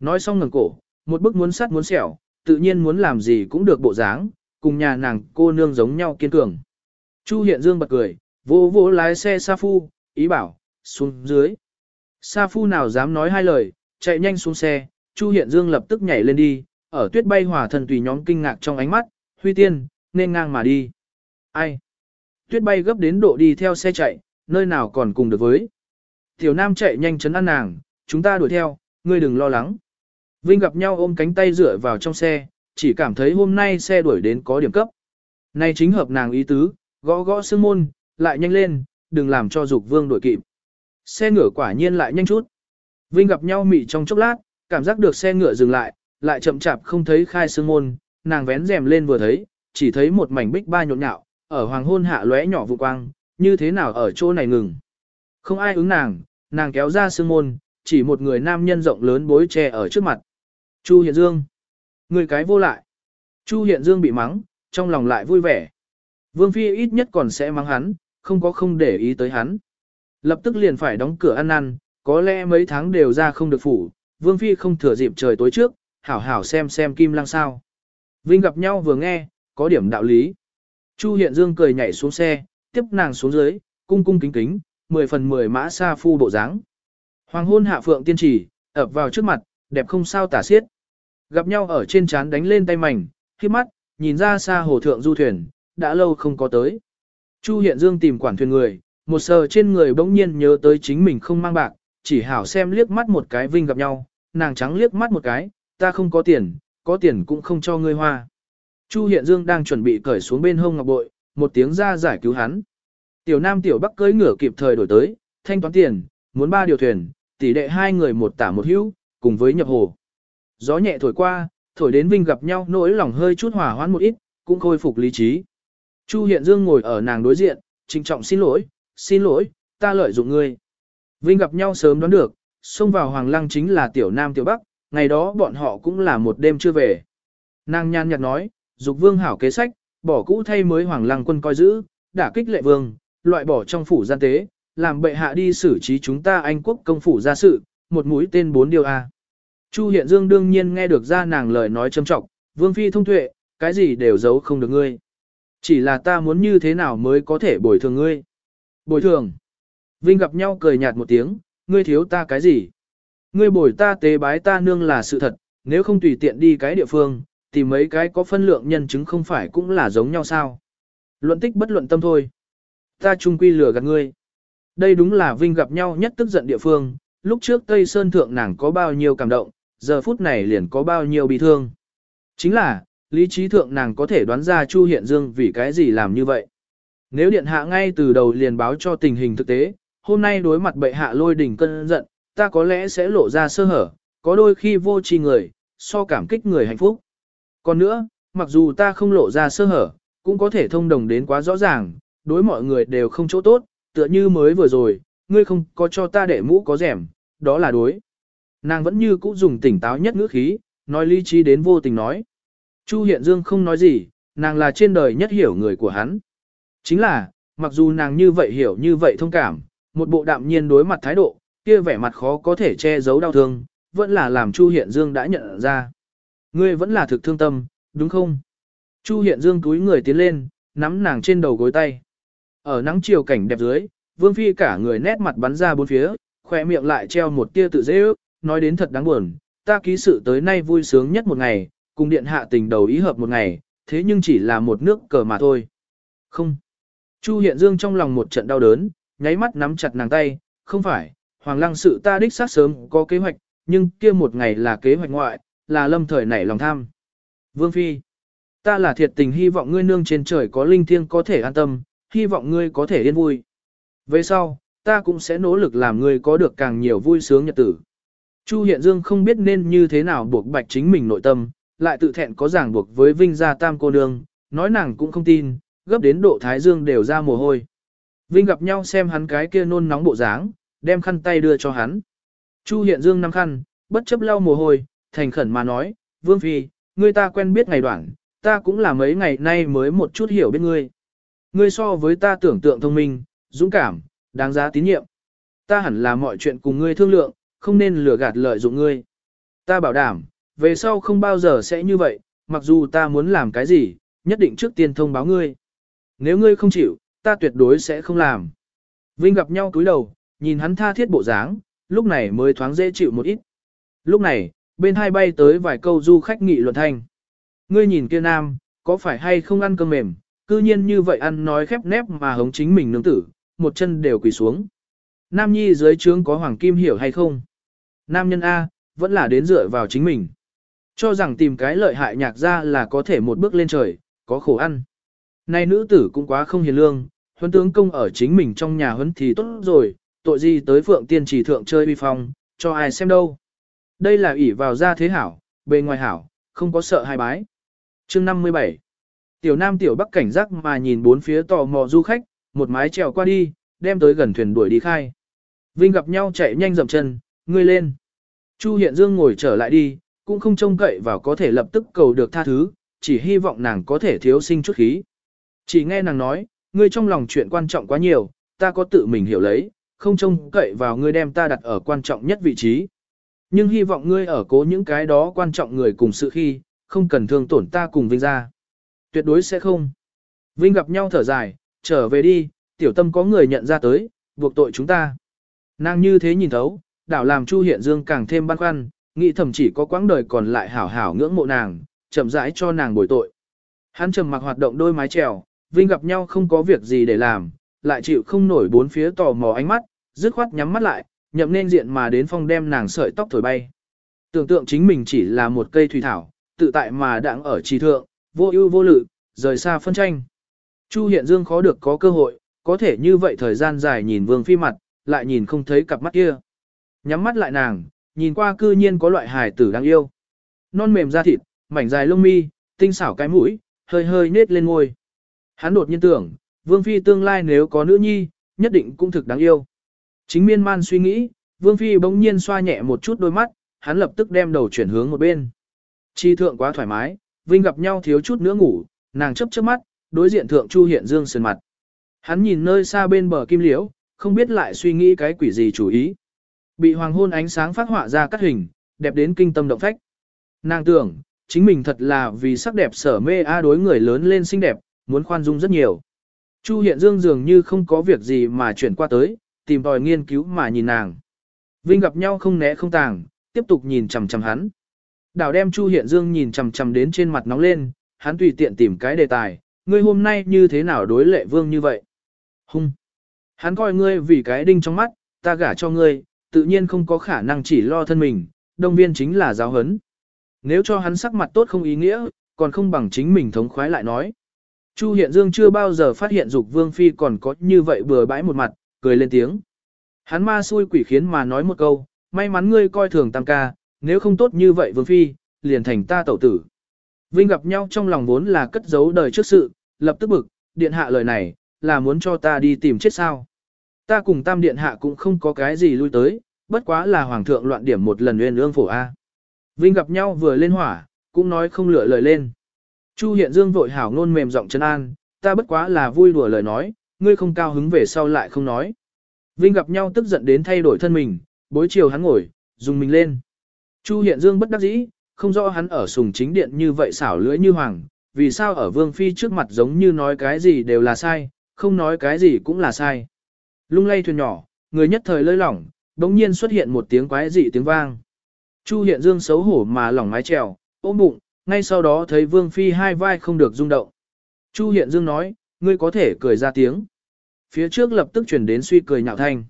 Nói xong ngẩng cổ, một bức muốn sắt muốn sẹo, tự nhiên muốn làm gì cũng được bộ dáng, cùng nhà nàng cô nương giống nhau kiên cường. Chu Hiện Dương bật cười, vô vô lái xe Sa Phu, ý bảo, xuống dưới. Sa Phu nào dám nói hai lời, chạy nhanh xuống xe, Chu Hiện Dương lập tức nhảy lên đi, ở tuyết bay hỏa thần tùy nhóm kinh ngạc trong ánh mắt, huy tiên, nên ngang mà đi. Ai? Tuyết bay gấp đến độ đi theo xe chạy, nơi nào còn cùng được với. Tiểu Nam chạy nhanh chấn an nàng, chúng ta đuổi theo, ngươi đừng lo lắng. Vinh gặp nhau ôm cánh tay dựa vào trong xe, chỉ cảm thấy hôm nay xe đuổi đến có điểm cấp. Này chính hợp nàng ý tứ, gõ gõ sương môn, lại nhanh lên, đừng làm cho dục vương đuổi kịp. Xe ngựa quả nhiên lại nhanh chút. Vinh gặp nhau mị trong chốc lát, cảm giác được xe ngựa dừng lại, lại chậm chạp không thấy khai sương môn, nàng vén rèm lên vừa thấy, chỉ thấy một mảnh bích ba nhộn nhạo, ở hoàng hôn hạ lóe nhỏ vụ quang, như thế nào ở chỗ này ngừng. Không ai ứng nàng, nàng kéo ra sương môn, chỉ một người nam nhân rộng lớn bối che ở trước mặt. Chu Hiện Dương. Người cái vô lại. Chu Hiện Dương bị mắng, trong lòng lại vui vẻ. Vương Phi ít nhất còn sẽ mắng hắn, không có không để ý tới hắn. Lập tức liền phải đóng cửa ăn năn, có lẽ mấy tháng đều ra không được phủ, Vương Phi không thừa dịp trời tối trước, hảo hảo xem xem kim lang sao. Vinh gặp nhau vừa nghe, có điểm đạo lý. Chu Hiện Dương cười nhảy xuống xe, tiếp nàng xuống dưới, cung cung kính kính, mười phần mười mã xa phu bộ dáng. Hoàng hôn hạ phượng tiên trì, ập vào trước mặt, đẹp không sao tả xiết. Gặp nhau ở trên trán đánh lên tay mảnh, khi mắt, nhìn ra xa hồ thượng du thuyền, đã lâu không có tới. Chu Hiện Dương tìm quản thuyền người, một sờ trên người bỗng nhiên nhớ tới chính mình không mang bạc, chỉ hảo xem liếc mắt một cái vinh gặp nhau, nàng trắng liếc mắt một cái, ta không có tiền, có tiền cũng không cho ngươi hoa. Chu Hiện Dương đang chuẩn bị cởi xuống bên hông ngọc bội, một tiếng ra giải cứu hắn. Tiểu Nam Tiểu Bắc cưỡi ngựa kịp thời đổi tới, thanh toán tiền, muốn ba điều thuyền, tỷ đệ hai người một tả một hữu, cùng với nhập hồ. Gió nhẹ thổi qua, thổi đến Vinh gặp nhau nỗi lòng hơi chút hòa hoãn một ít, cũng khôi phục lý trí. Chu Hiện Dương ngồi ở nàng đối diện, trinh trọng xin lỗi, xin lỗi, ta lợi dụng ngươi. Vinh gặp nhau sớm đoán được, xông vào Hoàng Lăng chính là tiểu Nam tiểu Bắc, ngày đó bọn họ cũng là một đêm chưa về. Nàng nhan nhạt nói, dục vương hảo kế sách, bỏ cũ thay mới Hoàng Lăng quân coi giữ, đả kích lệ vương, loại bỏ trong phủ gian tế, làm bệ hạ đi xử trí chúng ta Anh quốc công phủ gia sự, một mũi tên bốn điều A. Chu Hiện Dương đương nhiên nghe được ra nàng lời nói châm trọng, vương phi thông tuệ, cái gì đều giấu không được ngươi. Chỉ là ta muốn như thế nào mới có thể bồi thường ngươi. Bồi thường. Vinh gặp nhau cười nhạt một tiếng, ngươi thiếu ta cái gì? Ngươi bồi ta tế bái ta nương là sự thật, nếu không tùy tiện đi cái địa phương, thì mấy cái có phân lượng nhân chứng không phải cũng là giống nhau sao? Luận tích bất luận tâm thôi. Ta chung quy lừa gạt ngươi. Đây đúng là Vinh gặp nhau nhất tức giận địa phương, lúc trước Tây Sơn Thượng nàng có bao nhiêu cảm động, giờ phút này liền có bao nhiêu bị thương. Chính là, lý trí thượng nàng có thể đoán ra Chu Hiện Dương vì cái gì làm như vậy. Nếu điện hạ ngay từ đầu liền báo cho tình hình thực tế, hôm nay đối mặt bệ hạ lôi đỉnh cơn giận, ta có lẽ sẽ lộ ra sơ hở, có đôi khi vô tri người, so cảm kích người hạnh phúc. Còn nữa, mặc dù ta không lộ ra sơ hở, cũng có thể thông đồng đến quá rõ ràng, đối mọi người đều không chỗ tốt, tựa như mới vừa rồi, ngươi không có cho ta để mũ có rẻm, đó là đối. Nàng vẫn như cũ dùng tỉnh táo nhất ngữ khí, nói lý trí đến vô tình nói. Chu Hiện Dương không nói gì, nàng là trên đời nhất hiểu người của hắn. Chính là, mặc dù nàng như vậy hiểu như vậy thông cảm, một bộ đạm nhiên đối mặt thái độ, kia vẻ mặt khó có thể che giấu đau thương, vẫn là làm Chu Hiện Dương đã nhận ra. Ngươi vẫn là thực thương tâm, đúng không? Chu Hiện Dương túi người tiến lên, nắm nàng trên đầu gối tay. Ở nắng chiều cảnh đẹp dưới, Vương Phi cả người nét mặt bắn ra bốn phía, khỏe miệng lại treo một tia tự dễ ước, nói đến thật đáng buồn, ta ký sự tới nay vui sướng nhất một ngày, cùng điện hạ tình đầu ý hợp một ngày, thế nhưng chỉ là một nước cờ mà thôi. Không. Chu Hiện Dương trong lòng một trận đau đớn, nháy mắt nắm chặt nàng tay, không phải, Hoàng Lăng sự ta đích xác sớm có kế hoạch, nhưng kia một ngày là kế hoạch ngoại, là lâm thời nảy lòng tham. Vương Phi. Ta là thiệt tình hy vọng ngươi nương trên trời có linh thiêng có thể an tâm, hy vọng ngươi có thể yên vui. Về sau, ta cũng sẽ nỗ lực làm ngươi có được càng nhiều vui sướng nhật tử. Chu Hiện Dương không biết nên như thế nào buộc bạch chính mình nội tâm, lại tự thẹn có ràng buộc với Vinh gia tam cô nương, nói nàng cũng không tin, gấp đến độ Thái Dương đều ra mồ hôi. Vinh gặp nhau xem hắn cái kia nôn nóng bộ dáng, đem khăn tay đưa cho hắn. Chu Hiện Dương nắm khăn, bất chấp lau mồ hôi, thành khẩn mà nói, Vương Phi, ngươi ta quen biết ngày đoạn, ta cũng là mấy ngày nay mới một chút hiểu biết ngươi. Ngươi so với ta tưởng tượng thông minh, dũng cảm, đáng giá tín nhiệm. Ta hẳn là mọi chuyện cùng ngươi thương lượng, không nên lừa gạt lợi dụng ngươi. Ta bảo đảm, về sau không bao giờ sẽ như vậy, mặc dù ta muốn làm cái gì, nhất định trước tiên thông báo ngươi. Nếu ngươi không chịu, ta tuyệt đối sẽ không làm. Vinh gặp nhau cúi đầu, nhìn hắn tha thiết bộ dáng, lúc này mới thoáng dễ chịu một ít. Lúc này, bên hai bay tới vài câu du khách nghị luận thanh. Ngươi nhìn kia nam, có phải hay không ăn cơm mềm, cư nhiên như vậy ăn nói khép nép mà hống chính mình nương tử, một chân đều quỳ xuống. Nam nhi dưới trướng có hoàng kim hiểu hay không? Nam nhân A, vẫn là đến dựa vào chính mình. Cho rằng tìm cái lợi hại nhạc ra là có thể một bước lên trời, có khổ ăn nay nữ tử cũng quá không hiền lương, huấn tướng công ở chính mình trong nhà huấn thì tốt rồi, tội gì tới phượng tiên chỉ thượng chơi uy phong, cho ai xem đâu. Đây là ỷ vào gia thế hảo, bề ngoài hảo, không có sợ hai bái. chương 57 Tiểu Nam Tiểu Bắc cảnh giác mà nhìn bốn phía tò mò du khách, một mái trèo qua đi, đem tới gần thuyền đuổi đi khai. Vinh gặp nhau chạy nhanh dậm chân, ngươi lên. Chu Hiện Dương ngồi trở lại đi, cũng không trông cậy vào có thể lập tức cầu được tha thứ, chỉ hy vọng nàng có thể thiếu sinh chút khí. Chỉ nghe nàng nói, ngươi trong lòng chuyện quan trọng quá nhiều, ta có tự mình hiểu lấy, không trông cậy vào ngươi đem ta đặt ở quan trọng nhất vị trí. Nhưng hy vọng ngươi ở cố những cái đó quan trọng người cùng sự khi, không cần thương tổn ta cùng Vinh ra. Tuyệt đối sẽ không. Vinh gặp nhau thở dài, trở về đi, tiểu tâm có người nhận ra tới, buộc tội chúng ta. Nàng như thế nhìn thấu, đảo làm Chu Hiện Dương càng thêm băn khoăn, nghĩ thậm chỉ có quãng đời còn lại hảo hảo ngưỡng mộ nàng, chậm rãi cho nàng bồi tội. Hắn trầm mặc hoạt động đôi mái trèo, Vinh gặp nhau không có việc gì để làm, lại chịu không nổi bốn phía tò mò ánh mắt, dứt khoát nhắm mắt lại, nhậm nên diện mà đến phong đem nàng sợi tóc thổi bay. Tưởng tượng chính mình chỉ là một cây thủy thảo, tự tại mà đang ở trì thượng, vô ưu vô lự, rời xa phân tranh. Chu Hiện Dương khó được có cơ hội, có thể như vậy thời gian dài nhìn Vương Phi mặt, lại nhìn không thấy cặp mắt kia. Nhắm mắt lại nàng, nhìn qua cư nhiên có loại hài tử đáng yêu. Non mềm da thịt, mảnh dài lông mi, tinh xảo cái mũi, hơi hơi nết lên ngôi. Hắn đột nhiên tưởng, Vương Phi tương lai nếu có nữ nhi, nhất định cũng thực đáng yêu. Chính miên man suy nghĩ, Vương Phi bỗng nhiên xoa nhẹ một chút đôi mắt, hắn lập tức đem đầu chuyển hướng một bên. Chi thượng quá thoải mái, Vinh gặp nhau thiếu chút nữa ngủ, nàng chấp chớp mắt, đối diện thượng Chu Hiện Dương sườn mặt. Hắn nhìn nơi xa bên bờ kim liễu, không biết lại suy nghĩ cái quỷ gì chủ ý. Bị hoàng hôn ánh sáng phát họa ra cắt hình, đẹp đến kinh tâm động phách. Nàng tưởng, chính mình thật là vì sắc đẹp sở mê a đối người lớn lên xinh đẹp, muốn khoan dung rất nhiều. Chu Hiện Dương dường như không có việc gì mà chuyển qua tới, tìm tòi nghiên cứu mà nhìn nàng. Vinh gặp nhau không né không tàng, tiếp tục nhìn chằm chằm hắn. Đào đem Chu Hiện Dương nhìn chằm chằm đến trên mặt nóng lên, hắn tùy tiện tìm cái đề tài, ngươi hôm nay như thế nào đối lệ vương như vậy? Hung! Hắn coi ngươi vì cái đinh trong mắt, ta gả cho ngươi, tự nhiên không có khả năng chỉ lo thân mình, đồng viên chính là giáo hấn. Nếu cho hắn sắc mặt tốt không ý nghĩa, còn không bằng chính mình thống khoái lại nói. Chu Hiện Dương chưa bao giờ phát hiện dục vương phi còn có như vậy bừa bãi một mặt, cười lên tiếng. Hắn ma xui quỷ khiến mà nói một câu, may mắn ngươi coi thường tam ca, nếu không tốt như vậy vương phi, liền thành ta tẩu tử. Vinh gặp nhau trong lòng vốn là cất giấu đời trước sự, lập tức bực, điện hạ lời này, là muốn cho ta đi tìm chết sao. Ta cùng tam điện hạ cũng không có cái gì lui tới, bất quá là hoàng thượng loạn điểm một lần nguyên ương phổ A. Vinh gặp nhau vừa lên hỏa, cũng nói không lựa lời lên. Chu hiện dương vội hảo ngôn mềm giọng chân an, ta bất quá là vui đùa lời nói, ngươi không cao hứng về sau lại không nói. Vinh gặp nhau tức giận đến thay đổi thân mình, bối chiều hắn ngồi, dùng mình lên. Chu hiện dương bất đắc dĩ, không rõ hắn ở sùng chính điện như vậy xảo lưỡi như hoàng, vì sao ở vương phi trước mặt giống như nói cái gì đều là sai, không nói cái gì cũng là sai. Lung lay thuyền nhỏ, người nhất thời lơi lỏng, đống nhiên xuất hiện một tiếng quái dị tiếng vang. Chu hiện dương xấu hổ mà lỏng mái trèo, ôm bụng, ngay sau đó thấy vương phi hai vai không được rung động. Chu hiện dương nói, ngươi có thể cười ra tiếng. Phía trước lập tức chuyển đến suy cười nhạo thanh.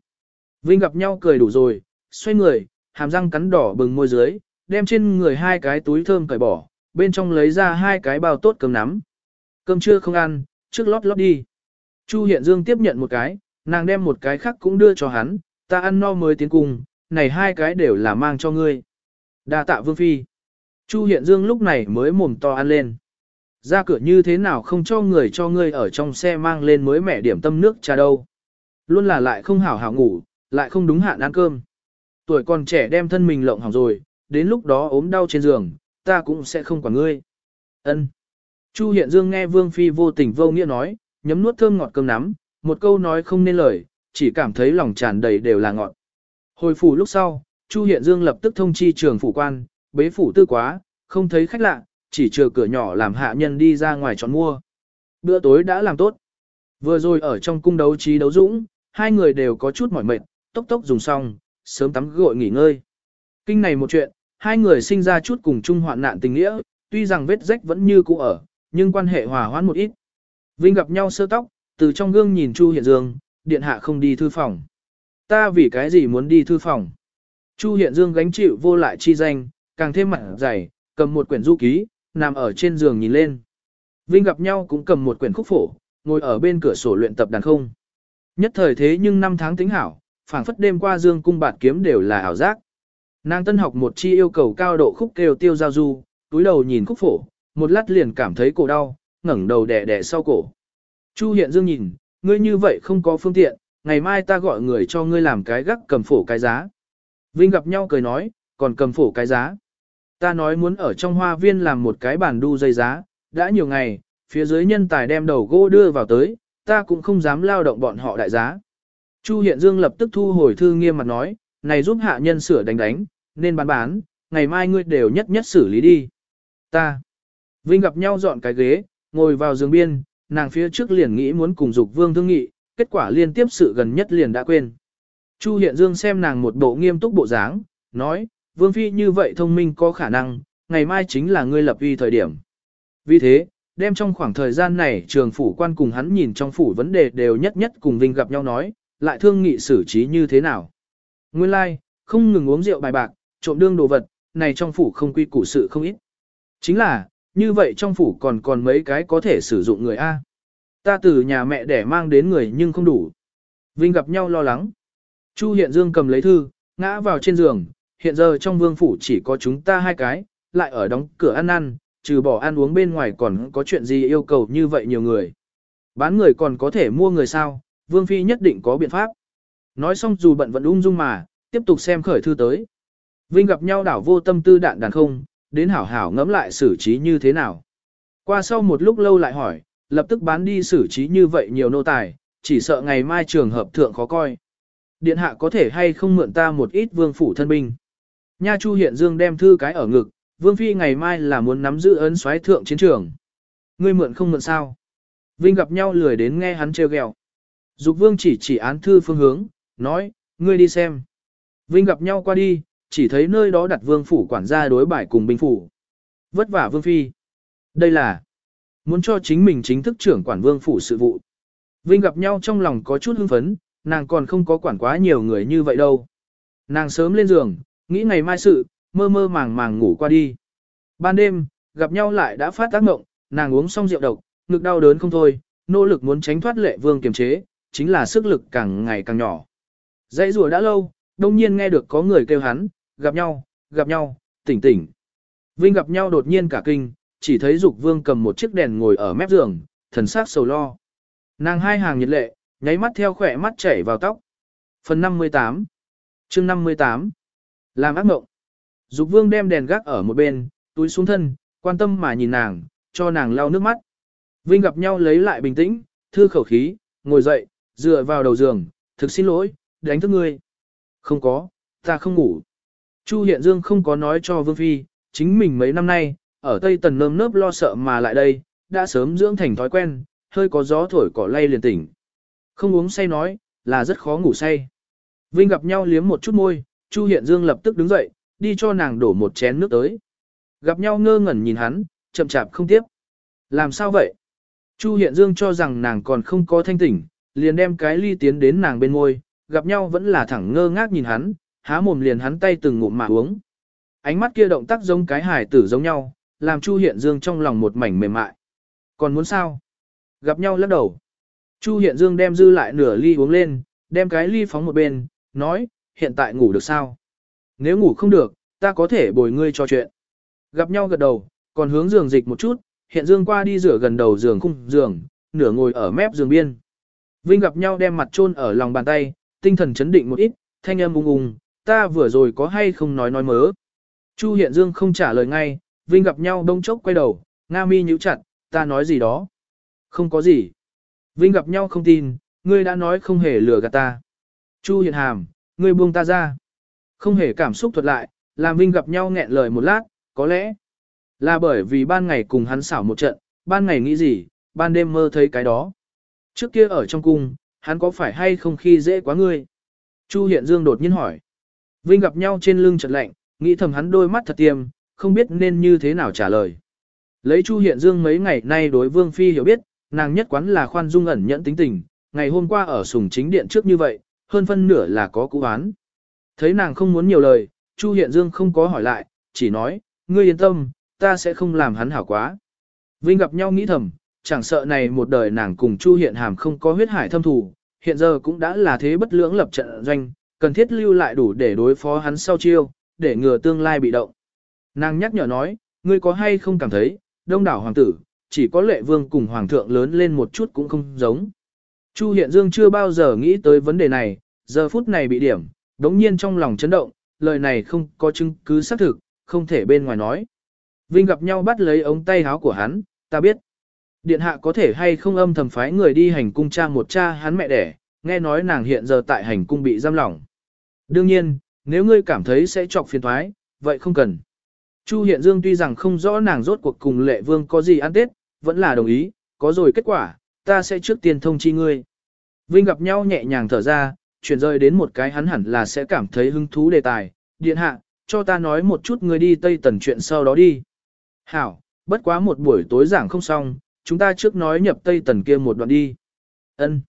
Vinh gặp nhau cười đủ rồi, xoay người, hàm răng cắn đỏ bừng môi dưới, đem trên người hai cái túi thơm cởi bỏ, bên trong lấy ra hai cái bao tốt cơm nắm. Cơm trưa không ăn, trước lót lót đi. Chu Hiện Dương tiếp nhận một cái, nàng đem một cái khác cũng đưa cho hắn, ta ăn no mới tiến cùng, này hai cái đều là mang cho ngươi. Đa tạ Vương Phi. Chu Hiện Dương lúc này mới mồm to ăn lên. Ra cửa như thế nào không cho người cho ngươi ở trong xe mang lên mới mẻ điểm tâm nước trà đâu. Luôn là lại không hảo hảo ngủ, lại không đúng hạn ăn cơm. Tuổi còn trẻ đem thân mình lộng hỏng rồi, đến lúc đó ốm đau trên giường, ta cũng sẽ không quản ngươi. Ân. Chu Hiện Dương nghe Vương Phi vô tình vô nghĩa nói, nhấm nuốt thơm ngọt cơm nắm, một câu nói không nên lời, chỉ cảm thấy lòng tràn đầy đều là ngọt. Hồi phủ lúc sau, Chu Hiện Dương lập tức thông chi trường phủ quan, bế phủ tư quá, không thấy khách lạ, chỉ chờ cửa nhỏ làm hạ nhân đi ra ngoài chọn mua. Bữa tối đã làm tốt. Vừa rồi ở trong cung đấu trí đấu dũng, hai người đều có chút mỏi mệt, tốc tốc dùng xong, sớm tắm gội nghỉ ngơi. Kinh này một chuyện, hai người sinh ra chút cùng chung hoạn nạn tình nghĩa, tuy rằng vết rách vẫn như cũ ở, nhưng quan hệ hòa hoãn một ít. Vinh gặp nhau sơ tóc, từ trong gương nhìn Chu Hiện Dương, điện hạ không đi thư phòng. Ta vì cái gì muốn đi thư phòng? Chu Hiện Dương gánh chịu vô lại chi danh, càng thêm mặt dày, cầm một quyển du ký, nằm ở trên giường nhìn lên. Vinh gặp nhau cũng cầm một quyển khúc phổ, ngồi ở bên cửa sổ luyện tập đàn không. Nhất thời thế nhưng năm tháng tính hảo, phảng phất đêm qua dương cung bạt kiếm đều là ảo giác. Nàng tân học một chi yêu cầu cao độ khúc kêu tiêu giao du, túi đầu nhìn khúc phổ, một lát liền cảm thấy cổ đau, ngẩng đầu đẻ đẻ sau cổ. Chu Hiện Dương nhìn, ngươi như vậy không có phương tiện, ngày mai ta gọi người cho ngươi làm cái gác cầm phổ cái giá. Vinh gặp nhau cười nói, còn cầm phổ cái giá. Ta nói muốn ở trong hoa viên làm một cái bàn đu dây giá, đã nhiều ngày, phía dưới nhân tài đem đầu gỗ đưa vào tới, ta cũng không dám lao động bọn họ đại giá. Chu Hiện Dương lập tức thu hồi thư nghiêm mặt nói, này giúp hạ nhân sửa đánh đánh, nên bán bán, ngày mai ngươi đều nhất nhất xử lý đi. Ta. Vinh gặp nhau dọn cái ghế, ngồi vào giường biên, nàng phía trước liền nghĩ muốn cùng dục vương thương nghị, kết quả liên tiếp sự gần nhất liền đã quên. Chu Hiện Dương xem nàng một bộ nghiêm túc bộ dáng, nói, vương phi như vậy thông minh có khả năng, ngày mai chính là ngươi lập uy thời điểm. Vì thế, đem trong khoảng thời gian này trường phủ quan cùng hắn nhìn trong phủ vấn đề đều nhất nhất cùng Vinh gặp nhau nói, lại thương nghị xử trí như thế nào. Nguyên lai, like, không ngừng uống rượu bài bạc, trộm đương đồ vật, này trong phủ không quy củ sự không ít. Chính là, như vậy trong phủ còn còn mấy cái có thể sử dụng người A. Ta từ nhà mẹ để mang đến người nhưng không đủ. Vinh gặp nhau lo lắng. Chu Hiện Dương cầm lấy thư, ngã vào trên giường, hiện giờ trong vương phủ chỉ có chúng ta hai cái, lại ở đóng cửa ăn ăn, trừ bỏ ăn uống bên ngoài còn có chuyện gì yêu cầu như vậy nhiều người. Bán người còn có thể mua người sao, vương phi nhất định có biện pháp. Nói xong dù bận vẫn ung dung mà, tiếp tục xem khởi thư tới. Vinh gặp nhau đảo vô tâm tư đạn đàn không, đến hảo hảo ngẫm lại xử trí như thế nào. Qua sau một lúc lâu lại hỏi, lập tức bán đi xử trí như vậy nhiều nô tài, chỉ sợ ngày mai trường hợp thượng khó coi. Điện hạ có thể hay không mượn ta một ít vương phủ thân binh. Nha Chu Hiện Dương đem thư cái ở ngực, vương phi ngày mai là muốn nắm giữ ấn xoáy thượng chiến trường. Ngươi mượn không mượn sao? Vinh gặp nhau lười đến nghe hắn trêu ghẹo. Dục vương chỉ chỉ án thư phương hướng, nói, ngươi đi xem. Vinh gặp nhau qua đi, chỉ thấy nơi đó đặt vương phủ quản gia đối bài cùng binh phủ. Vất vả vương phi. Đây là muốn cho chính mình chính thức trưởng quản vương phủ sự vụ. Vinh gặp nhau trong lòng có chút hưng phấn, nàng còn không có quản quá nhiều người như vậy đâu. Nàng sớm lên giường, nghĩ ngày mai sự, mơ mơ màng màng ngủ qua đi. Ban đêm, gặp nhau lại đã phát tác ngộng, nàng uống xong rượu độc, ngực đau đớn không thôi, nỗ lực muốn tránh thoát lệ vương kiềm chế, chính là sức lực càng ngày càng nhỏ. Dãy rùa đã lâu, đông nhiên nghe được có người kêu hắn, gặp nhau, gặp nhau, tỉnh tỉnh. Vinh gặp nhau đột nhiên cả kinh, chỉ thấy Dục Vương cầm một chiếc đèn ngồi ở mép giường, thần sắc sầu lo. Nàng hai hàng nhiệt lệ, nháy mắt theo khỏe mắt chảy vào tóc. Phần 58 chương 58 làm ác mộng Dục vương đem đèn gác ở một bên, túi xuống thân, quan tâm mà nhìn nàng, cho nàng lau nước mắt. Vinh gặp nhau lấy lại bình tĩnh, thư khẩu khí, ngồi dậy, dựa vào đầu giường, thực xin lỗi, đánh thức ngươi. Không có, ta không ngủ. Chu Hiện Dương không có nói cho Vương Phi, chính mình mấy năm nay, ở Tây Tần nơm nớp lo sợ mà lại đây, đã sớm dưỡng thành thói quen, hơi có gió thổi cỏ lay liền tỉnh. Không uống say nói, là rất khó ngủ say. Vinh gặp nhau liếm một chút môi, Chu Hiện Dương lập tức đứng dậy, đi cho nàng đổ một chén nước tới. Gặp nhau ngơ ngẩn nhìn hắn, chậm chạp không tiếp. Làm sao vậy? Chu Hiện Dương cho rằng nàng còn không có thanh tỉnh, liền đem cái ly tiến đến nàng bên môi, gặp nhau vẫn là thẳng ngơ ngác nhìn hắn, há mồm liền hắn tay từng ngụm mà uống. Ánh mắt kia động tác giống cái hải tử giống nhau, làm Chu Hiện Dương trong lòng một mảnh mềm mại. Còn muốn sao? Gặp nhau lắc đầu. Chu Hiện Dương đem dư lại nửa ly uống lên, đem cái ly phóng một bên, nói, hiện tại ngủ được sao? Nếu ngủ không được, ta có thể bồi ngươi cho chuyện. Gặp nhau gật đầu, còn hướng giường dịch một chút, Hiện Dương qua đi rửa gần đầu giường khung giường, nửa ngồi ở mép giường biên. Vinh gặp nhau đem mặt chôn ở lòng bàn tay, tinh thần chấn định một ít, thanh âm ung ung, ta vừa rồi có hay không nói nói mớ. Chu Hiện Dương không trả lời ngay, Vinh gặp nhau đông chốc quay đầu, Nga mi nhíu chặt, ta nói gì đó. Không có gì. Vinh gặp nhau không tin, ngươi đã nói không hề lừa gạt ta. Chu Hiện Hàm, ngươi buông ta ra. Không hề cảm xúc thuật lại, làm Vinh gặp nhau nghẹn lời một lát, có lẽ là bởi vì ban ngày cùng hắn xảo một trận, ban ngày nghĩ gì, ban đêm mơ thấy cái đó. Trước kia ở trong cung, hắn có phải hay không khi dễ quá ngươi? Chu Hiện Dương đột nhiên hỏi. Vinh gặp nhau trên lưng chợt lạnh, nghĩ thầm hắn đôi mắt thật tiêm, không biết nên như thế nào trả lời. Lấy Chu Hiện Dương mấy ngày nay đối Vương Phi hiểu biết, nàng nhất quán là khoan dung ẩn nhẫn tính tình, ngày hôm qua ở sùng chính điện trước như vậy, hơn phân nửa là có cú án. Thấy nàng không muốn nhiều lời, Chu Hiện Dương không có hỏi lại, chỉ nói, ngươi yên tâm, ta sẽ không làm hắn hảo quá. Vinh gặp nhau nghĩ thầm, chẳng sợ này một đời nàng cùng Chu Hiện Hàm không có huyết hải thâm thù, hiện giờ cũng đã là thế bất lưỡng lập trận doanh, cần thiết lưu lại đủ để đối phó hắn sau chiêu, để ngừa tương lai bị động. Nàng nhắc nhở nói, ngươi có hay không cảm thấy, đông đảo hoàng tử, chỉ có lệ vương cùng hoàng thượng lớn lên một chút cũng không giống. Chu Hiện Dương chưa bao giờ nghĩ tới vấn đề này, giờ phút này bị điểm, đống nhiên trong lòng chấn động, lời này không có chứng cứ xác thực, không thể bên ngoài nói. Vinh gặp nhau bắt lấy ống tay áo của hắn, ta biết. Điện hạ có thể hay không âm thầm phái người đi hành cung cha một cha hắn mẹ đẻ, nghe nói nàng hiện giờ tại hành cung bị giam lỏng. Đương nhiên, nếu ngươi cảm thấy sẽ chọc phiền thoái, vậy không cần. Chu Hiện Dương tuy rằng không rõ nàng rốt cuộc cùng lệ vương có gì ăn tết, vẫn là đồng ý, có rồi kết quả, ta sẽ trước tiên thông chi ngươi. Vinh gặp nhau nhẹ nhàng thở ra, chuyển rơi đến một cái hắn hẳn là sẽ cảm thấy hứng thú đề tài. Điện hạ, cho ta nói một chút người đi Tây Tần chuyện sau đó đi. Hảo, bất quá một buổi tối giảng không xong, chúng ta trước nói nhập Tây Tần kia một đoạn đi. Ân.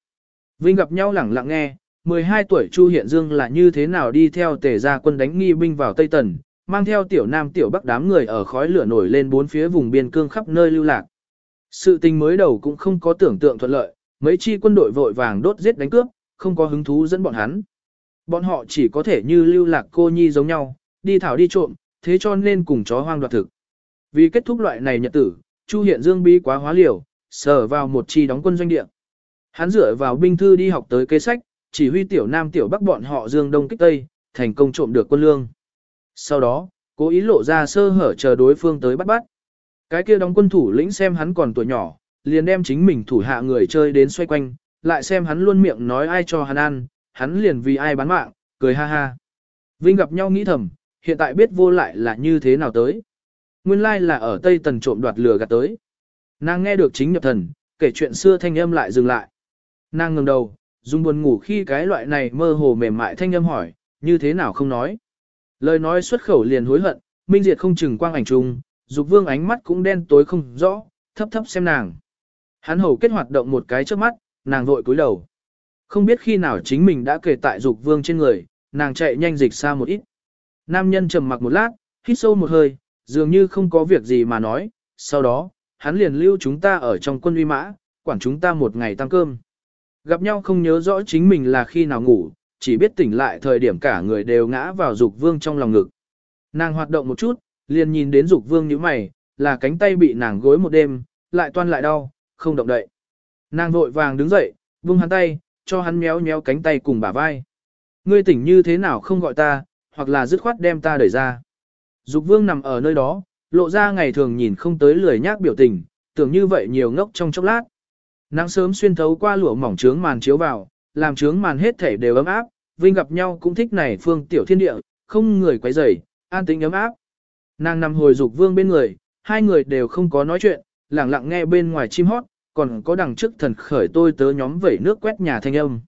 Vinh gặp nhau lẳng lặng nghe, 12 tuổi Chu Hiện Dương là như thế nào đi theo tề gia quân đánh nghi binh vào Tây Tần, mang theo tiểu nam tiểu bắc đám người ở khói lửa nổi lên bốn phía vùng biên cương khắp nơi lưu lạc. Sự tình mới đầu cũng không có tưởng tượng thuận lợi, mấy chi quân đội vội vàng đốt giết đánh cướp, không có hứng thú dẫn bọn hắn. Bọn họ chỉ có thể như lưu lạc cô nhi giống nhau, đi thảo đi trộm, thế cho nên cùng chó hoang đoạt thực. Vì kết thúc loại này nhật tử, Chu Hiện Dương bi quá hóa liều, sở vào một chi đóng quân doanh địa. Hắn dựa vào binh thư đi học tới kế sách, chỉ huy tiểu nam tiểu bắc bọn họ Dương Đông kích Tây, thành công trộm được quân lương. Sau đó, cố ý lộ ra sơ hở chờ đối phương tới bắt bắt. Cái kia đóng quân thủ lĩnh xem hắn còn tuổi nhỏ, liền đem chính mình thủ hạ người chơi đến xoay quanh, lại xem hắn luôn miệng nói ai cho hắn ăn, hắn liền vì ai bán mạng, cười ha ha. Vinh gặp nhau nghĩ thầm, hiện tại biết vô lại là như thế nào tới. Nguyên lai là ở Tây Tần trộm đoạt lừa gạt tới. Nàng nghe được chính nhập thần, kể chuyện xưa thanh âm lại dừng lại. Nàng ngừng đầu, dùng buồn ngủ khi cái loại này mơ hồ mềm mại thanh âm hỏi, như thế nào không nói. Lời nói xuất khẩu liền hối hận, minh diệt không chừng quang ảnh trùng, dục vương ánh mắt cũng đen tối không rõ, thấp thấp xem nàng. Hắn hầu kết hoạt động một cái trước mắt, nàng vội cúi đầu. Không biết khi nào chính mình đã kể tại dục vương trên người, nàng chạy nhanh dịch xa một ít. Nam nhân trầm mặc một lát, hít sâu một hơi, dường như không có việc gì mà nói, sau đó, hắn liền lưu chúng ta ở trong quân uy mã, quản chúng ta một ngày tăng cơm. Gặp nhau không nhớ rõ chính mình là khi nào ngủ, chỉ biết tỉnh lại thời điểm cả người đều ngã vào dục vương trong lòng ngực. Nàng hoạt động một chút, liền nhìn đến dục vương như mày, là cánh tay bị nàng gối một đêm, lại toan lại đau, không động đậy. Nàng vội vàng đứng dậy, vung hắn tay, cho hắn méo méo cánh tay cùng bả vai. Ngươi tỉnh như thế nào không gọi ta, hoặc là dứt khoát đem ta đẩy ra. Dục vương nằm ở nơi đó, lộ ra ngày thường nhìn không tới lười nhác biểu tình, tưởng như vậy nhiều ngốc trong chốc lát. Nắng sớm xuyên thấu qua lụa mỏng trướng màn chiếu vào, làm trướng màn hết thể đều ấm áp, Vinh gặp nhau cũng thích này phương tiểu thiên địa, không người quấy rầy, an tĩnh ấm áp. Nàng nằm hồi dục vương bên người, hai người đều không có nói chuyện, lặng lặng nghe bên ngoài chim hót, còn có đằng trước thần khởi tôi tớ nhóm vẩy nước quét nhà thanh âm.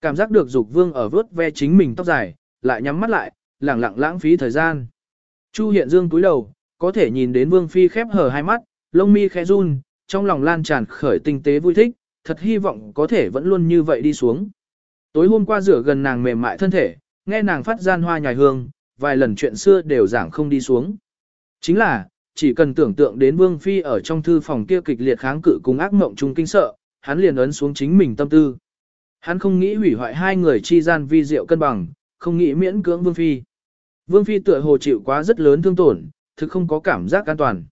Cảm giác được dục vương ở vớt ve chính mình tóc dài, lại nhắm mắt lại, lặng lặng lãng phí thời gian. Chu hiện dương cúi đầu, có thể nhìn đến vương phi khép hở hai mắt, lông mi khẽ run, trong lòng lan tràn khởi tinh tế vui thích, thật hy vọng có thể vẫn luôn như vậy đi xuống. Tối hôm qua rửa gần nàng mềm mại thân thể, nghe nàng phát gian hoa nhài hương, vài lần chuyện xưa đều giảng không đi xuống. Chính là, chỉ cần tưởng tượng đến Vương Phi ở trong thư phòng kia kịch liệt kháng cự cùng ác mộng chung kinh sợ, hắn liền ấn xuống chính mình tâm tư. Hắn không nghĩ hủy hoại hai người chi gian vi diệu cân bằng, không nghĩ miễn cưỡng Vương Phi. Vương Phi tựa hồ chịu quá rất lớn thương tổn, thực không có cảm giác an toàn.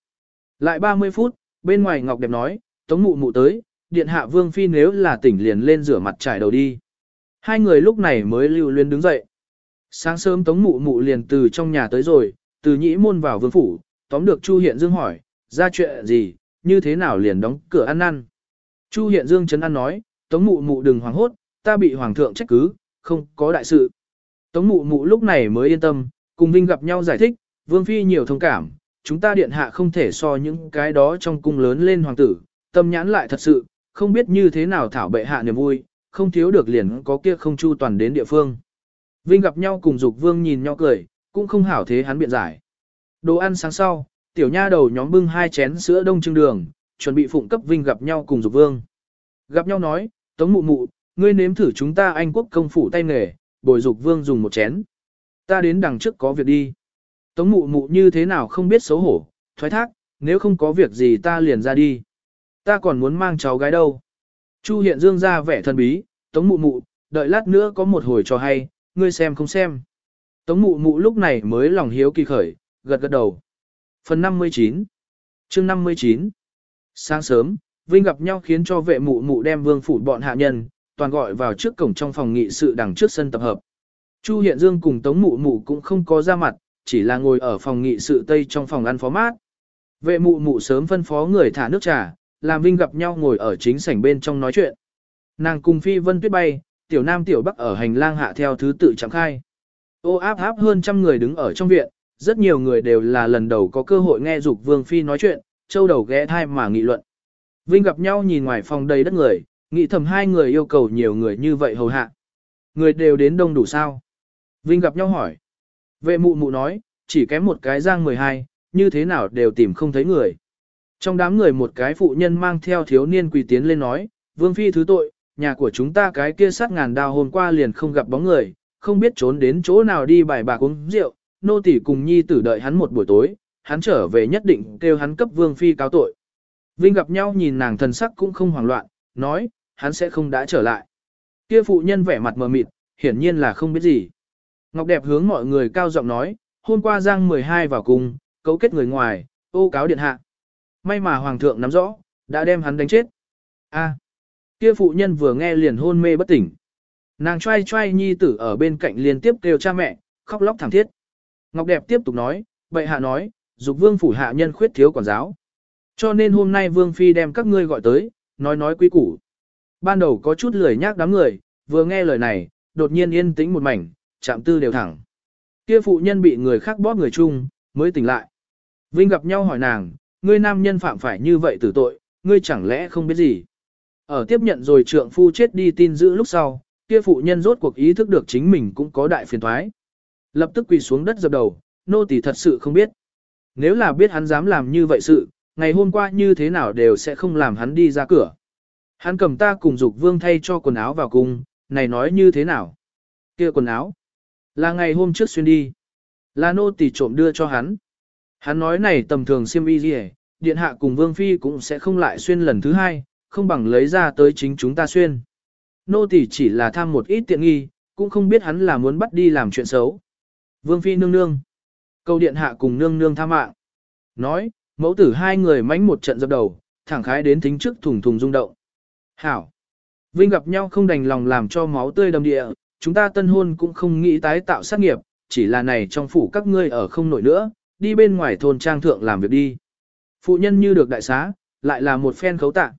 Lại 30 phút, bên ngoài Ngọc Đẹp nói, Tống Mụ Mụ tới, điện hạ Vương Phi nếu là tỉnh liền lên rửa mặt trải đầu đi. Hai người lúc này mới lưu luyến đứng dậy. Sáng sớm Tống Mụ Mụ liền từ trong nhà tới rồi, từ nhĩ môn vào vương phủ, tóm được Chu Hiện Dương hỏi, ra chuyện gì, như thế nào liền đóng cửa ăn ăn. Chu Hiện Dương chấn ăn nói, Tống Mụ Mụ đừng hoảng hốt, ta bị Hoàng thượng trách cứ, không có đại sự. Tống Mụ Mụ lúc này mới yên tâm, cùng Vinh gặp nhau giải thích, Vương Phi nhiều thông cảm, chúng ta điện hạ không thể so những cái đó trong cung lớn lên hoàng tử, tâm nhãn lại thật sự, không biết như thế nào thảo bệ hạ niềm vui, không thiếu được liền có kia không chu toàn đến địa phương. Vinh gặp nhau cùng Dục Vương nhìn nhau cười, cũng không hảo thế hắn biện giải. Đồ ăn sáng sau, tiểu nha đầu nhóm bưng hai chén sữa đông trưng đường, chuẩn bị phụng cấp Vinh gặp nhau cùng Dục Vương. Gặp nhau nói, Tống mụ mụ, ngươi nếm thử chúng ta Anh quốc công phủ tay nghề, bồi Dục Vương dùng một chén. Ta đến đằng trước có việc đi. Tống mụ mụ như thế nào không biết xấu hổ, thoái thác, nếu không có việc gì ta liền ra đi. Ta còn muốn mang cháu gái đâu. Chu hiện dương ra vẻ thần bí, tống mụ mụ, đợi lát nữa có một hồi cho hay, ngươi xem không xem. Tống mụ mụ lúc này mới lòng hiếu kỳ khởi, gật gật đầu. Phần 59 chương 59 Sáng sớm, Vinh gặp nhau khiến cho vệ mụ mụ đem vương phủ bọn hạ nhân, toàn gọi vào trước cổng trong phòng nghị sự đằng trước sân tập hợp. Chu Hiện Dương cùng Tống Mụ Mụ cũng không có ra mặt, chỉ là ngồi ở phòng nghị sự tây trong phòng ăn phó mát. Vệ mụ mụ sớm phân phó người thả nước trà, làm Vinh gặp nhau ngồi ở chính sảnh bên trong nói chuyện. Nàng cùng Phi Vân Tuyết bay, tiểu nam tiểu bắc ở hành lang hạ theo thứ tự chẳng khai. Ô áp áp hơn trăm người đứng ở trong viện, rất nhiều người đều là lần đầu có cơ hội nghe dục Vương Phi nói chuyện, châu đầu ghé thai mà nghị luận. Vinh gặp nhau nhìn ngoài phòng đầy đất người, nghĩ thầm hai người yêu cầu nhiều người như vậy hầu hạ. Người đều đến đông đủ sao? Vinh gặp nhau hỏi. Vệ mụ mụ nói, chỉ kém một cái giang 12, như thế nào đều tìm không thấy người. Trong đám người một cái phụ nhân mang theo thiếu niên quỳ tiến lên nói, Vương Phi thứ tội, nhà của chúng ta cái kia sát ngàn đào hôm qua liền không gặp bóng người, không biết trốn đến chỗ nào đi bài bạc uống rượu, nô tỳ cùng nhi tử đợi hắn một buổi tối, hắn trở về nhất định kêu hắn cấp Vương Phi cáo tội. Vinh gặp nhau nhìn nàng thần sắc cũng không hoảng loạn, nói, hắn sẽ không đã trở lại. Kia phụ nhân vẻ mặt mờ mịt, hiển nhiên là không biết gì. Ngọc đẹp hướng mọi người cao giọng nói, hôm qua Giang 12 vào cùng, cấu kết người ngoài, ô cáo điện hạ. May mà hoàng thượng nắm rõ, đã đem hắn đánh chết. A, kia phụ nhân vừa nghe liền hôn mê bất tỉnh. Nàng trai trai nhi tử ở bên cạnh liên tiếp kêu cha mẹ, khóc lóc thảm thiết. Ngọc đẹp tiếp tục nói, bệ hạ nói, dục vương phủ hạ nhân khuyết thiếu quản giáo. Cho nên hôm nay vương phi đem các ngươi gọi tới, nói nói quý củ. Ban đầu có chút lười nhác đám người, vừa nghe lời này, đột nhiên yên tĩnh một mảnh, chạm tư đều thẳng. Kia phụ nhân bị người khác bóp người chung, mới tỉnh lại. Vinh gặp nhau hỏi nàng, ngươi nam nhân phạm phải như vậy tử tội, ngươi chẳng lẽ không biết gì. Ở tiếp nhận rồi trượng phu chết đi tin giữ lúc sau, kia phụ nhân rốt cuộc ý thức được chính mình cũng có đại phiền thoái. Lập tức quỳ xuống đất dập đầu, nô tỳ thật sự không biết. Nếu là biết hắn dám làm như vậy sự, ngày hôm qua như thế nào đều sẽ không làm hắn đi ra cửa. Hắn cầm ta cùng dục vương thay cho quần áo vào cung, này nói như thế nào? kia quần áo. Là ngày hôm trước xuyên đi. Là nô tỳ trộm đưa cho hắn. Hắn nói này tầm thường xiêm y gì điện hạ cùng vương phi cũng sẽ không lại xuyên lần thứ hai, không bằng lấy ra tới chính chúng ta xuyên. Nô tỳ chỉ là tham một ít tiện nghi, cũng không biết hắn là muốn bắt đi làm chuyện xấu. Vương phi nương nương. Câu điện hạ cùng nương nương tha mạng. Nói, mẫu tử hai người mánh một trận dập đầu, thẳng khái đến thính trước thùng thùng rung động. Hảo. Vinh gặp nhau không đành lòng làm cho máu tươi đầm địa, chúng ta tân hôn cũng không nghĩ tái tạo sát nghiệp, chỉ là này trong phủ các ngươi ở không nổi nữa, đi bên ngoài thôn trang thượng làm việc đi. Phụ nhân như được đại xá, lại là một phen khấu tạ.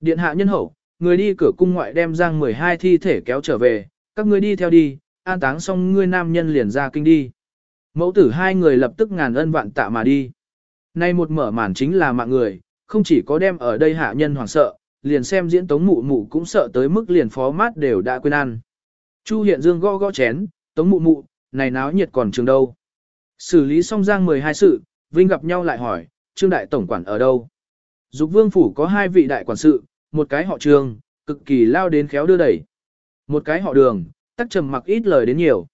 Điện hạ nhân hậu, người đi cửa cung ngoại đem giang 12 thi thể kéo trở về, các ngươi đi theo đi, an táng xong ngươi nam nhân liền ra kinh đi. Mẫu tử hai người lập tức ngàn ân vạn tạ mà đi. Nay một mở màn chính là mạng người, không chỉ có đem ở đây hạ nhân hoảng sợ, liền xem diễn tống mụ mụ cũng sợ tới mức liền phó mát đều đã quên ăn. Chu hiện dương gõ gõ chén, tống mụ mụ, này náo nhiệt còn trường đâu. Xử lý xong giang 12 sự, Vinh gặp nhau lại hỏi, trương đại tổng quản ở đâu? Dục vương phủ có hai vị đại quản sự, một cái họ trường, cực kỳ lao đến khéo đưa đẩy. Một cái họ đường, tắc trầm mặc ít lời đến nhiều.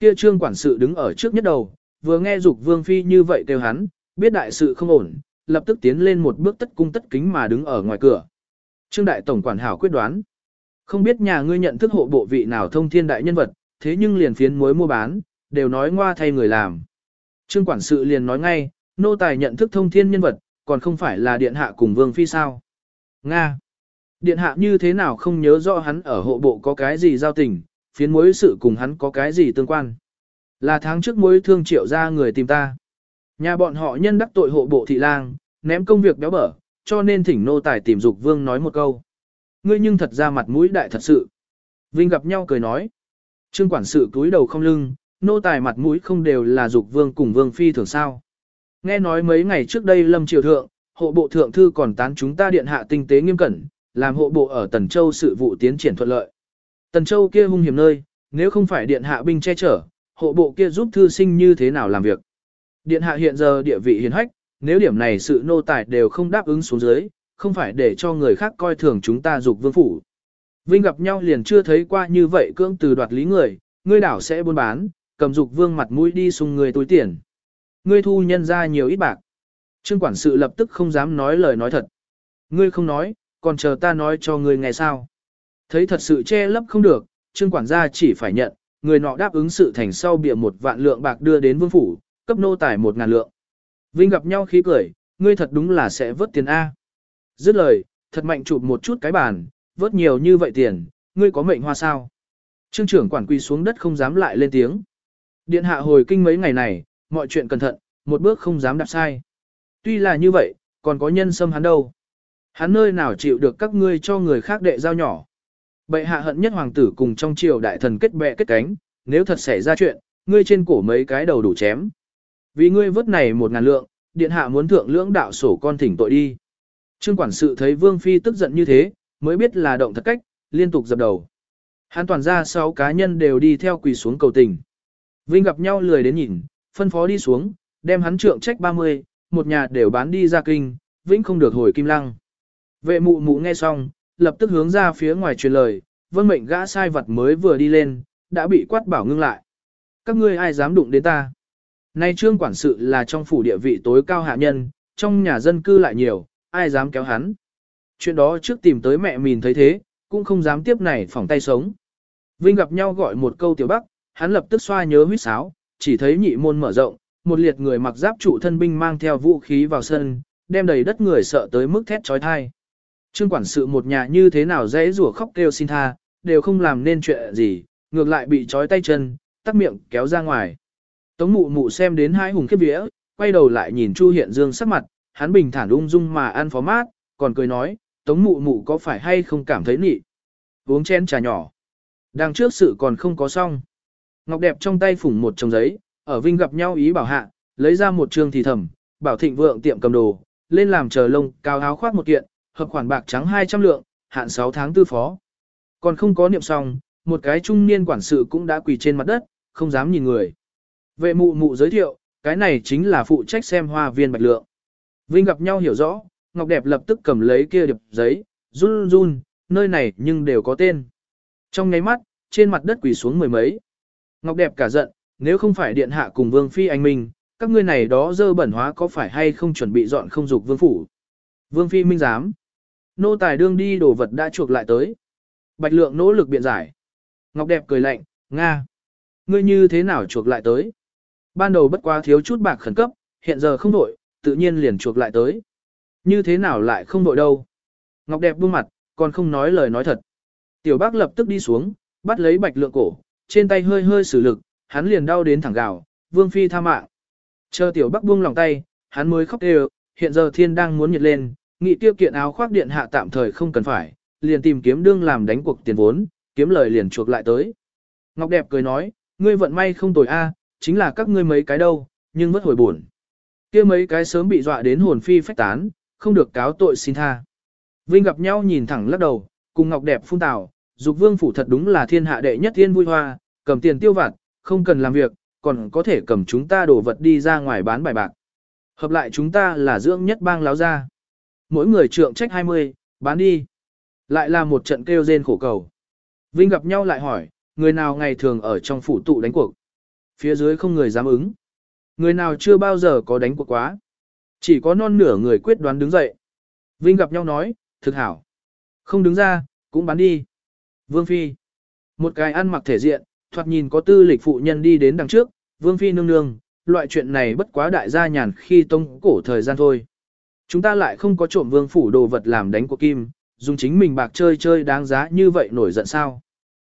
Kia trương quản sự đứng ở trước nhất đầu, vừa nghe dục vương phi như vậy kêu hắn, biết đại sự không ổn, lập tức tiến lên một bước tất cung tất kính mà đứng ở ngoài cửa. Trương đại tổng quản hảo quyết đoán. Không biết nhà ngươi nhận thức hộ bộ vị nào thông thiên đại nhân vật, thế nhưng liền phiến muối mua bán, đều nói ngoa thay người làm. Trương quản sự liền nói ngay, nô tài nhận thức thông thiên nhân vật, còn không phải là điện hạ cùng vương phi sao. Nga. Điện hạ như thế nào không nhớ rõ hắn ở hộ bộ có cái gì giao tình, phiến mối sự cùng hắn có cái gì tương quan. Là tháng trước mối thương triệu ra người tìm ta. Nhà bọn họ nhân đắc tội hộ bộ thị lang, ném công việc béo bở, cho nên thỉnh nô tài tìm dục vương nói một câu. Ngươi nhưng thật ra mặt mũi đại thật sự. Vinh gặp nhau cười nói. Trương quản sự cúi đầu không lưng, nô tài mặt mũi không đều là dục vương cùng vương phi thường sao. Nghe nói mấy ngày trước đây lâm triều thượng, hộ bộ thượng thư còn tán chúng ta điện hạ tinh tế nghiêm cẩn, làm hộ bộ ở Tần Châu sự vụ tiến triển thuận lợi. Tần Châu kia hung hiểm nơi, nếu không phải điện hạ binh che chở, hộ bộ kia giúp thư sinh như thế nào làm việc. Điện hạ hiện giờ địa vị hiền hách, nếu điểm này sự nô tài đều không đáp ứng xuống dưới, không phải để cho người khác coi thường chúng ta dục vương phủ. Vinh gặp nhau liền chưa thấy qua như vậy cưỡng từ đoạt lý người, ngươi đảo sẽ buôn bán, cầm dục vương mặt mũi đi sung người túi tiền. Ngươi thu nhân ra nhiều ít bạc. Trương quản sự lập tức không dám nói lời nói thật. Ngươi không nói, còn chờ ta nói cho ngươi nghe sao. Thấy thật sự che lấp không được, trương quản gia chỉ phải nhận, người nọ đáp ứng sự thành sau bịa một vạn lượng bạc đưa đến vương phủ, cấp nô tài một ngàn lượng. Vinh gặp nhau khí cười, ngươi thật đúng là sẽ vớt tiền A. Dứt lời, thật mạnh chụp một chút cái bàn, vớt nhiều như vậy tiền, ngươi có mệnh hoa sao. Trương trưởng quản quỳ xuống đất không dám lại lên tiếng. Điện hạ hồi kinh mấy ngày này, mọi chuyện cẩn thận, một bước không dám đạp sai. Tuy là như vậy, còn có nhân xâm hắn đâu. Hắn nơi nào chịu được các ngươi cho người khác đệ giao nhỏ. Bệ hạ hận nhất hoàng tử cùng trong triều đại thần kết bè kết cánh, nếu thật xảy ra chuyện, ngươi trên cổ mấy cái đầu đủ chém. Vì ngươi vớt này một ngàn lượng, điện hạ muốn thượng lưỡng đạo sổ con thỉnh tội đi. Trương quản sự thấy Vương Phi tức giận như thế, mới biết là động thật cách, liên tục dập đầu. Hắn toàn ra sáu cá nhân đều đi theo quỳ xuống cầu tình. Vinh gặp nhau lười đến nhìn, phân phó đi xuống, đem hắn trượng trách 30, một nhà đều bán đi ra kinh, Vĩnh không được hồi kim lăng. Vệ mụ mụ nghe xong, lập tức hướng ra phía ngoài truyền lời, vân mệnh gã sai vật mới vừa đi lên, đã bị quát bảo ngưng lại. Các ngươi ai dám đụng đến ta? Nay trương quản sự là trong phủ địa vị tối cao hạ nhân, trong nhà dân cư lại nhiều, ai dám kéo hắn. Chuyện đó trước tìm tới mẹ mình thấy thế, cũng không dám tiếp này phỏng tay sống. Vinh gặp nhau gọi một câu tiểu bắc, hắn lập tức xoa nhớ huyết sáo, chỉ thấy nhị môn mở rộng, một liệt người mặc giáp trụ thân binh mang theo vũ khí vào sân, đem đầy đất người sợ tới mức thét trói thai. Trương quản sự một nhà như thế nào dễ rủa khóc kêu xin tha, đều không làm nên chuyện gì, ngược lại bị trói tay chân, tắt miệng kéo ra ngoài. Tống mụ mụ xem đến hai hùng khiếp vía, quay đầu lại nhìn Chu Hiện Dương sắc mặt, hắn bình thản ung dung mà ăn phó mát, còn cười nói, tống mụ mụ có phải hay không cảm thấy nị. Uống chén trà nhỏ. Đang trước sự còn không có xong. Ngọc đẹp trong tay phủng một chồng giấy, ở Vinh gặp nhau ý bảo hạ, lấy ra một trường thì thầm, bảo thịnh vượng tiệm cầm đồ, lên làm chờ lông, cao áo khoác một kiện, hợp khoản bạc trắng 200 lượng, hạn 6 tháng tư phó. Còn không có niệm xong, một cái trung niên quản sự cũng đã quỳ trên mặt đất, không dám nhìn người. Vệ mụ mụ giới thiệu, cái này chính là phụ trách xem hoa viên bạch lượng. Vinh gặp nhau hiểu rõ, Ngọc Đẹp lập tức cầm lấy kia điệp giấy, run run, nơi này nhưng đều có tên. Trong nháy mắt, trên mặt đất quỳ xuống mười mấy. Ngọc Đẹp cả giận, nếu không phải điện hạ cùng Vương Phi anh Minh, các ngươi này đó dơ bẩn hóa có phải hay không chuẩn bị dọn không dục Vương Phủ. Vương Phi Minh dám. Nô tài đương đi đồ vật đã chuộc lại tới. Bạch lượng nỗ lực biện giải. Ngọc Đẹp cười lạnh, Nga. Ngươi như thế nào chuộc lại tới? Ban đầu bất quá thiếu chút bạc khẩn cấp, hiện giờ không đổi, tự nhiên liền chuộc lại tới. Như thế nào lại không đổi đâu? Ngọc đẹp buông mặt, còn không nói lời nói thật. Tiểu bác lập tức đi xuống, bắt lấy bạch lượng cổ, trên tay hơi hơi sử lực, hắn liền đau đến thẳng gào, vương phi tha mạng. Chờ tiểu bác buông lòng tay, hắn mới khóc đều, hiện giờ thiên đang muốn nhiệt lên, nghị tiêu kiện áo khoác điện hạ tạm thời không cần phải, liền tìm kiếm đương làm đánh cuộc tiền vốn, kiếm lời liền chuộc lại tới. Ngọc đẹp cười nói, ngươi vận may không tồi a, chính là các ngươi mấy cái đâu, nhưng mất hồi buồn. kia mấy cái sớm bị dọa đến hồn phi phách tán, không được cáo tội xin tha. Vinh gặp nhau nhìn thẳng lắc đầu, cùng Ngọc đẹp phun tào, dục vương phủ thật đúng là thiên hạ đệ nhất thiên vui hoa, cầm tiền tiêu vặt, không cần làm việc, còn có thể cầm chúng ta đổ vật đi ra ngoài bán bài bạc. Hợp lại chúng ta là dưỡng nhất bang láo ra. Mỗi người trượng trách 20, bán đi. Lại là một trận kêu rên khổ cầu. Vinh gặp nhau lại hỏi, người nào ngày thường ở trong phủ tụ đánh cuộc. Phía dưới không người dám ứng. Người nào chưa bao giờ có đánh cuộc quá. Chỉ có non nửa người quyết đoán đứng dậy. Vinh gặp nhau nói, thực hảo. Không đứng ra, cũng bán đi. Vương Phi. Một cái ăn mặc thể diện, thoạt nhìn có tư lịch phụ nhân đi đến đằng trước. Vương Phi nương nương, loại chuyện này bất quá đại gia nhàn khi tông cổ thời gian thôi. Chúng ta lại không có trộm vương phủ đồ vật làm đánh của kim, dùng chính mình bạc chơi chơi đáng giá như vậy nổi giận sao.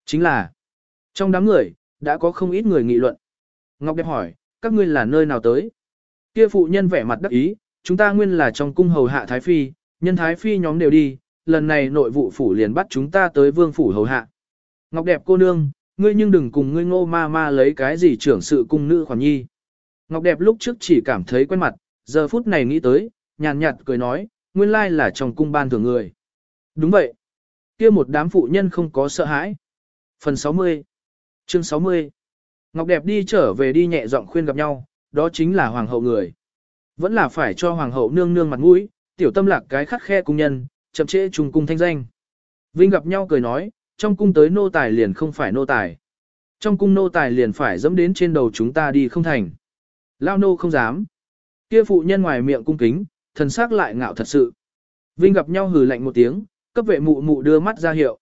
Chính là, trong đám người, đã có không ít người nghị luận. Ngọc đẹp hỏi, các ngươi là nơi nào tới? Kia phụ nhân vẻ mặt đắc ý, chúng ta nguyên là trong cung hầu hạ Thái Phi, nhân Thái Phi nhóm đều đi, lần này nội vụ phủ liền bắt chúng ta tới vương phủ hầu hạ. Ngọc đẹp cô nương, ngươi nhưng đừng cùng ngươi ngô ma ma lấy cái gì trưởng sự cung nữ khoản nhi. Ngọc đẹp lúc trước chỉ cảm thấy quen mặt, giờ phút này nghĩ tới, nhàn nhạt cười nói, nguyên lai là trong cung ban thường người. Đúng vậy. kia một đám phụ nhân không có sợ hãi. Phần 60 Chương 60 Ngọc đẹp đi trở về đi nhẹ giọng khuyên gặp nhau, đó chính là hoàng hậu người. Vẫn là phải cho hoàng hậu nương nương mặt mũi, tiểu tâm lạc cái khắc khe cung nhân, chậm trễ trùng cung thanh danh. Vinh gặp nhau cười nói, trong cung tới nô tài liền không phải nô tài. Trong cung nô tài liền phải dẫm đến trên đầu chúng ta đi không thành. Lao nô không dám. Kia phụ nhân ngoài miệng cung kính, thần sắc lại ngạo thật sự. Vinh gặp nhau hừ lạnh một tiếng, cấp vệ mụ mụ đưa mắt ra hiệu.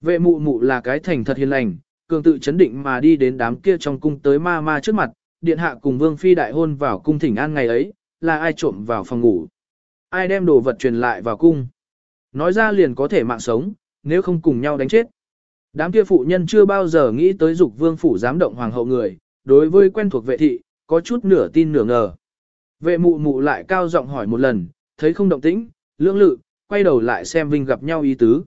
Vệ mụ mụ là cái thành thật hiền lành, cường tự chấn định mà đi đến đám kia trong cung tới ma ma trước mặt, điện hạ cùng vương phi đại hôn vào cung thỉnh an ngày ấy, là ai trộm vào phòng ngủ. Ai đem đồ vật truyền lại vào cung. Nói ra liền có thể mạng sống, nếu không cùng nhau đánh chết. Đám kia phụ nhân chưa bao giờ nghĩ tới dục vương phủ dám động hoàng hậu người, đối với quen thuộc vệ thị, có chút nửa tin nửa ngờ. Vệ mụ mụ lại cao giọng hỏi một lần, thấy không động tĩnh, lưỡng lự, quay đầu lại xem Vinh gặp nhau ý tứ.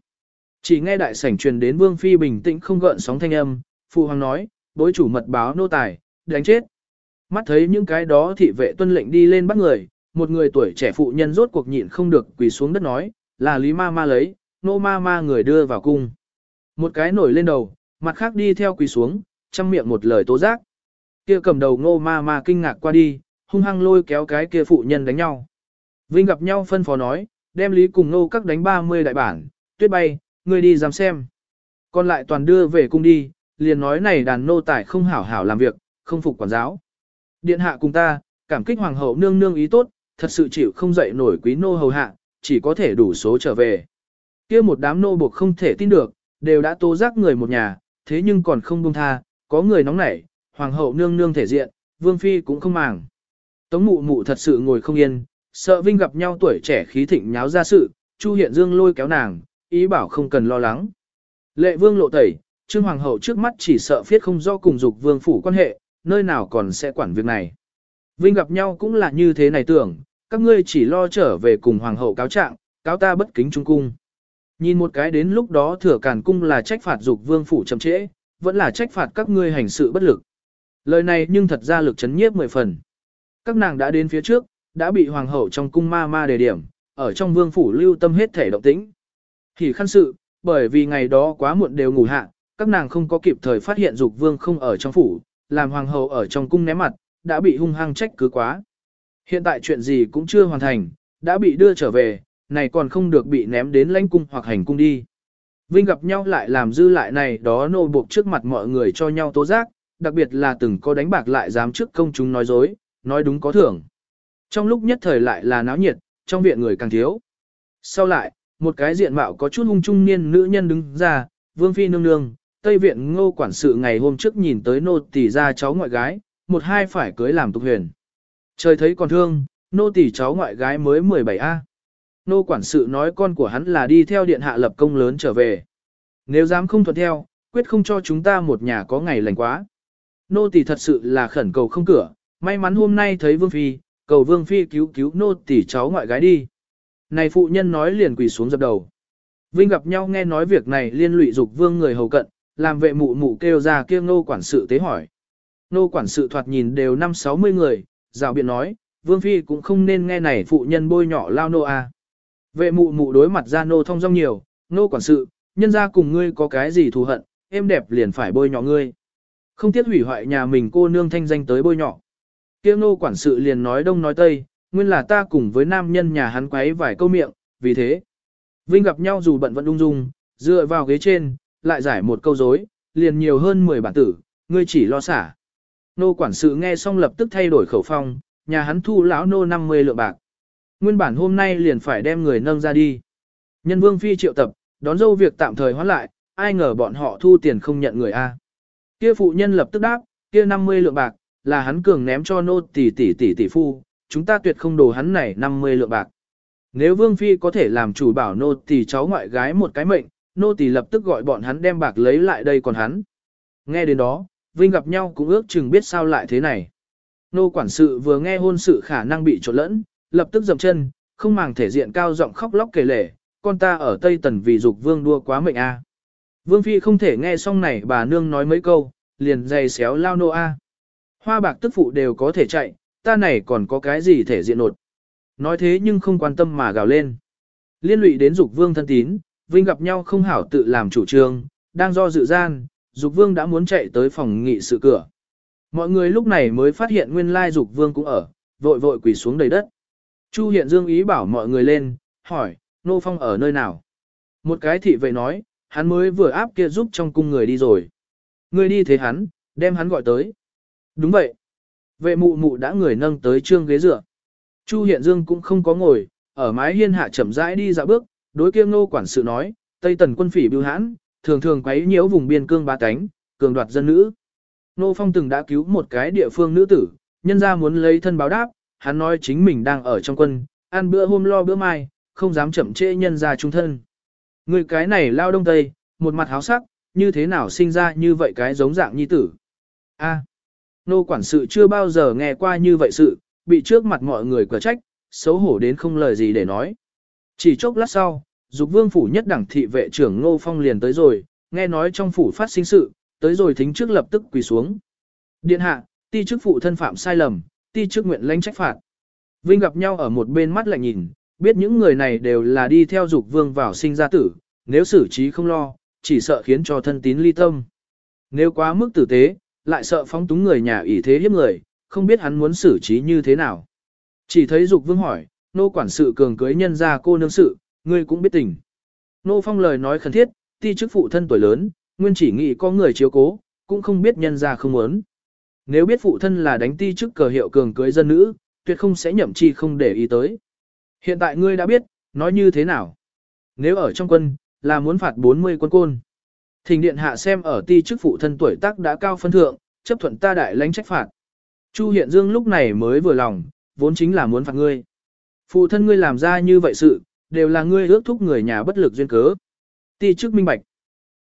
Chỉ nghe đại sảnh truyền đến Vương Phi bình tĩnh không gợn sóng thanh âm, phụ hoàng nói, bối chủ mật báo nô tài, đánh chết. Mắt thấy những cái đó thị vệ tuân lệnh đi lên bắt người, một người tuổi trẻ phụ nhân rốt cuộc nhịn không được quỳ xuống đất nói, là Lý Ma Ma lấy, nô ma ma người đưa vào cung. Một cái nổi lên đầu, mặt khác đi theo quỳ xuống, chăm miệng một lời tố giác. Kia cầm đầu ngô ma ma kinh ngạc qua đi, hung hăng lôi kéo cái kia phụ nhân đánh nhau. Vinh gặp nhau phân phó nói, đem lý cùng nô các đánh 30 đại bản, tuyết bay, người đi dám xem. Còn lại toàn đưa về cung đi, liền nói này đàn nô tài không hảo hảo làm việc, không phục quản giáo. Điện hạ cùng ta, cảm kích hoàng hậu nương nương ý tốt, thật sự chịu không dậy nổi quý nô hầu hạ, chỉ có thể đủ số trở về. kia một đám nô buộc không thể tin được, đều đã tố giác người một nhà, thế nhưng còn không buông tha, có người nóng nảy, hoàng hậu nương nương thể diện, vương phi cũng không màng. Tống mụ mụ thật sự ngồi không yên, sợ Vinh gặp nhau tuổi trẻ khí thịnh nháo ra sự, Chu Hiện Dương lôi kéo nàng, ý bảo không cần lo lắng. Lệ vương lộ tẩy, Trương Hoàng hậu trước mắt chỉ sợ phiết không do cùng dục vương phủ quan hệ, nơi nào còn sẽ quản việc này. Vinh gặp nhau cũng là như thế này tưởng, các ngươi chỉ lo trở về cùng Hoàng hậu cáo trạng, cáo ta bất kính trung cung. Nhìn một cái đến lúc đó thừa cản cung là trách phạt dục vương phủ chậm trễ, vẫn là trách phạt các ngươi hành sự bất lực. Lời này nhưng thật ra lực chấn nhiếp mười phần. Các nàng đã đến phía trước, đã bị hoàng hậu trong cung ma ma đề điểm, ở trong vương phủ lưu tâm hết thể động tĩnh. Thì khăn sự, bởi vì ngày đó quá muộn đều ngủ hạ, các nàng không có kịp thời phát hiện dục vương không ở trong phủ, làm hoàng hậu ở trong cung ném mặt, đã bị hung hăng trách cứ quá. Hiện tại chuyện gì cũng chưa hoàn thành, đã bị đưa trở về, này còn không được bị ném đến lãnh cung hoặc hành cung đi. Vinh gặp nhau lại làm dư lại này đó nô buộc trước mặt mọi người cho nhau tố giác, đặc biệt là từng có đánh bạc lại dám trước công chúng nói dối, nói đúng có thưởng. Trong lúc nhất thời lại là náo nhiệt, trong viện người càng thiếu. Sau lại, một cái diện mạo có chút hung trung niên nữ nhân đứng ra, vương phi nương nương, Tây viện ngô quản sự ngày hôm trước nhìn tới nô tỷ ra cháu ngoại gái, một hai phải cưới làm tục huyền. Trời thấy còn thương, nô tỷ cháu ngoại gái mới 17A. nô quản sự nói con của hắn là đi theo điện hạ lập công lớn trở về. Nếu dám không thuận theo, quyết không cho chúng ta một nhà có ngày lành quá. Nô tỷ thật sự là khẩn cầu không cửa, may mắn hôm nay thấy Vương Phi, cầu Vương Phi cứu cứu nô tỷ cháu ngoại gái đi. Này phụ nhân nói liền quỳ xuống dập đầu. Vinh gặp nhau nghe nói việc này liên lụy dục Vương người hầu cận, làm vệ mụ mụ kêu ra kia nô quản sự tế hỏi. Nô quản sự thoạt nhìn đều năm sáu mươi người, rào biện nói, Vương Phi cũng không nên nghe này phụ nhân bôi nhỏ lao nô à. Vệ mụ mụ đối mặt ra nô thông dong nhiều, nô quản sự, nhân ra cùng ngươi có cái gì thù hận, em đẹp liền phải bôi nhỏ ngươi. Không tiếc hủy hoại nhà mình cô nương thanh danh tới bôi nhỏ. Kia nô quản sự liền nói đông nói tây, nguyên là ta cùng với nam nhân nhà hắn quấy vài câu miệng, vì thế. Vinh gặp nhau dù bận vẫn ung dung, dựa vào ghế trên, lại giải một câu dối, liền nhiều hơn 10 bản tử, ngươi chỉ lo xả. Nô quản sự nghe xong lập tức thay đổi khẩu phong, nhà hắn thu lão nô 50 lượng bạc. Nguyên bản hôm nay liền phải đem người nâng ra đi. Nhân vương phi triệu tập, đón dâu việc tạm thời hoãn lại, ai ngờ bọn họ thu tiền không nhận người A. Kia phụ nhân lập tức đáp, kia 50 lượng bạc, là hắn cường ném cho nô tỷ tỷ tỷ tỷ phu, chúng ta tuyệt không đồ hắn này 50 lượng bạc. Nếu vương phi có thể làm chủ bảo nô tỷ cháu ngoại gái một cái mệnh, nô tỷ lập tức gọi bọn hắn đem bạc lấy lại đây còn hắn. Nghe đến đó, Vinh gặp nhau cũng ước chừng biết sao lại thế này. Nô quản sự vừa nghe hôn sự khả năng bị trộn lẫn, lập tức dậm chân, không màng thể diện cao giọng khóc lóc kể lể, con ta ở Tây Tần vì dục vương đua quá mệnh a. Vương phi không thể nghe xong này bà nương nói mấy câu, liền dày xéo lao nô a. Hoa bạc tức phụ đều có thể chạy, ta này còn có cái gì thể diện nột. Nói thế nhưng không quan tâm mà gào lên. Liên lụy đến dục vương thân tín, Vinh gặp nhau không hảo tự làm chủ trương, đang do dự gian, dục vương đã muốn chạy tới phòng nghị sự cửa. Mọi người lúc này mới phát hiện nguyên lai dục vương cũng ở, vội vội quỳ xuống đầy đất. Chu hiện dương ý bảo mọi người lên, hỏi, nô phong ở nơi nào? Một cái thị vệ nói, hắn mới vừa áp kia giúp trong cung người đi rồi. Người đi thế hắn, đem hắn gọi tới. Đúng vậy. Vệ mụ mụ đã người nâng tới trương ghế dựa. Chu hiện dương cũng không có ngồi, ở mái hiên hạ chậm rãi đi dạo bước, đối kia ngô quản sự nói, Tây tần quân phỉ bưu hãn, thường thường quấy nhiễu vùng biên cương ba cánh, cường đoạt dân nữ. Nô Phong từng đã cứu một cái địa phương nữ tử, nhân ra muốn lấy thân báo đáp, hắn nói chính mình đang ở trong quân, ăn bữa hôm lo bữa mai, không dám chậm trễ nhân ra trung thân. Người cái này lao đông tây, một mặt háo sắc, như thế nào sinh ra như vậy cái giống dạng nhi tử. A, nô quản sự chưa bao giờ nghe qua như vậy sự, bị trước mặt mọi người quả trách, xấu hổ đến không lời gì để nói. Chỉ chốc lát sau, dục vương phủ nhất đẳng thị vệ trưởng Ngô Phong liền tới rồi, nghe nói trong phủ phát sinh sự, tới rồi thính trước lập tức quỳ xuống. Điện hạ, ti chức phụ thân phạm sai lầm, ti chức nguyện lãnh trách phạt. Vinh gặp nhau ở một bên mắt lạnh nhìn, biết những người này đều là đi theo dục vương vào sinh ra tử, nếu xử trí không lo, chỉ sợ khiến cho thân tín ly tâm. Nếu quá mức tử tế, lại sợ phóng túng người nhà ỷ thế hiếp người, không biết hắn muốn xử trí như thế nào. Chỉ thấy dục vương hỏi, nô quản sự cường cưới nhân ra cô nương sự, ngươi cũng biết tình. Nô phong lời nói khẩn thiết, ti chức phụ thân tuổi lớn, nguyên chỉ nghĩ có người chiếu cố, cũng không biết nhân ra không muốn. Nếu biết phụ thân là đánh ti chức cờ hiệu cường cưới dân nữ, tuyệt không sẽ nhậm chi không để ý tới. Hiện tại ngươi đã biết, nói như thế nào? Nếu ở trong quân, là muốn phạt 40 quân côn. Thình điện hạ xem ở ti chức phụ thân tuổi tác đã cao phân thượng, chấp thuận ta đại lãnh trách phạt. Chu Hiện Dương lúc này mới vừa lòng, vốn chính là muốn phạt ngươi. Phụ thân ngươi làm ra như vậy sự, đều là ngươi ước thúc người nhà bất lực duyên cớ. Ti chức minh bạch.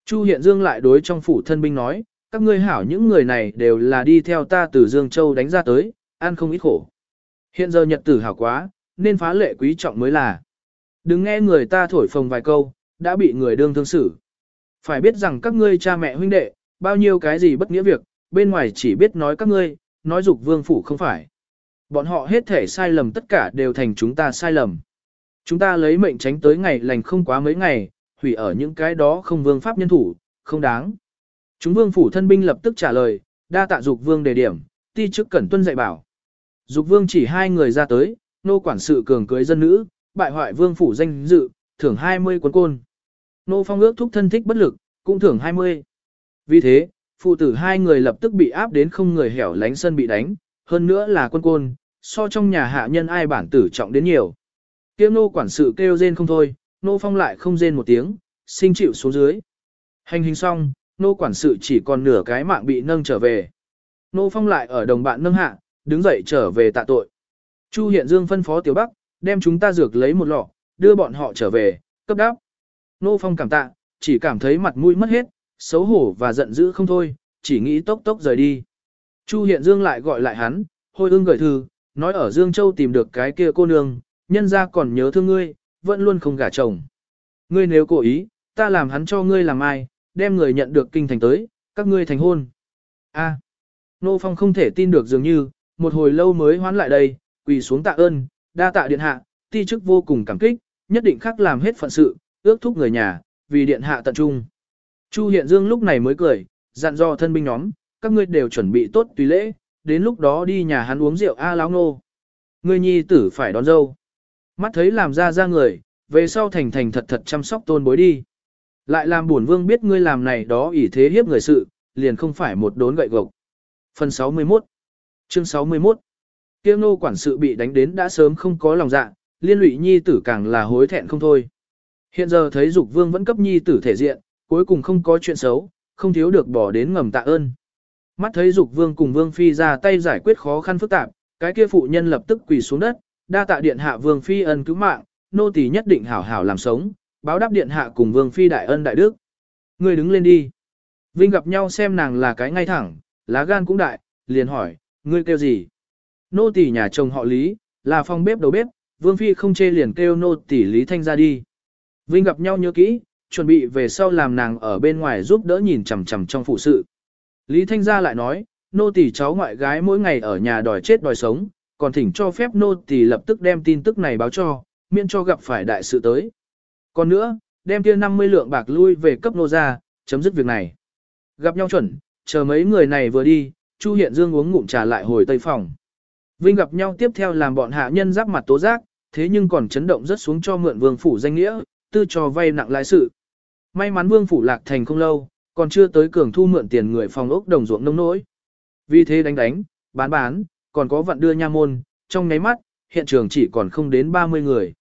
Chu Hiện Dương lại đối trong phủ thân binh nói, các ngươi hảo những người này đều là đi theo ta từ Dương Châu đánh ra tới, ăn không ít khổ. Hiện giờ nhật tử hảo quá, nên phá lệ quý trọng mới là. Đừng nghe người ta thổi phồng vài câu, đã bị người đương thương xử. Phải biết rằng các ngươi cha mẹ huynh đệ, bao nhiêu cái gì bất nghĩa việc, bên ngoài chỉ biết nói các ngươi, nói dục vương phủ không phải. Bọn họ hết thể sai lầm tất cả đều thành chúng ta sai lầm. Chúng ta lấy mệnh tránh tới ngày lành không quá mấy ngày, hủy ở những cái đó không vương pháp nhân thủ, không đáng. Chúng vương phủ thân binh lập tức trả lời, đa tạ dục vương đề điểm, ti chức cẩn tuân dạy bảo. Dục vương chỉ hai người ra tới, nô quản sự cường cưới dân nữ, bại hoại vương phủ danh dự, thưởng 20 cuốn côn. Nô phong ước thúc thân thích bất lực, cũng thưởng 20. Vì thế, phụ tử hai người lập tức bị áp đến không người hẻo lánh sân bị đánh, hơn nữa là quân côn, so trong nhà hạ nhân ai bản tử trọng đến nhiều. Kiếm nô quản sự kêu rên không thôi, nô phong lại không rên một tiếng, sinh chịu xuống dưới. Hành hình xong, nô quản sự chỉ còn nửa cái mạng bị nâng trở về. Nô phong lại ở đồng bạn nâng hạ, đứng dậy trở về tạ tội. Chu Hiện Dương phân phó Tiểu Bắc, đem chúng ta dược lấy một lọ, đưa bọn họ trở về, cấp đáp. Nô Phong cảm tạ, chỉ cảm thấy mặt mũi mất hết, xấu hổ và giận dữ không thôi, chỉ nghĩ tốc tốc rời đi. Chu Hiện Dương lại gọi lại hắn, hôi ưng gửi thư, nói ở Dương Châu tìm được cái kia cô nương, nhân ra còn nhớ thương ngươi, vẫn luôn không gả chồng. Ngươi nếu cố ý, ta làm hắn cho ngươi làm ai, đem người nhận được kinh thành tới, các ngươi thành hôn. A. Nô Phong không thể tin được dường như, một hồi lâu mới hoán lại đây, quỳ xuống tạ ơn, đa tạ điện hạ, ti chức vô cùng cảm kích, nhất định khắc làm hết phận sự, ước thúc người nhà, vì điện hạ tận trung. Chu Hiện Dương lúc này mới cười, dặn dò thân binh nhóm, các ngươi đều chuẩn bị tốt tùy lễ, đến lúc đó đi nhà hắn uống rượu a à láo nô. Ngươi nhi tử phải đón dâu. Mắt thấy làm ra ra người, về sau thành thành thật thật chăm sóc tôn bối đi. Lại làm buồn vương biết ngươi làm này đó ỷ thế hiếp người sự, liền không phải một đốn gậy gộc. Phần 61 Chương 61 Kiêu nô quản sự bị đánh đến đã sớm không có lòng dạ, liên lụy nhi tử càng là hối thẹn không thôi. Hiện giờ thấy dục vương vẫn cấp nhi tử thể diện, cuối cùng không có chuyện xấu, không thiếu được bỏ đến ngầm tạ ơn. Mắt thấy dục vương cùng vương phi ra tay giải quyết khó khăn phức tạp, cái kia phụ nhân lập tức quỳ xuống đất, đa tạ điện hạ vương phi ân cứu mạng, nô tỳ nhất định hảo hảo làm sống, báo đáp điện hạ cùng vương phi đại ân đại đức. Người đứng lên đi. Vinh gặp nhau xem nàng là cái ngay thẳng, lá gan cũng đại, liền hỏi, ngươi kêu gì? Nô tỳ nhà chồng họ Lý, là phòng bếp đầu bếp, vương phi không chê liền kêu nô tỳ Lý Thanh ra đi. Vinh gặp nhau nhớ kỹ, chuẩn bị về sau làm nàng ở bên ngoài giúp đỡ nhìn chằm chằm trong phụ sự. Lý Thanh gia lại nói, nô tỳ cháu ngoại gái mỗi ngày ở nhà đòi chết đòi sống, còn thỉnh cho phép nô tỳ lập tức đem tin tức này báo cho, miễn cho gặp phải đại sự tới. Còn nữa, đem kia 50 lượng bạc lui về cấp nô gia, chấm dứt việc này. Gặp nhau chuẩn, chờ mấy người này vừa đi, Chu Hiện Dương uống ngụm trà lại hồi tây phòng. Vinh gặp nhau tiếp theo làm bọn hạ nhân giáp mặt tố giác, thế nhưng còn chấn động rất xuống cho mượn vương phủ danh nghĩa, tư cho vay nặng lãi sự. May mắn vương phủ lạc thành không lâu, còn chưa tới cường thu mượn tiền người phòng ốc đồng ruộng nông nỗi. Vì thế đánh đánh, bán bán, còn có vận đưa nha môn, trong nháy mắt, hiện trường chỉ còn không đến 30 người.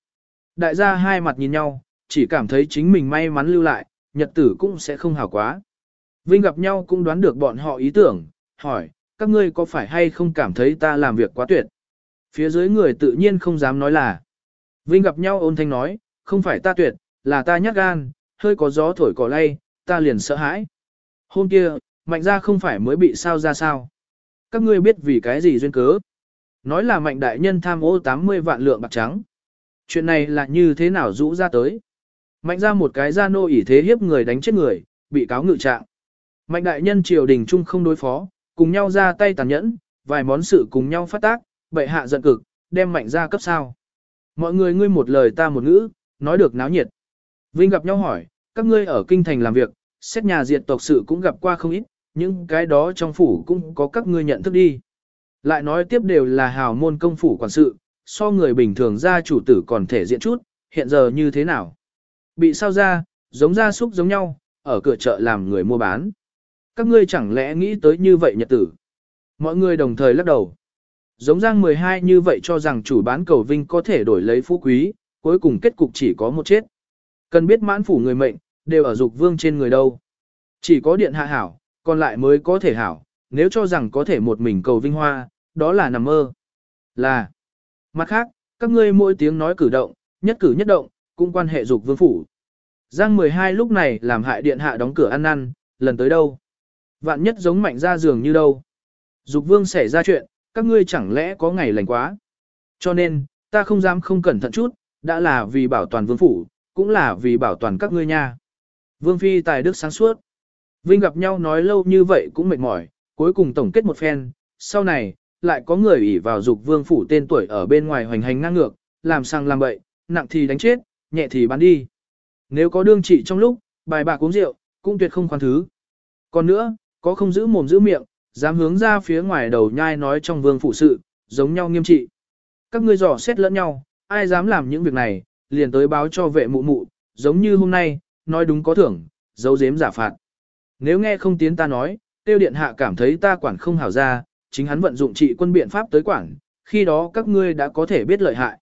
Đại gia hai mặt nhìn nhau, chỉ cảm thấy chính mình may mắn lưu lại, nhật tử cũng sẽ không hảo quá. Vinh gặp nhau cũng đoán được bọn họ ý tưởng, hỏi, các ngươi có phải hay không cảm thấy ta làm việc quá tuyệt? Phía dưới người tự nhiên không dám nói là. Vinh gặp nhau ôn thanh nói, không phải ta tuyệt, là ta nhát gan, hơi có gió thổi cỏ lay, ta liền sợ hãi. Hôm kia, mạnh ra không phải mới bị sao ra sao. Các ngươi biết vì cái gì duyên cớ. Nói là mạnh đại nhân tham ô 80 vạn lượng bạc trắng. Chuyện này là như thế nào rũ ra tới. Mạnh ra một cái ra nô ỉ thế hiếp người đánh chết người, bị cáo ngự trạng. Mạnh đại nhân triều đình chung không đối phó, cùng nhau ra tay tàn nhẫn, vài món sự cùng nhau phát tác, bệ hạ giận cực, đem mạnh ra cấp sao. Mọi người ngươi một lời ta một ngữ, nói được náo nhiệt. Vinh gặp nhau hỏi, các ngươi ở kinh thành làm việc, xét nhà diệt tộc sự cũng gặp qua không ít, những cái đó trong phủ cũng có các ngươi nhận thức đi. Lại nói tiếp đều là hào môn công phủ quản sự, so người bình thường ra chủ tử còn thể diện chút, hiện giờ như thế nào? Bị sao ra, giống ra súc giống nhau, ở cửa chợ làm người mua bán. Các ngươi chẳng lẽ nghĩ tới như vậy nhật tử? Mọi người đồng thời lắc đầu. Giống Giang 12 như vậy cho rằng chủ bán cầu vinh có thể đổi lấy phú quý, cuối cùng kết cục chỉ có một chết. Cần biết mãn phủ người mệnh, đều ở dục vương trên người đâu. Chỉ có điện hạ hảo, còn lại mới có thể hảo, nếu cho rằng có thể một mình cầu vinh hoa, đó là nằm mơ. Là. Mặt khác, các ngươi mỗi tiếng nói cử động, nhất cử nhất động, cũng quan hệ dục vương phủ. Giang 12 lúc này làm hại điện hạ đóng cửa ăn năn, lần tới đâu. Vạn nhất giống mạnh ra giường như đâu. Dục vương xảy ra chuyện, các ngươi chẳng lẽ có ngày lành quá. Cho nên, ta không dám không cẩn thận chút, đã là vì bảo toàn vương phủ, cũng là vì bảo toàn các ngươi nha. Vương Phi tài đức sáng suốt. Vinh gặp nhau nói lâu như vậy cũng mệt mỏi, cuối cùng tổng kết một phen, sau này, lại có người ủy vào dục vương phủ tên tuổi ở bên ngoài hoành hành ngang ngược, làm sang làm bậy, nặng thì đánh chết, nhẹ thì bán đi. Nếu có đương trị trong lúc, bài bạc uống rượu, cũng tuyệt không khoan thứ. Còn nữa, có không giữ mồm giữ miệng, dám hướng ra phía ngoài đầu nhai nói trong vương phủ sự, giống nhau nghiêm trị. Các ngươi dò xét lẫn nhau, ai dám làm những việc này, liền tới báo cho vệ mụ mụ, giống như hôm nay, nói đúng có thưởng, giấu giếm giả phạt. Nếu nghe không tiến ta nói, tiêu điện hạ cảm thấy ta quản không hảo ra, chính hắn vận dụng trị quân biện pháp tới quản, khi đó các ngươi đã có thể biết lợi hại.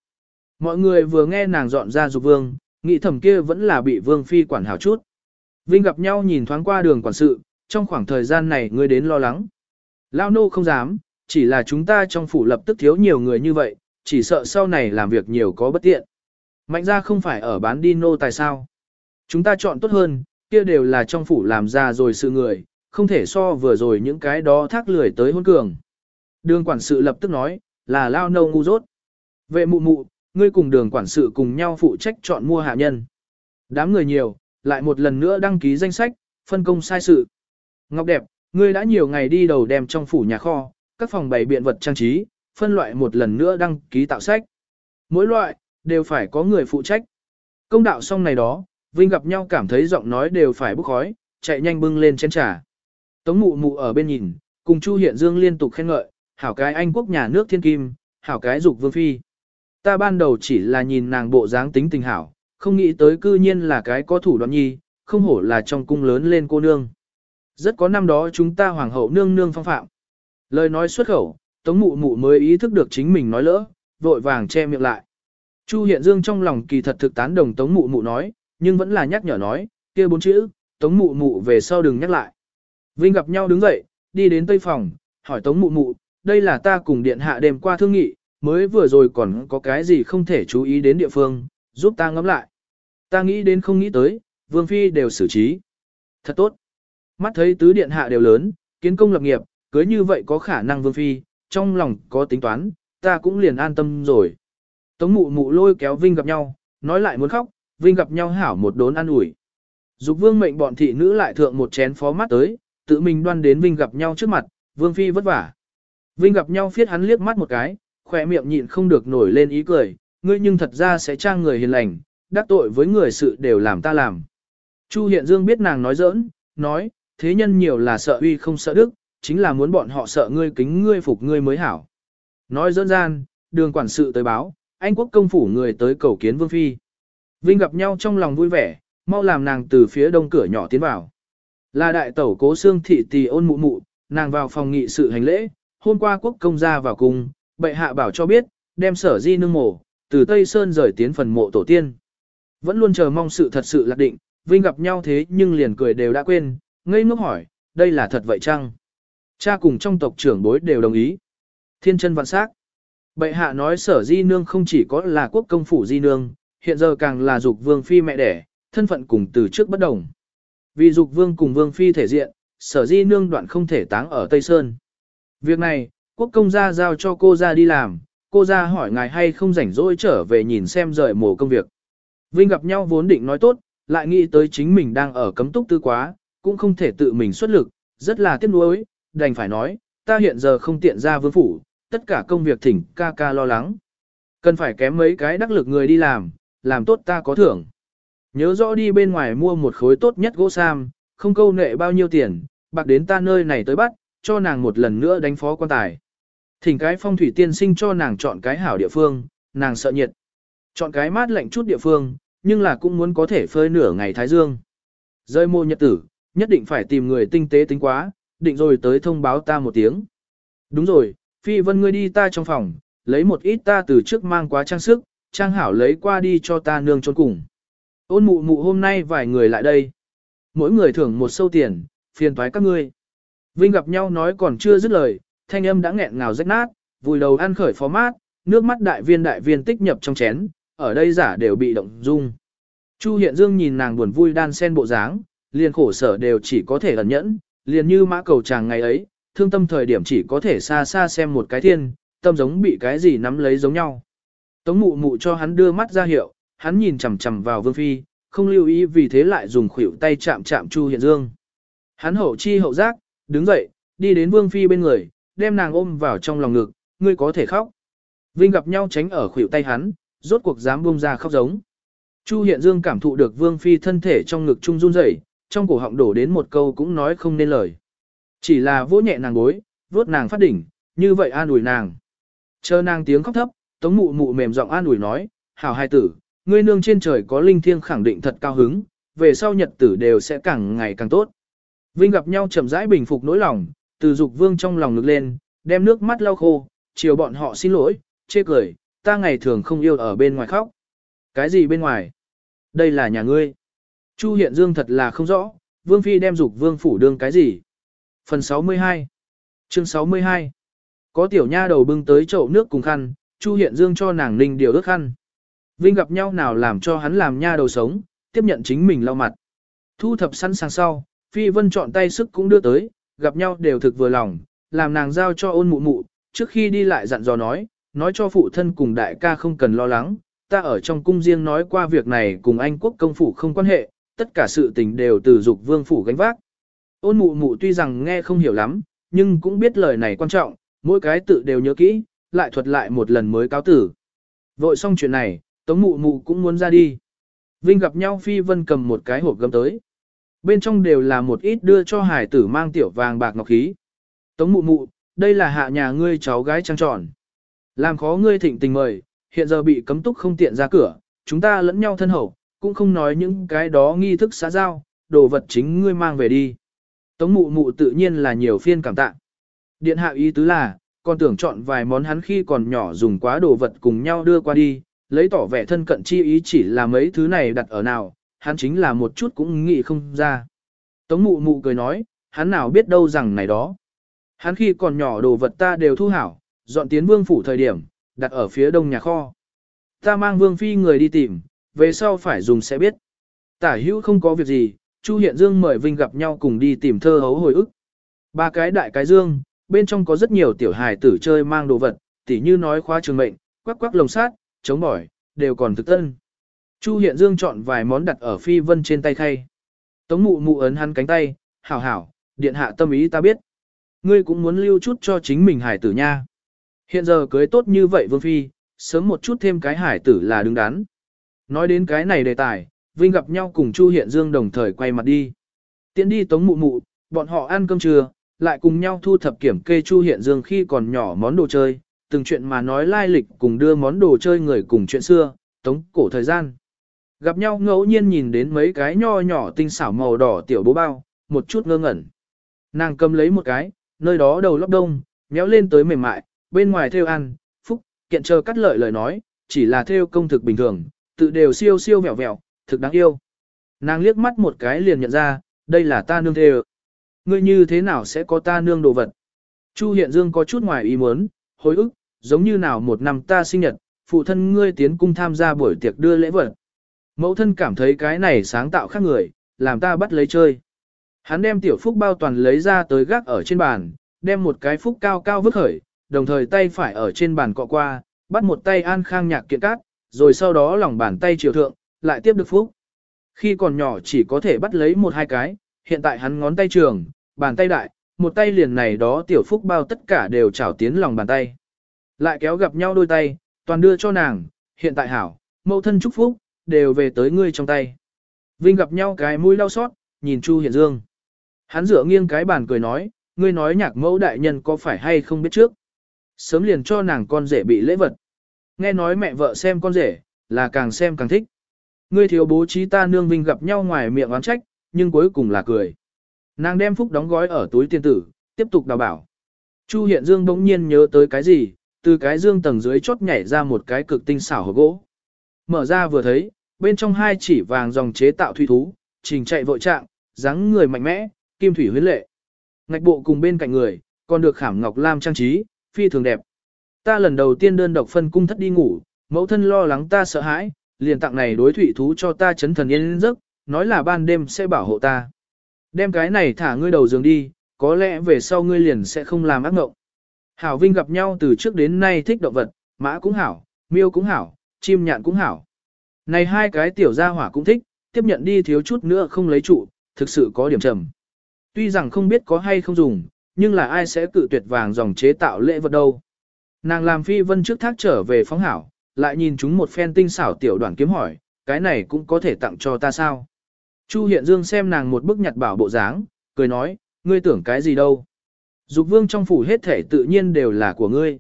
Mọi người vừa nghe nàng dọn ra dục vương, nghĩ thầm kia vẫn là bị vương phi quản hảo chút. Vinh gặp nhau nhìn thoáng qua đường quản sự, trong khoảng thời gian này ngươi đến lo lắng. Lao nô không dám, chỉ là chúng ta trong phủ lập tức thiếu nhiều người như vậy, chỉ sợ sau này làm việc nhiều có bất tiện. Mạnh ra không phải ở bán đi nô tài sao. Chúng ta chọn tốt hơn, kia đều là trong phủ làm ra rồi sự người, không thể so vừa rồi những cái đó thác lười tới hôn cường. Đường quản sự lập tức nói, là lao nâu ngu dốt. Vệ mụ mụ, ngươi cùng đường quản sự cùng nhau phụ trách chọn mua hạ nhân. Đám người nhiều, lại một lần nữa đăng ký danh sách, phân công sai sự. Ngọc đẹp, ngươi đã nhiều ngày đi đầu đem trong phủ nhà kho, các phòng bày biện vật trang trí, phân loại một lần nữa đăng ký tạo sách. Mỗi loại, đều phải có người phụ trách. Công đạo xong này đó, Vinh gặp nhau cảm thấy giọng nói đều phải bốc khói, chạy nhanh bưng lên chén trà. Tống mụ mụ ở bên nhìn, cùng Chu Hiện Dương liên tục khen ngợi, hảo cái Anh quốc nhà nước thiên kim, hảo cái dục vương phi. Ta ban đầu chỉ là nhìn nàng bộ dáng tính tình hảo, không nghĩ tới cư nhiên là cái có thủ đoạn nhi, không hổ là trong cung lớn lên cô nương. Rất có năm đó chúng ta hoàng hậu nương nương phong phạm. Lời nói xuất khẩu, tống mụ mụ mới ý thức được chính mình nói lỡ, vội vàng che miệng lại. Chu Hiện Dương trong lòng kỳ thật thực tán đồng tống mụ mụ nói, nhưng vẫn là nhắc nhở nói, kia bốn chữ, tống mụ mụ về sau đừng nhắc lại. Vinh gặp nhau đứng dậy, đi đến tây phòng, hỏi tống mụ mụ, đây là ta cùng điện hạ đêm qua thương nghị, mới vừa rồi còn có cái gì không thể chú ý đến địa phương, giúp ta ngẫm lại. Ta nghĩ đến không nghĩ tới, vương phi đều xử trí. Thật tốt. Mắt thấy tứ điện hạ đều lớn, kiến công lập nghiệp, cưới như vậy có khả năng vương phi, trong lòng có tính toán, ta cũng liền an tâm rồi. Tống mụ mụ lôi kéo Vinh gặp nhau, nói lại muốn khóc, Vinh gặp nhau hảo một đốn ăn ủi. Dục vương mệnh bọn thị nữ lại thượng một chén phó mắt tới, tự mình đoan đến Vinh gặp nhau trước mặt, vương phi vất vả. Vinh gặp nhau phiết hắn liếc mắt một cái, khỏe miệng nhịn không được nổi lên ý cười, ngươi nhưng thật ra sẽ trang người hiền lành, đắc tội với người sự đều làm ta làm. Chu Hiện Dương biết nàng nói giỡn, nói, thế nhân nhiều là sợ uy không sợ đức, chính là muốn bọn họ sợ ngươi kính ngươi phục ngươi mới hảo. Nói dỡn gian, đường quản sự tới báo, anh quốc công phủ người tới cầu kiến Vương Phi. Vinh gặp nhau trong lòng vui vẻ, mau làm nàng từ phía đông cửa nhỏ tiến vào. Là đại tẩu cố xương thị tì ôn mụ mụ, nàng vào phòng nghị sự hành lễ, hôm qua quốc công ra vào cùng bệ hạ bảo cho biết, đem sở di nương mổ, từ Tây Sơn rời tiến phần mộ tổ tiên. Vẫn luôn chờ mong sự thật sự lạc định, Vinh gặp nhau thế nhưng liền cười đều đã quên, ngây ngốc hỏi, đây là thật vậy chăng? Cha cùng trong tộc trưởng bối đều đồng ý. Thiên chân vạn sắc. Bệ hạ nói sở di nương không chỉ có là quốc công phủ di nương, hiện giờ càng là dục vương phi mẹ đẻ, thân phận cùng từ trước bất đồng. Vì dục vương cùng vương phi thể diện, sở di nương đoạn không thể táng ở Tây Sơn. Việc này, quốc công gia giao cho cô ra đi làm, cô ra hỏi ngài hay không rảnh rỗi trở về nhìn xem rời mổ công việc. Vinh gặp nhau vốn định nói tốt, lại nghĩ tới chính mình đang ở cấm túc tư quá, cũng không thể tự mình xuất lực, rất là tiếc nuối, đành phải nói, ta hiện giờ không tiện ra vương phủ, tất cả công việc thỉnh ca ca lo lắng. Cần phải kém mấy cái đắc lực người đi làm, làm tốt ta có thưởng. Nhớ rõ đi bên ngoài mua một khối tốt nhất gỗ sam, không câu nệ bao nhiêu tiền, bạc đến ta nơi này tới bắt, cho nàng một lần nữa đánh phó quan tài. Thỉnh cái phong thủy tiên sinh cho nàng chọn cái hảo địa phương, nàng sợ nhiệt. Chọn cái mát lạnh chút địa phương, nhưng là cũng muốn có thể phơi nửa ngày thái dương. Rơi mô nhật tử, nhất định phải tìm người tinh tế tính quá, định rồi tới thông báo ta một tiếng. Đúng rồi, Phi Vân ngươi đi ta trong phòng, lấy một ít ta từ trước mang quá trang sức, trang hảo lấy qua đi cho ta nương trốn cùng. Ôn mụ mụ hôm nay vài người lại đây. Mỗi người thưởng một sâu tiền, phiền toái các ngươi. Vinh gặp nhau nói còn chưa dứt lời, thanh âm đã nghẹn ngào rách nát, vùi đầu ăn khởi phó mát, nước mắt đại viên đại viên tích nhập trong chén, ở đây giả đều bị động dung. Chu Hiện Dương nhìn nàng buồn vui đan sen bộ dáng, liền khổ sở đều chỉ có thể ẩn nhẫn, liền như mã cầu chàng ngày ấy, thương tâm thời điểm chỉ có thể xa xa xem một cái thiên, tâm giống bị cái gì nắm lấy giống nhau. Tống mụ mụ cho hắn đưa mắt ra hiệu, hắn nhìn chằm chằm vào Vương Phi, không lưu ý vì thế lại dùng khuỷu tay chạm chạm Chu Hiện Dương. Hắn hậu chi hậu giác, đứng dậy, đi đến Vương Phi bên người, đem nàng ôm vào trong lòng ngực, ngươi có thể khóc. Vinh gặp nhau tránh ở khuỷu tay hắn, rốt cuộc dám buông ra khóc giống. Chu Hiện Dương cảm thụ được Vương Phi thân thể trong ngực trung run rẩy, trong cổ họng đổ đến một câu cũng nói không nên lời. Chỉ là vỗ nhẹ nàng gối, vuốt nàng phát đỉnh, như vậy an ủi nàng. Chờ nàng tiếng khóc thấp, tống mụ mụ mềm giọng an ủi nói, hảo hai tử, ngươi nương trên trời có linh thiêng khẳng định thật cao hứng, về sau nhật tử đều sẽ càng ngày càng tốt. Vinh gặp nhau chậm rãi bình phục nỗi lòng, từ dục vương trong lòng ngực lên, đem nước mắt lau khô, chiều bọn họ xin lỗi, chê cười, ta ngày thường không yêu ở bên ngoài khóc. Cái gì bên ngoài? Đây là nhà ngươi. Chu Hiện Dương thật là không rõ, Vương Phi đem dục Vương Phủ đương cái gì? Phần 62 Chương 62 Có tiểu nha đầu bưng tới chậu nước cùng khăn, Chu Hiện Dương cho nàng ninh điều ước khăn. Vinh gặp nhau nào làm cho hắn làm nha đầu sống, tiếp nhận chính mình lau mặt. Thu thập sẵn sàng sau, Phi Vân chọn tay sức cũng đưa tới, gặp nhau đều thực vừa lòng, làm nàng giao cho ôn mụ mụ, trước khi đi lại dặn dò nói, nói cho phụ thân cùng đại ca không cần lo lắng, ta ở trong cung riêng nói qua việc này cùng anh quốc công phủ không quan hệ, tất cả sự tình đều từ dục vương phủ gánh vác. Ôn mụ mụ tuy rằng nghe không hiểu lắm, nhưng cũng biết lời này quan trọng, mỗi cái tự đều nhớ kỹ, lại thuật lại một lần mới cáo tử. Vội xong chuyện này, tống mụ mụ cũng muốn ra đi. Vinh gặp nhau Phi Vân cầm một cái hộp gấm tới. Bên trong đều là một ít đưa cho hải tử mang tiểu vàng bạc ngọc khí. Tống mụ mụ, đây là hạ nhà ngươi cháu gái trăng tròn. Làm khó ngươi thịnh tình mời, hiện giờ bị cấm túc không tiện ra cửa, chúng ta lẫn nhau thân hậu, cũng không nói những cái đó nghi thức xã giao, đồ vật chính ngươi mang về đi. Tống mụ mụ tự nhiên là nhiều phiên cảm tạ. Điện hạ ý tứ là, còn tưởng chọn vài món hắn khi còn nhỏ dùng quá đồ vật cùng nhau đưa qua đi, lấy tỏ vẻ thân cận chi ý chỉ là mấy thứ này đặt ở nào, hắn chính là một chút cũng nghĩ không ra. Tống mụ mụ cười nói, hắn nào biết đâu rằng này đó. Hắn khi còn nhỏ đồ vật ta đều thu hảo, dọn tiến vương phủ thời điểm, đặt ở phía đông nhà kho. Ta mang vương phi người đi tìm, về sau phải dùng sẽ biết. Tả hữu không có việc gì, Chu Hiện Dương mời Vinh gặp nhau cùng đi tìm thơ hấu hồi ức. Ba cái đại cái dương, bên trong có rất nhiều tiểu hài tử chơi mang đồ vật, tỉ như nói khóa trường mệnh, quắc quắc lồng sát, chống bỏi, đều còn thực tân. Chu Hiện Dương chọn vài món đặt ở phi vân trên tay khay. Tống mụ mụ ấn hắn cánh tay, hảo hảo, điện hạ tâm ý ta biết. Ngươi cũng muốn lưu chút cho chính mình hải tử nha. Hiện giờ cưới tốt như vậy vương phi, sớm một chút thêm cái hải tử là đứng đắn. Nói đến cái này đề tài, Vinh gặp nhau cùng Chu Hiện Dương đồng thời quay mặt đi. Tiến đi tống mụ mụ, bọn họ ăn cơm trưa, lại cùng nhau thu thập kiểm kê Chu Hiện Dương khi còn nhỏ món đồ chơi, từng chuyện mà nói lai lịch cùng đưa món đồ chơi người cùng chuyện xưa, tống cổ thời gian. Gặp nhau ngẫu nhiên nhìn đến mấy cái nho nhỏ tinh xảo màu đỏ tiểu bố bao, một chút ngơ ngẩn. Nàng cầm lấy một cái, nơi đó đầu lóc đông, méo lên tới mềm mại, bên ngoài theo ăn, phúc, kiện chờ cắt lợi lời nói, chỉ là theo công thực bình thường, tự đều siêu siêu vẹo vẹo, thực đáng yêu. Nàng liếc mắt một cái liền nhận ra, đây là ta nương thê Ngươi như thế nào sẽ có ta nương đồ vật? Chu Hiện Dương có chút ngoài ý muốn, hối ức, giống như nào một năm ta sinh nhật, phụ thân ngươi tiến cung tham gia buổi tiệc đưa lễ vật. Mẫu thân cảm thấy cái này sáng tạo khác người, làm ta bắt lấy chơi. Hắn đem tiểu phúc bao toàn lấy ra tới gác ở trên bàn, đem một cái phúc cao cao vứt khởi, đồng thời tay phải ở trên bàn cọ qua, bắt một tay an khang nhạc kiện cát, rồi sau đó lòng bàn tay chiều thượng, lại tiếp được phúc. Khi còn nhỏ chỉ có thể bắt lấy một hai cái, hiện tại hắn ngón tay trường, bàn tay đại, một tay liền này đó tiểu phúc bao tất cả đều trảo tiến lòng bàn tay. Lại kéo gặp nhau đôi tay, toàn đưa cho nàng, hiện tại hảo, mẫu thân chúc phúc, đều về tới ngươi trong tay. Vinh gặp nhau cái mũi đau xót, nhìn Chu Hiện Dương. Hắn dựa nghiêng cái bàn cười nói, ngươi nói nhạc mẫu đại nhân có phải hay không biết trước. Sớm liền cho nàng con rể bị lễ vật. Nghe nói mẹ vợ xem con rể, là càng xem càng thích. Ngươi thiếu bố trí ta nương Vinh gặp nhau ngoài miệng oán trách, nhưng cuối cùng là cười. Nàng đem phúc đóng gói ở túi tiền tử, tiếp tục đào bảo. Chu Hiện Dương bỗng nhiên nhớ tới cái gì, từ cái dương tầng dưới chốt nhảy ra một cái cực tinh xảo hộp gỗ. Mở ra vừa thấy, bên trong hai chỉ vàng dòng chế tạo thủy thú, trình chạy vội trạng, dáng người mạnh mẽ, kim thủy huyến lệ. Ngạch bộ cùng bên cạnh người, còn được khảm ngọc lam trang trí, phi thường đẹp. Ta lần đầu tiên đơn độc phân cung thất đi ngủ, mẫu thân lo lắng ta sợ hãi, liền tặng này đối thủy thú cho ta chấn thần yên giấc, nói là ban đêm sẽ bảo hộ ta. Đem cái này thả ngươi đầu giường đi, có lẽ về sau ngươi liền sẽ không làm ác ngộng. Hảo Vinh gặp nhau từ trước đến nay thích động vật, mã cũng hảo, miêu cũng hảo, chim nhạn cũng hảo. Này hai cái tiểu gia hỏa cũng thích, tiếp nhận đi thiếu chút nữa không lấy trụ, thực sự có điểm trầm. Tuy rằng không biết có hay không dùng, nhưng là ai sẽ cự tuyệt vàng dòng chế tạo lễ vật đâu. Nàng làm phi vân trước thác trở về phóng hảo, lại nhìn chúng một phen tinh xảo tiểu đoàn kiếm hỏi, cái này cũng có thể tặng cho ta sao? Chu Hiện Dương xem nàng một bức nhặt bảo bộ dáng, cười nói, ngươi tưởng cái gì đâu? Dục vương trong phủ hết thể tự nhiên đều là của ngươi.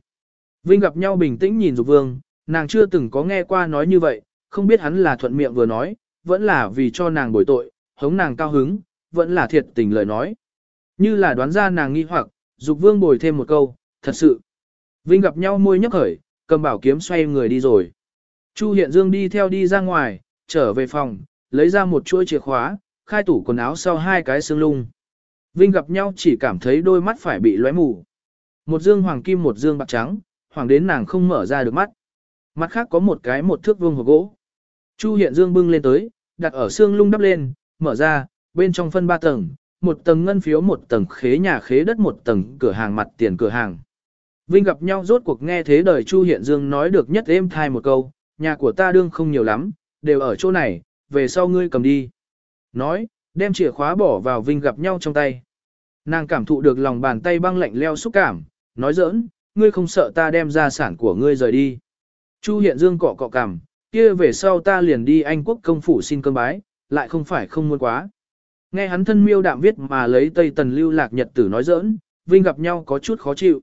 Vinh gặp nhau bình tĩnh nhìn dục vương, nàng chưa từng có nghe qua nói như vậy, không biết hắn là thuận miệng vừa nói, vẫn là vì cho nàng bồi tội, hống nàng cao hứng, vẫn là thiệt tình lời nói. Như là đoán ra nàng nghi hoặc, dục vương bồi thêm một câu, thật sự. Vinh gặp nhau môi nhấp khởi, cầm bảo kiếm xoay người đi rồi. Chu Hiện Dương đi theo đi ra ngoài, trở về phòng, lấy ra một chuỗi chìa khóa, khai tủ quần áo sau hai cái xương lung. Vinh gặp nhau chỉ cảm thấy đôi mắt phải bị lóe mù. Một dương hoàng kim một dương bạc trắng, hoàng đến nàng không mở ra được mắt. Mặt khác có một cái một thước vuông hộp gỗ. Chu Hiện Dương bưng lên tới, đặt ở xương lung đắp lên, mở ra, bên trong phân ba tầng, một tầng ngân phiếu một tầng khế nhà khế đất một tầng cửa hàng mặt tiền cửa hàng. Vinh gặp nhau rốt cuộc nghe thế đời Chu Hiện Dương nói được nhất êm thai một câu, nhà của ta đương không nhiều lắm, đều ở chỗ này, về sau ngươi cầm đi. Nói, đem chìa khóa bỏ vào Vinh gặp nhau trong tay. Nàng cảm thụ được lòng bàn tay băng lạnh leo xúc cảm, nói giỡn, ngươi không sợ ta đem gia sản của ngươi rời đi. Chu Hiện Dương cọ cọ cằm, kia về sau ta liền đi Anh quốc công phủ xin cơm bái, lại không phải không muốn quá. Nghe hắn thân miêu đạm viết mà lấy Tây Tần lưu lạc nhật tử nói giỡn, Vinh gặp nhau có chút khó chịu.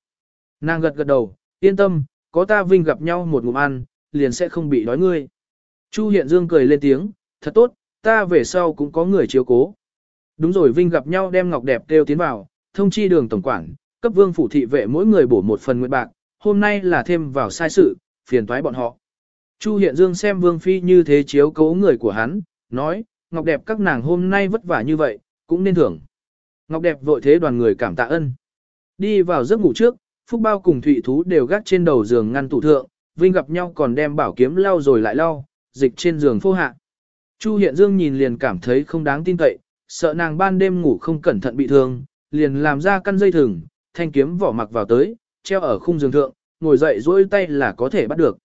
Nàng gật gật đầu, yên tâm, có ta Vinh gặp nhau một ngụm ăn, liền sẽ không bị đói ngươi. Chu Hiện Dương cười lên tiếng, thật tốt, ta về sau cũng có người chiếu cố. Đúng rồi Vinh gặp nhau đem ngọc đẹp kêu tiến vào, thông chi đường tổng quản, cấp vương phủ thị vệ mỗi người bổ một phần nguyện bạc, hôm nay là thêm vào sai sự, phiền toái bọn họ. Chu Hiện Dương xem vương phi như thế chiếu cố người của hắn, nói, ngọc đẹp các nàng hôm nay vất vả như vậy, cũng nên thưởng. Ngọc đẹp vội thế đoàn người cảm tạ ân. Đi vào giấc ngủ trước, Phúc Bao cùng Thụy Thú đều gác trên đầu giường ngăn tủ thượng, Vinh gặp nhau còn đem bảo kiếm lau rồi lại lau, dịch trên giường phô hạ. Chu Hiện Dương nhìn liền cảm thấy không đáng tin cậy, sợ nàng ban đêm ngủ không cẩn thận bị thương, liền làm ra căn dây thừng, thanh kiếm vỏ mặc vào tới, treo ở khung giường thượng, ngồi dậy duỗi tay là có thể bắt được.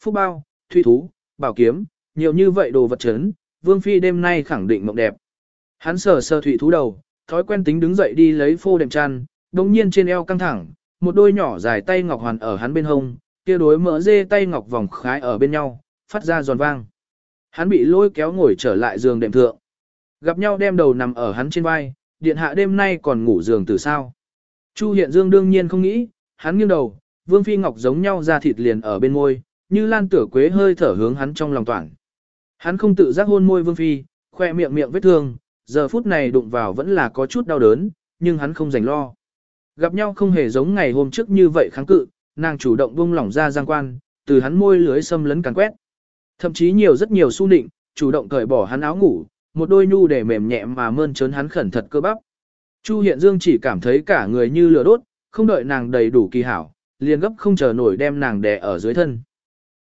Phúc bao, thụy thú, bảo kiếm, nhiều như vậy đồ vật chấn, Vương Phi đêm nay khẳng định mộng đẹp. Hắn sờ sờ thụy thú đầu, thói quen tính đứng dậy đi lấy phô đệm chăn, đồng nhiên trên eo căng thẳng, một đôi nhỏ dài tay ngọc hoàn ở hắn bên hông, kia đối mỡ dê tay ngọc vòng khái ở bên nhau, phát ra giòn vang. Hắn bị lôi kéo ngồi trở lại giường đệm thượng. Gặp nhau đem đầu nằm ở hắn trên vai, điện hạ đêm nay còn ngủ giường từ sao. Chu Hiện Dương đương nhiên không nghĩ, hắn nghiêng đầu, Vương Phi Ngọc giống nhau ra thịt liền ở bên môi, như lan tửa quế hơi thở hướng hắn trong lòng toàn. Hắn không tự giác hôn môi Vương Phi, khoe miệng miệng vết thương, giờ phút này đụng vào vẫn là có chút đau đớn, nhưng hắn không rảnh lo. Gặp nhau không hề giống ngày hôm trước như vậy kháng cự, nàng chủ động buông lỏng ra giang quan, từ hắn môi lưới xâm lấn càn quét. Thậm chí nhiều rất nhiều su nịnh, chủ động cởi bỏ hắn áo ngủ, một đôi nhu để mềm nhẹ mà mơn trớn hắn khẩn thật cơ bắp. Chu Hiện Dương chỉ cảm thấy cả người như lửa đốt, không đợi nàng đầy đủ kỳ hảo, liền gấp không chờ nổi đem nàng đè ở dưới thân.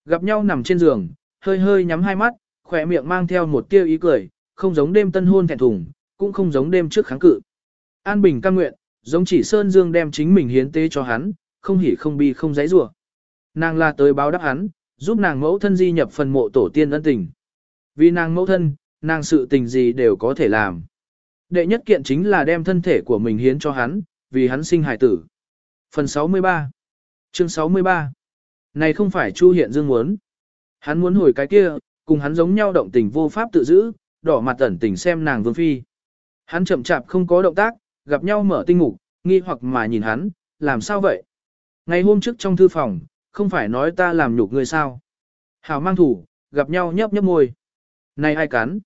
Gặp nhau nằm trên giường, hơi hơi nhắm hai mắt, khỏe miệng mang theo một tia ý cười, không giống đêm tân hôn thẹn thùng, cũng không giống đêm trước kháng cự. An Bình cam nguyện, giống chỉ Sơn Dương đem chính mình hiến tế cho hắn, không hỉ không bi không giấy rủa. Nàng là tới báo đáp hắn, giúp nàng mẫu thân di nhập phần mộ tổ tiên ân tình. Vì nàng mẫu thân, nàng sự tình gì đều có thể làm. Đệ nhất kiện chính là đem thân thể của mình hiến cho hắn, vì hắn sinh hải tử. Phần 63 Chương 63 Này không phải Chu Hiện Dương muốn. Hắn muốn hồi cái kia, cùng hắn giống nhau động tình vô pháp tự giữ, đỏ mặt ẩn tình xem nàng vương phi. Hắn chậm chạp không có động tác, gặp nhau mở tinh ngục, nghi hoặc mà nhìn hắn, làm sao vậy? Ngày hôm trước trong thư phòng, không phải nói ta làm nhục người sao? hảo mang thủ, gặp nhau nhấp nhấp môi. Này ai cắn?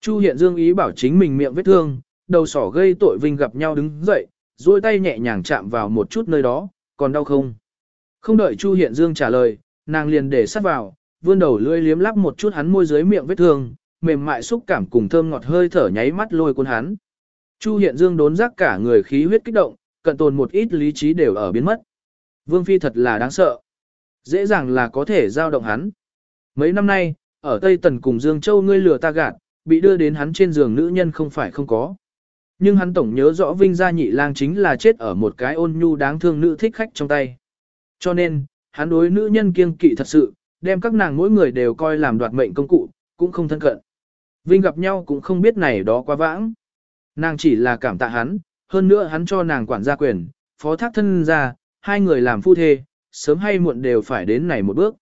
Chu Hiện Dương ý bảo chính mình miệng vết thương, đầu sỏ gây tội vinh gặp nhau đứng dậy, duỗi tay nhẹ nhàng chạm vào một chút nơi đó, còn đau không? Không đợi Chu Hiện Dương trả lời, nàng liền để sát vào, vươn đầu lưỡi liếm lắp một chút hắn môi dưới miệng vết thương, mềm mại xúc cảm cùng thơm ngọt hơi thở nháy mắt lôi cuốn hắn. Chu Hiện Dương đốn giác cả người khí huyết kích động, cận tồn một ít lý trí đều ở biến mất. Vương Phi thật là đáng sợ. Dễ dàng là có thể giao động hắn. Mấy năm nay, ở Tây Tần cùng Dương Châu ngươi lừa ta gạt, bị đưa đến hắn trên giường nữ nhân không phải không có. Nhưng hắn tổng nhớ rõ Vinh Gia Nhị Lang chính là chết ở một cái ôn nhu đáng thương nữ thích khách trong tay. Cho nên, hắn đối nữ nhân kiêng kỵ thật sự, đem các nàng mỗi người đều coi làm đoạt mệnh công cụ, cũng không thân cận. Vinh gặp nhau cũng không biết này đó quá vãng. Nàng chỉ là cảm tạ hắn, hơn nữa hắn cho nàng quản gia quyền, phó thác thân ra, hai người làm phu thê, sớm hay muộn đều phải đến này một bước.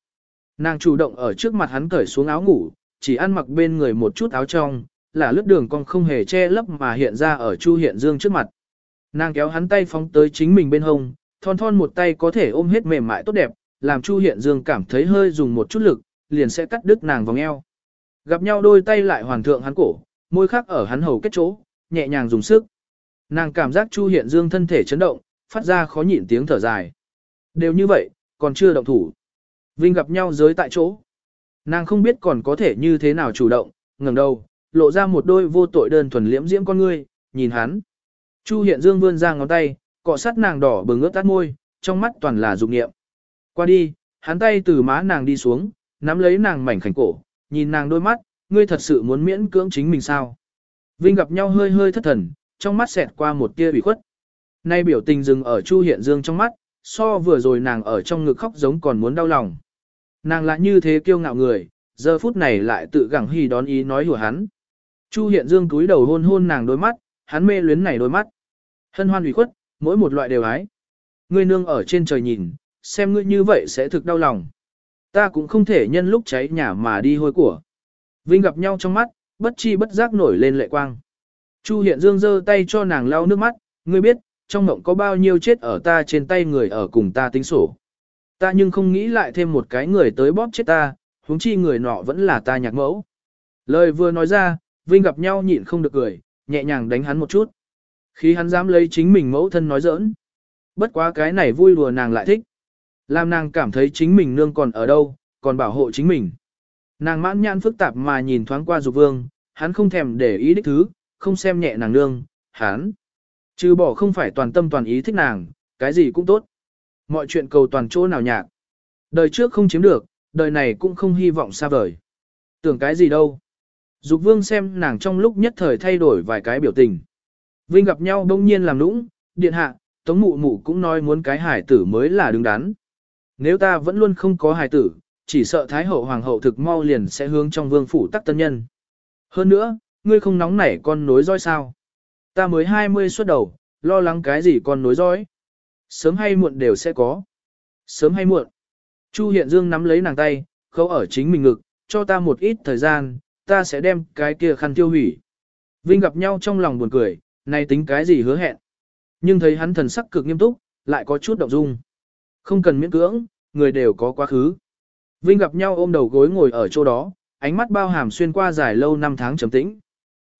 Nàng chủ động ở trước mặt hắn cởi xuống áo ngủ, chỉ ăn mặc bên người một chút áo trong, là lướt đường con không hề che lấp mà hiện ra ở Chu Hiện Dương trước mặt. Nàng kéo hắn tay phóng tới chính mình bên hông, thon thon một tay có thể ôm hết mềm mại tốt đẹp, làm Chu Hiện Dương cảm thấy hơi dùng một chút lực, liền sẽ cắt đứt nàng vòng eo. Gặp nhau đôi tay lại hoàn thượng hắn cổ, môi khắc ở hắn hầu kết chỗ, nhẹ nhàng dùng sức. Nàng cảm giác Chu Hiện Dương thân thể chấn động, phát ra khó nhịn tiếng thở dài. Đều như vậy, còn chưa động thủ. Vinh gặp nhau giới tại chỗ. Nàng không biết còn có thể như thế nào chủ động, ngẩng đầu, lộ ra một đôi vô tội đơn thuần liễm diễm con ngươi, nhìn hắn. Chu Hiện Dương vươn ra ngón tay, cọ sát nàng đỏ bừng ướt tắt môi, trong mắt toàn là dục nghiệm. Qua đi, hắn tay từ má nàng đi xuống, nắm lấy nàng mảnh khảnh cổ, nhìn nàng đôi mắt, ngươi thật sự muốn miễn cưỡng chính mình sao. Vinh gặp nhau hơi hơi thất thần, trong mắt xẹt qua một tia ủy khuất. Nay biểu tình dừng ở Chu Hiện Dương trong mắt, so vừa rồi nàng ở trong ngực khóc giống còn muốn đau lòng. Nàng lại như thế kiêu ngạo người, giờ phút này lại tự gẳng hì đón ý nói hùa hắn. Chu Hiện Dương cúi đầu hôn hôn nàng đôi mắt, hắn mê luyến này đôi mắt. Hân hoan ủy khuất, mỗi một loại đều ái. Ngươi nương ở trên trời nhìn, xem ngươi như vậy sẽ thực đau lòng. Ta cũng không thể nhân lúc cháy nhà mà đi hôi của. Vinh gặp nhau trong mắt, bất chi bất giác nổi lên lệ quang. Chu Hiện Dương giơ tay cho nàng lau nước mắt, ngươi biết, trong mộng có bao nhiêu chết ở ta trên tay người ở cùng ta tính sổ. Ta nhưng không nghĩ lại thêm một cái người tới bóp chết ta, huống chi người nọ vẫn là ta nhạc mẫu. Lời vừa nói ra, Vinh gặp nhau nhịn không được cười, nhẹ nhàng đánh hắn một chút. Khi hắn dám lấy chính mình mẫu thân nói giỡn. Bất quá cái này vui đùa nàng lại thích. Làm nàng cảm thấy chính mình nương còn ở đâu, còn bảo hộ chính mình. Nàng mãn nhãn phức tạp mà nhìn thoáng qua dục vương, hắn không thèm để ý đích thứ, không xem nhẹ nàng nương, hắn. Trừ bỏ không phải toàn tâm toàn ý thích nàng, cái gì cũng tốt. Mọi chuyện cầu toàn chỗ nào nhạc. Đời trước không chiếm được, đời này cũng không hy vọng xa vời. Tưởng cái gì đâu. Dục vương xem nàng trong lúc nhất thời thay đổi vài cái biểu tình. Vinh gặp nhau bỗng nhiên làm nũng, điện hạ, tống mụ mụ cũng nói muốn cái hải tử mới là đứng đắn. Nếu ta vẫn luôn không có hải tử, chỉ sợ Thái hậu hoàng hậu thực mau liền sẽ hướng trong vương phủ tắc tân nhân. Hơn nữa, ngươi không nóng nảy con nối dõi sao. Ta mới 20 xuất đầu, lo lắng cái gì con nối dõi. Sớm hay muộn đều sẽ có. Sớm hay muộn. Chu Hiện Dương nắm lấy nàng tay, khâu ở chính mình ngực, cho ta một ít thời gian, ta sẽ đem cái kia khăn tiêu hủy. Vinh gặp nhau trong lòng buồn cười, này tính cái gì hứa hẹn. Nhưng thấy hắn thần sắc cực nghiêm túc, lại có chút động dung. Không cần miễn cưỡng, người đều có quá khứ. Vinh gặp nhau ôm đầu gối ngồi ở chỗ đó, ánh mắt bao hàm xuyên qua dài lâu năm tháng trầm tĩnh.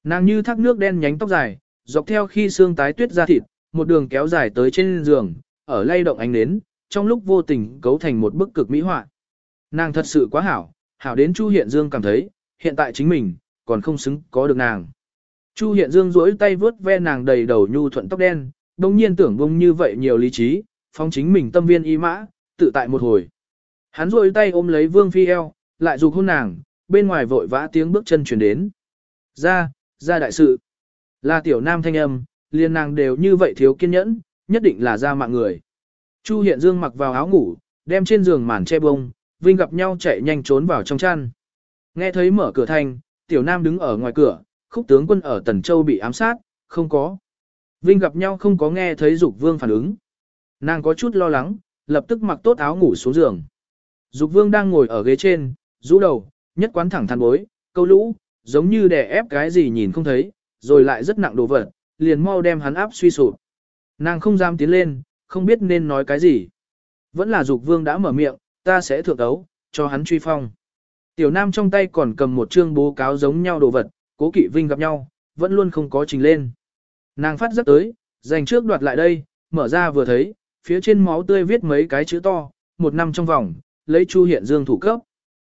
Nàng như thác nước đen nhánh tóc dài, dọc theo khi xương tái tuyết ra thịt, một đường kéo dài tới trên giường, ở lay động ánh nến, trong lúc vô tình cấu thành một bức cực mỹ họa. Nàng thật sự quá hảo, hảo đến Chu Hiện Dương cảm thấy, hiện tại chính mình, còn không xứng có được nàng. Chu Hiện Dương duỗi tay vướt ve nàng đầy đầu nhu thuận tóc đen, đồng nhiên tưởng bông như vậy nhiều lý trí, phong chính mình tâm viên y mã, tự tại một hồi. Hắn duỗi tay ôm lấy Vương Phi eo, lại dục hôn nàng, bên ngoài vội vã tiếng bước chân chuyển đến. Ra, ra đại sự. Là tiểu nam thanh âm, liền nàng đều như vậy thiếu kiên nhẫn, nhất định là ra mạng người. Chu Hiện Dương mặc vào áo ngủ, đem trên giường màn che bông, Vinh gặp nhau chạy nhanh trốn vào trong chăn. Nghe thấy mở cửa thanh, tiểu nam đứng ở ngoài cửa, khúc tướng quân ở Tần Châu bị ám sát, không có. Vinh gặp nhau không có nghe thấy Dục Vương phản ứng. Nàng có chút lo lắng, lập tức mặc tốt áo ngủ xuống giường. Dục Vương đang ngồi ở ghế trên, rũ đầu, nhất quán thẳng thắn bối, câu lũ, giống như đè ép cái gì nhìn không thấy, rồi lại rất nặng đồ vật, liền mau đem hắn áp suy sụp. Nàng không dám tiến lên, không biết nên nói cái gì. Vẫn là Dục Vương đã mở miệng, ta sẽ thượng đấu, cho hắn truy phong. Tiểu Nam trong tay còn cầm một chương bố cáo giống nhau đồ vật, cố kỵ vinh gặp nhau, vẫn luôn không có trình lên. Nàng phát rất tới, dành trước đoạt lại đây, mở ra vừa thấy, phía trên máu tươi viết mấy cái chữ to, một năm trong vòng, lấy Chu Hiện Dương thủ cấp.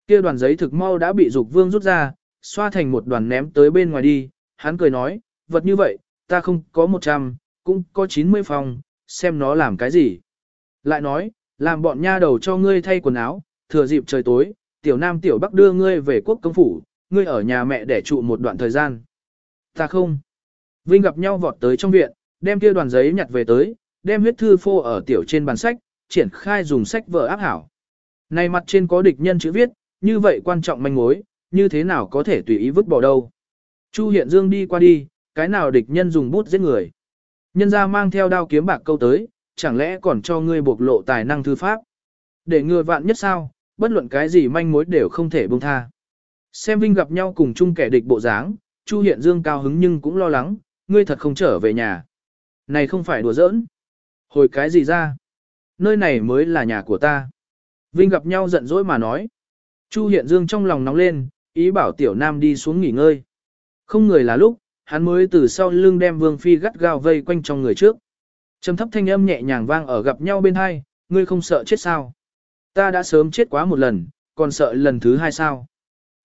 Kia đoàn giấy thực mau đã bị Dục Vương rút ra, xoa thành một đoàn ném tới bên ngoài đi, hắn cười nói, vật như vậy, ta không có 100, cũng có 90 phòng, xem nó làm cái gì. Lại nói, làm bọn nha đầu cho ngươi thay quần áo, thừa dịp trời tối, tiểu nam tiểu bắc đưa ngươi về quốc công phủ, ngươi ở nhà mẹ để trụ một đoạn thời gian. Ta không. Vinh gặp nhau vọt tới trong viện, đem kia đoàn giấy nhặt về tới, đem huyết thư phô ở tiểu trên bàn sách, triển khai dùng sách vở áp hảo. Này mặt trên có địch nhân chữ viết, như vậy quan trọng manh mối, như thế nào có thể tùy ý vứt bỏ đâu. Chu Hiện Dương đi qua đi, cái nào địch nhân dùng bút giết người. Nhân ra mang theo đao kiếm bạc câu tới, chẳng lẽ còn cho ngươi bộc lộ tài năng thư pháp. Để ngừa vạn nhất sao, bất luận cái gì manh mối đều không thể buông tha. Xem Vinh gặp nhau cùng chung kẻ địch bộ dáng, Chu Hiện Dương cao hứng nhưng cũng lo lắng, ngươi thật không trở về nhà. Này không phải đùa giỡn. Hồi cái gì ra? Nơi này mới là nhà của ta. Vinh gặp nhau giận dỗi mà nói. Chu Hiện Dương trong lòng nóng lên, ý bảo Tiểu Nam đi xuống nghỉ ngơi. Không người là lúc, hắn mới từ sau lưng đem Vương Phi gắt gao vây quanh trong người trước. Trầm thấp thanh âm nhẹ nhàng vang ở gặp nhau bên hai, ngươi không sợ chết sao? Ta đã sớm chết quá một lần, còn sợ lần thứ hai sao?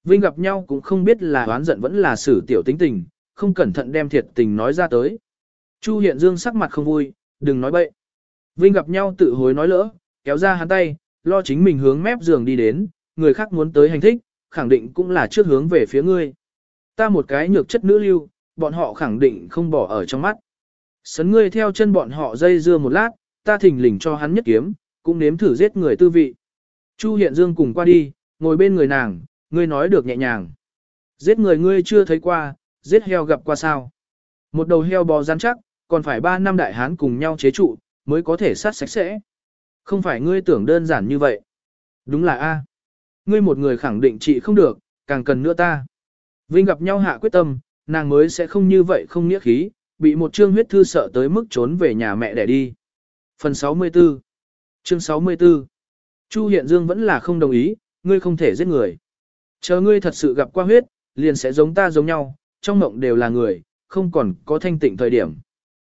Vinh gặp nhau cũng không biết là oán giận vẫn là xử tiểu tính tình, không cẩn thận đem thiệt tình nói ra tới. Chu Hiện Dương sắc mặt không vui, đừng nói bậy. Vinh gặp nhau tự hối nói lỡ, kéo ra hắn tay, lo chính mình hướng mép giường đi đến, người khác muốn tới hành thích, khẳng định cũng là trước hướng về phía ngươi. Ta một cái nhược chất nữ lưu, bọn họ khẳng định không bỏ ở trong mắt. Sấn ngươi theo chân bọn họ dây dưa một lát, ta thỉnh lình cho hắn nhất kiếm, cũng nếm thử giết người tư vị. Chu Hiện Dương cùng qua đi, ngồi bên người nàng, ngươi nói được nhẹ nhàng. Giết người ngươi chưa thấy qua, giết heo gặp qua sao. Một đầu heo bò rắn chắc, còn phải ba năm đại hán cùng nhau chế trụ, mới có thể sát sạch sẽ. Không phải ngươi tưởng đơn giản như vậy. Đúng là A. Ngươi một người khẳng định chị không được, càng cần nữa ta. Vinh gặp nhau hạ quyết tâm, nàng mới sẽ không như vậy không nghĩa khí, bị một chương huyết thư sợ tới mức trốn về nhà mẹ để đi. Phần 64 Chương 64 Chu Hiện Dương vẫn là không đồng ý, ngươi không thể giết người. Chờ ngươi thật sự gặp qua huyết, liền sẽ giống ta giống nhau, trong mộng đều là người, không còn có thanh tịnh thời điểm.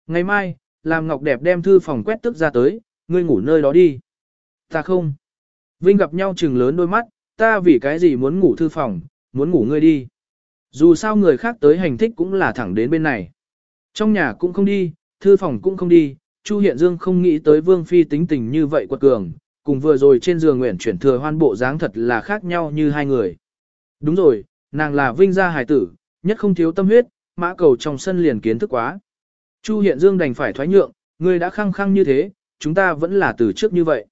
Ngày mai, làm Ngọc Đẹp đem thư phòng quét tức ra tới, ngươi ngủ nơi đó đi. Ta không. Vinh gặp nhau chừng lớn đôi mắt, ta vì cái gì muốn ngủ thư phòng, muốn ngủ ngươi đi. Dù sao người khác tới hành thích cũng là thẳng đến bên này. Trong nhà cũng không đi, thư phòng cũng không đi, Chu Hiện Dương không nghĩ tới Vương Phi tính tình như vậy quật cường, cùng vừa rồi trên giường nguyện chuyển thừa hoan bộ dáng thật là khác nhau như hai người. Đúng rồi, nàng là vinh gia hài tử, nhất không thiếu tâm huyết, mã cầu trong sân liền kiến thức quá. Chu Hiện Dương đành phải thoái nhượng, ngươi đã khăng khăng như thế, chúng ta vẫn là từ trước như vậy.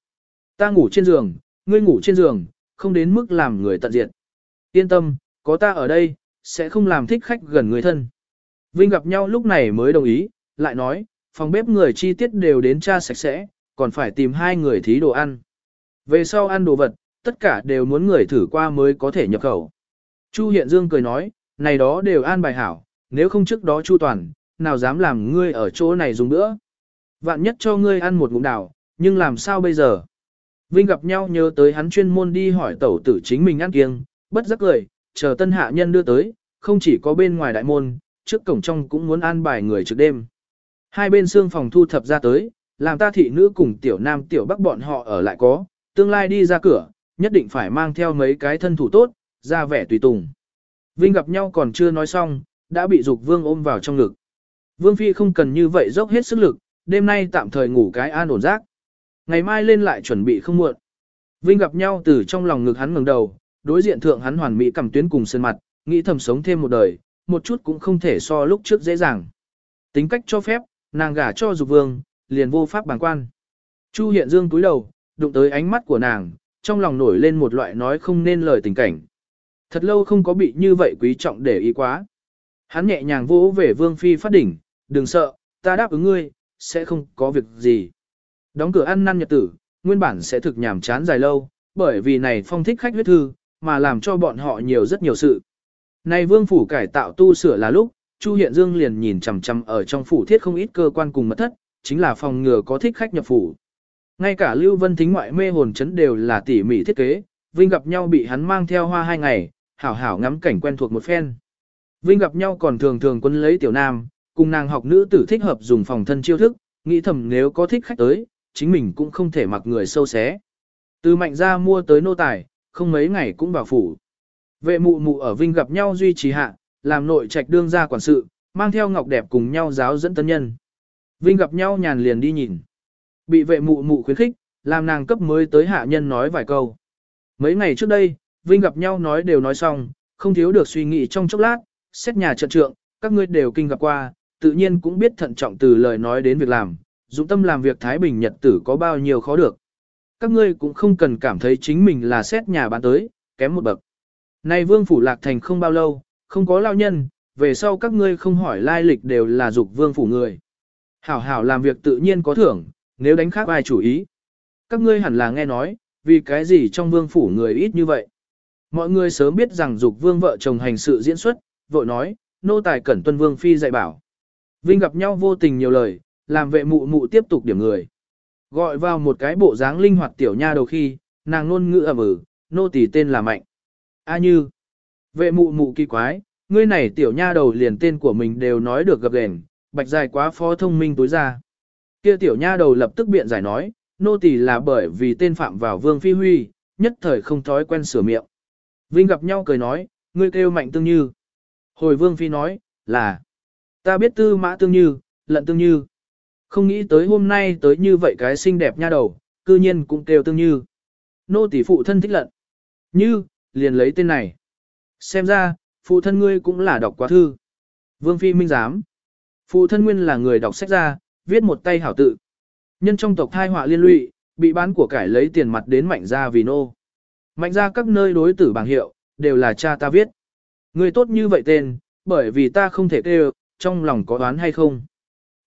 Ta ngủ trên giường, ngươi ngủ trên giường, không đến mức làm người tận diệt. Yên tâm, có ta ở đây, sẽ không làm thích khách gần người thân. Vinh gặp nhau lúc này mới đồng ý, lại nói, phòng bếp người chi tiết đều đến tra sạch sẽ, còn phải tìm hai người thí đồ ăn. Về sau ăn đồ vật, tất cả đều muốn người thử qua mới có thể nhập khẩu. Chu Hiện Dương cười nói, này đó đều an bài hảo, nếu không trước đó Chu Toàn, nào dám làm ngươi ở chỗ này dùng nữa. Vạn nhất cho ngươi ăn một ngụm đảo, nhưng làm sao bây giờ? Vinh gặp nhau nhớ tới hắn chuyên môn đi hỏi tẩu tử chính mình ăn kiêng, bất giác cười, chờ tân hạ nhân đưa tới, không chỉ có bên ngoài đại môn, trước cổng trong cũng muốn an bài người trước đêm. Hai bên xương phòng thu thập ra tới, làm ta thị nữ cùng tiểu nam tiểu bắc bọn họ ở lại có, tương lai đi ra cửa, nhất định phải mang theo mấy cái thân thủ tốt, ra vẻ tùy tùng. Vinh gặp nhau còn chưa nói xong, đã bị Dục Vương ôm vào trong ngực. Vương Phi không cần như vậy dốc hết sức lực, đêm nay tạm thời ngủ cái an ổn giấc. Ngày mai lên lại chuẩn bị không muộn. Vinh gặp nhau từ trong lòng ngực hắn ngẩng đầu, đối diện thượng hắn hoàn mỹ cầm tuyến cùng sơn mặt, nghĩ thầm sống thêm một đời, một chút cũng không thể so lúc trước dễ dàng. Tính cách cho phép, nàng gả cho Dục Vương, liền vô pháp bàng quan. Chu Hiện Dương túi đầu, đụng tới ánh mắt của nàng, trong lòng nổi lên một loại nói không nên lời tình cảnh. Thật lâu không có bị như vậy quý trọng để ý quá. Hắn nhẹ nhàng vỗ về Vương Phi phát đỉnh, đừng sợ, ta đáp ứng ngươi, sẽ không có việc gì. Đóng cửa ăn năn nhật tử, nguyên bản sẽ thực nhàm chán dài lâu, bởi vì này phong thích khách huyết thư, mà làm cho bọn họ nhiều rất nhiều sự. Này vương phủ cải tạo tu sửa là lúc, Chu Hiện Dương liền nhìn chằm chằm ở trong phủ thiết không ít cơ quan cùng mật thất, chính là phòng ngừa có thích khách nhập phủ. Ngay cả Lưu Vân Thính ngoại mê hồn chấn đều là tỉ mỉ thiết kế, Vinh gặp nhau bị hắn mang theo hoa hai ngày, hảo hảo ngắm cảnh quen thuộc một phen. Vinh gặp nhau còn thường thường quân lấy tiểu nam, cùng nàng học nữ tử thích hợp dùng phòng thân chiêu thức, nghĩ thầm nếu có thích khách tới, chính mình cũng không thể mặc người sâu xé. Từ mạnh ra mua tới nô tài, không mấy ngày cũng vào phủ. Vệ mụ mụ ở Vinh gặp nhau duy trì hạ, làm nội trạch đương gia quản sự, mang theo ngọc đẹp cùng nhau giáo dẫn tân nhân. Vinh gặp nhau nhàn liền đi nhìn. Bị vệ mụ mụ khuyến khích, làm nàng cấp mới tới hạ nhân nói vài câu. Mấy ngày trước đây, Vinh gặp nhau nói đều nói xong, không thiếu được suy nghĩ trong chốc lát, xét nhà trận trượng, các ngươi đều kinh gặp qua, tự nhiên cũng biết thận trọng từ lời nói đến việc làm, dụng tâm làm việc Thái Bình Nhật tử có bao nhiêu khó được. Các ngươi cũng không cần cảm thấy chính mình là xét nhà bán tới, kém một bậc. Này vương phủ lạc thành không bao lâu, không có lao nhân, về sau các ngươi không hỏi lai lịch đều là dục vương phủ người. Hảo hảo làm việc tự nhiên có thưởng, nếu đánh khác ai chủ ý. Các ngươi hẳn là nghe nói, vì cái gì trong vương phủ người ít như vậy. Mọi người sớm biết rằng dục vương vợ chồng hành sự diễn xuất, vội nói, nô tài cẩn tuân vương phi dạy bảo. Vinh gặp nhau vô tình nhiều lời, làm vệ mụ mụ tiếp tục điểm người. Gọi vào một cái bộ dáng linh hoạt tiểu nha đầu khi, nàng luôn ngữ ẩm ử, nô tỳ tên là Mạnh. A như, vệ mụ mụ kỳ quái, ngươi này tiểu nha đầu liền tên của mình đều nói được gặp gền, bạch dài quá phó thông minh tối ra. Kia tiểu nha đầu lập tức biện giải nói, nô tỳ là bởi vì tên phạm vào vương phi huy, nhất thời không thói quen sửa miệng. Vinh gặp nhau cười nói, ngươi kêu mạnh tương như. Hồi vương phi nói, là, ta biết tư mã tương như, lận tương như. Không nghĩ tới hôm nay tới như vậy cái xinh đẹp nha đầu, cư nhiên cũng kêu tương như. nô tỷ phụ thân thích lận. Như, liền lấy tên này. Xem ra, phụ thân ngươi cũng là đọc quá thư. Vương Phi Minh giám. Phụ thân nguyên là người đọc sách ra, viết một tay hảo tự. Nhân trong tộc thai họa liên lụy, bị bán của cải lấy tiền mặt đến mạnh gia vì nô. Mạnh gia các nơi đối tử bảng hiệu, đều là cha ta viết. Người tốt như vậy tên, bởi vì ta không thể kêu, trong lòng có đoán hay không.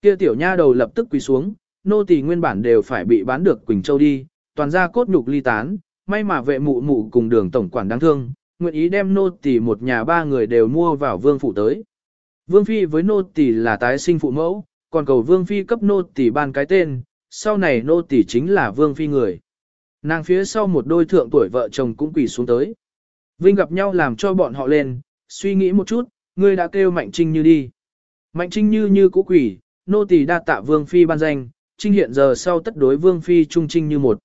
Kia tiểu nha đầu lập tức quỳ xuống, nô tỳ nguyên bản đều phải bị bán được Quỳnh Châu đi, toàn ra cốt nhục ly tán, may mà vệ mụ mụ cùng đường tổng quản đáng thương, nguyện ý đem nô tỳ một nhà ba người đều mua vào vương phủ tới. Vương phi với nô tỳ là tái sinh phụ mẫu, còn cầu vương phi cấp nô tỳ ban cái tên, sau này nô tỳ chính là vương phi người. Nàng phía sau một đôi thượng tuổi vợ chồng cũng quỳ xuống tới. Vinh gặp nhau làm cho bọn họ lên, suy nghĩ một chút, ngươi đã kêu Mạnh Trinh Như đi. Mạnh Trinh Như như cũ quỷ, nô tỳ đa tạ Vương Phi ban danh, Trinh hiện giờ sau tất đối Vương Phi trung trinh như một.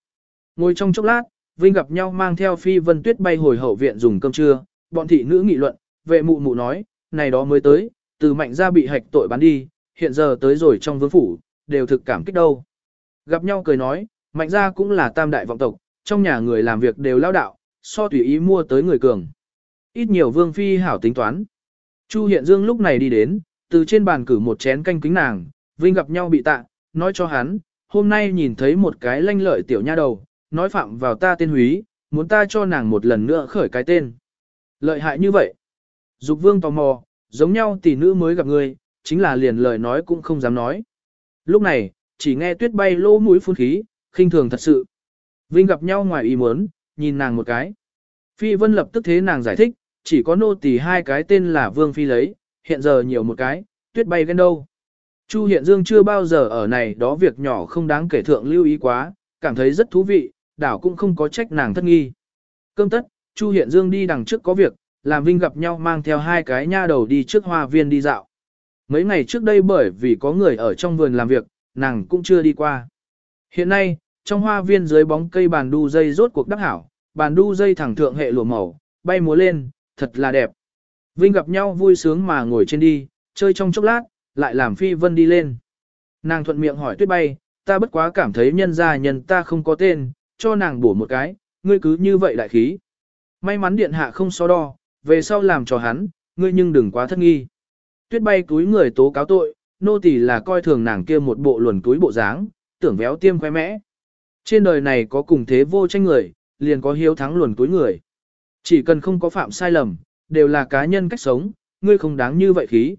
Ngồi trong chốc lát, Vinh gặp nhau mang theo Phi Vân Tuyết bay hồi hậu viện dùng cơm trưa, bọn thị nữ nghị luận, vệ mụ mụ nói, này đó mới tới, từ mạnh ra bị hạch tội bán đi, hiện giờ tới rồi trong vương phủ, đều thực cảm kích đâu. Gặp nhau cười nói, mạnh ra cũng là tam đại vọng tộc, trong nhà người làm việc đều lao đạo, so tùy ý mua tới người cường. Ít nhiều vương phi hảo tính toán. Chu Hiện Dương lúc này đi đến, từ trên bàn cử một chén canh kính nàng, Vinh gặp nhau bị tạ, nói cho hắn, hôm nay nhìn thấy một cái lanh lợi tiểu nha đầu, nói phạm vào ta tên húy, muốn ta cho nàng một lần nữa khởi cái tên. Lợi hại như vậy. Dục vương tò mò, giống nhau tỷ nữ mới gặp người, chính là liền lời nói cũng không dám nói. Lúc này, chỉ nghe tuyết bay lỗ mũi phun khí, khinh thường thật sự. Vinh gặp nhau ngoài ý muốn, nhìn nàng một cái. Phi Vân lập tức thế nàng giải thích, chỉ có nô tỳ hai cái tên là Vương Phi lấy, hiện giờ nhiều một cái, tuyết bay ghen đâu. Chu Hiện Dương chưa bao giờ ở này đó việc nhỏ không đáng kể thượng lưu ý quá, cảm thấy rất thú vị, đảo cũng không có trách nàng thất nghi. Cơm tất, Chu Hiện Dương đi đằng trước có việc, làm Vinh gặp nhau mang theo hai cái nha đầu đi trước hoa viên đi dạo. Mấy ngày trước đây bởi vì có người ở trong vườn làm việc, nàng cũng chưa đi qua. Hiện nay, trong hoa viên dưới bóng cây bàn đu dây rốt cuộc đắc hảo, bàn đu dây thẳng thượng hệ lụa màu, bay múa lên, thật là đẹp. Vinh gặp nhau vui sướng mà ngồi trên đi, chơi trong chốc lát, lại làm Phi Vân đi lên. Nàng thuận miệng hỏi tuyết bay, ta bất quá cảm thấy nhân gia nhân ta không có tên, cho nàng bổ một cái, ngươi cứ như vậy đại khí. May mắn điện hạ không so đo, về sau làm cho hắn, ngươi nhưng đừng quá thất nghi. Tuyết bay túi người tố cáo tội, nô tỳ là coi thường nàng kia một bộ luồn túi bộ dáng, tưởng véo tiêm khoe mẽ. Trên đời này có cùng thế vô tranh người, liền có hiếu thắng luồn túi người. Chỉ cần không có phạm sai lầm, đều là cá nhân cách sống, ngươi không đáng như vậy khí.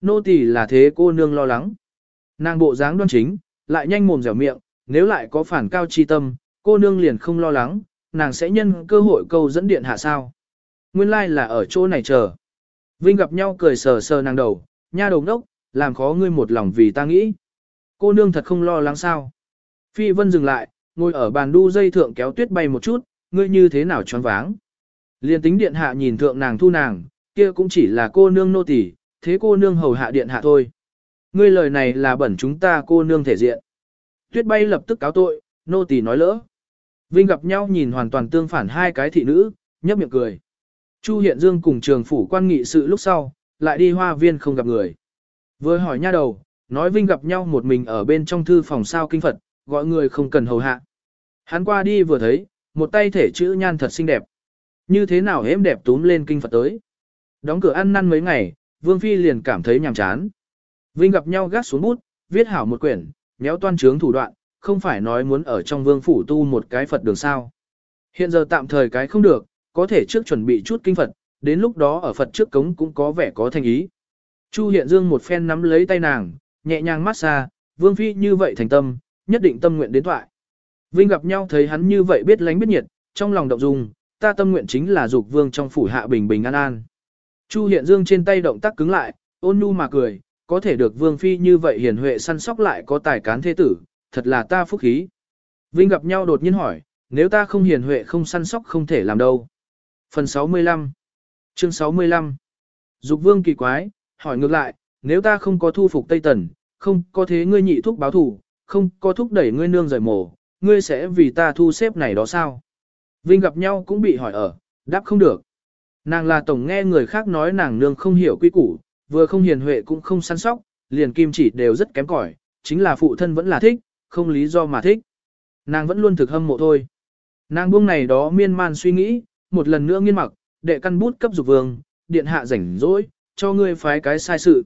Nô tỳ là thế cô nương lo lắng. Nàng bộ dáng đoan chính, lại nhanh mồm dẻo miệng, nếu lại có phản cao chi tâm, cô nương liền không lo lắng, nàng sẽ nhân cơ hội câu dẫn điện hạ sao. Nguyên lai like là ở chỗ này chờ. Vinh gặp nhau cười sờ sờ nàng đầu, nha đầu đốc, làm khó ngươi một lòng vì ta nghĩ. Cô nương thật không lo lắng sao. Phi vân dừng lại, ngồi ở bàn đu dây thượng kéo tuyết bay một chút, ngươi như thế nào choáng váng. Liên tính điện hạ nhìn thượng nàng thu nàng, kia cũng chỉ là cô nương nô tỳ, thế cô nương hầu hạ điện hạ thôi. Ngươi lời này là bẩn chúng ta cô nương thể diện. Tuyết bay lập tức cáo tội, nô tỳ nói lỡ. Vinh gặp nhau nhìn hoàn toàn tương phản hai cái thị nữ, nhấp miệng cười. Chu Hiện Dương cùng trường phủ quan nghị sự lúc sau, lại đi hoa viên không gặp người. Vừa hỏi nha đầu, nói Vinh gặp nhau một mình ở bên trong thư phòng sao kinh Phật, gọi người không cần hầu hạ. Hắn qua đi vừa thấy, một tay thể chữ nhan thật xinh đẹp. Như thế nào em đẹp túm lên kinh Phật tới. Đóng cửa ăn năn mấy ngày, Vương Phi liền cảm thấy nhàm chán. Vinh gặp nhau gác xuống bút, viết hảo một quyển, méo toan trướng thủ đoạn, không phải nói muốn ở trong vương phủ tu một cái Phật đường sao. Hiện giờ tạm thời cái không được, có thể trước chuẩn bị chút kinh Phật, đến lúc đó ở Phật trước cống cũng có vẻ có thành ý. Chu Hiện Dương một phen nắm lấy tay nàng, nhẹ nhàng mát xa, Vương Phi như vậy thành tâm, nhất định tâm nguyện đến thoại. Vinh gặp nhau thấy hắn như vậy biết lánh biết nhiệt, trong lòng động dung, ta tâm nguyện chính là dục vương trong phủ hạ bình bình an an. Chu Hiện Dương trên tay động tác cứng lại, ôn nhu mà cười, có thể được vương phi như vậy hiền huệ săn sóc lại có tài cán thế tử, thật là ta phúc khí. Vinh gặp nhau đột nhiên hỏi, nếu ta không hiền huệ không săn sóc không thể làm đâu. Phần 65 Chương 65 Dục vương kỳ quái, hỏi ngược lại, nếu ta không có thu phục Tây Tần, không có thế ngươi nhị thúc báo thủ, không có thúc đẩy ngươi nương rời mổ, ngươi sẽ vì ta thu xếp này đó sao? Vinh gặp nhau cũng bị hỏi ở, đáp không được. Nàng là tổng nghe người khác nói nàng nương không hiểu quy củ, vừa không hiền huệ cũng không săn sóc, liền kim chỉ đều rất kém cỏi, chính là phụ thân vẫn là thích, không lý do mà thích. Nàng vẫn luôn thực hâm mộ thôi. Nàng buông này đó miên man suy nghĩ, một lần nữa nghiên mặc, đệ căn bút cấp dục vương, điện hạ rảnh rỗi, cho ngươi phái cái sai sự.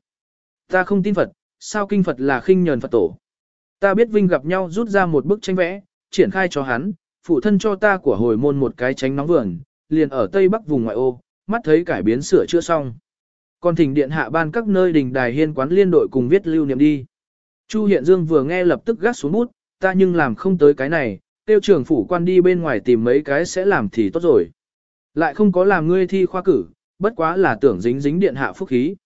Ta không tin Phật, sao kinh Phật là khinh nhờn Phật tổ. Ta biết Vinh gặp nhau rút ra một bức tranh vẽ, triển khai cho hắn, phụ thân cho ta của hồi môn một cái tránh nóng vườn, liền ở tây bắc vùng ngoại ô, mắt thấy cải biến sửa chữa xong. Còn thỉnh điện hạ ban các nơi đình đài hiên quán liên đội cùng viết lưu niệm đi. Chu Hiện Dương vừa nghe lập tức gắt xuống bút, ta nhưng làm không tới cái này, tiêu trưởng phủ quan đi bên ngoài tìm mấy cái sẽ làm thì tốt rồi. Lại không có làm ngươi thi khoa cử, bất quá là tưởng dính dính điện hạ phúc khí.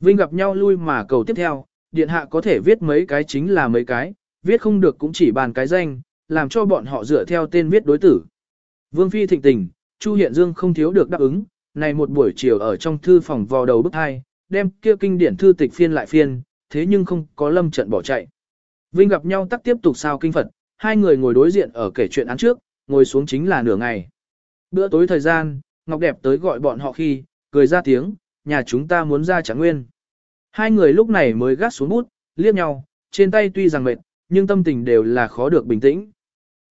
Vinh gặp nhau lui mà cầu tiếp theo, điện hạ có thể viết mấy cái chính là mấy cái, viết không được cũng chỉ bàn cái danh, làm cho bọn họ dựa theo tên viết đối tử. Vương Phi thịnh tình, Chu Hiện Dương không thiếu được đáp ứng, này một buổi chiều ở trong thư phòng vò đầu bức hai, đem kia kinh điển thư tịch phiên lại phiên, thế nhưng không có lâm trận bỏ chạy. Vinh gặp nhau tắc tiếp tục sao kinh Phật, hai người ngồi đối diện ở kể chuyện án trước, ngồi xuống chính là nửa ngày. Bữa tối thời gian, Ngọc Đẹp tới gọi bọn họ khi, cười ra tiếng, nhà chúng ta muốn ra trả nguyên. Hai người lúc này mới gác xuống bút, liếc nhau, trên tay tuy rằng mệt, nhưng tâm tình đều là khó được bình tĩnh.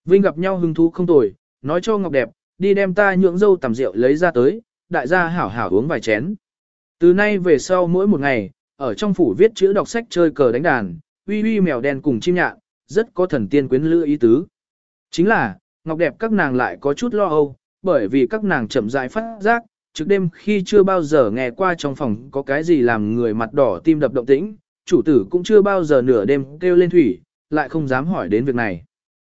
Vinh gặp nhau hứng thú không tồi, nói cho Ngọc Đẹp, đi đem ta nhượng dâu tầm rượu lấy ra tới, đại gia hảo hảo uống vài chén. Từ nay về sau mỗi một ngày, ở trong phủ viết chữ đọc sách chơi cờ đánh đàn, uy uy mèo đen cùng chim nhạn, rất có thần tiên quyến lữ ý tứ. Chính là, Ngọc Đẹp các nàng lại có chút lo âu, bởi vì các nàng chậm rãi phát giác, trước đêm khi chưa bao giờ nghe qua trong phòng có cái gì làm người mặt đỏ tim đập động tĩnh, chủ tử cũng chưa bao giờ nửa đêm kêu lên thủy, lại không dám hỏi đến việc này.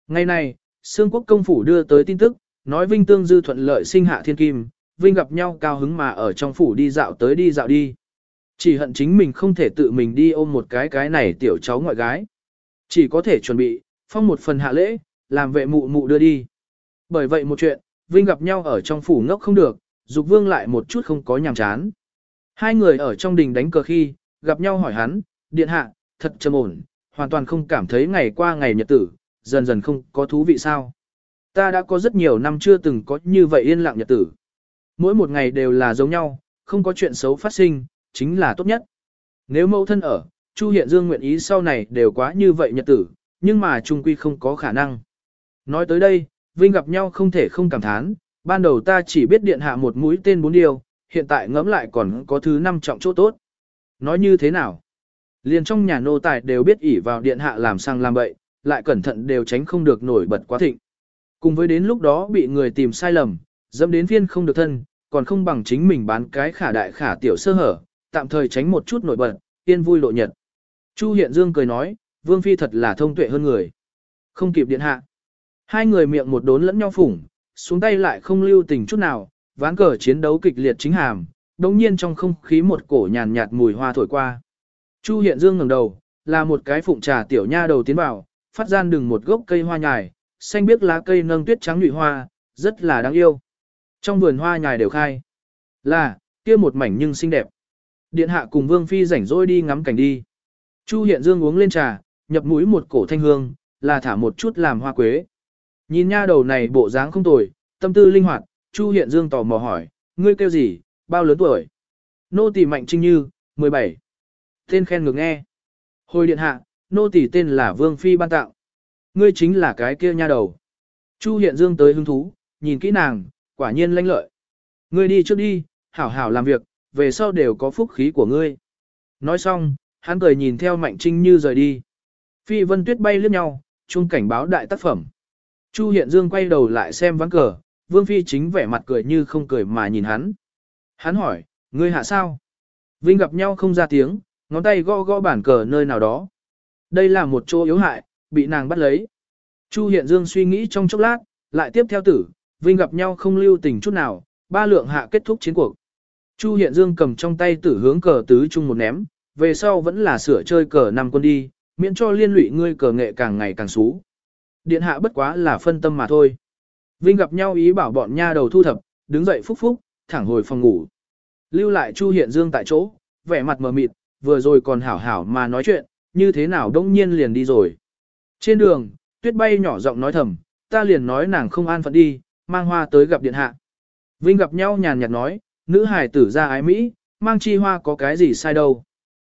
Ngày này, Sương Quốc công phủ đưa tới tin tức, nói Vinh Tương Dư thuận lợi sinh hạ thiên kim, Vinh gặp nhau cao hứng mà ở trong phủ đi dạo tới đi dạo đi. Chỉ hận chính mình không thể tự mình đi ôm một cái cái này tiểu cháu ngoại gái. Chỉ có thể chuẩn bị, phong một phần hạ lễ, làm vệ mụ mụ đưa đi. Bởi vậy một chuyện, Vinh gặp nhau ở trong phủ ngốc không được, Dục Vương lại một chút không có nhàm chán. Hai người ở trong đình đánh cờ khi, gặp nhau hỏi hắn, điện hạ, thật trầm ổn, hoàn toàn không cảm thấy ngày qua ngày nhật tử, dần dần không có thú vị sao. Ta đã có rất nhiều năm chưa từng có như vậy yên lặng nhật tử. Mỗi một ngày đều là giống nhau, không có chuyện xấu phát sinh, chính là tốt nhất. Nếu mẫu thân ở, Chu Hiện Dương nguyện ý sau này đều quá như vậy nhật tử, nhưng mà trung quy không có khả năng. Nói tới đây, Vinh gặp nhau không thể không cảm thán, ban đầu ta chỉ biết điện hạ một mũi tên bốn điều, hiện tại ngẫm lại còn có thứ năm trọng chỗ tốt. Nói như thế nào? Liền trong nhà nô tài đều biết ỉ vào điện hạ làm sang làm bậy, lại cẩn thận đều tránh không được nổi bật quá thịnh. Cùng với đến lúc đó bị người tìm sai lầm, dẫm đến phiên không được thân, còn không bằng chính mình bán cái khả đại khả tiểu sơ hở, tạm thời tránh một chút nổi bật, yên vui lộ nhật. Chu Hiện Dương cười nói, Vương Phi thật là thông tuệ hơn người. Không kịp điện hạ. Hai người miệng một đốn lẫn nhau phủng, xuống tay lại không lưu tình chút nào, ván cờ chiến đấu kịch liệt chính hàm, đồng nhiên trong không khí một cổ nhàn nhạt mùi hoa thổi qua. Chu Hiện Dương ngẩng đầu, là một cái phụng trà tiểu nha đầu tiến vào, phát gian đừng một gốc cây hoa nhài, xanh biếc lá cây nâng tuyết trắng nhụy hoa, rất là đáng yêu. Trong vườn hoa nhài đều khai. Là, kia một mảnh nhưng xinh đẹp. Điện hạ cùng Vương Phi rảnh rỗi đi ngắm cảnh đi. Chu Hiện Dương uống lên trà, nhập mũi một cổ thanh hương, là thả một chút làm hoa quế. Nhìn nha đầu này bộ dáng không tồi, tâm tư linh hoạt, Chu Hiện Dương tò mò hỏi, ngươi kêu gì, bao lớn tuổi? Nô tỳ Mạnh Trinh Như, 17. Tên khen ngược nghe. Hồi điện hạ, nô tỳ tên là Vương Phi ban tạo. Ngươi chính là cái kia nha đầu. Chu Hiện Dương tới hứng thú, nhìn kỹ nàng, quả nhiên lanh lợi. Ngươi đi trước đi, hảo hảo làm việc, về sau đều có phúc khí của ngươi. Nói xong, hắn cười nhìn theo Mạnh Trinh Như rời đi. Phi Vân Tuyết bay lướt nhau, chung cảnh báo đại tác phẩm. Chu Hiện Dương quay đầu lại xem ván cờ, Vương Phi chính vẻ mặt cười như không cười mà nhìn hắn. Hắn hỏi, ngươi hạ sao? Vinh gặp nhau không ra tiếng, ngón tay gõ gõ bản cờ nơi nào đó. Đây là một chỗ yếu hại, bị nàng bắt lấy. Chu Hiện Dương suy nghĩ trong chốc lát, lại tiếp theo tử, Vinh gặp nhau không lưu tình chút nào, ba lượng hạ kết thúc chiến cuộc. Chu Hiện Dương cầm trong tay tử hướng cờ tứ chung một ném, về sau vẫn là sửa chơi cờ năm quân đi, miễn cho liên lụy ngươi cờ nghệ càng ngày càng xú. Điện hạ bất quá là phân tâm mà thôi. Vinh gặp nhau ý bảo bọn nha đầu thu thập, đứng dậy phúc phúc, thẳng hồi phòng ngủ. Lưu lại Chu Hiện Dương tại chỗ, vẻ mặt mờ mịt, vừa rồi còn hảo hảo mà nói chuyện, như thế nào đông nhiên liền đi rồi. Trên đường, tuyết bay nhỏ giọng nói thầm, ta liền nói nàng không an phận đi, mang hoa tới gặp điện hạ. Vinh gặp nhau nhàn nhạt nói, nữ hài tử ra ái Mỹ, mang chi hoa có cái gì sai đâu.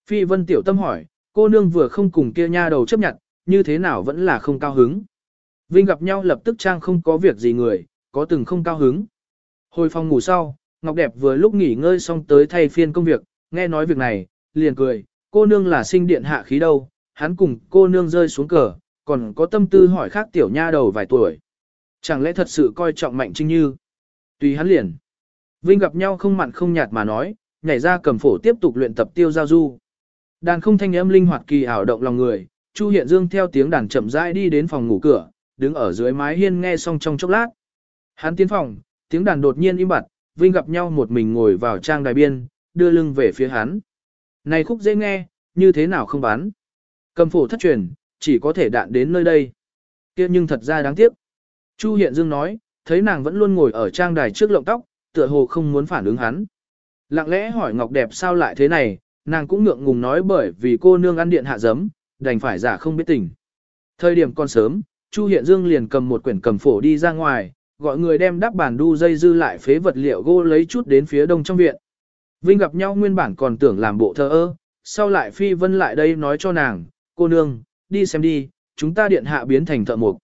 Phi vân tiểu tâm hỏi, cô nương vừa không cùng kia nha đầu chấp nhận, như thế nào vẫn là không cao hứng. Vinh gặp nhau lập tức trang không có việc gì người, có từng không cao hứng. Hồi phòng ngủ sau, Ngọc Đẹp vừa lúc nghỉ ngơi xong tới thay phiên công việc, nghe nói việc này, liền cười, cô nương là sinh điện hạ khí đâu, hắn cùng cô nương rơi xuống cờ, còn có tâm tư hỏi khác tiểu nha đầu vài tuổi. Chẳng lẽ thật sự coi trọng mạnh trinh như? Tùy hắn liền. Vinh gặp nhau không mặn không nhạt mà nói, nhảy ra cầm phổ tiếp tục luyện tập tiêu giao du. Đàn không thanh âm linh hoạt kỳ ảo động lòng người, Chu Hiện Dương theo tiếng đàn chậm rãi đi đến phòng ngủ cửa, đứng ở dưới mái hiên nghe xong trong chốc lát. Hắn tiến phòng, tiếng đàn đột nhiên im bặt, Vinh gặp nhau một mình ngồi vào trang đài biên, đưa lưng về phía hắn. Này khúc dễ nghe, như thế nào không bán? Cầm phổ thất truyền, chỉ có thể đạn đến nơi đây. kia nhưng thật ra đáng tiếc. Chu Hiện Dương nói, thấy nàng vẫn luôn ngồi ở trang đài trước lộng tóc, tựa hồ không muốn phản ứng hắn. Lặng lẽ hỏi Ngọc Đẹp sao lại thế này, nàng cũng ngượng ngùng nói bởi vì cô nương ăn điện hạ giấm, đành phải giả không biết tình. Thời điểm còn sớm, Chu Hiện Dương liền cầm một quyển cầm phổ đi ra ngoài, gọi người đem đắp bàn đu dây dư lại phế vật liệu gỗ lấy chút đến phía đông trong viện. Vinh gặp nhau nguyên bản còn tưởng làm bộ thơ ơ, sau lại Phi Vân lại đây nói cho nàng, cô nương, đi xem đi, chúng ta điện hạ biến thành thợ mục.